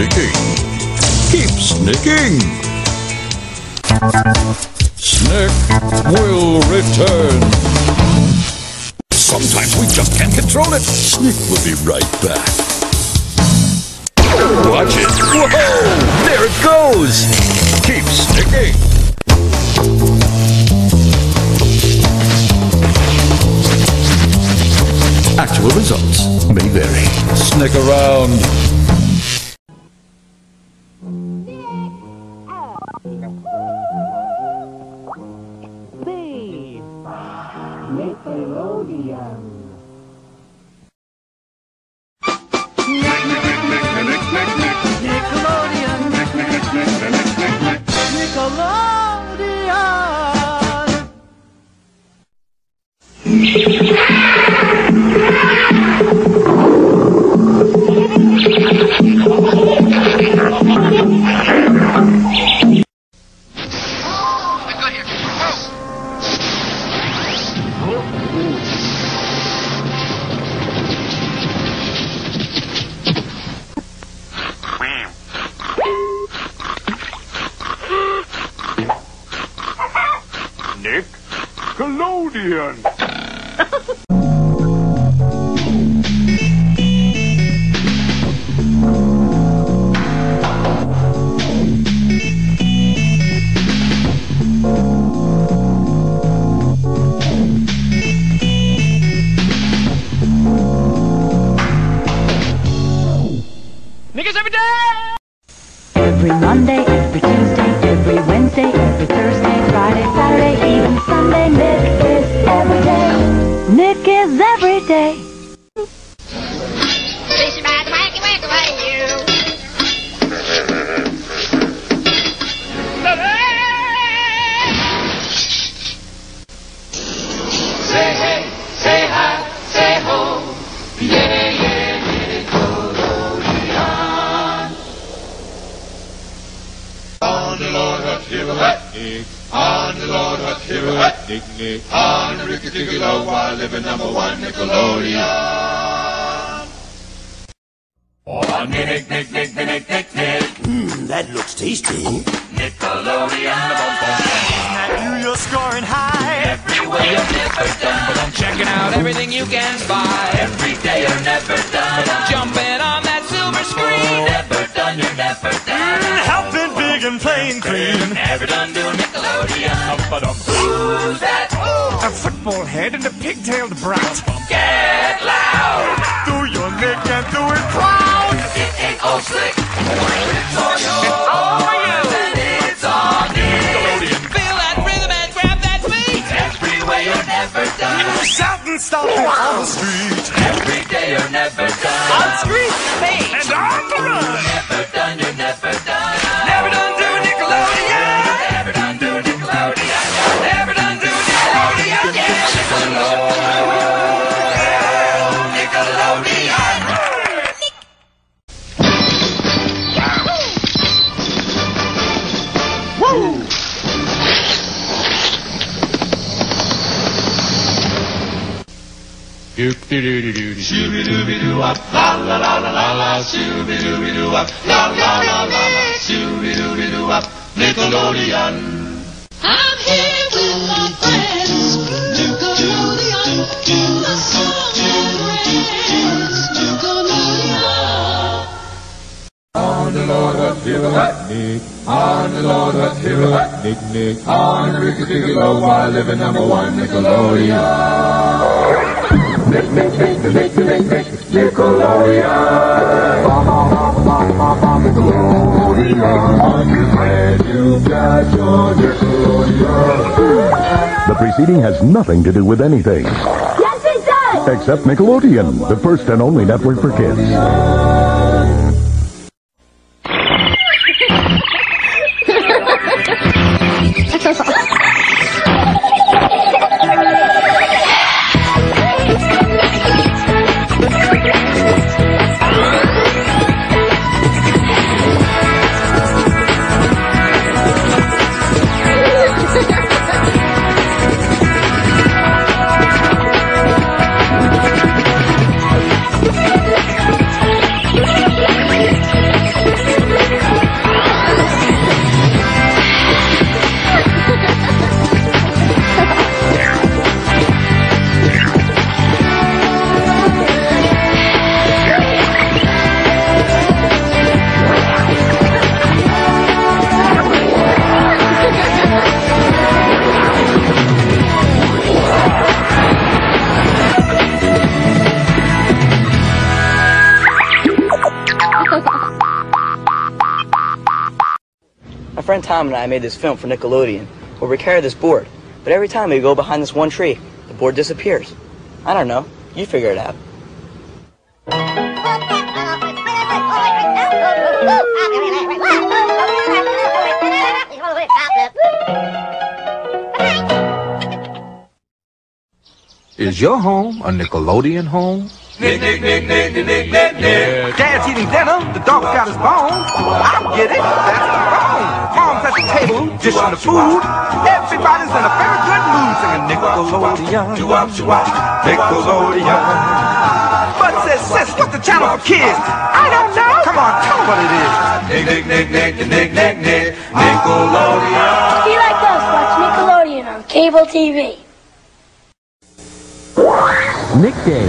sneaking. Keep sneaking. Snick will return. Sometimes we just can't control it. Snick will be right back. Watch it. Whoa! There it goes. Keep sneaking. Actual results may vary. Snick around. With anything Yes, it does! except Nickelodeon, the first and only network for kids. Tom and I made this film for Nickelodeon where we carry this board, but every time we go behind this one tree, the board disappears. I don't know. You figure it out. Is your home a Nickelodeon home? Nick, Nick, Nick, Nick, Nick, Nick, Nick, Nick. Dad's eating dinner, the dog's got his bone. I get it, that's the bone. Mom's at the table, dishing the food. Everybody's in a very good mood singing Nickelodeon. Nickelodeon. But says, sis, what's the channel for kids? I don't know. Come on, tell me what it is. Nick, Nick, Nick, Nick, Nick, Nick, Nick, Nickelodeon. If you like us, watch Nickelodeon on cable TV. Nick Day,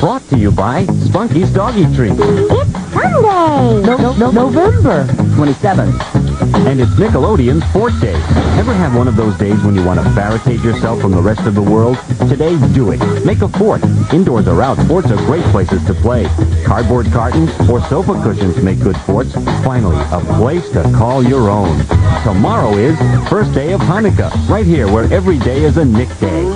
brought to you by Spunky's Doggy Treat. It's Sunday! No, no, no, November 27th. And it's Nickelodeon's Fort Day. Ever have one of those days when you want to barricade yourself from the rest of the world? Today, do it. Make a fort. Indoors or out, forts are great places to play. Cardboard cartons or sofa cushions make good forts. Finally, a place to call your own. Tomorrow is first day of Hanukkah, right here where every day is a Nick Day.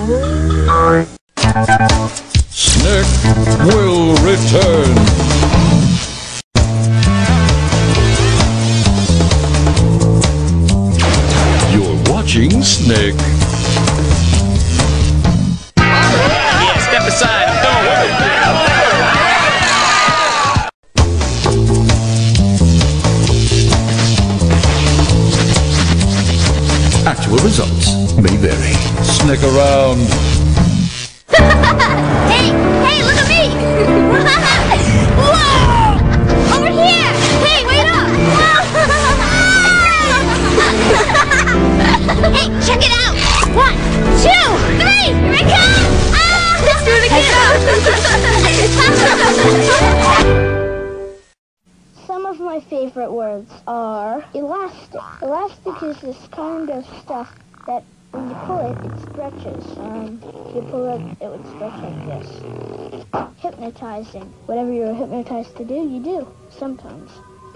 Stretch. Hypnotizing. Whatever you're hypnotized to do, you do. Sometimes.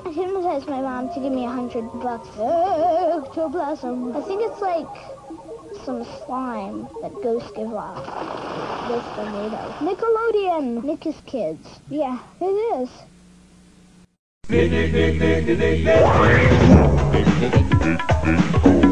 I hypnotized my mom to give me a hundred bucks. Ectoplasm. I think it's like some slime that ghosts give off. Made of. Nickelodeon. Nick is kids. Yeah, it is. Nick, Nick, Nick, Nick, Nick, Nick. Bow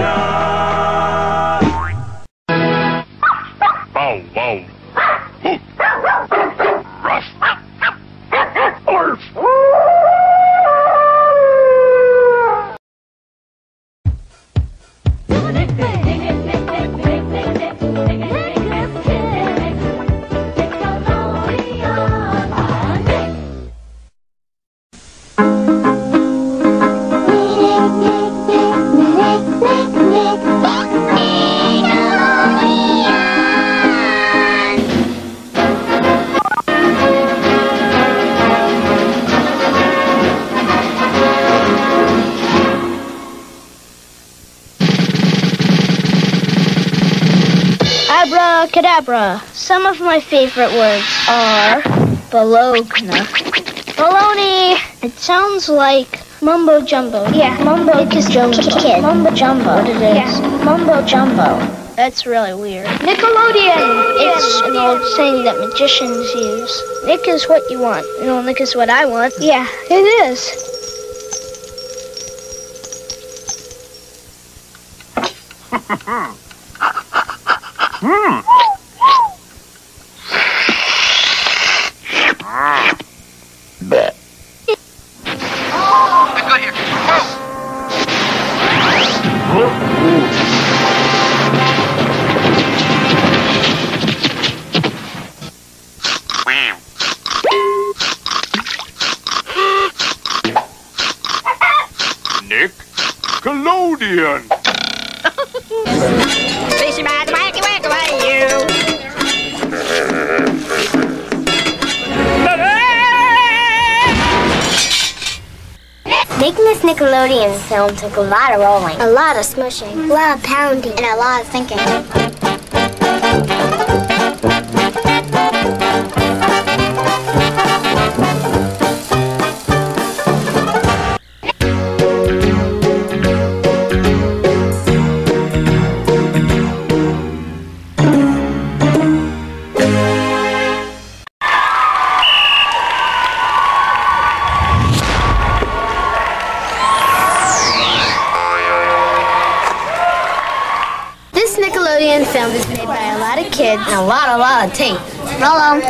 wow. Some of my favorite words are bologna. Baloney. It sounds like mumbo jumbo. Yeah, mumbo jumbo. Kid. Mumbo jumbo. What it is? Yeah, mumbo jumbo. That's really weird. Nickelodeon. It's an old saying that magicians use. Nick is what you want. You know, Nick is what I want. Yeah, it is. Took a lot of rolling, a lot of smushing, a lot of pounding, and a lot of thinking. tea. Hello.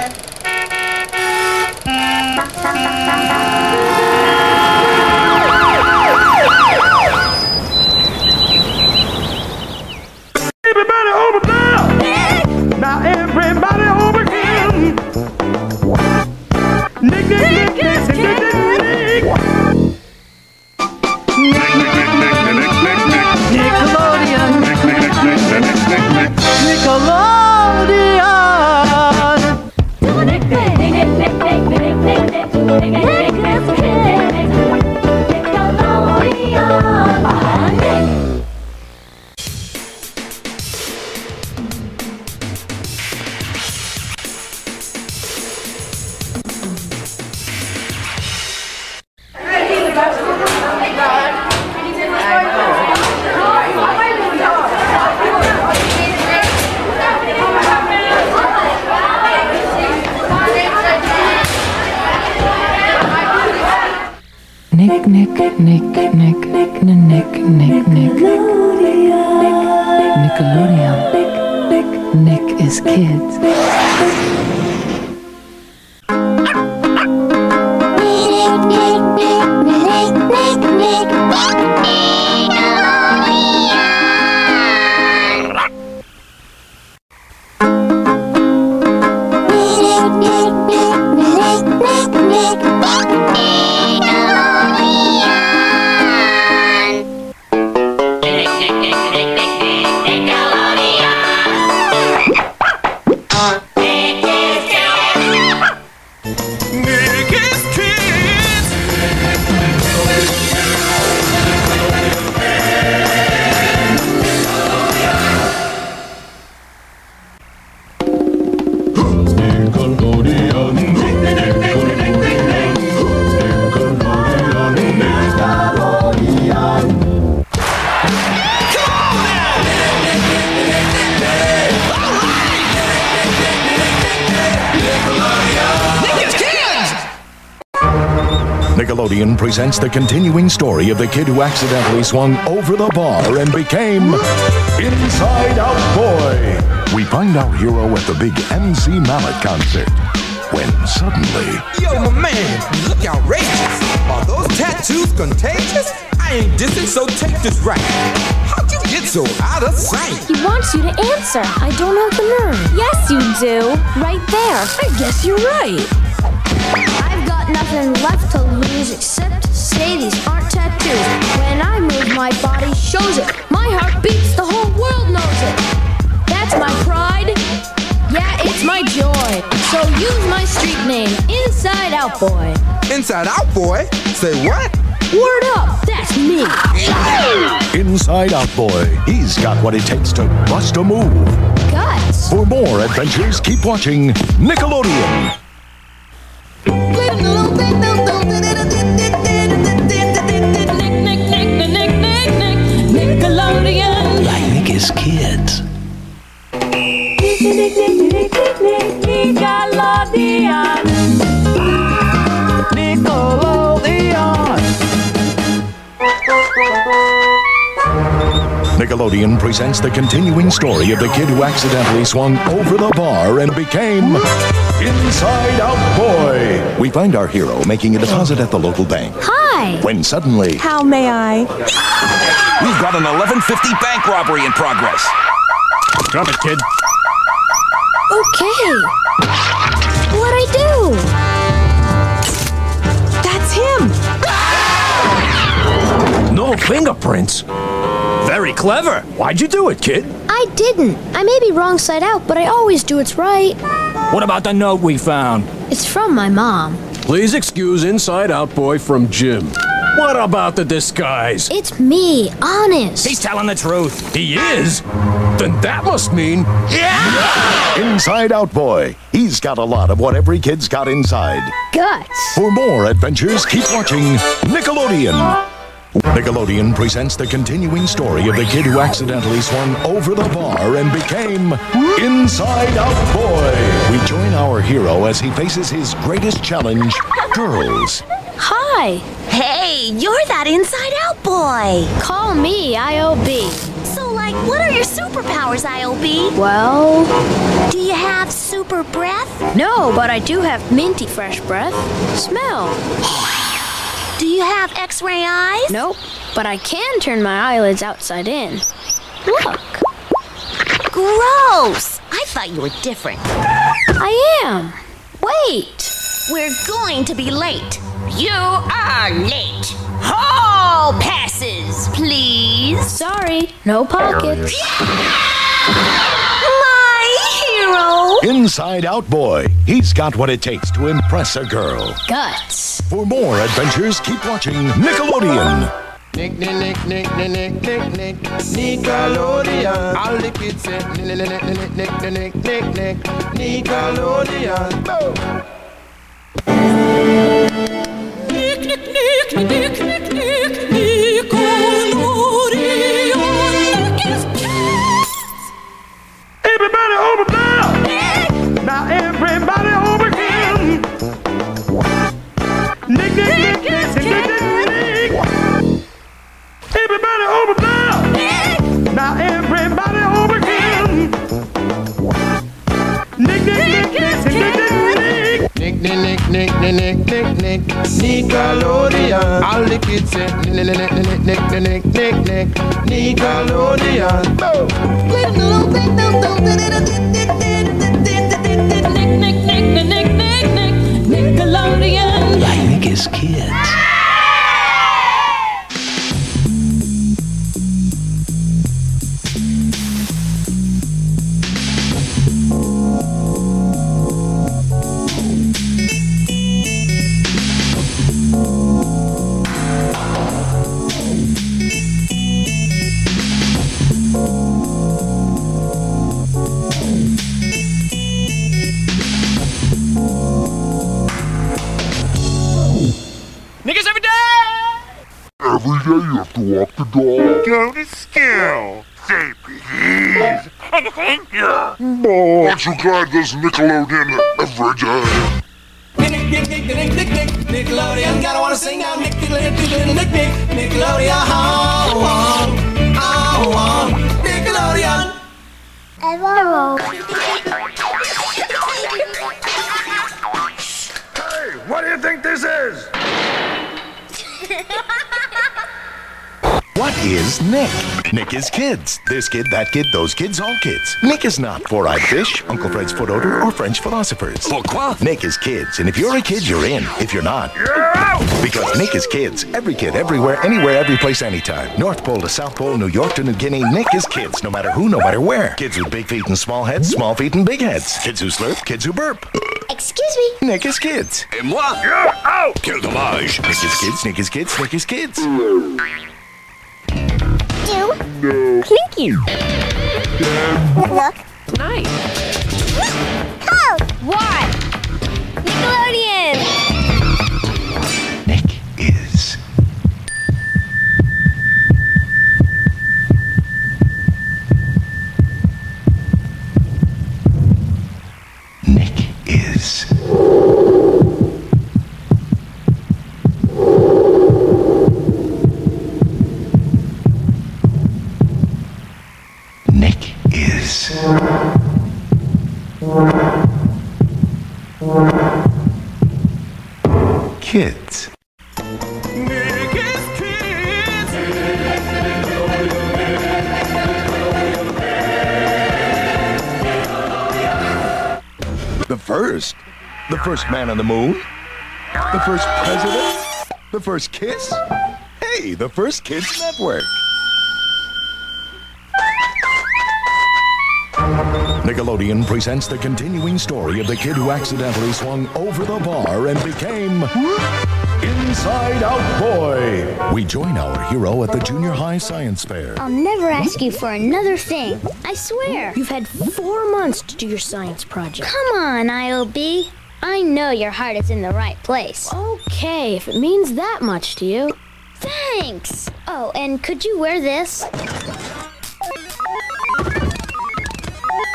Presents the continuing story of the kid who accidentally swung over the bar and became Inside Out Boy. We find our hero at the big MC Mallet concert when suddenly Yo, my man, you look outrageous. Are those tattoos contagious? I ain't dissing, so take this right. How'd you get so out of sight? He wants you to answer. I don't have the nerve. Yes, you do. Right there. I guess you're right. I've got nothing left to lose except to say these aren't tattoos. When I move, my body shows it. My heart beats, the whole world knows it. That's my pride. Yeah, it's my joy. So use my street name, Inside Out Boy. Inside out, boy? Say what? Word up, that's me. Inside Out Boy. He's got what it takes to bust a move. Guts. For more adventures, keep watching Nickelodeon. Nickelodeon. Nickelodeon presents the continuing story of the kid who accidentally swung over the bar and became Inside Out Boy. We find our hero making a deposit at the local bank. Hi. When suddenly, How may I? We've got an 1150 bank robbery in progress. Drop it, kid. Okay. What'd I do? That's him. No fingerprints. Very clever. Why'd you do it, kid? I didn't. I may be wrong side out, but I always do what's right. What about the note we found? It's from my mom. Please excuse Inside Out Boy from gym. What about the disguise? It's me, honest. He's telling the truth. He is? Then that must mean. Inside Out Boy. He's got a lot of what every kid's got inside. Guts. For more adventures, keep watching Nickelodeon. Nickelodeon presents the continuing story of the kid who accidentally swung over the bar and became Inside Out Boy. We join our hero as he faces his greatest challenge girls. Hi. Hey, you're that inside out boy. Call me IOB. So, like, what are your superpowers, IOB? Well, Do you have super breath? no, but I do have minty fresh breath. Smell. Do you have x ray eyes? Nope, but I can turn my eyelids outside in. Look, Gross! I thought you were different. I am. Wait. We're going to be late. You are late. Hall passes, please. Sorry, no pockets. My hero. Inside Out Boy. He's got what it takes to impress a girl. Guts. For more adventures, keep watching Nickelodeon. Nick, nick, nick, nick, nick, nick, nick, nick, Nickelodeon. All the kids say, nick, nick, nick, nick, nick, nick, nick, nick, Nickelodeon. Boom. Nick, nick, nick, nick, nick, nick, nick, Nickelodeon. Nick Everybody over there! Over there! Now everybody over again! Nick, Nick, Nick, Nick, Nick, Nick, Nick! Nick, nick, nick, nick, nick, nick, nick, Nickelodeon. All the kids say, nick, nick, nick, nick, nick, nick, nick, nick, Nickelodeon. Boom. Nick, nick, nick, nick, nick, nick, Nickelodeon. Like Nick's kids. Every day you have to walk the dog. Go to school! Say please! And thank you! Boy, aren't you glad there's Nickelodeon every day? Nick, Nick, Nick, Nick, Nick, Nick, Nickelodeon. Gotta wanna sing now. Nick, Nick, Nick, Nick, Nick, Nick, Nickelodeon. Oh, oh, oh, oh, Nickelodeon. Hello. Hey, what do you think this is? What is Nick? Nick is kids. This kid, that kid, those kids, all kids. Nick is not four-eyed fish, Uncle Fred's foot odor, or French philosophers. Pourquoi? Nick is kids, and if you're a kid, you're in. If you're not, You're out! because Nick is kids. Every kid, everywhere, anywhere, every place, anytime. North Pole to South Pole, New York to New Guinea, Nick is kids, no matter who, no matter where. Kids with big feet and small heads, small feet and big heads. Kids who slurp, kids who burp. Excuse me. Nick is Kids. Et moi out! Oh! Quel dommage! Nick is Kids, Nick is Kids, Nick is Kids. Do. No. Clinky. Look. Nice. Code. What? Nickelodeon. Kids. The first. The first man on the moon. The first president. The first kiss. Hey, the first Kids Network. Nickelodeon presents the continuing story of the kid who accidentally swung over the bar and became Inside Out Boy. We join our hero at the junior high science fair. I'll never ask you for another thing. I swear. You've had four months to do your science project. Come on, IOB. I know your heart is in the right place. Okay, if it means that much to you. Thanks. Oh, and could you wear this?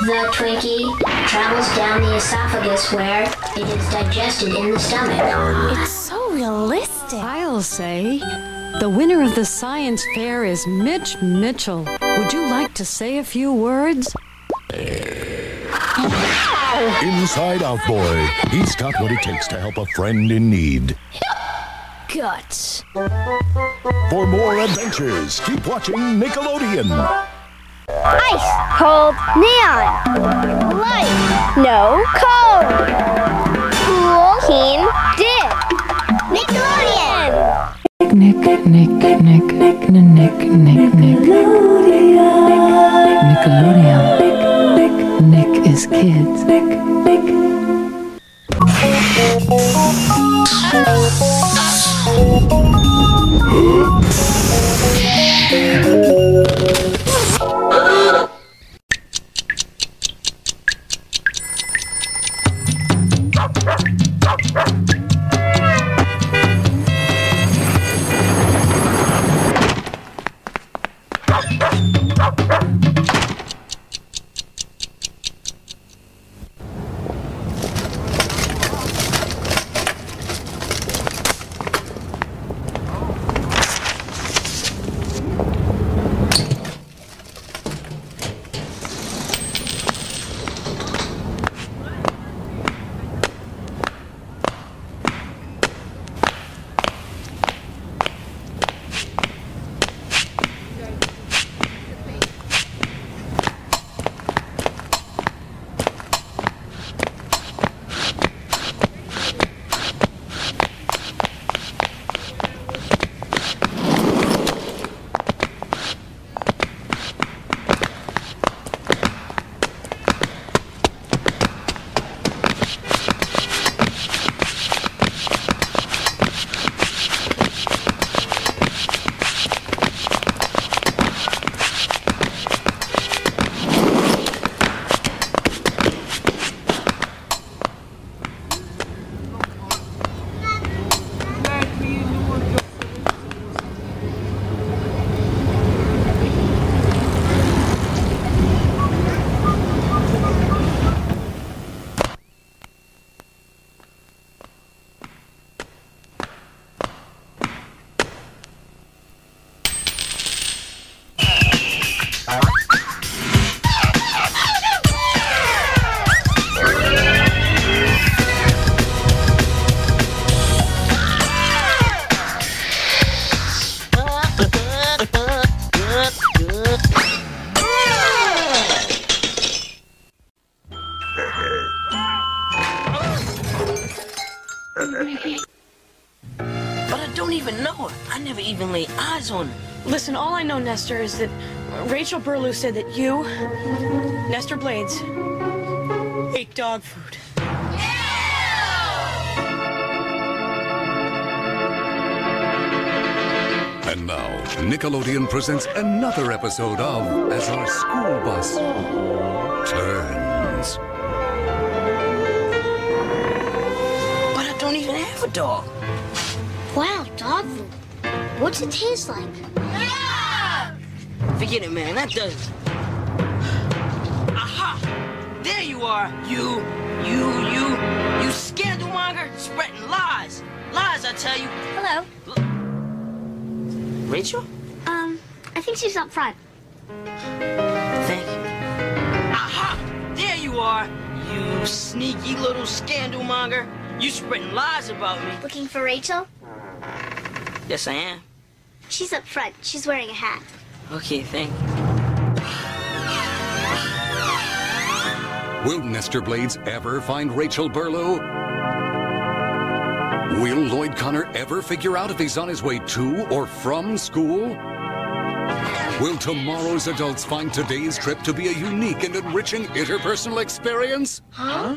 The Twinkie travels down the esophagus where it is digested in the stomach. It's so realistic. I'll say. The winner of the science fair is Mitch Mitchell. Would you like to say a few words? Inside Out Boy. He's got what it takes to help a friend in need. Guts. For more adventures, keep watching Nickelodeon. Ice, cold, neon. Light, no, cold. Cool, keen, dip. Nickelodeon. Nick, Nick, Nick, Nick, Nick, Nick, Nick, Nick. Nickelodeon. Nick, Nick is kids. Nick, Nick. But Listen, all I know, Nestor, is that Rachel Burlew said that you, Nestor Blades, ate dog food. And now, Nickelodeon presents another episode of As Our School Bus Turns. But I don't even have a dog. Wow, dog food. What's it taste like? Forget it, man. That does. Aha! There you are. You, you, you, you scandalmonger spreading lies. Lies, I tell you. Hello. Rachel? Um, I think she's up front. Thank you. Aha! There you are. You sneaky little scandalmonger. You spreading lies about me. Looking for Rachel? Yes, I am. She's up front. She's wearing a hat. Okay, thank you. Will Nestor Blades ever find Rachel Burlow? Will Lloyd Connor ever figure out if he's on his way to or from school? Will tomorrow's adults find today's trip to be a unique and enriching interpersonal experience? Huh?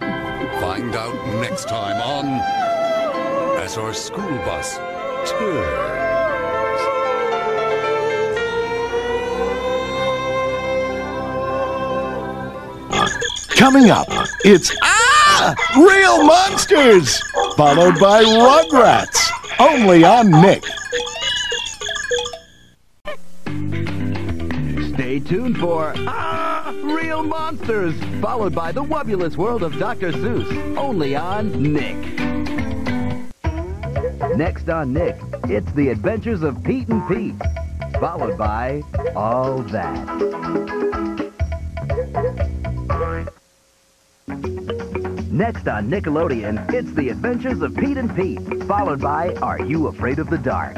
Find out next time on As Our School Bus Turns. Coming up, it's Ah! Real Monsters! Followed by Rugrats. Only on Nick. Stay tuned for Ah! Real Monsters! Followed by The Wubulous World of Dr. Seuss. Only on Nick. Next on Nick, it's The Adventures of Pete and Pete. Followed by All That. Next on Nickelodeon, it's The Adventures of Pete and Pete, followed by Are You Afraid of the Dark?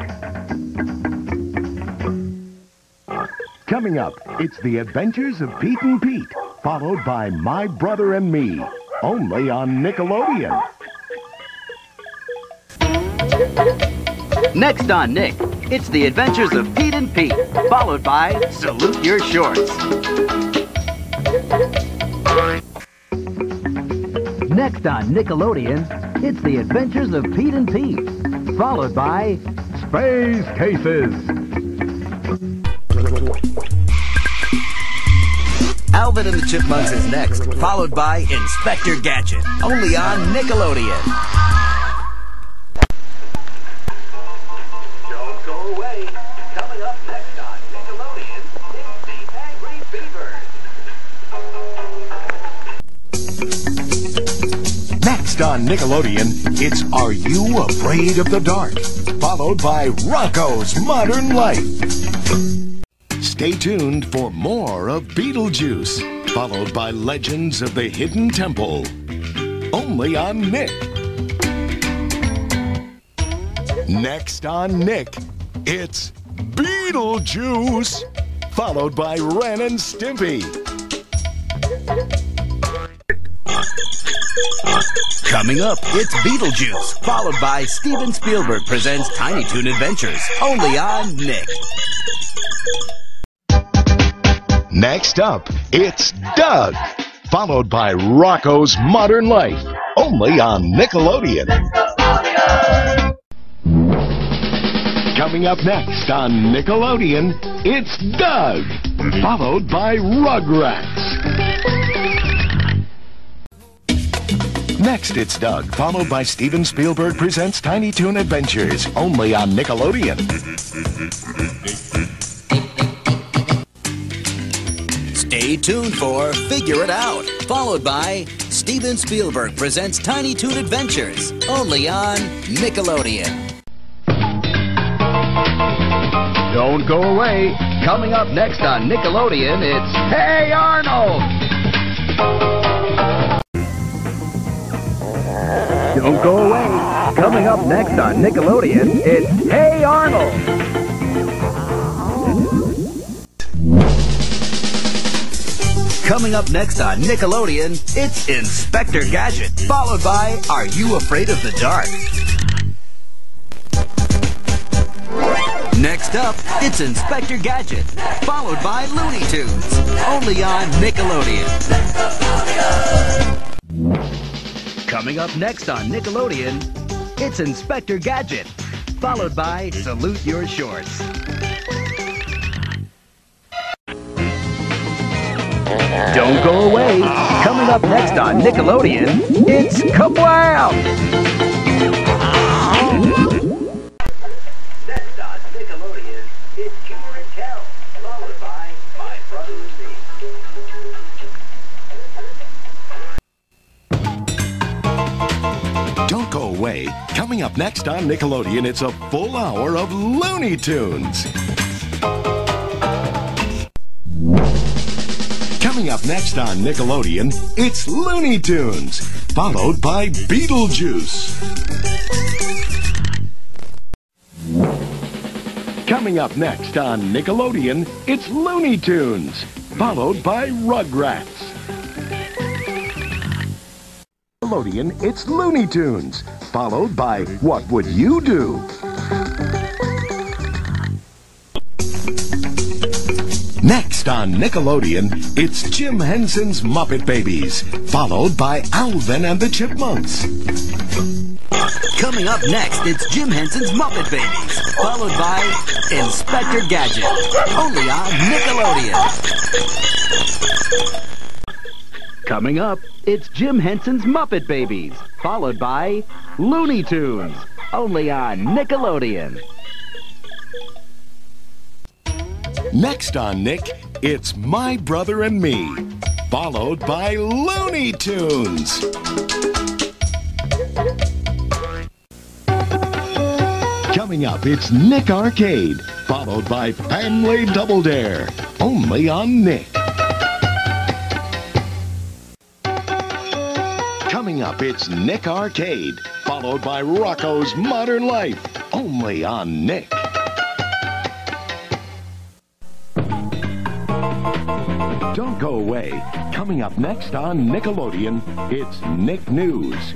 Coming up, it's The Adventures of Pete and Pete, followed by My Brother and Me. Only on Nickelodeon. Next on Nick, it's The Adventures of Pete and Pete, followed by Salute Your Shorts. Next on Nickelodeon, it's The Adventures of Pete and Pete, followed by Space Cases. Alvin and the Chipmunks is next, followed by Inspector Gadget, only on Nickelodeon. On Nickelodeon, it's Are You Afraid of the Dark? Followed by Rocko's Modern Life. Stay tuned for more of Beetlejuice, followed by Legends of the Hidden Temple. Only on Nick. Next on Nick, it's Beetlejuice, followed by Ren and Stimpy. Coming up, it's Beetlejuice, followed by Steven Spielberg presents Tiny Toon Adventures, only on Nick. Next up, it's Doug, followed by Rocko's Modern Life, only on Nickelodeon. Coming up next on Nickelodeon, it's Doug, followed by Rugrats. Next, it's Doug, followed by Steven Spielberg presents Tiny Toon Adventures, only on Nickelodeon. Stay tuned for Figure It Out, followed by Steven Spielberg presents Tiny Toon Adventures, only on Nickelodeon. Don't go away. Coming up next on Nickelodeon, it's Hey Arnold! Don't go away. Coming up next on Nickelodeon, it's Hey Arnold! Coming up next on Nickelodeon, it's Inspector Gadget, followed by Are You Afraid of the Dark? Next up, it's Inspector Gadget, followed by Looney Tunes, only on Nickelodeon. Coming up next on Nickelodeon, it's Inspector Gadget, followed by Salute Your Shorts. Don't go away. Coming up next on Nickelodeon, it's Kablam! Away. Coming up next on Nickelodeon, it's a full hour of Looney Tunes. Coming up next on Nickelodeon, it's Looney Tunes, followed by Beetlejuice. Coming up next on Nickelodeon, it's Looney Tunes, followed by Rugrats. Nickelodeon, it's Looney Tunes, followed by What Would You Do? Next on Nickelodeon, it's Jim Henson's Muppet Babies, followed by Alvin and the Chipmunks. Coming up next, it's Jim Henson's Muppet Babies, followed by Inspector Gadget, only on Nickelodeon. Coming up, it's Jim Henson's Muppet Babies, followed by Looney Tunes, only on Nickelodeon. Next on Nick, it's My Brother and Me, followed by Looney Tunes. Coming up, it's Nick Arcade, followed by Family Double Dare, only on Nick. Coming up, it's Nick Arcade, followed by Rocko's Modern Life, only on Nick. Don't go away. Coming up next on Nickelodeon, it's Nick News.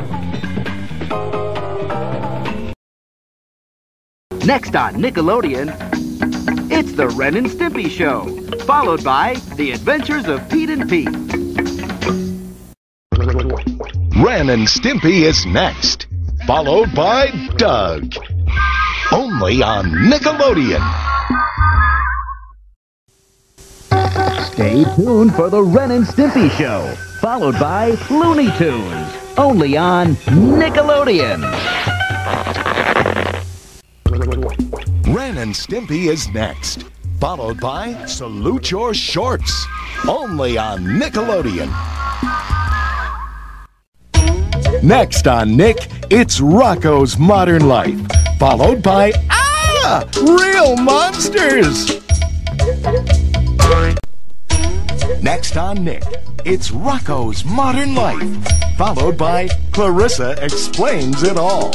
Next on Nickelodeon, it's the Ren and Stimpy Show, followed by The Adventures of Pete and Pete. Ren and Stimpy is next, followed by Doug. Only on Nickelodeon. Stay tuned for the Ren and Stimpy Show, followed by Looney Tunes, only on Nickelodeon. Ren and Stimpy is next, followed by Salute Your Shorts. Only on Nickelodeon. Next on Nick, it's Rocko's Modern Life, followed by Ah! Real Monsters! Next on Nick, it's Rocko's Modern Life, followed by Clarissa Explains It All.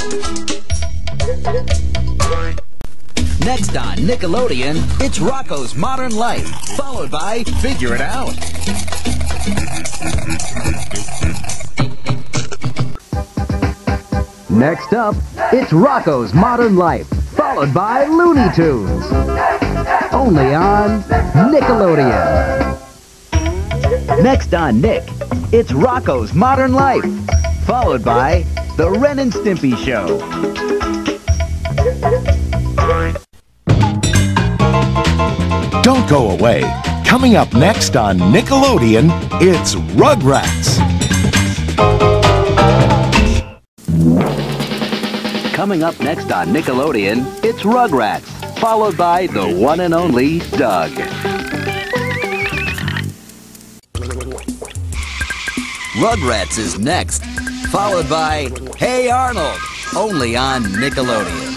Next on Nickelodeon, it's Rocco's Modern Life, followed by Figure It Out. Next up, it's Rocko's Modern Life, followed by Looney Tunes. Only on Nickelodeon. Next on Nick, it's Rocko's Modern Life, followed by The Ren and Stimpy Show. Don't go away. Coming up next on Nickelodeon, it's Rugrats. Coming up next on Nickelodeon, it's Rugrats, followed by the one and only Doug. Rugrats is next, followed by Hey Arnold, only on Nickelodeon.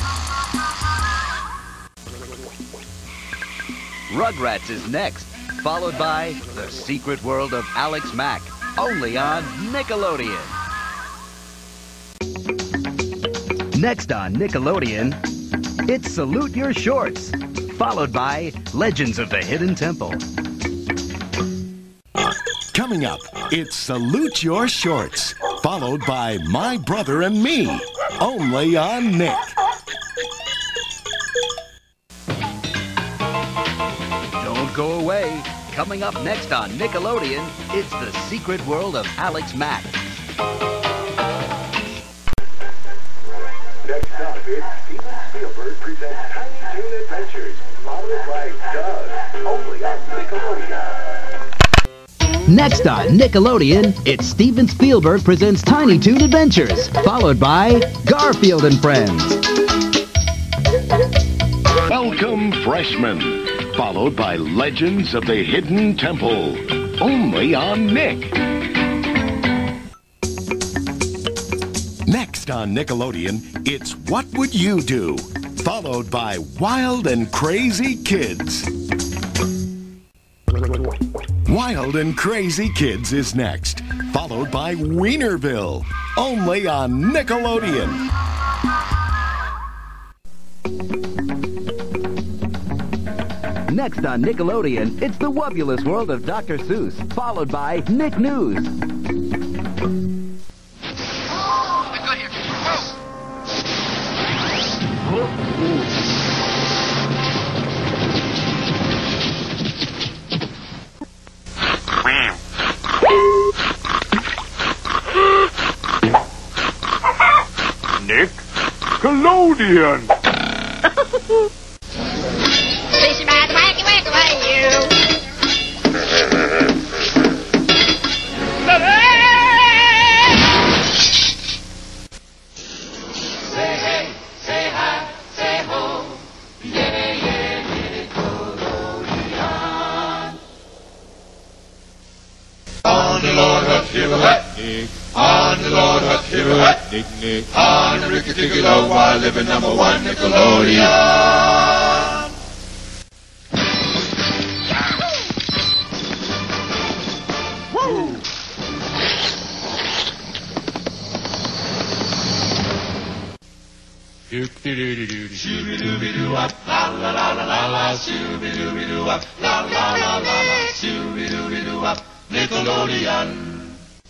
Rugrats is next, followed by The Secret World of Alex Mack, only on Nickelodeon. Next on Nickelodeon, it's Salute Your Shorts, followed by Legends of the Hidden Temple. Coming up, it's Salute Your Shorts, followed by My Brother and Me, only on Nick. Don't go away. Coming up next on Nickelodeon, it's The Secret World of Alex Mack. Next up, it's Steven Spielberg presents Tiny Toon Adventures, followed by Doug, only on Nickelodeon. Next on Nickelodeon, it's Steven Spielberg presents Tiny Toon Adventures, followed by Garfield and Friends. Welcome, freshmen, followed by Legends of the Hidden Temple, only on Nick. Next on Nickelodeon, it's What Would You Do? Followed by Wild and Crazy Kids. Wild and Crazy Kids is next, followed by Wienerville. Only on Nickelodeon. Next on Nickelodeon, it's the wubbulous world of Dr. Seuss, followed by Nick News. Nick Collodion. Wacky, wacky, wacky, you. Hero, Nick, Nick. On the Ricky Ticky Low while living number one Nickelodeon. Woo! Shooby-dooby-doo, la la la la la la, shooby-dooby-doo, la la la la la la, shooby-dooby-doo, Nickelodeon.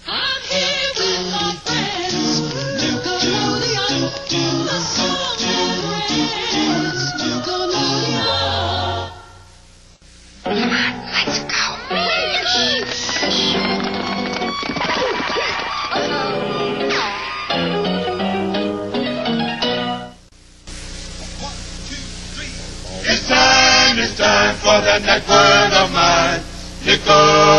I'm here with my friends. It's time for that network of mine, Nickelodeon.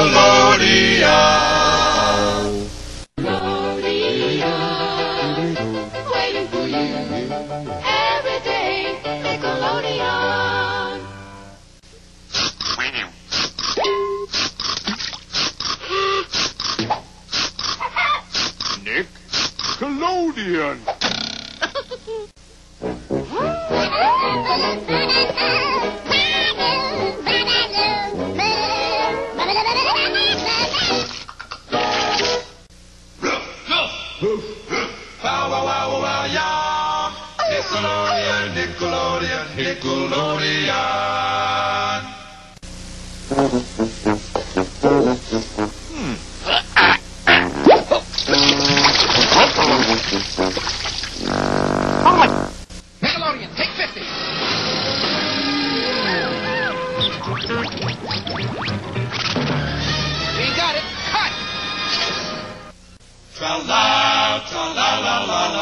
Collodion.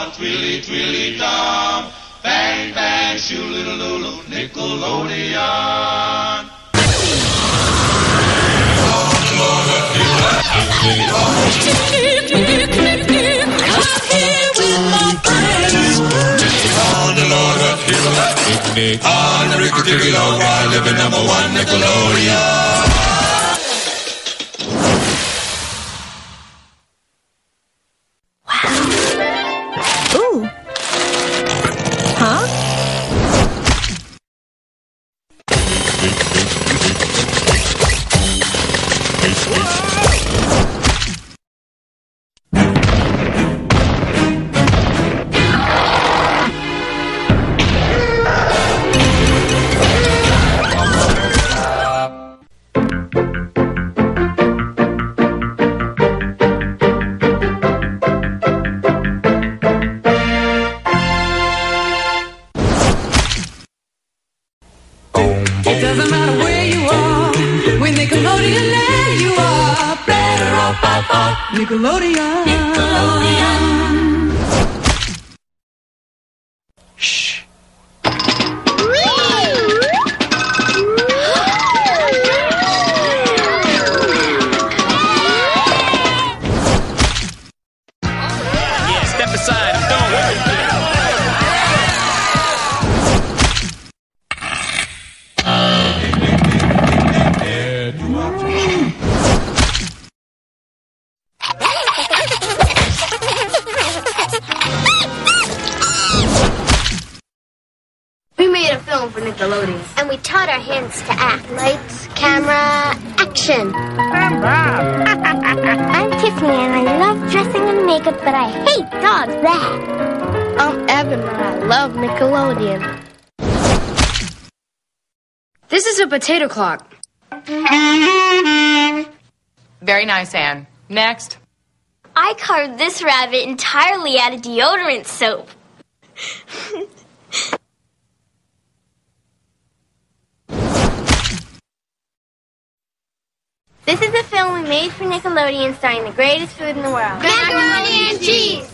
tra-la-la-la-la, twilly, twilly, dum. Bang, bang, shoo-little-lulu, Nickelodeon. On the Lord of Heroes, Nick, on the Ricky Ticky Low, while living number one Nickelodeon. A potato clock. Very nice, Anne. Next. I carved this rabbit entirely out of deodorant soap. this is a film we made for Nickelodeon starring the greatest food in the world. Macaroni and cheese!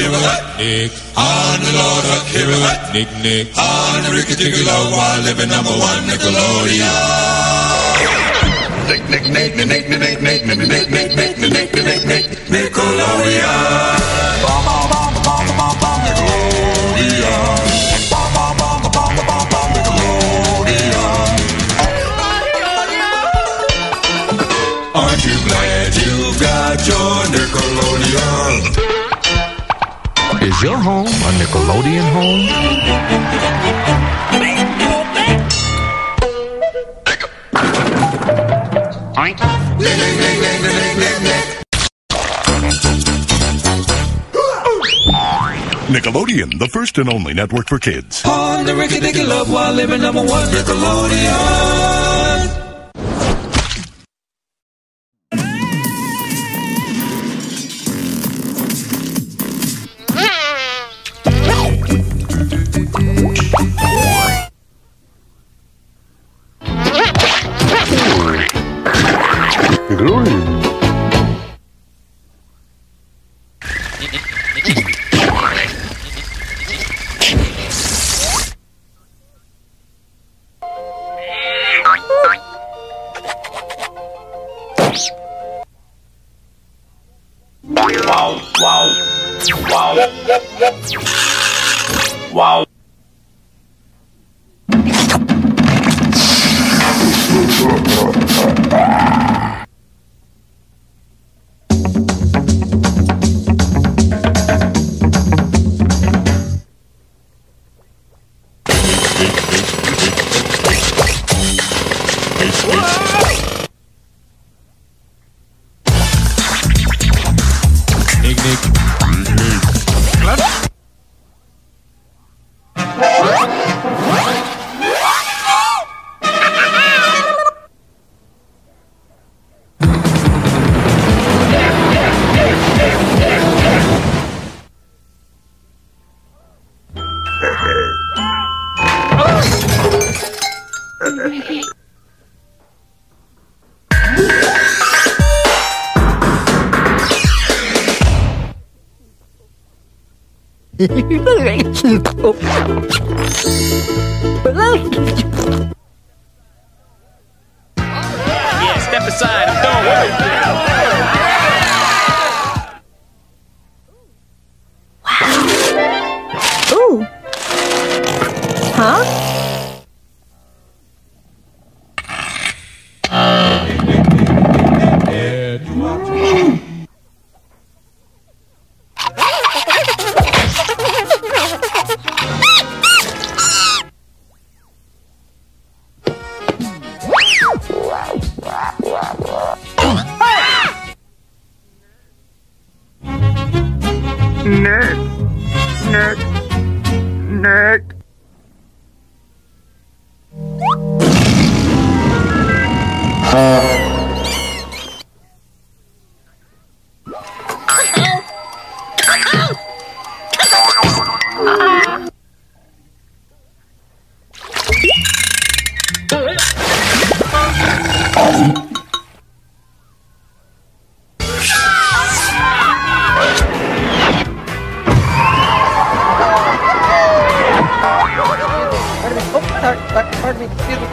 Lord of Hero, Nick. On the Lord of Hero, Nick, Nick. On the Ricky Ticky Low while living number one Nickelodeon. Nick, Nick, Nick, Nick, Nick, Nick, Nick, Nick, Nick, Nick, Nick, Nick, Nick, Nick, Nick, Nickelodeon. Is your home a Nickelodeon home? Nickelodeon, the first and only network for kids. On the Ricky Dicky Love while living number one Nickelodeon.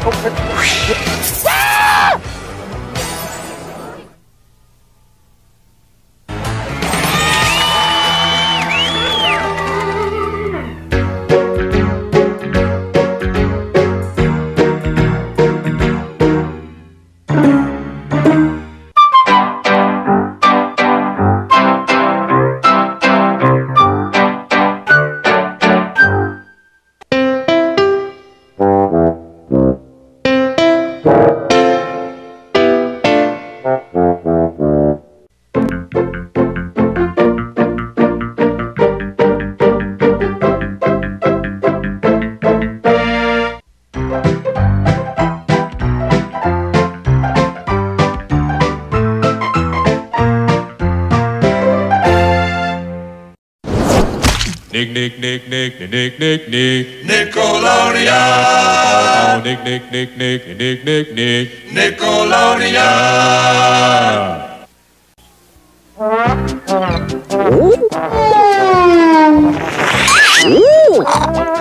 Oh, Nick, Nick, Nick, Nick, Nick. Nickelodeon. Oh, Nick, Nick, Nick, Nick, Nick, Nick, Nick. Nickelodeon.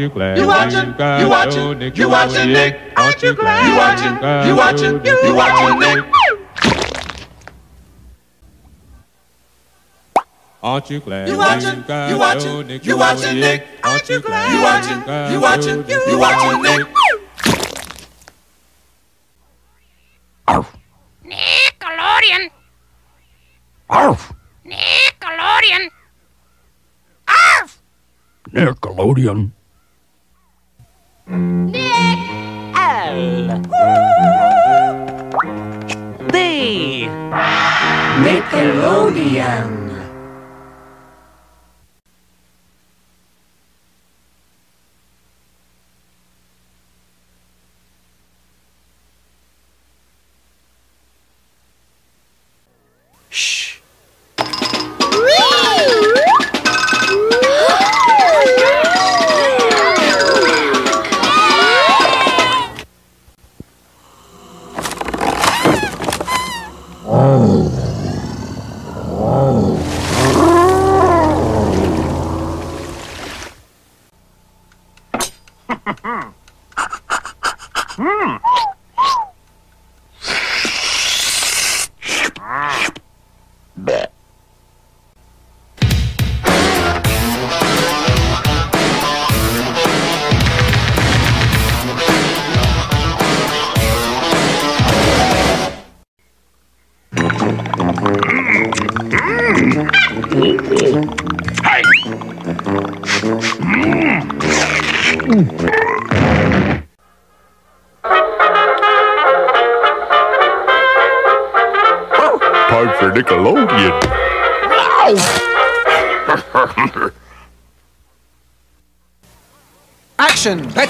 You glad? You watching? got You watching? your You watching, Nick? Aren't you glad? You watching? You watching? You watching, Nick? Aren't you glad? You watching? got You watching? You watching, Nick? Aren't you glad? You watching? You watching? You watching, Nick?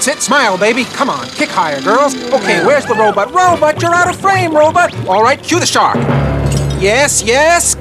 That's it. Smile, baby. Come on. Kick higher, girls. Okay, where's the robot? Robot, you're out of frame, robot. All right, cue the shark. Yes, yes.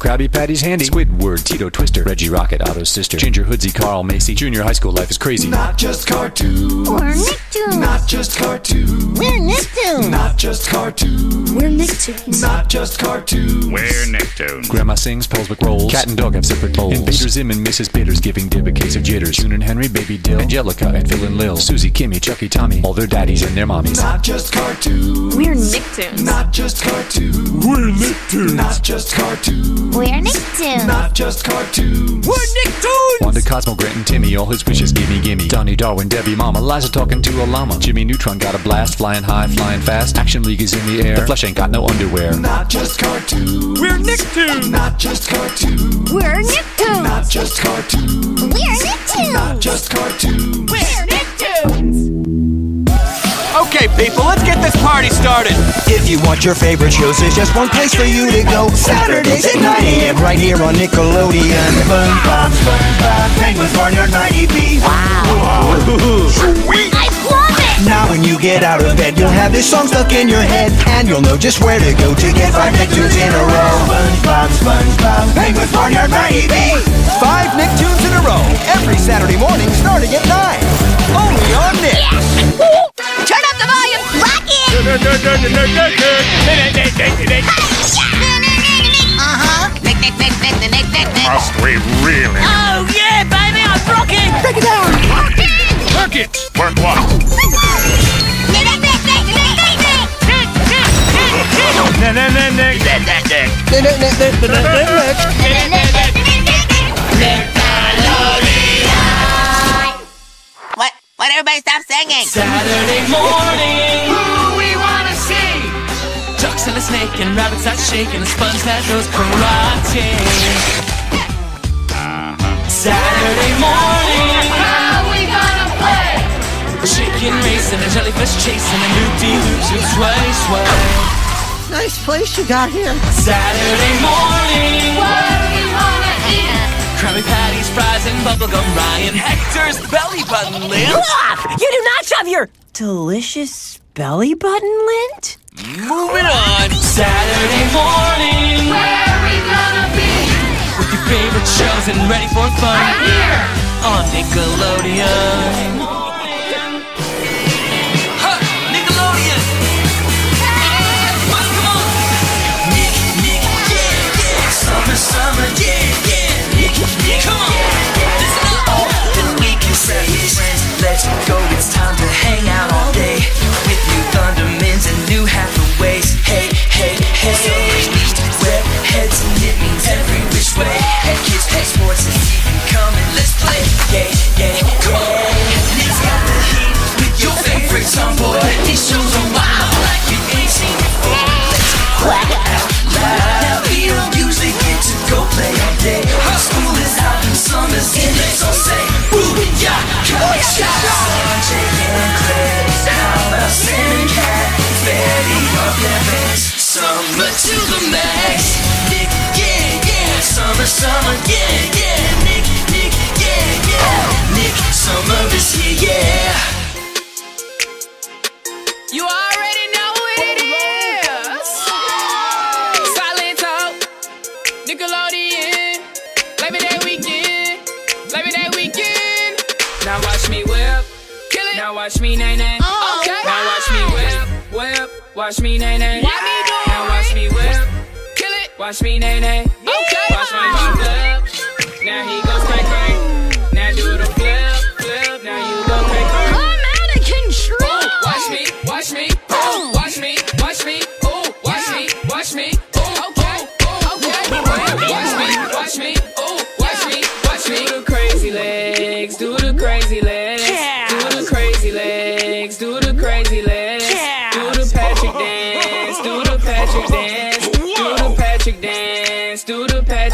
Krabby Patties handy, Squidward, Tito, Twister, Reggie, Rocket, Otto's sister, Ginger, Hoodsey, Carl, Macie, Junior High School life is crazy. Not just cartoons. We're Nicktoons. Not just cartoons. We're Nicktoons. Not just cartoons. We're Nicktoons. Not just cartoons. We're Nicktoons. Grandma sings, Pelswick rolls, Cat and dog have separate bowls. Invader Zim and Mrs. Bitters giving Dib a case of jitters. June and Henry, Baby Dil, Angelica and Phil and Lil, Susie, Kimi, Chuckie, Tommy, all their daddies and their mommies. Not just cartoons. We're Nicktoons. Not just cartoons. We're Nicktoons. Not just cartoons. We're Nicktoons. Not just cartoons. We're Nicktoons! Wanda, Cosmo, Grant, and Timmy, all his wishes gimme, gimme. Donnie, Darwin, Debbie, Mama, Liza talking to a llama. Jimmy Neutron got a blast, flying high, flying fast. Action League is in the air. The flesh ain't got no underwear. Not just cartoons. We're Nicktoons. Not just cartoons. We're Nicktoons. Not just cartoons. We're Nicktoons. Not just cartoons. We're Nicktoons. Okay, people, let's get this party started. If you want your favorite shows, there's just one place for you to go. Saturdays at 9 a.m. right here on Nickelodeon. SpongeBob, SpongeBob, Penguins Barnyard 90B. Wow. Sweet. I love it. Now when you get out of bed, you'll have this song stuck in your head, and you'll know just where to go to get five Nicktoons in a row. SpongeBob, SpongeBob, Penguins Barnyard 90B. Five Nicktoons in a row every Saturday morning, starting at 9. Only on Nick. Turn up the volume. Lock in. Uh-huh. Nick, Nick, Nick, Nick, Nick, Nick, Nick, Nick. Must we really? Oh yeah, baby, I'm rocking. Break it down. Work it. Work what? What? What? Everybody stop singing. Saturday morning. Who we wanna see? Ducks and a snake and rabbits that shake and a sponge that goes karate. Uh-huh. Saturday morning. How we gonna play? Chicken race and a jellyfish chase and a loop-de-loop to sway sway. Nice place you got here. Saturday morning. What do we wanna eat? Krabby Patties, fries, and bubblegum Ryan Hector's belly button lint. You do not shove your delicious belly button lint? Moving on. Saturday morning. Where are we gonna be? With your favorite shows and ready for fun. I'm here. On Nickelodeon. Come on. Max. Nick, yeah, yeah. Summer, summer, yeah, yeah. Nick, Nick, yeah, yeah. Nick, summer is here, yeah. You already know who it is. Silent Talk, Nickelodeon, Labor Day weekend, Labor Day weekend. Now watch me whip, kill it. Now watch me nay nay. Oh, okay. Now watch me whip, whip. Watch me nay nay. Why me Watch me nay nay. Okay. Watch my G flip. Now he goes crank crank.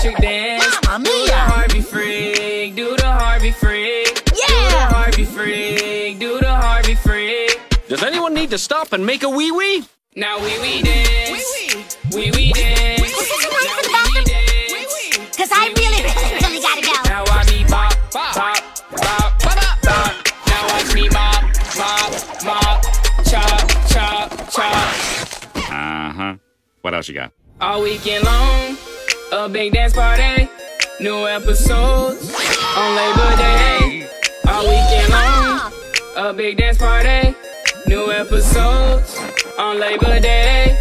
The Patrick dance. Do the Harvey freak, do the Harvey freak, Yeah. do the Harvey freak, do the Harvey freak. Does anyone need to stop and make a wee wee? Now wee wee dance. Wee we dance. Is this a word for the bathroom? Cause I really, really, really gotta go. Now watch me bop, bop, bop, bop, bop, bop. Now watch me mop, mop, mop, chop, chop, chop. Uh huh. What else you got? All weekend long, a big dance party. New episodes on Labor Day. All weekend long, a big dance party. New episodes on Labor Day.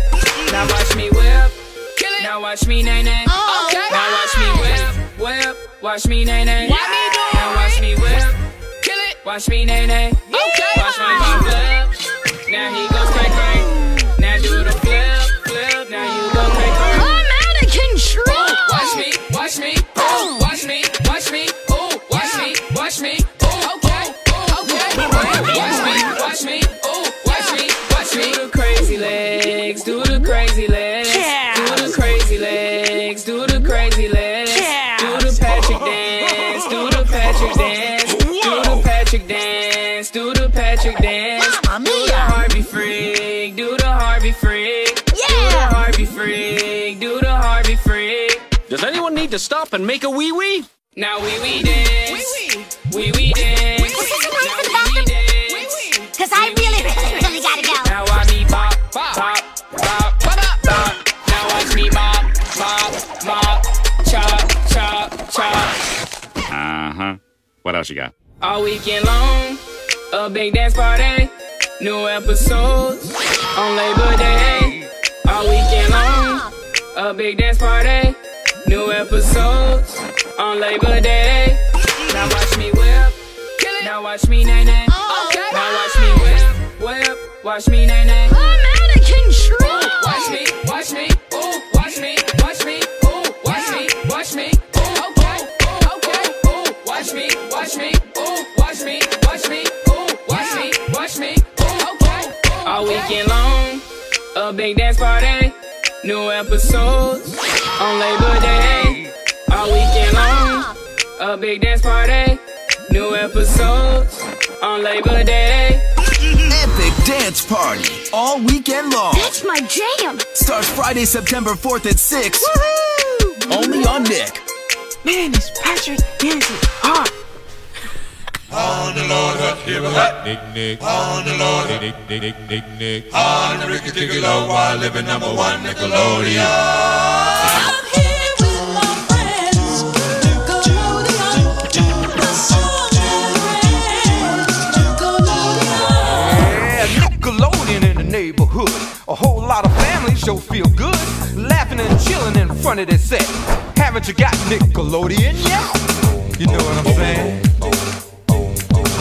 Now watch me whip, kill it. Now watch me nay nay. Oh, okay. Now watch me whip, whip. Watch me nay nay. Why me do Now watch me whip, kill it. Watch me nay nay. Okay. To stop and make a wee wee? Now we we dance. We we dance. Is this a word for the bathroom? Cause I really, really, really gotta go. Now watch me bop, bop, bop, bop, bop, bop. Now watch me mop, mop, mop, chop, chop, chop. Uh huh. What else you got? All weekend long, a big dance party. New episodes on Labor Day. All weekend long, a big dance party. New episodes on Labor Day. Now watch me whip, kill it. Now watch me nay nay. Okay. Now watch me whip, whip. Watch me nay nay. I'm out of control. Watch me, watch me, ooh, watch me, watch me, ooh, watch me, watch me, ooh, okay, okay, ooh, watch me, watch me, ooh, watch me, watch me, ooh, watch me, watch me, ooh, okay. All weekend long, a big dance party, new episodes on Labor Day. All weekend long, a big dance party, new episodes on Labor Day. Epic dance party all weekend long. That's my jam. Starts Friday, September 4th at 6. Only on Nick. Man, this Patrick dancing hard. On the Lord, hut, here a hut. Nick, Nick. On the Lord, Nick, Nick, Nick, Nick, Nick. On the Ricky Ticky Low, while living number one Nickelodeon. I'm here with my friends. Nickelodeon, Yeah, Nickelodeon in the neighborhood. A whole lot of families sure feel good. Laughing and chilling in front of their set. Haven't you got Nickelodeon yet? You know what I'm saying?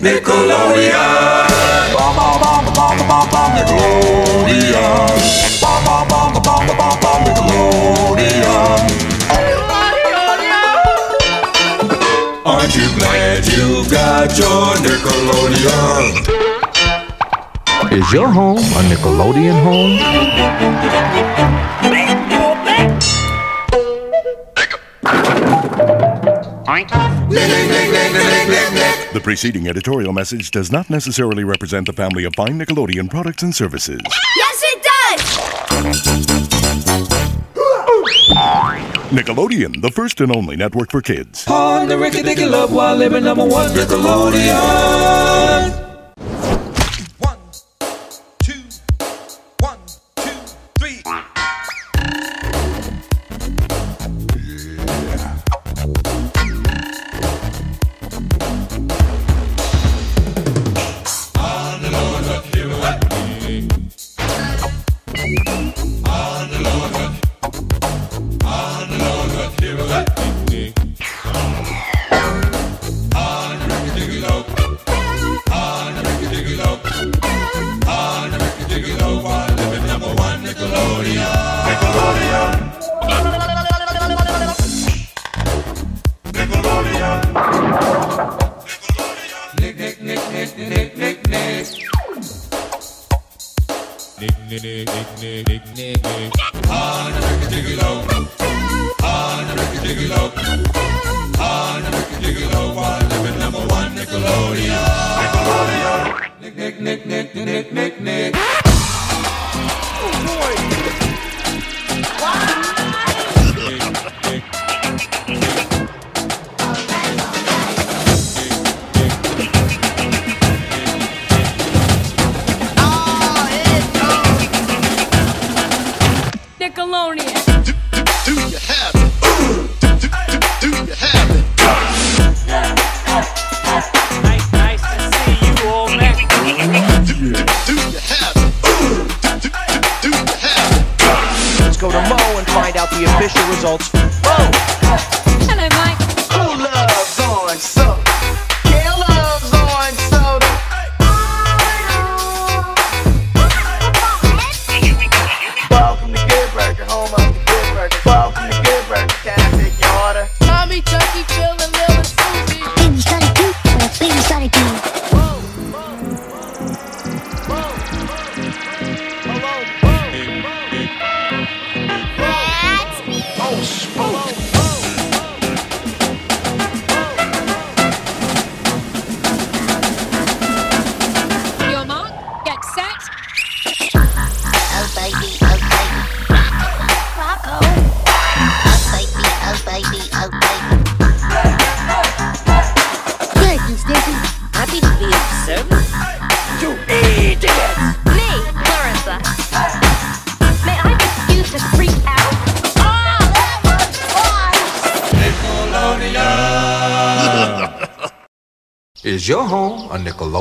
Nickelodeon. Nickelodeon. Aren't you glad you got your Nickelodeon? Is your home a Nickelodeon home? Nickel. The preceding editorial message does not necessarily represent the family of fine Nickelodeon products and services. Yes, it does! Nickelodeon, the first and only network for kids. On the Ricky Dicky Love while living number one Nickelodeon.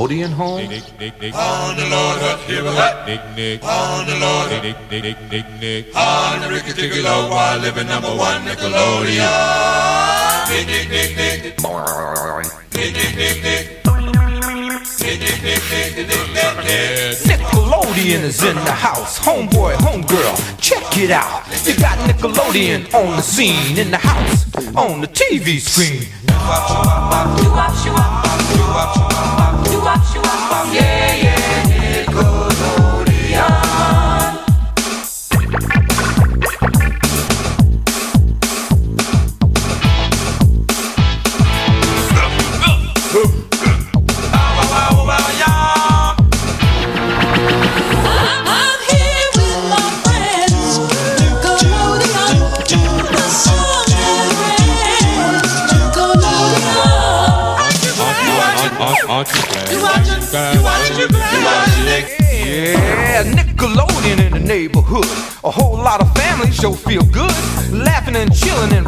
On the Lord, on the Lord, hut, here a hut. On the Lord, On the Ricky Ticky Low, while living number one Nickelodeon. Nickelodeon is in the house, homeboy, homegirl, check it out. You got Nickelodeon on the scene, in the house, on the TV screen. Do-wop, do-wop, do-wop, do-wop.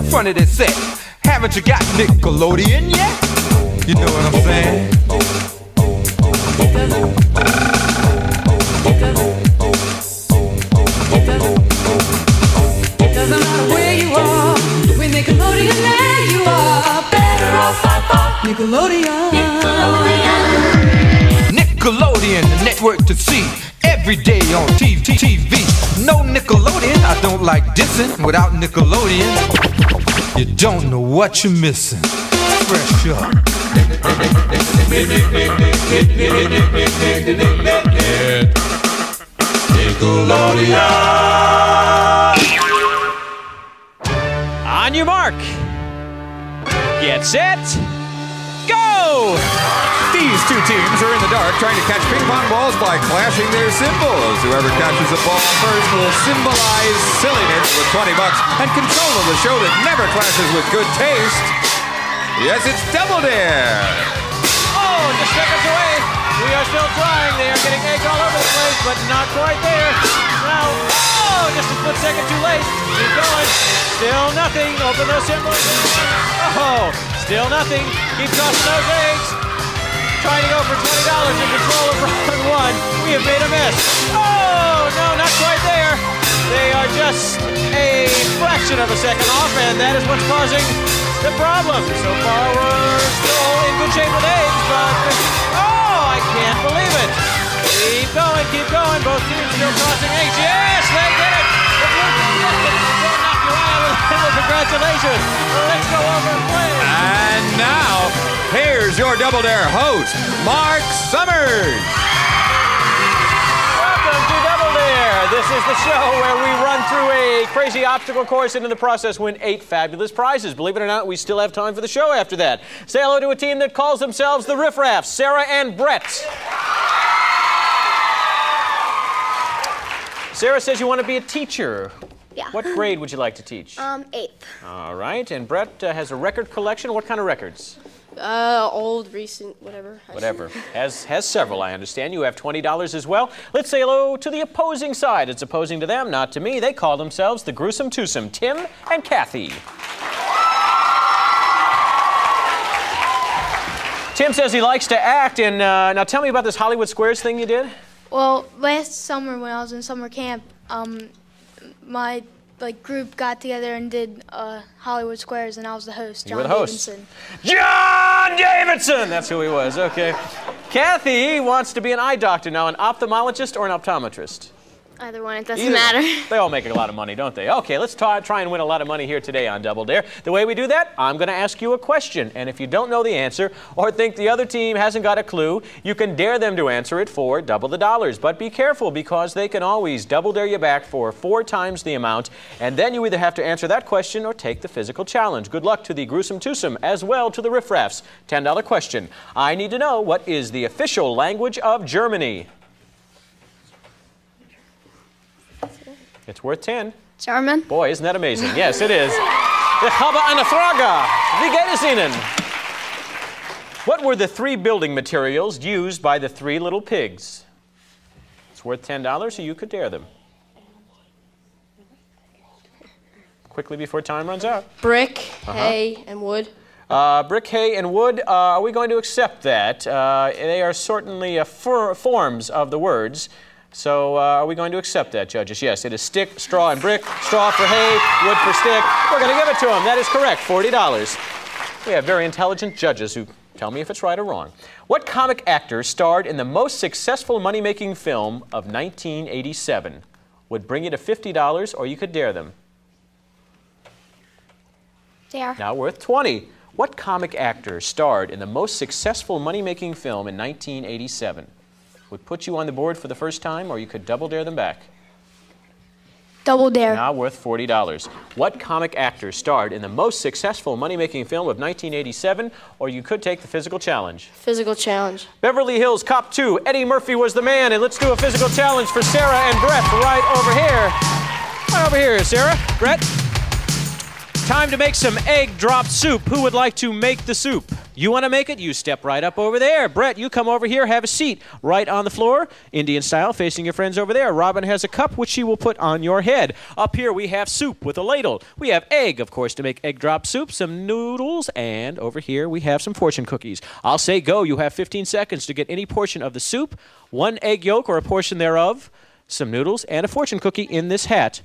Front of their set. Haven't you got Nickelodeon yet? You know what I'm saying? Doesn't matter where you are, with Nickelodeon, there you are. Better off by far. Nickelodeon. Nickelodeon, the network to see every day on TV. TV. No Nickelodeon, I don't like dissing. Without Nickelodeon, you don't know what you're missing. Fresh up. On your mark. Get set. Teams are in the dark trying to catch ping pong balls by clashing their cymbals. Whoever catches a ball first will symbolize silliness with 20 bucks and control of the show that never clashes with good taste. Yes, it's Double Dare. Oh, just seconds away. We are still trying. They are getting egg all over the place, but not quite there. Now, oh, just a split second too late. Keep going. Still nothing. Open those cymbals. Oh, still nothing. Keep tossing those eggs. Trying to go for $20 in control of round one. We have made a mess. Oh, no, not quite there. They are just a fraction of a second off, and that is what's causing the problem. So far, we're still in good shape with eggs, but oh, I can't believe it. Keep going, keep going. Both teams still tossing eggs. Yes, they did it. The blue team did it. Don't knock your eye out of the window. Congratulations. Let's go over and play. And now, here's your Double Dare host, Mark Summers. Welcome to Double Dare. This is the show where we run through a crazy obstacle course and in the process win eight fabulous prizes. Believe it or not, we still have time for the show after that. Say hello to a team that calls themselves the Riff Raffs, Sarah and Brett. Sarah says you want to be a teacher. Yeah. What grade would you like to teach? Um, eighth. All right. And Brett uh, has a record collection. What kind of records? Uh, old, recent, whatever. Whatever. Has has several, I understand. You have $20 as well. Let's say hello to the opposing side. It's opposing to them, not to me. They call themselves the Gruesome Twosome, Tim and Kathy. Tim says he likes to act, and uh, now tell me about this Hollywood Squares thing you did. Well, last summer when I was in summer camp, um, my like group got together and did uh, Hollywood Squares, and I was the host. You John were the host. Davidson. John Davidson! That's who he was, okay. Kathy wants to be an eye doctor now, an ophthalmologist or an optometrist? Either one, it doesn't Either- matter. They all make a lot of money, don't they? Okay, let's try, try and win a lot of money here today on Double Dare. The way we do that, I'm going to ask you a question, and if you don't know the answer or think the other team hasn't got a clue, you can dare them to answer it for double the dollars. But be careful because they can always double dare you back for four times the amount, and then you either have to answer that question or take the physical challenge. Good luck to the gruesome twosome as well to the riffraffs. $10 question. I need to know what is the official language of Germany? It's worth 10. German. Boy, isn't that amazing? Yes, it is. Ich habe eine Frage. Wie geht es Ihnen? What were the three building materials used by the three little pigs? It's worth $10, so you could dare them. Quickly before time runs out. Brick, Uh-huh. hay, and wood. Uh, brick, hay, and wood, uh, are we going to accept that? Uh, they are certainly uh, for, forms of the words. So uh, are we going to accept that, judges? Yes, it is stick, straw, and brick. Straw for hay, wood for stick. We're going to give it to them. That is correct, $40. We have very intelligent judges who tell me if it's right or wrong. What comic actor starred in the most successful money-making film of 1987? Would bring you to $50, or you could dare them. Dare. Now worth 20. What comic actor starred in the most successful money-making film in 1987? Would put you on the board for the first time, or you could double dare them back. Double dare. Now worth $40. What comic actor starred in the most successful money-making film of 1987, or you could take the physical challenge? Physical challenge. Beverly Hills Cop 2, Eddie Murphy was the man, and let's do a physical challenge for Sarah and Brett right over here. Right over here, Sarah. Brett, time to make some egg drop soup. Who would like to make the soup? You want to make it? You step right up over there. Brett, you come over here, have a seat right on the floor, Indian style, facing your friends over there. Robin has a cup, which she will put on your head. Up here, we have soup with a ladle. We have egg, of course, to make egg drop soup, some noodles, and over here, we have some fortune cookies. I'll say go. You have 15 seconds to get any portion of the soup, one egg yolk or a portion thereof, some noodles, and a fortune cookie in this hat.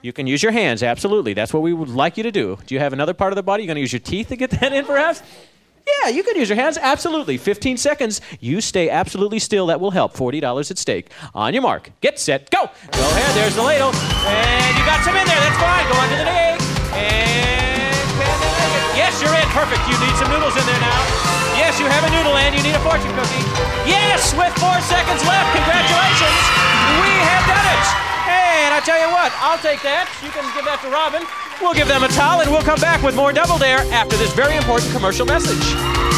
You can use your hands, absolutely. That's what we would like you to do. Do you have another part of the body? You're going to use your teeth to get that in, perhaps? Yeah, you can use your hands, absolutely. 15 seconds. You stay absolutely still. That will help. $40 at stake. On your mark. Get set. Go. Go ahead. There's the ladle. And you got some in there. That's fine. Go on to the egg. And. Yes, you're in. Perfect. You need some noodles in there now. Yes, you have a noodle and you need a fortune cookie. Yes, with four seconds left. Congratulations. We have done it. And I tell you what, I'll take that. You can give that to Robin. We'll give them a towel and we'll come back with more Double Dare after this very important commercial message.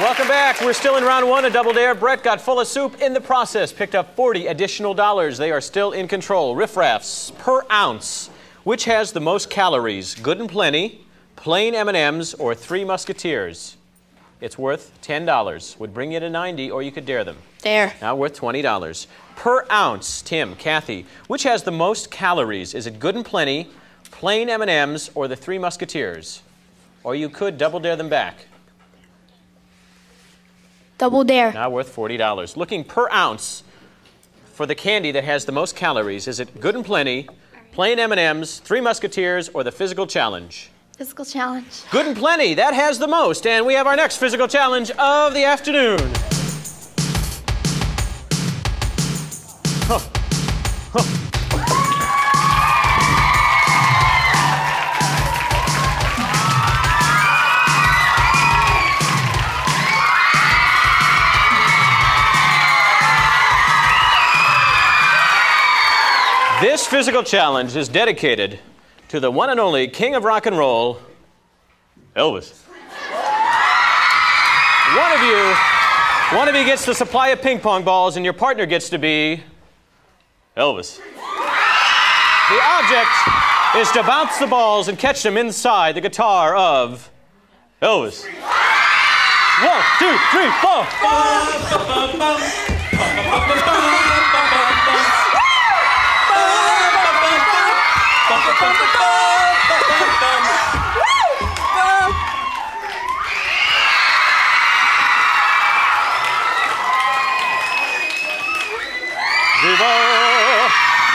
Welcome back. We're still in round one of Double Dare. Brett got full of soup in the process, picked up 40 additional dollars. They are still in control. Riffraffs per ounce. Which has the most calories? Good and Plenty, plain M&Ms, or Three Musketeers? It's worth $10. Would bring you to 90, or you could dare them. Dare. Now worth $20. Per ounce, Tim, Kathy, which has the most calories? Is it Good and Plenty, plain M&Ms, or the Three Musketeers? Or you could double dare them back. Double dare. Now worth $40. Looking per ounce for the candy that has the most calories, is it Good and Plenty, plain M&Ms, Three Musketeers, or the Physical Challenge? Physical challenge. Good and Plenty, that has the most. And we have our next physical challenge of the afternoon. Huh. Huh. This physical challenge is dedicated to the one and only king of rock and roll, Elvis. One of you, one of you gets the supply of ping pong balls, and your partner gets to be Elvis. The object is to bounce the balls and catch them inside the guitar of Elvis. One, two, three, four. Viva,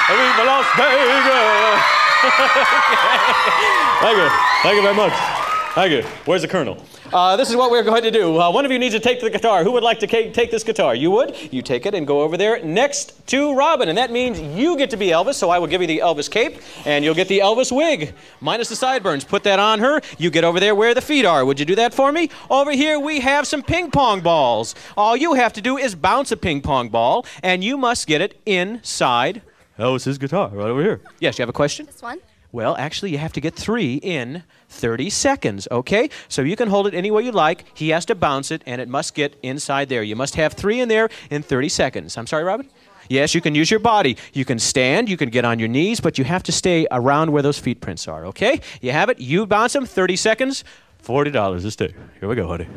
Viva Las Vegas! Thank you. Thank you very much. Thank you. Where's the colonel? Uh, this is what we're going to do. Uh, one of you needs to take the guitar. Who would like to take this guitar? You would? You take it and go over there next to Robin. And that means you get to be Elvis, so I will give you the Elvis cape, and you'll get the Elvis wig, minus the sideburns. Put that on her. You get over there where the feet are. Would you do that for me? Over here, we have some ping pong balls. All you have to do is bounce a ping pong ball, and you must get it inside Elvis's guitar, right over here. Yes, you have a question? This one. Well, actually, you have to get three in 30 seconds, okay? So you can hold it any way you like. He has to bounce it, and it must get inside there. You must have three in there in 30 seconds. I'm sorry, Robin? Yes, you can use your body. You can stand, you can get on your knees, but you have to stay around where those feet prints are, okay? You have it. You bounce them, 30 seconds, $40 a stick. Here we go, honey.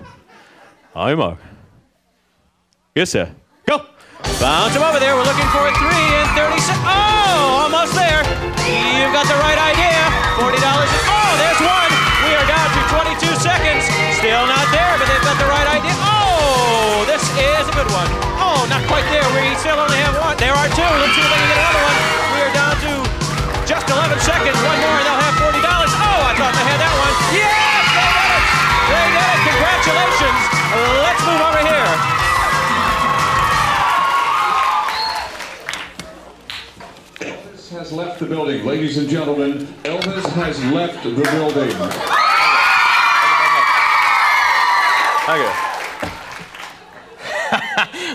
Hi, Mark. Yes, sir. Go. Bounce him over there. We're looking for a three in 30 seconds. Oh, almost there. You've got the right idea. $40. Oh, there's one. We are down to 22 seconds. Still not there, but they've got the right idea. Oh, this is a good one. Oh, not quite there. We still only have one. There are two. Let's see if they can get another one. Left the building. Ladies and gentlemen, Elvis has left the building. Okay.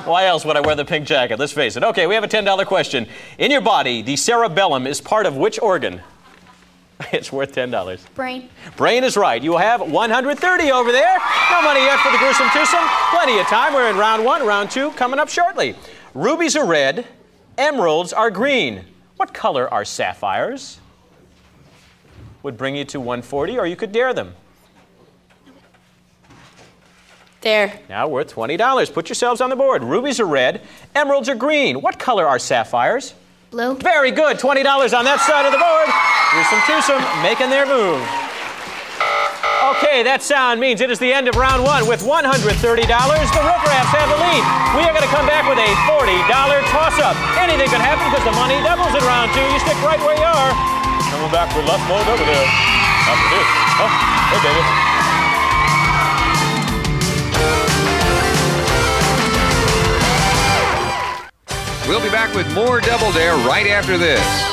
Why else would I wear the pink jacket? Let's face it. Okay, we have a $10 question. In your body, the cerebellum is part of which organ? It's worth $10. Brain. Brain is right. You have 130 over there. No money yet for the gruesome twosome. Plenty of time. We're in round one. Round two coming up shortly. Rubies are red. Emeralds are green. What color are sapphires? Would bring you to 140, or you could dare them. There. Now worth $20. Put yourselves on the board. Rubies are red. Emeralds are green. What color are sapphires? Blue. Very good. $20 on that side of the board. Here's some twosome making their move. Okay, that sound means it is the end of round one with $130. The Riffraffs have the lead. We are going to come back with a $40 toss-up. Anything could happen because the money doubles in round two. You stick right where you are. Coming back with lots more over there. After this. Oh, hey, baby. We'll be back with more Double Dare right after this.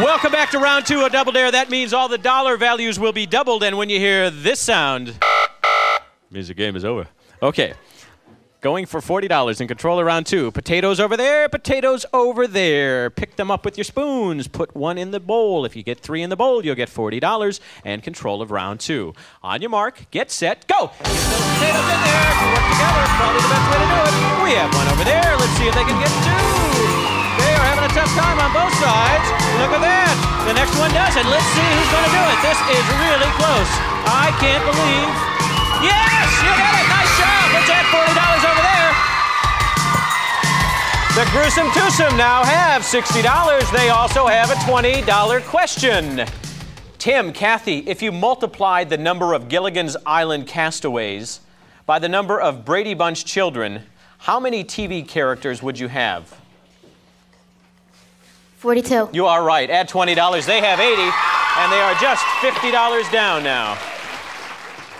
Welcome back to round two of Double Dare. That means all the dollar values will be doubled, and when you hear this sound, means the game is over. Okay. Going for $40 in control of round two. Potatoes over there, potatoes over there. Pick them up with your spoons. Put one in the bowl. If you get three in the bowl, you'll get $40 and control of round two. On your mark, get set, go. Get those potatoes in there. Work together. Probably the best way to do it. We have one over there. Let's see if they can get two. Having a tough time on both sides. Look at that. The next one does it. Let's see who's going to do it. This is really close. I can't believe. Yes, you got it. Nice job. Let's add $40 over there. The Gruesome Twosome now have $60. They also have a $20 question. Tim, Kathy, if you multiplied the number of Gilligan's Island castaways by the number of Brady Bunch children, how many TV characters would you have? 42. You are right. Add $20. They have 80, and they are just $50 down now.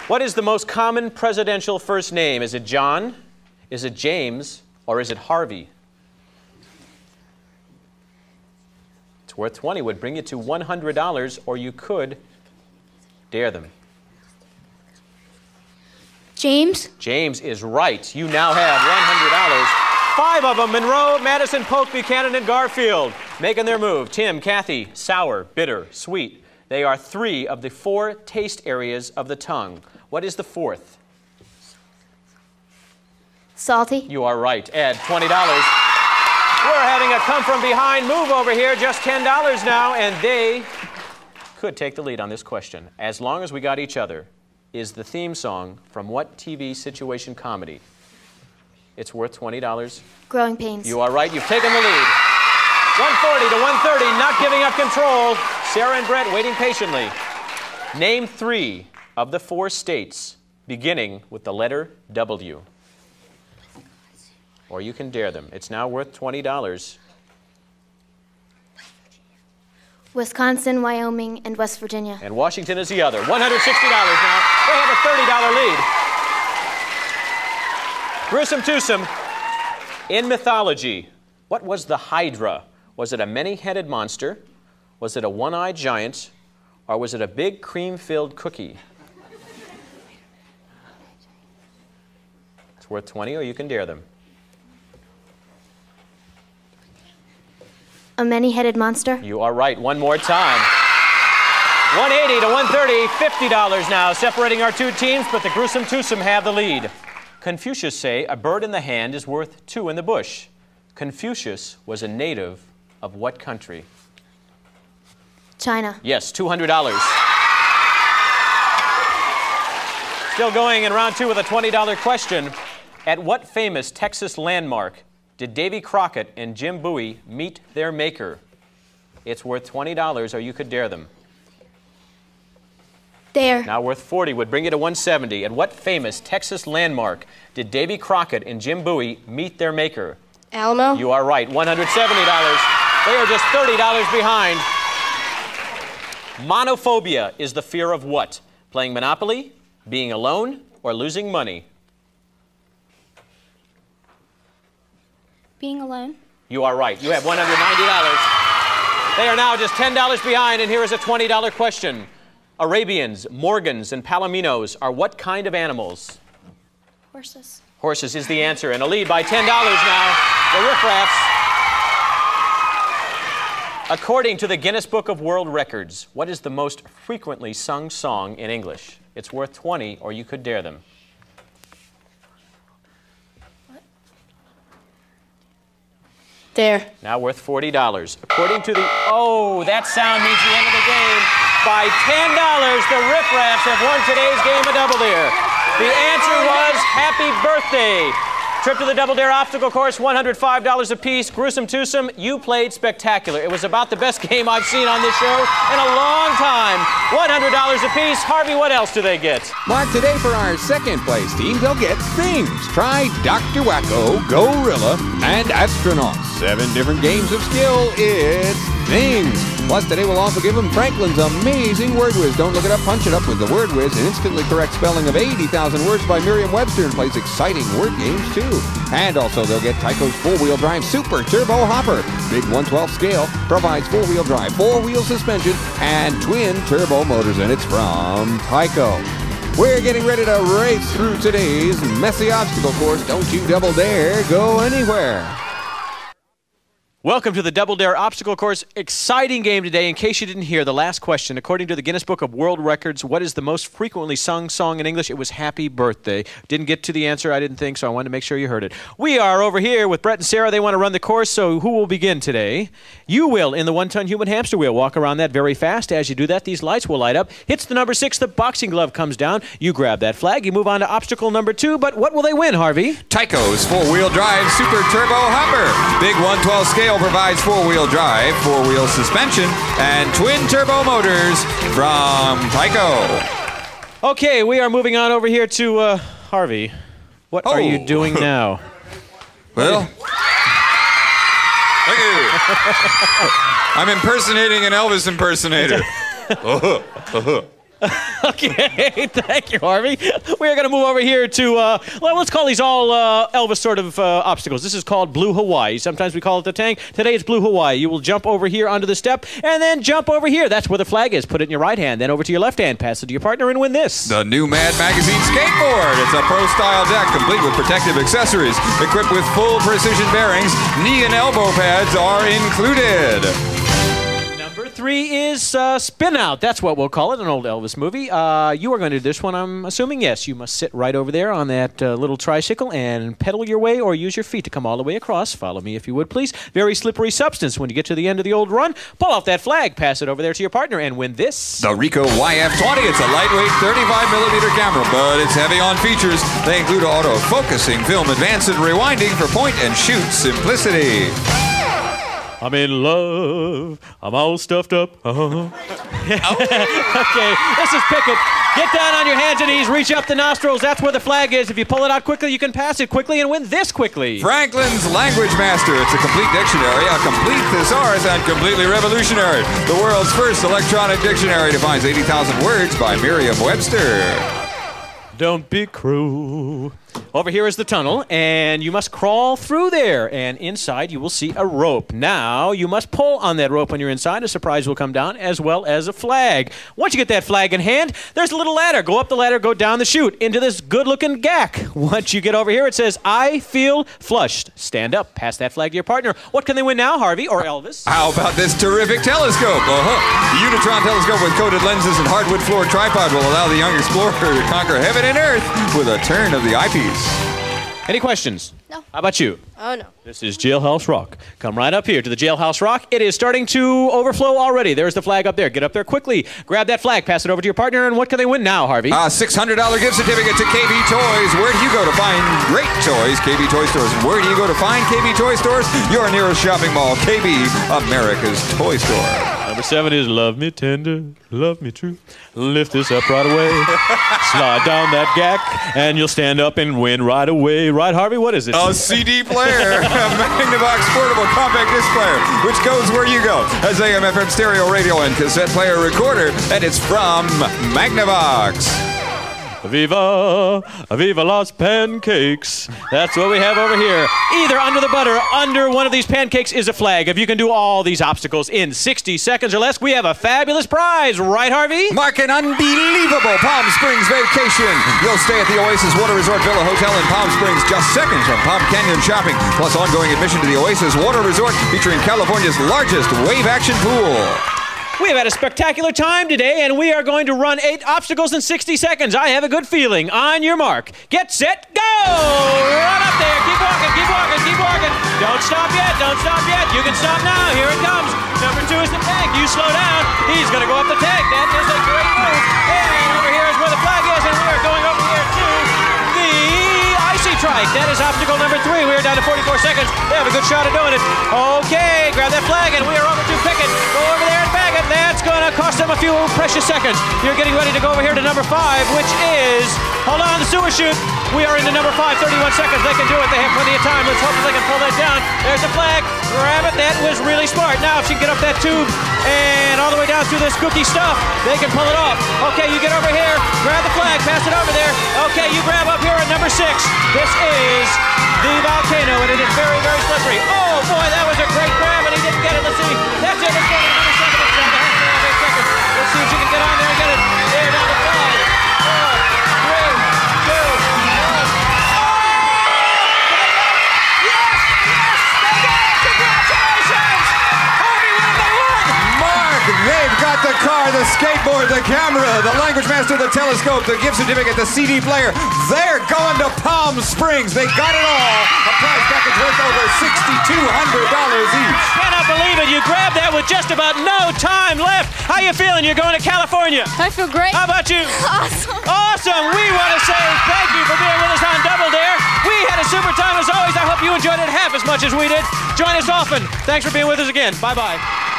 What is the most common presidential first name? Is it John? Is it James? Or is it Harvey? It's worth 20. Would bring you to $100, or you could dare them. James. James is right. You now have $100. Five of them Monroe, Madison, Polk, Buchanan, and Garfield making their move. Tim, Kathy, sour, bitter, sweet. They are three of the four taste areas of the tongue. What is the fourth? Salty. You are right. Add $20. We're having a come from behind move over here, just $10 now, and they could take the lead on this question. As long as we got each other, is the theme song from what TV situation comedy? It's worth $20. Growing pains. You are right. You've taken the lead. 140 to 130, not giving up control. Sarah and Brett waiting patiently. Name three of the four states beginning with the letter W. Or you can dare them. It's now worth $20. Wisconsin, Wyoming, and West Virginia. And Washington is the other. $160 now. They have a $30 lead. Gruesome twosome. In mythology, what was the Hydra? Was it a many headed monster? Was it a one eyed giant? Or was it a big cream filled cookie? It's worth 20 or you can dare them. A many headed monster. You are right. One more time. 180 to 130, $50 now, separating our two teams, but the gruesome twosome have the lead. Confucius say a bird in the hand is worth two in the bush. Confucius was a native of what country? China. Yes, $200. Still going in round two with a $20 question. At what famous Texas landmark did Davy Crockett and Jim Bowie meet their maker? It's worth $20 or you could dare them. There. Now worth 40 would bring you to 170. At what famous Texas landmark did Davy Crockett and Jim Bowie meet their maker? Alamo. You are right. $170. They are just $30 behind. Monophobia is the fear of what? Playing Monopoly, being alone, or losing money? Being alone. You are right. You have $190. They are now just $10 behind, and here is a $20 question. Arabians, Morgans, and Palominos are what kind of animals? Horses. Horses is the answer, and a lead by $10 now. The riffraffs. According to the Guinness Book of World Records, what is the most frequently sung song in English? It's worth 20, or you could dare them. There. Now worth $40. According to the. Oh, that sound means the end of the game. By $10, the Riffraffs have won today's game of Double Dare. The answer was Happy Birthday. Trip to the Double Dare obstacle course, $105 apiece. Gruesome twosome, you played spectacular. It was about the best game I've seen on this show in a long time. $100 apiece. Harvey, what else do they get? Mark today for our second place team, they'll get things. Try Dr. Wacko, Gorilla, and Astronauts. Seven different games of skill. It's things. Plus, today we'll also give them Franklin's amazing word whiz. Don't look it up, punch it up with the word whiz. An instantly correct spelling of 80,000 words by Merriam Webster and plays exciting word games too. And also, they'll get Tyco's four wheel drive super turbo hopper. Big 112 scale provides four wheel drive, four wheel suspension, and twin turbo motors, and it's from Tyco. We're getting ready to race through today's messy obstacle course. Don't you double dare go anywhere. Welcome to the Double Dare Obstacle Course. Exciting game today. In case you didn't hear, the last question, according to the Guinness Book of World Records, what is the most frequently sung song in English? It was Happy Birthday. Didn't get to the answer, I didn't think, so I wanted to make sure you heard it. We are over here with Brett and Sarah. They want to run the course, so who will begin today? You will, in the one ton human hamster wheel. Walk around that very fast. As you do that, these lights will light up. Hits the number six, the boxing glove comes down. You grab that flag. You move on to obstacle number two, but what will they win, Harvey? Tyco's four-wheel drive super turbo hopper. Big 112 scale provides four-wheel drive, four-wheel suspension, and twin turbo motors from Tyco. Okay, we are moving on over here to uh, Harvey. What are you Oh. doing now? Well, thank you. I'm impersonating an Elvis impersonator. Okay, thank you, Harvey. We are going to move over here to, uh, well, let's call these all uh, Elvis sort of uh, obstacles. This is called Blue Hawaii. Sometimes we call it the tank. Today it's Blue Hawaii. You will jump over here onto the step and then jump over here. That's where the flag is. Put it in your right hand, then over to your left hand, pass it to your partner, and win this. The new Mad Magazine skateboard. It's a pro-style deck complete with protective accessories, equipped with full precision bearings. Knee and elbow pads are included. Three is uh, Spin Out. That's what we'll call it, an old Elvis movie. Uh, you are going to do this one, I'm assuming. Yes, you must sit right over there on that uh, little tricycle and pedal your way or use your feet to come all the way across. Follow me if you would, please. Very slippery substance. When you get to the end of the old run, pull off that flag, pass it over there to your partner, and win this. The Ricoh YF20. It's a lightweight 35 millimeter camera, but it's heavy on features. They include auto focusing, film advance and rewinding for point and shoot simplicity. I'm in love. I'm all stuffed up. Uh-huh. okay, this is Pick It. Get down on your hands and knees, reach up the nostrils. That's where the flag is. If you pull it out quickly, you can pass it quickly and win this quickly. Franklin's Language Master. It's a complete dictionary, a complete thesaurus, and completely revolutionary. The world's first electronic dictionary defines 80,000 words by Merriam-Webster. Don't be cruel. Over here is the tunnel, and you must crawl through there. And inside, you will see a rope. Now, you must pull on that rope when you're inside. A surprise will come down, as well as a flag. Once you get that flag in hand, there's a little ladder. Go up the ladder, go down the chute into this good looking gack. Once you get over here, it says, I feel flushed. Stand up, pass that flag to your partner. What can they win now, Harvey or Elvis? How about this terrific telescope? Uh-huh. The Unitron telescope with coated lenses and hardwood floor tripod will allow the young explorer to conquer heaven and earth with a turn of the eyepiece. Any questions? No. How about you? Oh no. This is Jailhouse Rock. Come right up here to the Jailhouse Rock. It is starting to overflow already. There's the flag up there. Get up there quickly. Grab that flag, pass it over to your partner, and what can they win now, Harvey? A $600 gift certificate to KB Toys. Where do you go to find great toys? KB Toy Stores. And where do you go to find KB Toy Stores? Your nearest shopping mall. KB, America's Toy Store. Number seven is Love Me Tender, Love Me True. Lift this up right away. Slide down that gack, and you'll stand up and win right away. Right, Harvey? What is it? A CD player, a Magnavox portable compact disc player, which goes where you go. Has AM, FM, stereo, radio, and cassette player recorder, and it's from Magnavox. Viva, Viva Las Pancakes. That's what we have over here. Either under the butter, under one of these pancakes is a flag. If you can do all these obstacles in 60 seconds or less, we have a fabulous prize. Right, Harvey? Mark an unbelievable Palm Springs vacation. You'll stay at the Oasis Water Resort Villa Hotel in Palm Springs, just seconds from Palm Canyon shopping, plus ongoing admission to the Oasis Water Resort featuring California's largest wave action pool. We have had a spectacular time today, and we are going to run eight obstacles in 60 seconds. I have a good feeling. On your mark, get set, go! Run up there. Keep walking, keep walking, keep walking. Don't stop yet, don't stop yet. You can stop now. Here it comes. Number two is the tank. You slow down. He's going to go up the tank. That is a great move. And That is obstacle number three. We are down to 44 seconds. They have a good shot at doing it. Okay, grab that flag, and we are over to Pick It. Go over there and bag it. That's going to cost them a few precious seconds. You're getting ready to go over here to number five, which is, hold on, the sewer chute. We are into number five, 31 seconds. They can do it. They have plenty of time. Let's hope that they can pull that down. There's the flag. Grab it. That was really smart. Now, if she can get up that tube and all the way down through this cookie stuff, they can pull it off. Okay, you get over here. Grab the flag. Pass it over there. Okay, you grab up here at number six. This is the volcano, and it is very, very slippery. Oh, boy, that was a great grab, and he didn't get it. Let's see. That's it. Got the car, the skateboard, the camera, the language master, the telescope, the gift certificate, the CD player. They're going to Palm Springs. They got it all. A prize package worth over $6,200 each. Cannot believe it. You grabbed that with just about no time left. How you feeling? You're going to California. I feel great. How about you? Awesome. Awesome. We want to say thank you for being with us on Double Dare. We had a super time as always. I hope you enjoyed it half as much as we did. Join us often. Thanks for being with us again. Bye bye.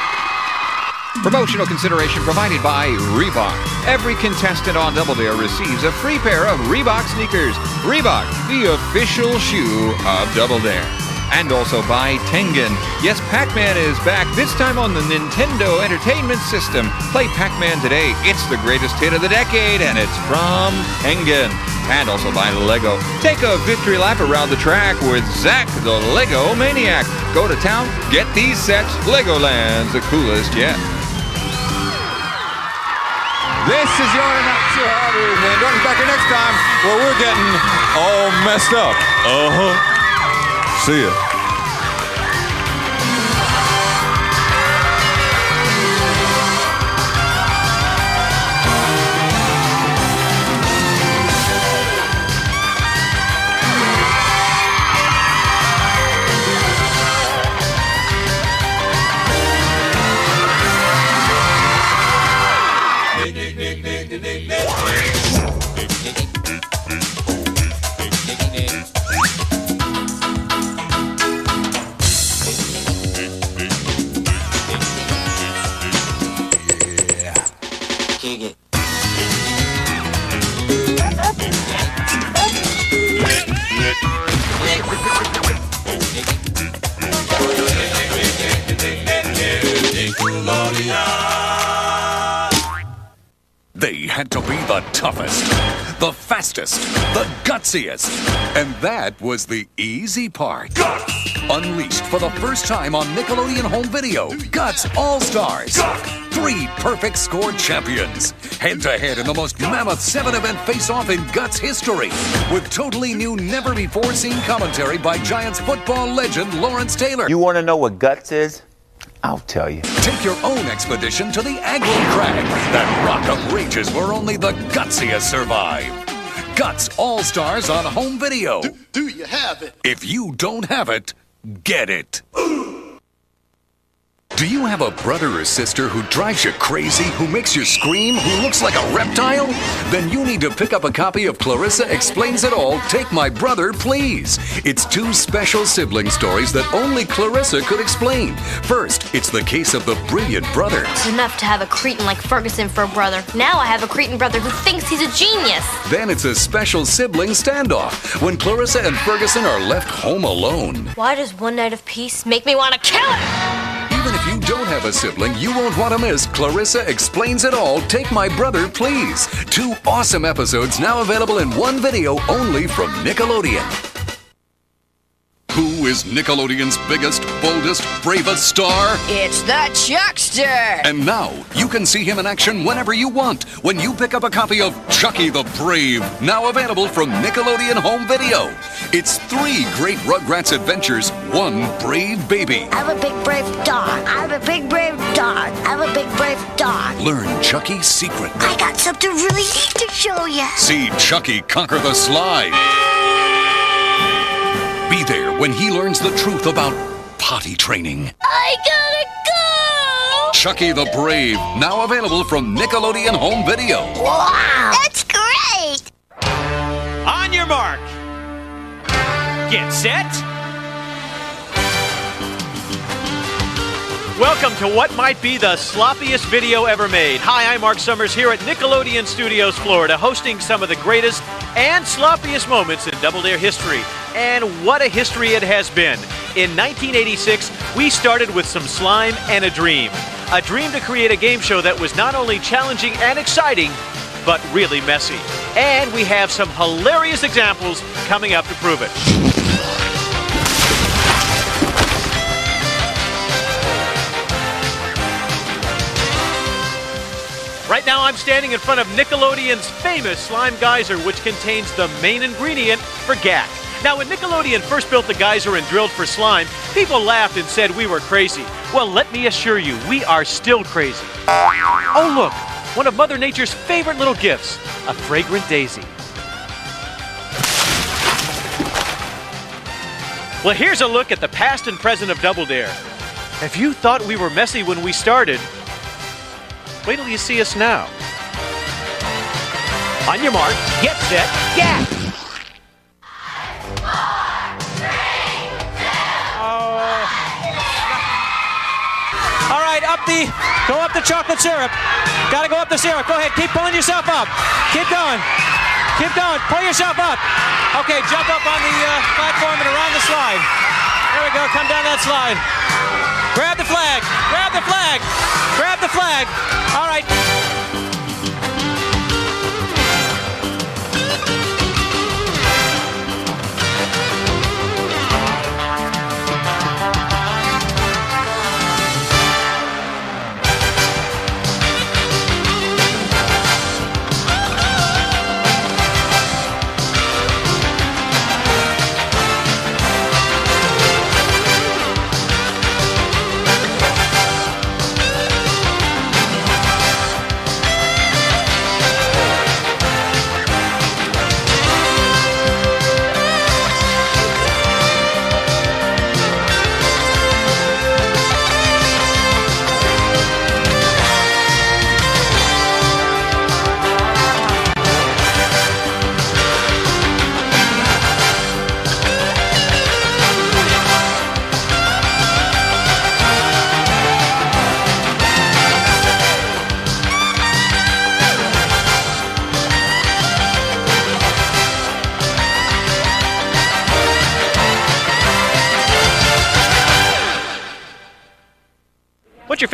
Promotional consideration provided by Reebok. Every contestant on Double Dare receives a free pair of Reebok sneakers. Reebok, the official shoe of Double Dare. And also by Tengen. Yes, Pac Man is back, this time on the Nintendo Entertainment System. Play Pac Man today. It's the greatest hit of the decade, and it's from Tengen. And also by Lego. Take a victory lap around the track with Zack the Lego Maniac. Go to town, get these sets. Legoland's the coolest yet. This is your Not So Hard and join us back here next time where we're getting all messed up. Uh huh. See ya. Gloria. They had to be the toughest, the fastest, the gutsiest. And that was the easy part. Guts! Unleashed for the first time on Nickelodeon Home Video, Guts All Stars. Three perfect score champions. Head to head in the most mammoth seven event face off in Guts history. With totally new, never before seen commentary by Giants football legend Lawrence Taylor. You want to know what guts is? I'll tell you. Take your own expedition to the Aggro Crag, that rock of rages where only the gutsiest survive. Guts All Stars on home video. Do you have it? If you don't have it, get it. Do you have a brother or sister who drives you crazy, who makes you scream, who looks like a reptile? Then you need to pick up a copy of Clarissa Explains It All Take My Brother, Please. It's two special sibling stories that only Clarissa could explain. First, it's the case of the brilliant brother. It's enough to have a cretin like Ferguson for a brother. Now I have a cretin brother who thinks he's a genius. Then it's a special sibling standoff when Clarissa and Ferguson are left home alone. Why does one night of peace make me want to kill it? Even if you don't have a sibling, you won't want to miss Clarissa Explains It All Take My Brother Please. Two awesome episodes now available in one video only from Nickelodeon. Who is Nickelodeon's biggest, boldest, bravest star? It's the Chuckster. And now you can see him in action whenever you want when you pick up a copy of Chuckie the Brave, now available from Nickelodeon Home Video. It's three great Rugrats adventures, one brave baby. I'm a big brave dog. I'm a big brave dog. I'm a big brave dog. Learn Chuckie's secret. I got something really neat to show you. See Chucky conquer the slide. Be there when he learns the truth about potty training. I gotta go. Chuckie the Brave, now available from Nickelodeon Home Video. Wow. That's great. On your mark. Get set. Welcome to what might be the sloppiest video ever made. Hi, I'm Marc Summers here at Nickelodeon Studios, Florida, hosting some of the greatest and sloppiest moments in Double Dare history. And what a history it has been. In 1986, we started with some slime and a dream. A dream to create a game show that was not only challenging and exciting, but really messy. And we have some hilarious examples coming up to prove it. Right now, I'm standing in front of Nickelodeon's famous slime geyser, which contains the main ingredient for Gak. Now, when Nickelodeon first built the geyser and drilled for slime, people laughed and said we were crazy. Well, let me assure you, we are still crazy. Oh, look, one of Mother Nature's favorite little gifts a fragrant daisy. Well, here's a look at the past and present of Double Dare. If you thought we were messy when we started, wait till you see us now. On your mark, get set, yeah! All right, up the, go up the chocolate syrup. Got to go up the syrup. Go ahead, keep pulling yourself up. Keep going. Keep going. Pull yourself up. Okay, jump up on the uh, platform and around the slide. There we go. Come down that slide. Grab the flag. Grab the flag. Grab the flag. All right.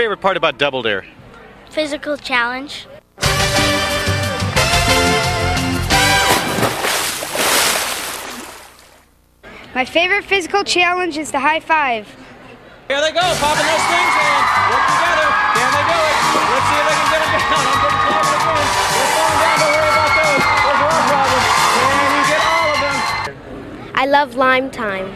Favorite part about Double Dare? Physical challenge. My favorite physical challenge is the high five. Here they go, popping those things and work together. Can they do it? Let's see if they can get them down. I'm getting closer again. They're falling down. Don't worry about those. Those are our problem. Can you get all of them? I love lime time.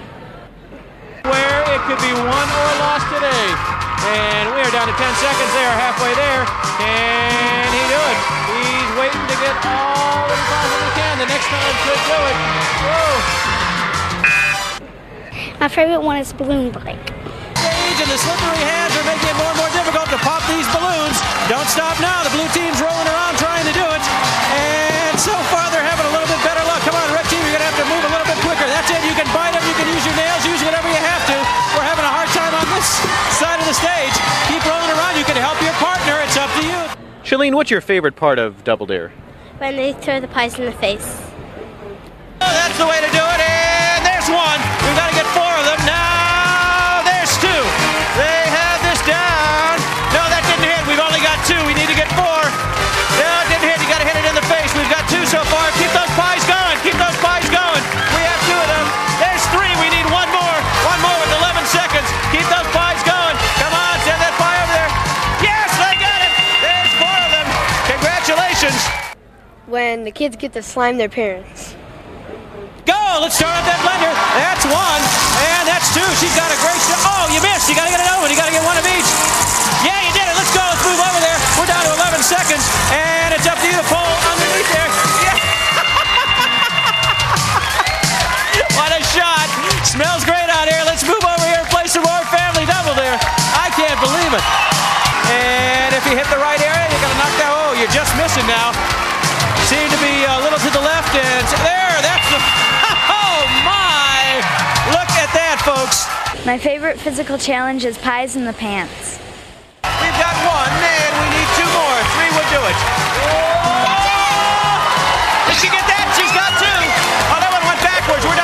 Where it could be won or lost today. And we are down to 10 seconds. They are halfway there. Can he do it? He's waiting to get all that he possibly can. The next time could do it. Whoa. My favorite one is balloon break. Stage and the slippery hands are making it more and more difficult to pop these balloons. Don't stop now. The blue team's rolling around Shalene, what's your favorite part of Double Dare? When they throw the pies in the face. Oh, that's the way to do it. And there's one. And the kids get to slime their parents. Go! Let's start up that blender. That's one, and that's two. She's got a great shot. Oh, you missed. You got to get another one. You got to get one of each. Yeah, you did it. Let's go. Let's move over there. We're down to 11 seconds, and it's up to you to pull underneath there. Yeah. what a shot. Smells great out here. Let's move over here and play some more family Double Dare. I can't believe it. And if you hit the right area, you're going to knock that. Oh, you're just missing now. Seem to be a little to the left, and there, that's the. Oh my! Look at that, folks. My favorite physical challenge is pies in the pants. We've got one, and we need two more. Three would do it. Oh! Did she get that? She's got two. Oh, that one went backwards. We're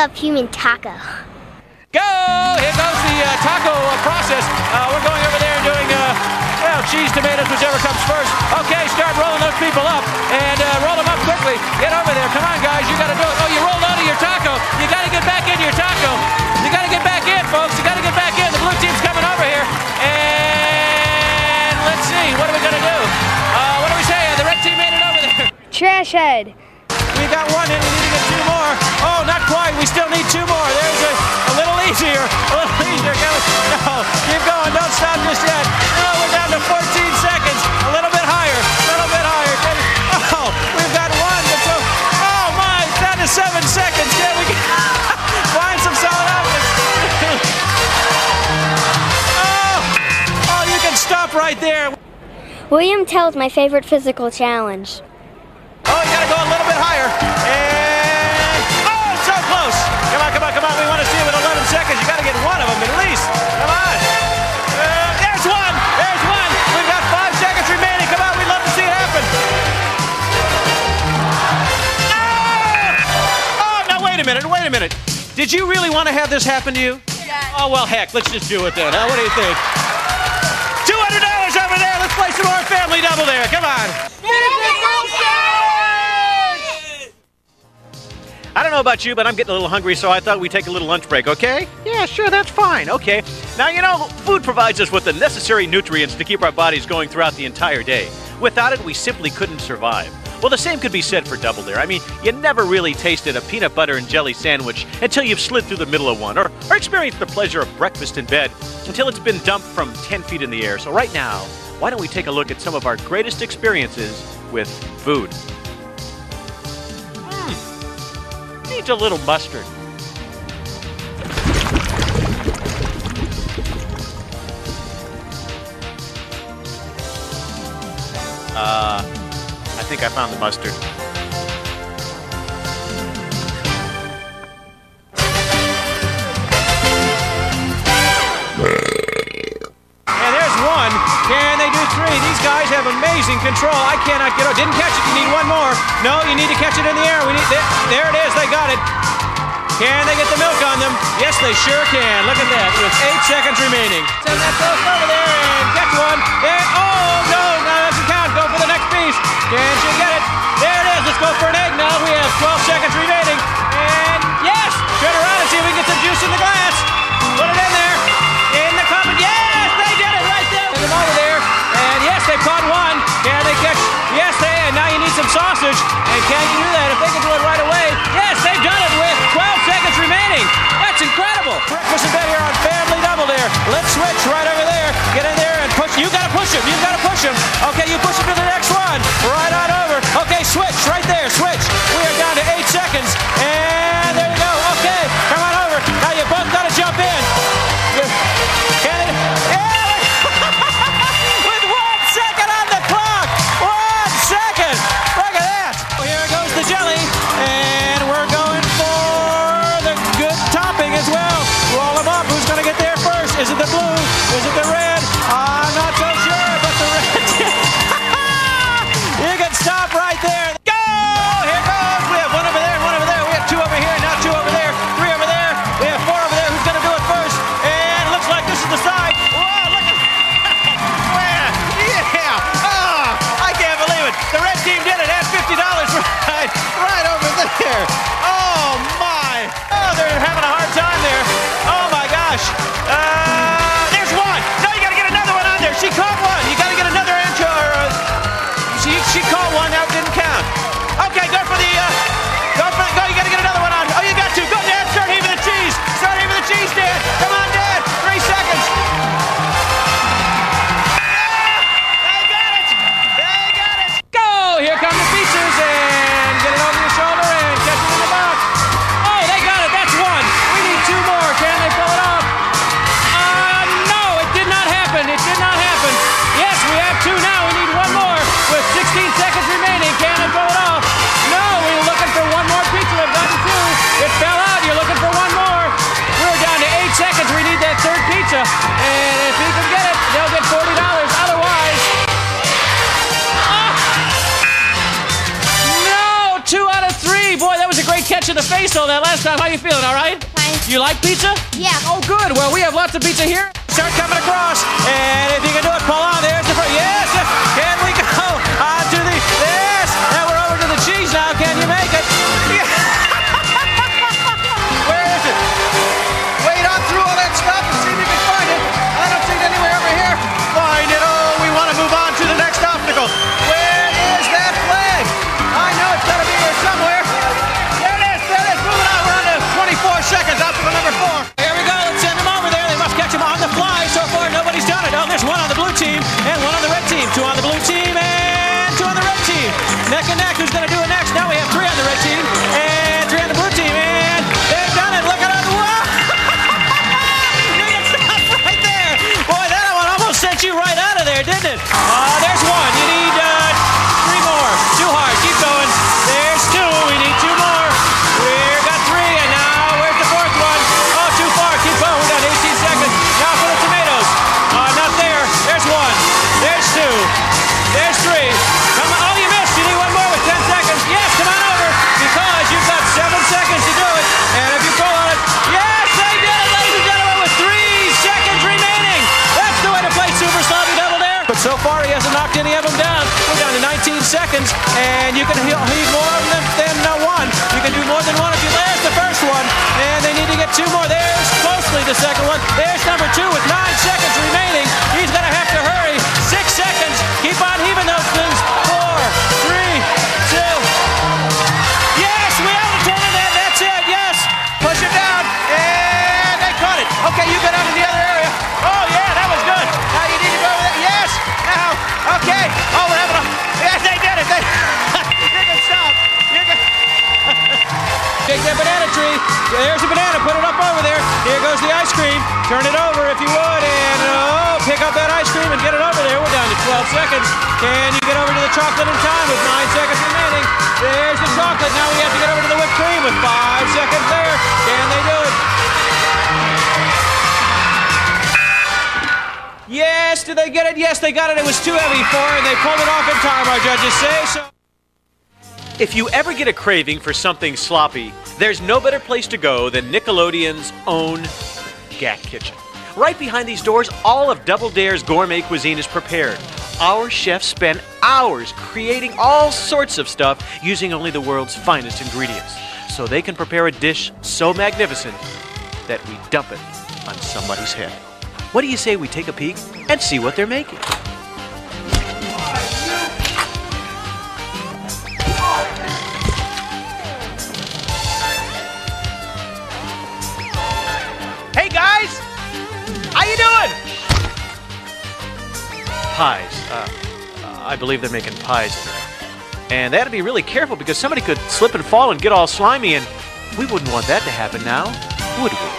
love human taco. Go! Here goes the uh, taco uh, process. Uh, we're going over there and doing, uh, well, cheese, tomatoes, whichever comes first. Okay, start rolling those people up and uh, roll them up quickly. Get over there. Come on, guys. You got to do it. Oh, you rolled out of your taco. You got to get back into your taco. You got to get back in, folks. You got to get back in. The blue team's coming over here. And let's see. What are we going to do? Uh, what do we say? The red team made it over there. Trash head. We got one in. We need to get two more. Oh, not quite. We still need two more. There's a, a little easier. A little easier. Go. No, keep going. Don't stop just yet. No, we're down to 14 seconds. A little bit higher. A little bit higher. Oh, we've got one. But so, oh my, down to seven seconds. Yeah, we can find some solid evidence. oh, oh, you can stop right there. William Tell is my favorite physical challenge. Oh, you gotta go a little higher. And oh, so close. Come on, come on, come on. We want to see it with 11 seconds. You gotta get one of them at least. Come on. Uh, there's one. There's one. We've got five seconds remaining. Come on, we'd love to see it happen. Oh! Oh, now wait a minute. Wait a minute. Did you really want to have this happen to you? Yeah. Oh well, heck. Let's just do it then. Huh? What do you think? Two hundred dollars over there. Let's play some more family Double Dare. Come on. I don't know about you, but I'm getting a little hungry, so I thought we'd take a little lunch break, okay? Yeah, sure, that's fine. Okay. Now, you know, food provides us with the necessary nutrients to keep our bodies going throughout the entire day. Without it, we simply couldn't survive. Well, the same could be said for Double Dare. I mean, you never really tasted a peanut butter and jelly sandwich until you've slid through the middle of one, or, or experienced the pleasure of breakfast in bed until it's been dumped from 10 feet in the air. So, right now, why don't we take a look at some of our greatest experiences with food? Needs a little mustard. Uh, I think I found the mustard. Do three? These guys have amazing control. I cannot get it. Didn't catch it. You need one more. No, you need to catch it in the air. We need. There, there it is. They got it. Can they get the milk on them? Yes, they sure can. Look at that. With eight seconds remaining. Send that post over there and catch one. There. Oh no, no, that doesn't count. Go for the next piece. Can she get it? There it is. Let's go for an egg now. We have 12 seconds remaining. And yes, turn around and see if we can get some juice in the glass. Put it in there. Caught one. Can they catch? Yes, they. And now you need some sausage. And can you do that? If they can do it right away. Yes, they've done it with 12 seconds remaining. That's incredible. Breakfast in bed here on Family Double Dare. Let's switch right over there. craving for something sloppy, there's no better place to go than Nickelodeon's own Gak Kitchen. Right behind these doors, all of Double Dare's gourmet cuisine is prepared. Our chefs spend hours creating all sorts of stuff using only the world's finest ingredients, so they can prepare a dish so magnificent that we dump it on somebody's head. What do you say we take a peek and see what they're making? believe they're making pies. And they had to be really careful because somebody could slip and fall and get all slimy, and we wouldn't want that to happen now, would we?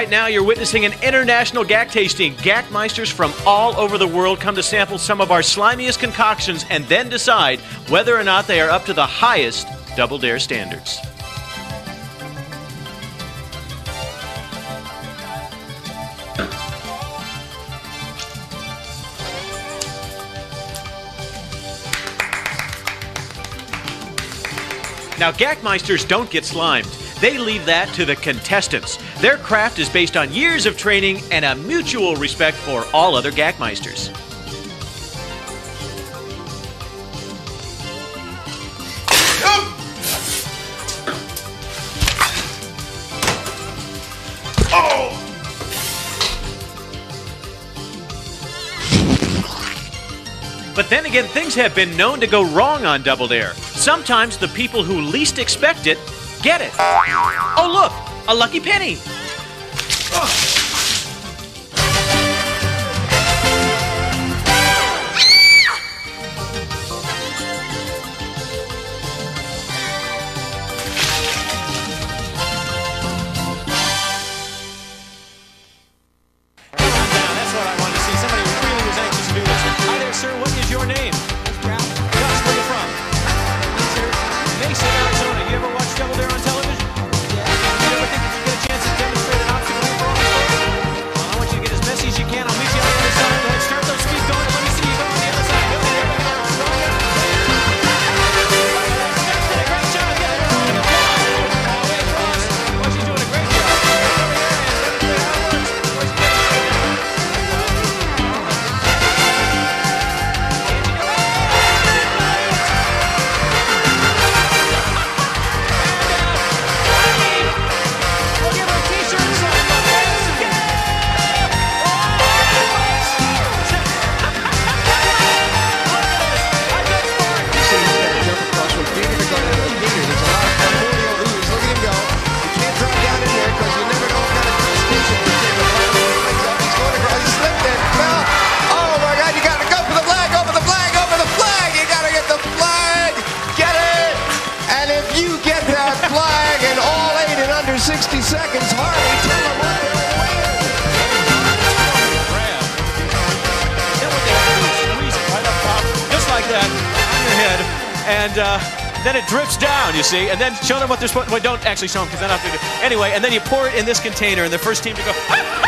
Right now, you're witnessing an international gack tasting. Gackmeisters from all over the world come to sample some of our slimiest concoctions and then decide whether or not they are up to the highest Double Dare standards. Now, Gackmeisters don't get slimed. They leave that to the contestants. Their craft is based on years of training and a mutual respect for all other Gackmeisters. Oh! But then again, things have been known to go wrong on Double Dare. Sometimes the people who least expect it get it. Oh, look, a lucky penny. See, and then show them what they're supposed. Well, don't actually show them because then I have to. Anyway, and then you pour it in this container, and the first team to go. Number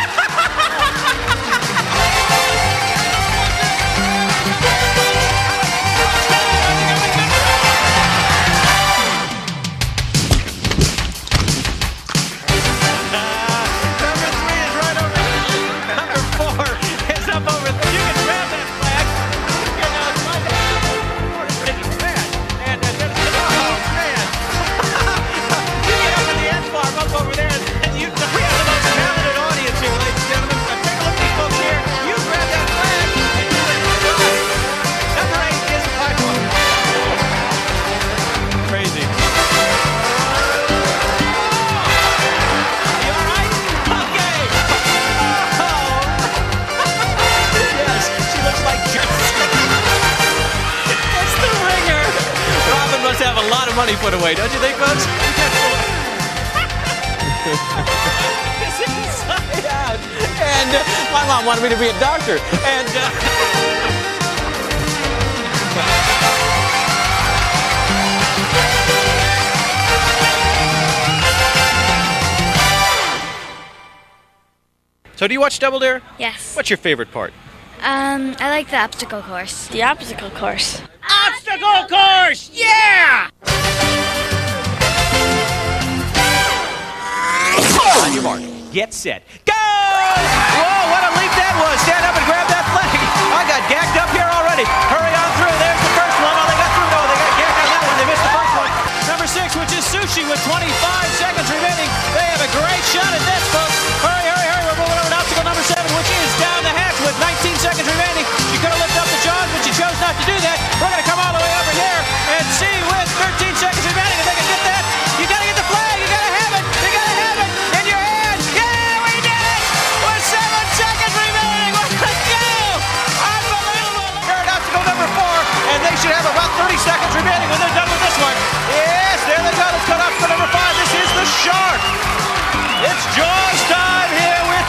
watch Double Dare? Yes. What's your favorite part? Um, I like the obstacle course. The obstacle course. Obstacle course! Yeah! On your mark, get set, go! Whoa, what a leap that was! Stand up and grab that flag. I got gacked up here already. Hurry on through. There's the first one. Oh, they got through. No, they got gacked on that one. They missed the first one. Number six, which is Sushi with 25 seconds remaining. They have a great shot at this, folks. Not to do that. We're going to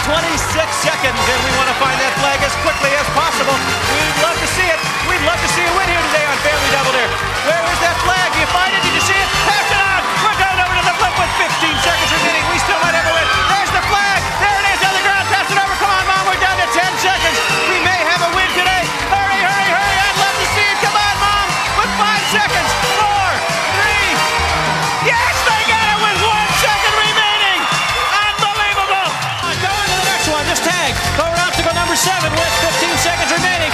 26 seconds, and we want to find that flag as quickly as possible. We'd love to see it. We'd love to see a win here today on Family Double Dare. seven with 15 seconds remaining.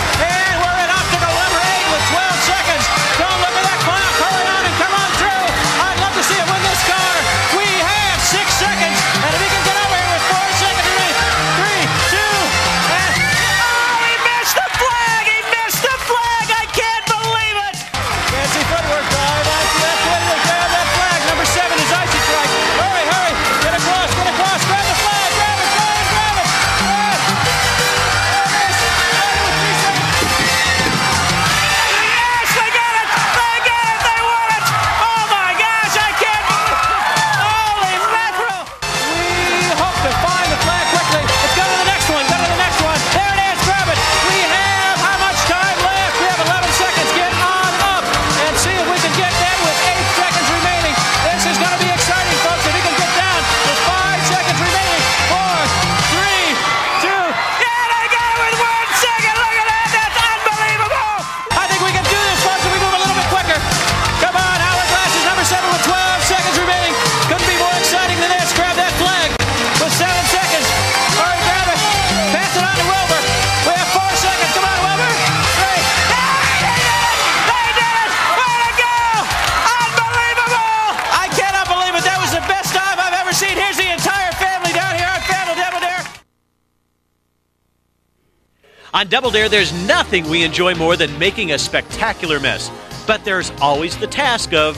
Double Dare, there's nothing we enjoy more than making a spectacular mess. But there's always the task of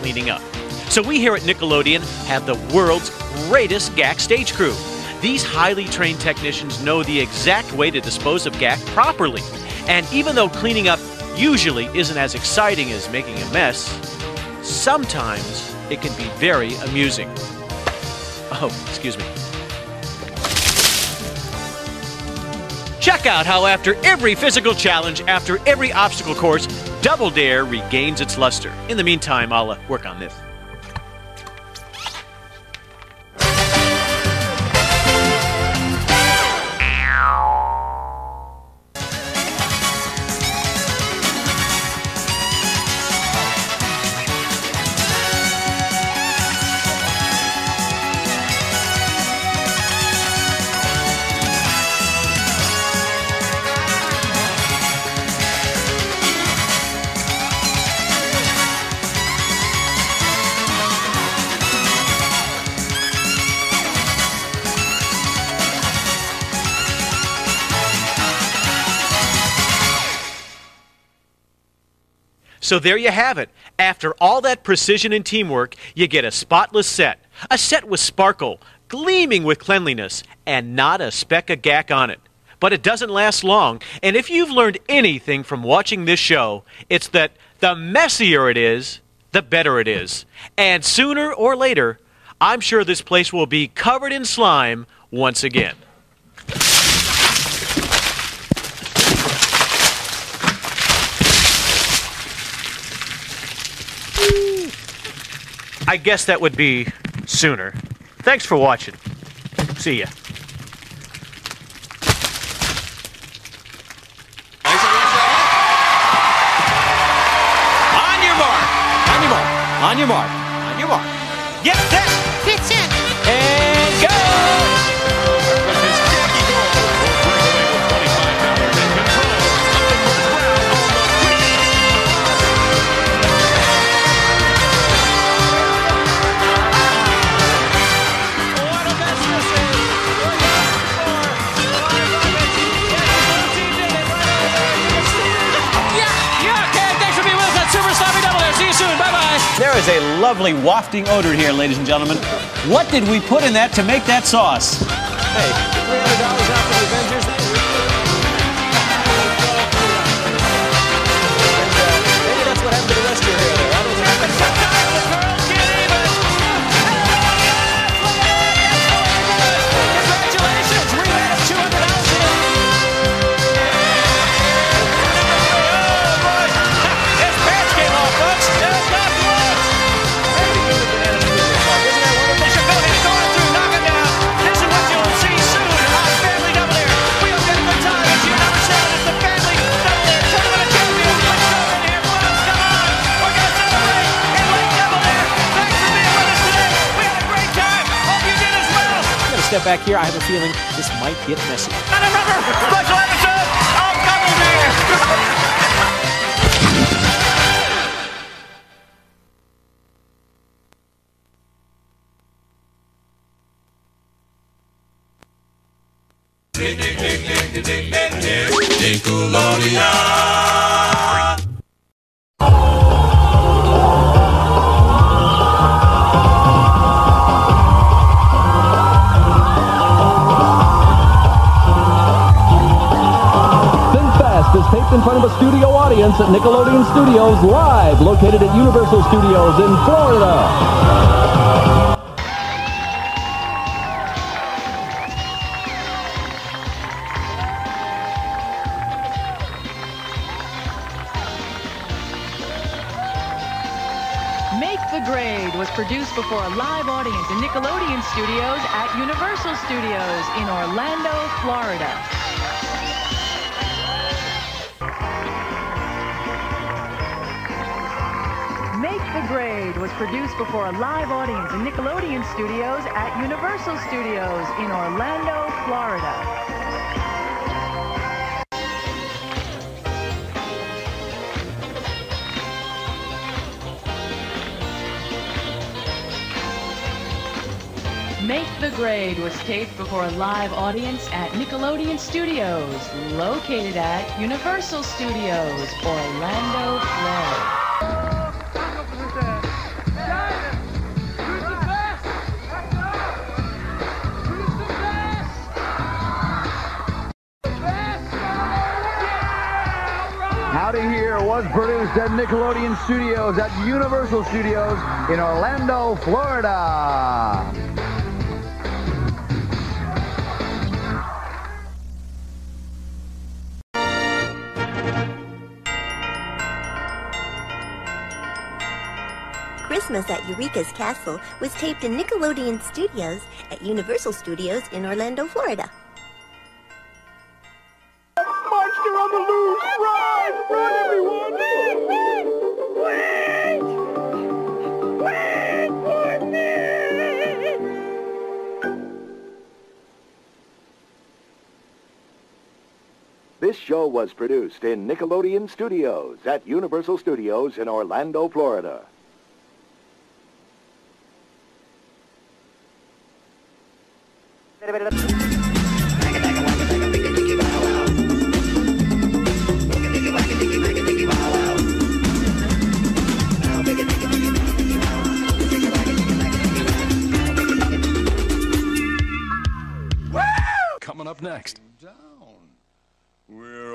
cleaning up. So we here at Nickelodeon have the world's greatest Gak stage crew. These highly trained technicians know the exact way to dispose of Gak properly. And even though cleaning up usually isn't as exciting as making a mess, sometimes it can be very amusing. Oh, excuse me. Check out how after every physical challenge, after every obstacle course, Double Dare regains its luster. In the meantime, I'll uh, work on this. So there you have it. After all that precision and teamwork, you get a spotless set. A set with sparkle, gleaming with cleanliness, and not a speck of Gak on it. But it doesn't last long, and if you've learned anything from watching this show, it's that the messier it is, the better it is. And sooner or later, I'm sure this place will be covered in slime once again. I guess that would be sooner. Thanks for watching. See ya. On your mark. On your mark. On your mark. Get set. Is a lovely wafting odor here, ladies and gentlemen. What did we put in that to make that sauce? Hey, $300 step back here. I have a feeling this might get messy. And remember, special at Nickelodeon Studios live, located at Universal Studios in Florida. Make the Grade was produced before a live audience in Nickelodeon Studios at Universal Studios in Orlando, Florida. The Grade was produced before a live audience in Nickelodeon Studios at Universal Studios in Orlando, Florida. Make the Grade was taped before a live audience at Nickelodeon Studios, located at Universal Studios, Orlando, Florida. At Nickelodeon Studios at Universal Studios in Orlando, Florida. Christmas at Eureka's Castle was taped in Nickelodeon Studios at Universal Studios in Orlando, Florida. Was produced in Nickelodeon Studios at Universal Studios in Orlando, Florida. Coming up next.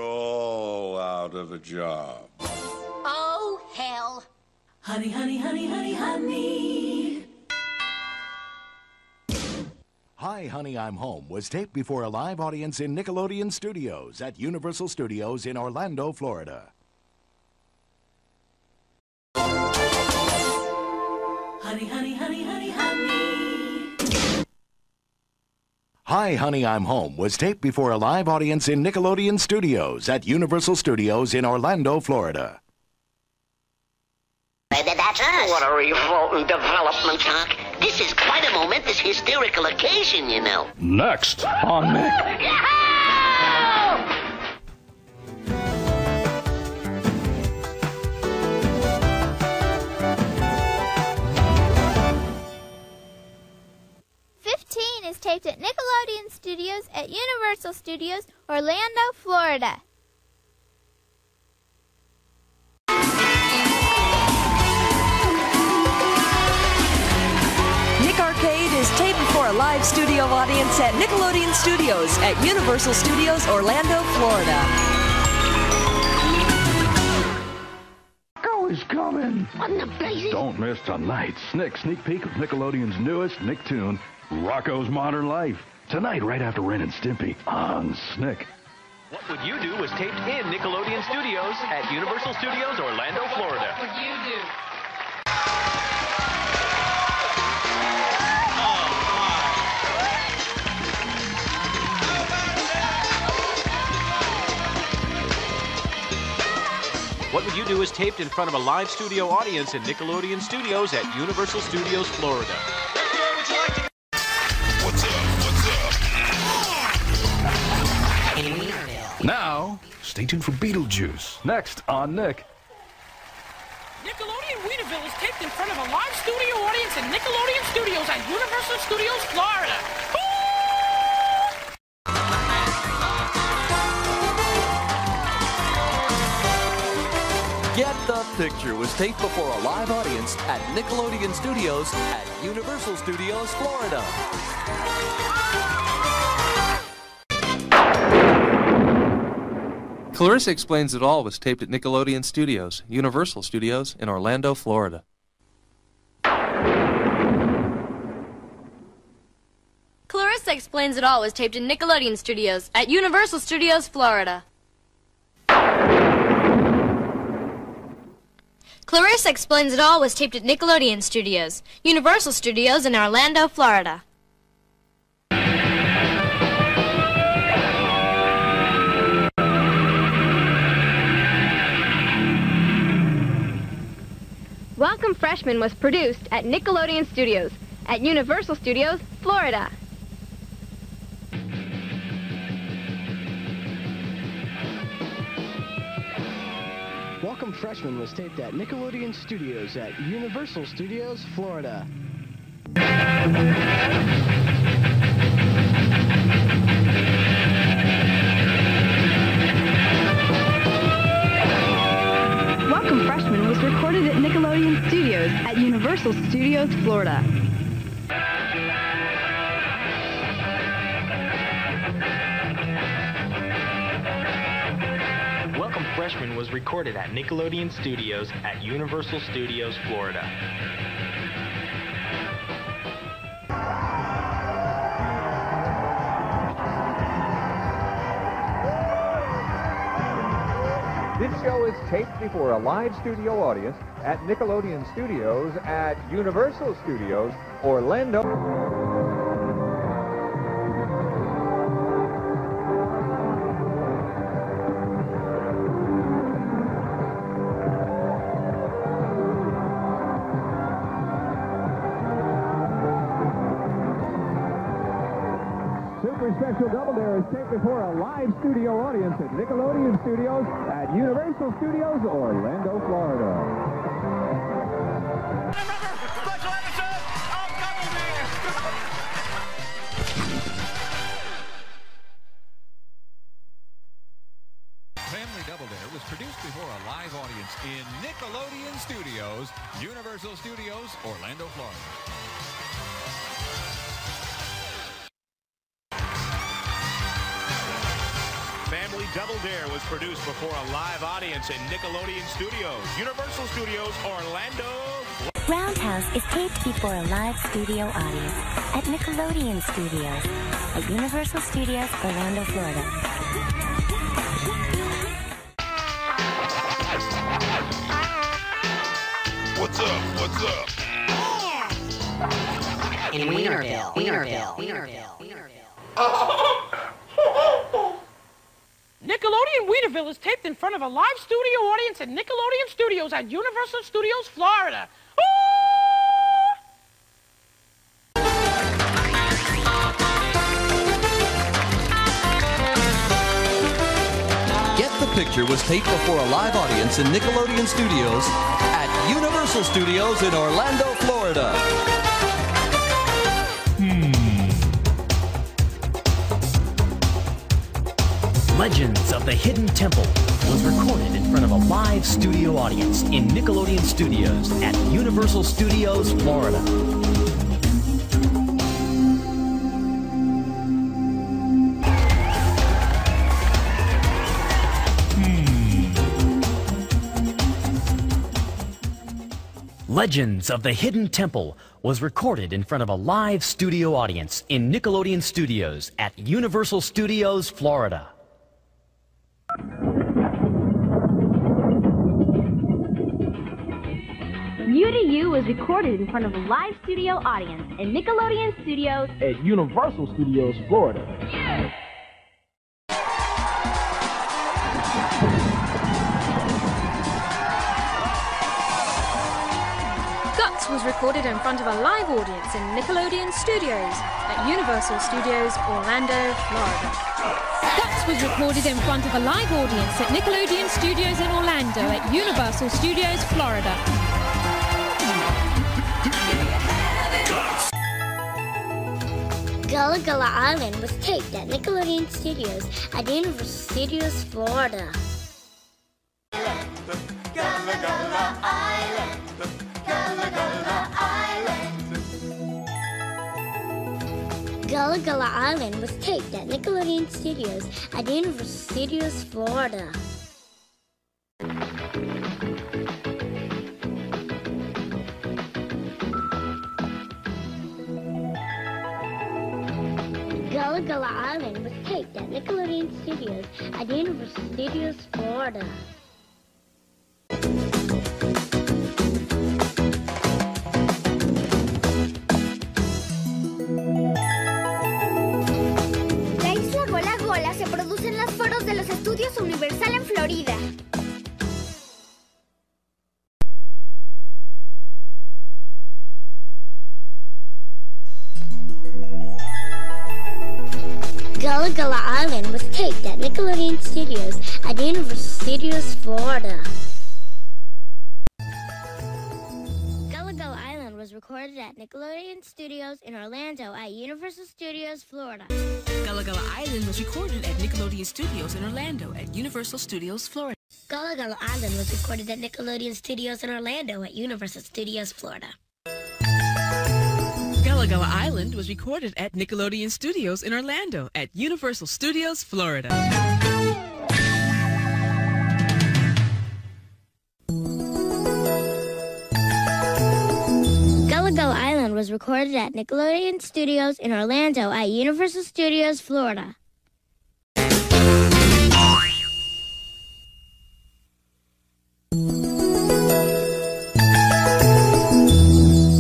We're all out of a job. Oh, hell. Honey, honey, honey, honey, honey. Hi, Honey, I'm Home was taped before a live audience in Nickelodeon Studios at Universal Studios in Orlando, Florida. Honey, honey, honey, honey, honey. Hi, Honey, I'm Home was taped before a live audience in Nickelodeon Studios at Universal Studios in Orlando, Florida. Baby, that's us. What a revolting development, Doc. This is quite a momentous hysterical occasion, you know. Next on Nick. Is taped at Nickelodeon Studios at Universal Studios, Orlando, Florida. Nick Arcade is taped before a live studio audience at Nickelodeon Studios at Universal Studios, Orlando, Florida. Go is coming. What the blazes? Don't miss tonight's Snick sneak peek of Nickelodeon's newest Nicktoon, Rocko's Modern Life. Tonight, right after Ren and Stimpy on Snick. What Would You Do was taped in Nickelodeon Studios at Universal Studios, Orlando, Florida. What would you do? What Would You Do is taped in front of a live studio audience in Nickelodeon Studios at Universal Studios, Florida. Now, Stay tuned for Beetlejuice. Next on Nick. Nickelodeon Wienerville is taped in front of a live studio audience in Nickelodeon Studios at Universal Studios, Florida. Get the Picture was taped before a live audience at Nickelodeon Studios at Universal Studios, Florida. Clarissa Explains It All was taped at Nickelodeon Studios, Universal Studios in Orlando, Florida. Clarissa Explains It All was taped in Nickelodeon Studios at Universal Studios, Florida. Clarissa Explains It All was taped at Nickelodeon Studios, Universal Studios in Orlando, Florida. Welcome Freshman was produced at Nickelodeon Studios at Universal Studios, Florida. Welcome Freshman was taped at Nickelodeon Studios at Universal Studios, Florida. Welcome Freshman was recorded at Nickelodeon Studios at Universal Studios, Florida. Welcome Freshman was recorded at Nickelodeon Studios at Universal Studios, Florida. This show is taped before a live studio audience at Nickelodeon Studios at Universal Studios, Orlando. Is taped before a live studio audience at Nickelodeon Studios at Universal Studios, Orlando, Florida. Family Double Dare was produced before a live audience in Nickelodeon Studios, Universal Studios, Orlando, Florida. Double Dare was produced before a live audience in Nickelodeon Studios, Universal Studios, Orlando. Roundhouse is taped before a live studio audience at Nickelodeon Studios at Universal Studios, Orlando, Florida. What's up? What's up? In Wienerville, Wienerville, Wienerville. Nickelodeon Wienerville is taped in front of a live studio audience at Nickelodeon Studios at Universal Studios, Florida. Get the Picture was taped before a live audience in Nickelodeon Studios at Universal Studios in Orlando, Florida. Legends of the Hidden Temple was recorded in front of a live studio audience in Nickelodeon Studios at Universal Studios, Florida. Hmm. Legends of the Hidden Temple was recorded in front of a live studio audience in Nickelodeon Studios at Universal Studios, Florida. U to U was recorded in front of a live studio audience in Nickelodeon Studios At Universal Studios, Florida. Guts was recorded in front of a live audience in Nickelodeon Studios at Universal Studios, Orlando, Florida. Guts was recorded in front of a live audience at Nickelodeon Studios in Orlando at Universal Studios, Florida. Gullah Gullah Island was taped at Nickelodeon Studios at Universal Studios, Florida. Gullah Gullah Island. Gullah Gullah Gullah Gullah Island was taped at Nickelodeon Studios at Universal Studios, Florida. Gullah Gullah Island was taped at Nickelodeon Studios at Universal Studios, Florida. Florida. Gullah Island was taped at Nickelodeon Studios at Universal Studios, Florida. Recorded at Nickelodeon Studios in Orlando at Universal Studios, Florida. Gullah Gullah Island was recorded at Nickelodeon Studios in Orlando at Universal Studios, Florida. Gullah Gullah Island was recorded at Nickelodeon Studios in Orlando at Universal Studios, Florida. Gullah Gullah Island was recorded at Nickelodeon Studios in Orlando at Universal Studios, Florida. Was recorded at Nickelodeon Studios in Orlando at Universal Studios, Florida.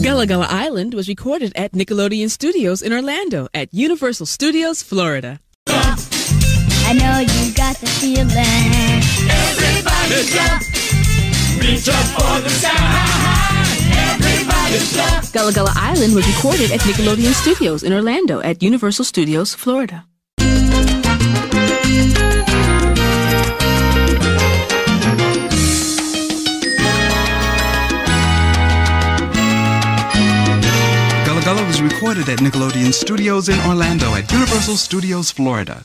Gullah Gullah Island was recorded at Nickelodeon Studios in Orlando at Universal Studios, Florida. I know you got the feeling. Everybody jump. Reach up for the sky. Everybody jump. Gullah Gullah Island was recorded at Nickelodeon Studios in Orlando at Universal Studios, Florida. Gullah Gullah was recorded at Nickelodeon Studios in Orlando at Universal Studios, Florida.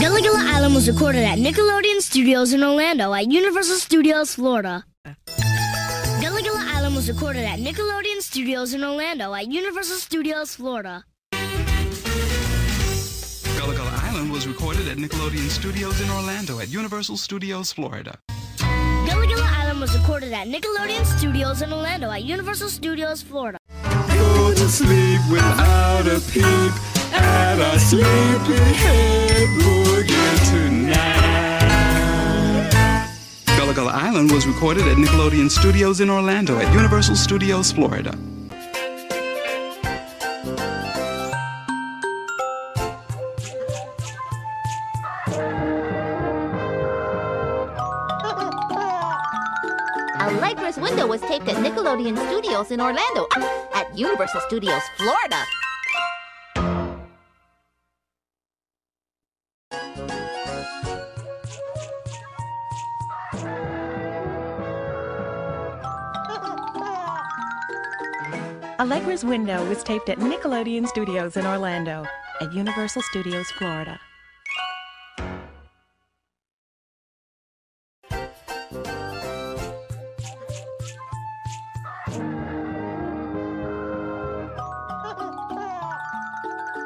Gullah Gullah Island was recorded at Nickelodeon Studios in Orlando at Universal Studios, Florida. Gullah Gullah Island was recorded at Nickelodeon Studios in Orlando at Universal Studios, Florida. Gullah Gullah Island was recorded at Nickelodeon Studios in Orlando at Universal Studios, Florida. Gullah Gullah Island was recorded at Nickelodeon Studios in Orlando at Universal Studios, Florida. Go to sleep without a peep at our sleepyhead boogie tonight. Gullah Gullah Island was recorded at Nickelodeon Studios in Orlando at Universal Studios, Florida. Allegra's Window was taped at Nickelodeon Studios in Orlando uh, at Universal Studios, Florida. Allegra's Window was taped at Nickelodeon Studios in Orlando at Universal Studios, Florida.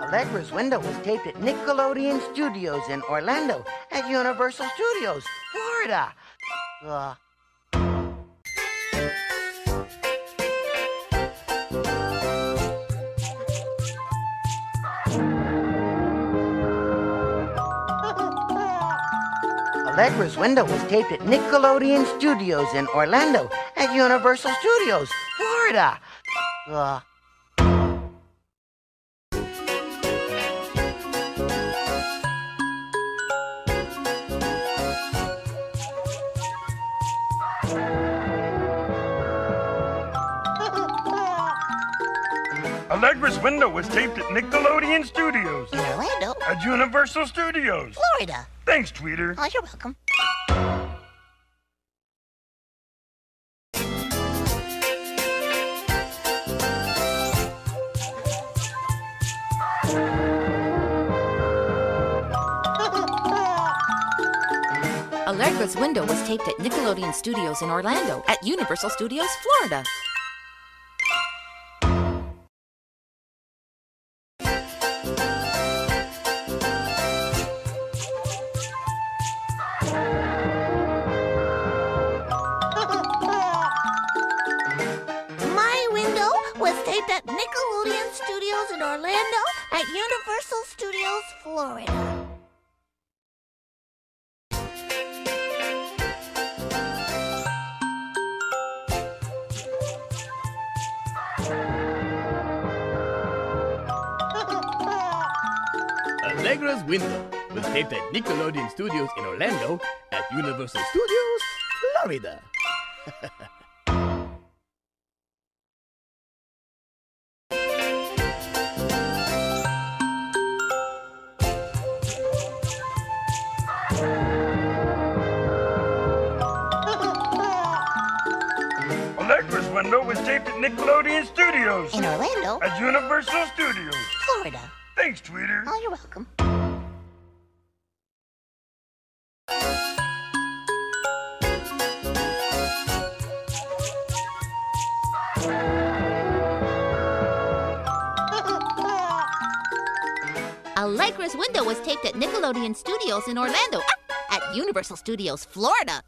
Allegra's Window was taped at Nickelodeon Studios in Orlando at Universal Studios, Florida. Uh, Allegra's Window was taped at Nickelodeon Studios in Orlando at Universal Studios, Florida. Uh. Allegra's Window was taped at Nickelodeon Studios. In Orlando? At Universal Studios. Florida. Thanks, Tweeter. Oh, you're welcome. Allegra's window was taped at Nickelodeon Studios in Orlando at Universal Studios, Florida. Nickelodeon Studios in Orlando at Universal Studios, Florida. Allegra's window was taped at Nickelodeon Studios. In Orlando. At Universal Studios. Florida. Thanks, Tweeter. Oh, you're welcome. Studios in Orlando ah, at Universal Studios, Florida.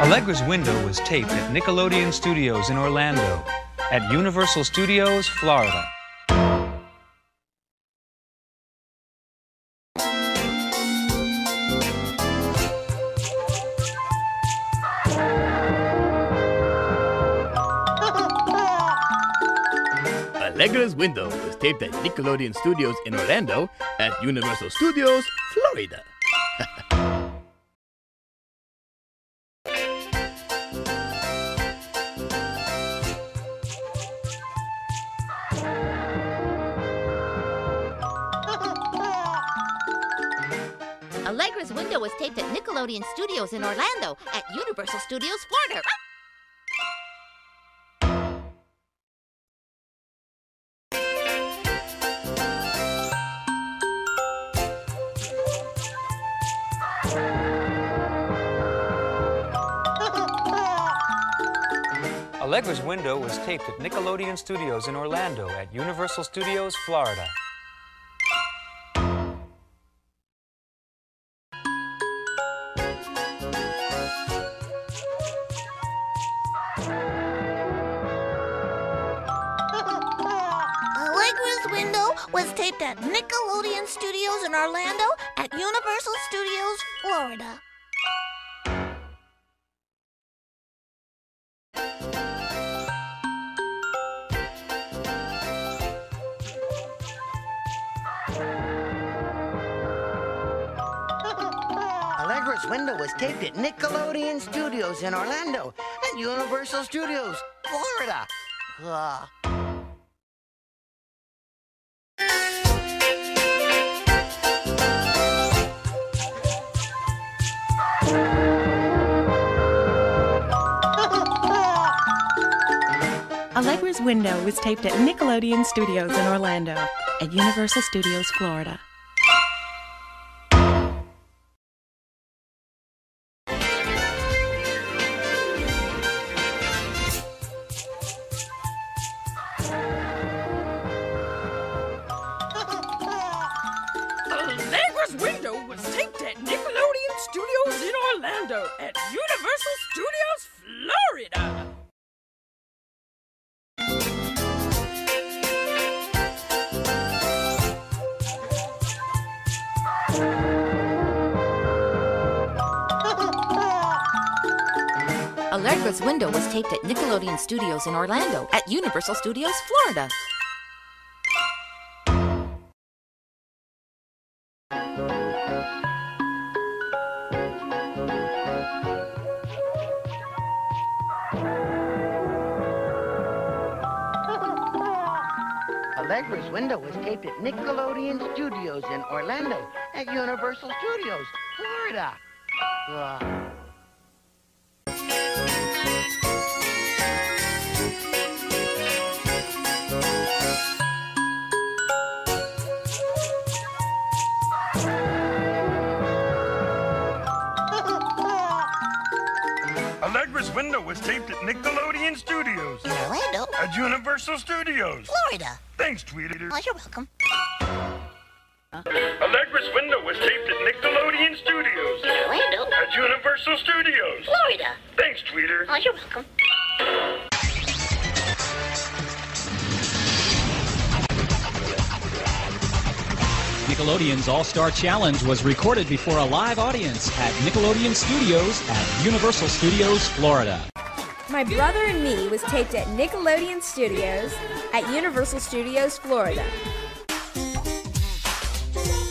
Allegra's window was taped at Nickelodeon Studios in Orlando at Universal Studios, Florida. Taped at Nickelodeon Studios in Orlando at Universal Studios, Florida. Allegra's window was taped at Nickelodeon Studios in Orlando at Universal Studios, Florida. Allegra's window was taped at Nickelodeon Studios in Orlando at Universal Studios, Florida. Ugh. Allegra's Window was taped at Nickelodeon Studios in Orlando at Universal Studios, Florida. Studios in Orlando at Universal Studios Florida. Allegra's Window was taped at Nickelodeon Studios in Orlando at Universal Studios, Florida. Uh. Universal Studios. Florida. Thanks, Tweeter. Oh, you're welcome. Allegra's window was taped at Nickelodeon Studios. In Orlando? At Universal Studios. Florida. Thanks, Tweeter. Oh, you're welcome. Nickelodeon's All Star Challenge was recorded before a live audience at Nickelodeon Studios at Universal Studios, Florida. My Brother and Me was taped at Nickelodeon Studios at Universal Studios, Florida.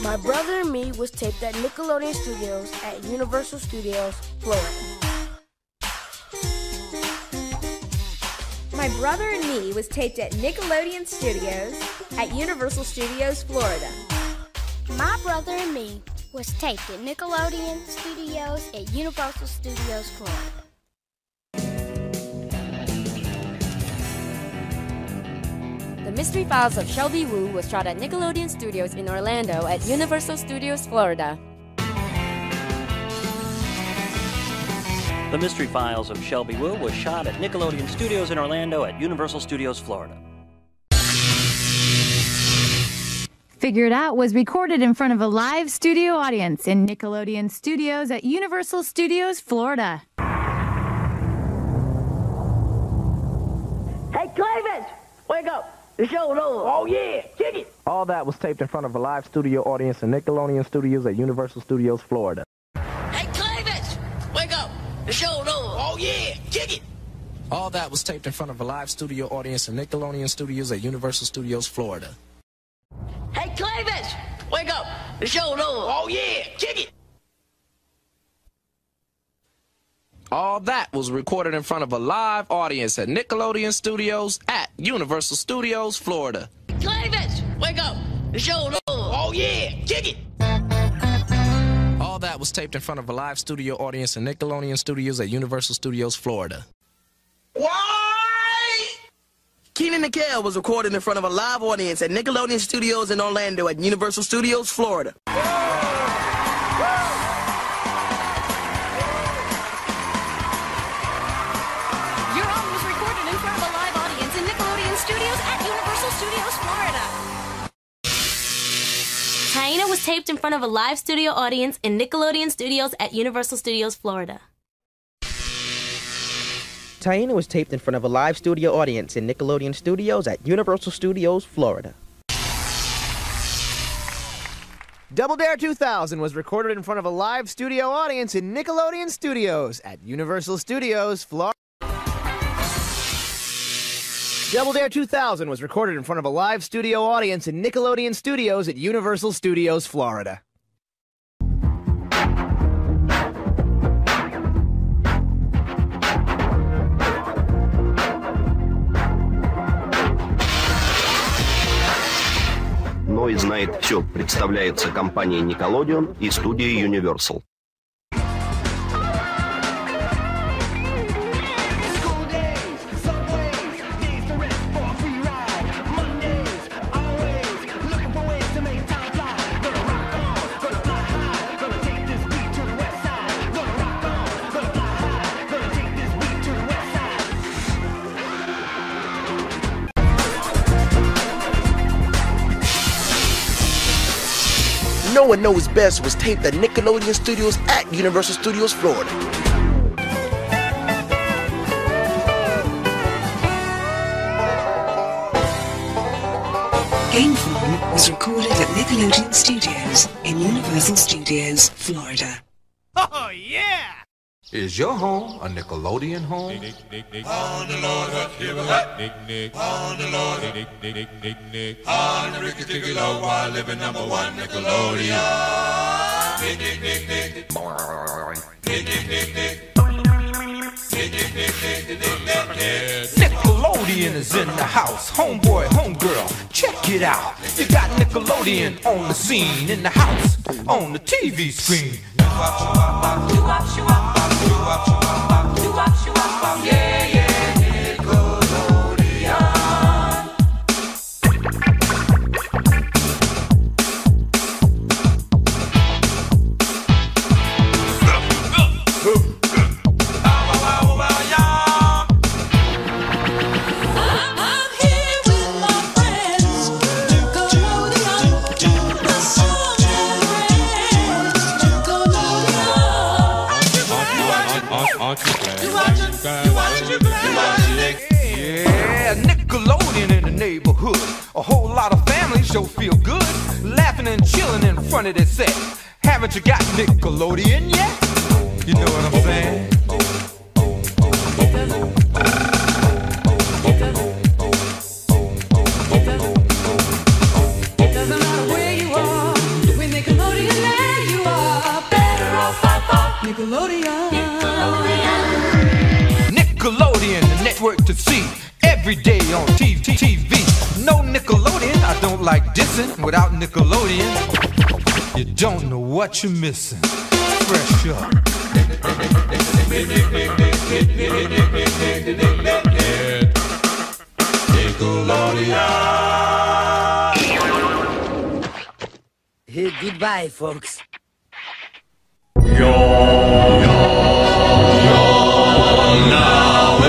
My Brother and Me was taped at Nickelodeon Studios at Universal Studios, Florida. My Brother and Me was taped at Nickelodeon Studios at Universal Studios, Florida. My Brother and Me was taped at Nickelodeon Studios at Universal Studios, Florida. Mystery Files of Shelby Woo was shot at Nickelodeon Studios in Orlando at Universal Studios, Florida. The Mystery Files of Shelby Woo was shot at Nickelodeon Studios in Orlando at Universal Studios, Florida. Figure It Out was recorded in front of a live studio audience in Nickelodeon Studios at Universal Studios, Florida. Hey, Clavis! Wake up! The show's over. Oh, yeah! Kick it! All that was taped in front of a live studio audience in Nickelodeon Studios at Universal Studios, Florida. Hey, Clavis! Wake up! The show's over. Oh, yeah! Kick it! All that was taped in front of a live studio audience in Nickelodeon Studios at Universal Studios, Florida. Hey, Clavis! Wake up! The show's over. Oh, yeah! Kick it! All that was recorded in front of a live audience at Nickelodeon Studios at Universal Studios, Florida. Clavis! Wake up! The show's over. Oh, yeah! Kick it! All that was taped in front of a live studio audience in Nickelodeon Studios at Universal Studios, Florida. Why? Kenan and Kel was recorded in front of a live audience at Nickelodeon Studios in Orlando at Universal Studios, Florida. Taped in front of a live studio audience in Nickelodeon Studios at Universal Studios, Florida. Taina was taped in front of a live studio audience in Nickelodeon Studios at Universal Studios, Florida. Double Dare 2000 was recorded in front of a live studio audience in Nickelodeon Studios at Universal Studios, Florida. Double Dare 2000 was recorded in front of a live studio audience in Nickelodeon Studios at Universal Studios, Florida. Ной знает все представляется компанией Nickelodeon и студией Universal. One Knows Best was taped at Nickelodeon Studios at Universal Studios, Florida. Game Phone was recorded at Nickelodeon Studios in Universal Studios, Florida. Oh, yeah! Is your home a Nickelodeon home? On the Lord, what he will let. Nick, Nick. On the Lord, Nick, Nick, Nick, Nick, Nick. On the Ricky Ticky Low, while living number one Nickelodeon. Nick, Nick, Nick, Nick. Nick, Nick, Nick, Nick. Nick, Nick, Nick, Nick, Nick, Nick, Nick. Nickelodeon Nickelodeon is in the house. Homeboy, homegirl, check it out. You got Nickelodeon on the scene, in the house, on the TV screen. Yeah, yeah, sure feel good. Laughing and chilling in front of their set. Haven't you got Nickelodeon yet? You know what I'm saying? It doesn't matter where you are, with Nickelodeon there you are. Better off off Nickelodeon. Nickelodeon, the network to see every day on TV. TV. No Nickelodeon, I don't like dissing. Without Nickelodeon, you don't know what you're missing. Fresh up. Goodbye, folks. You're all Now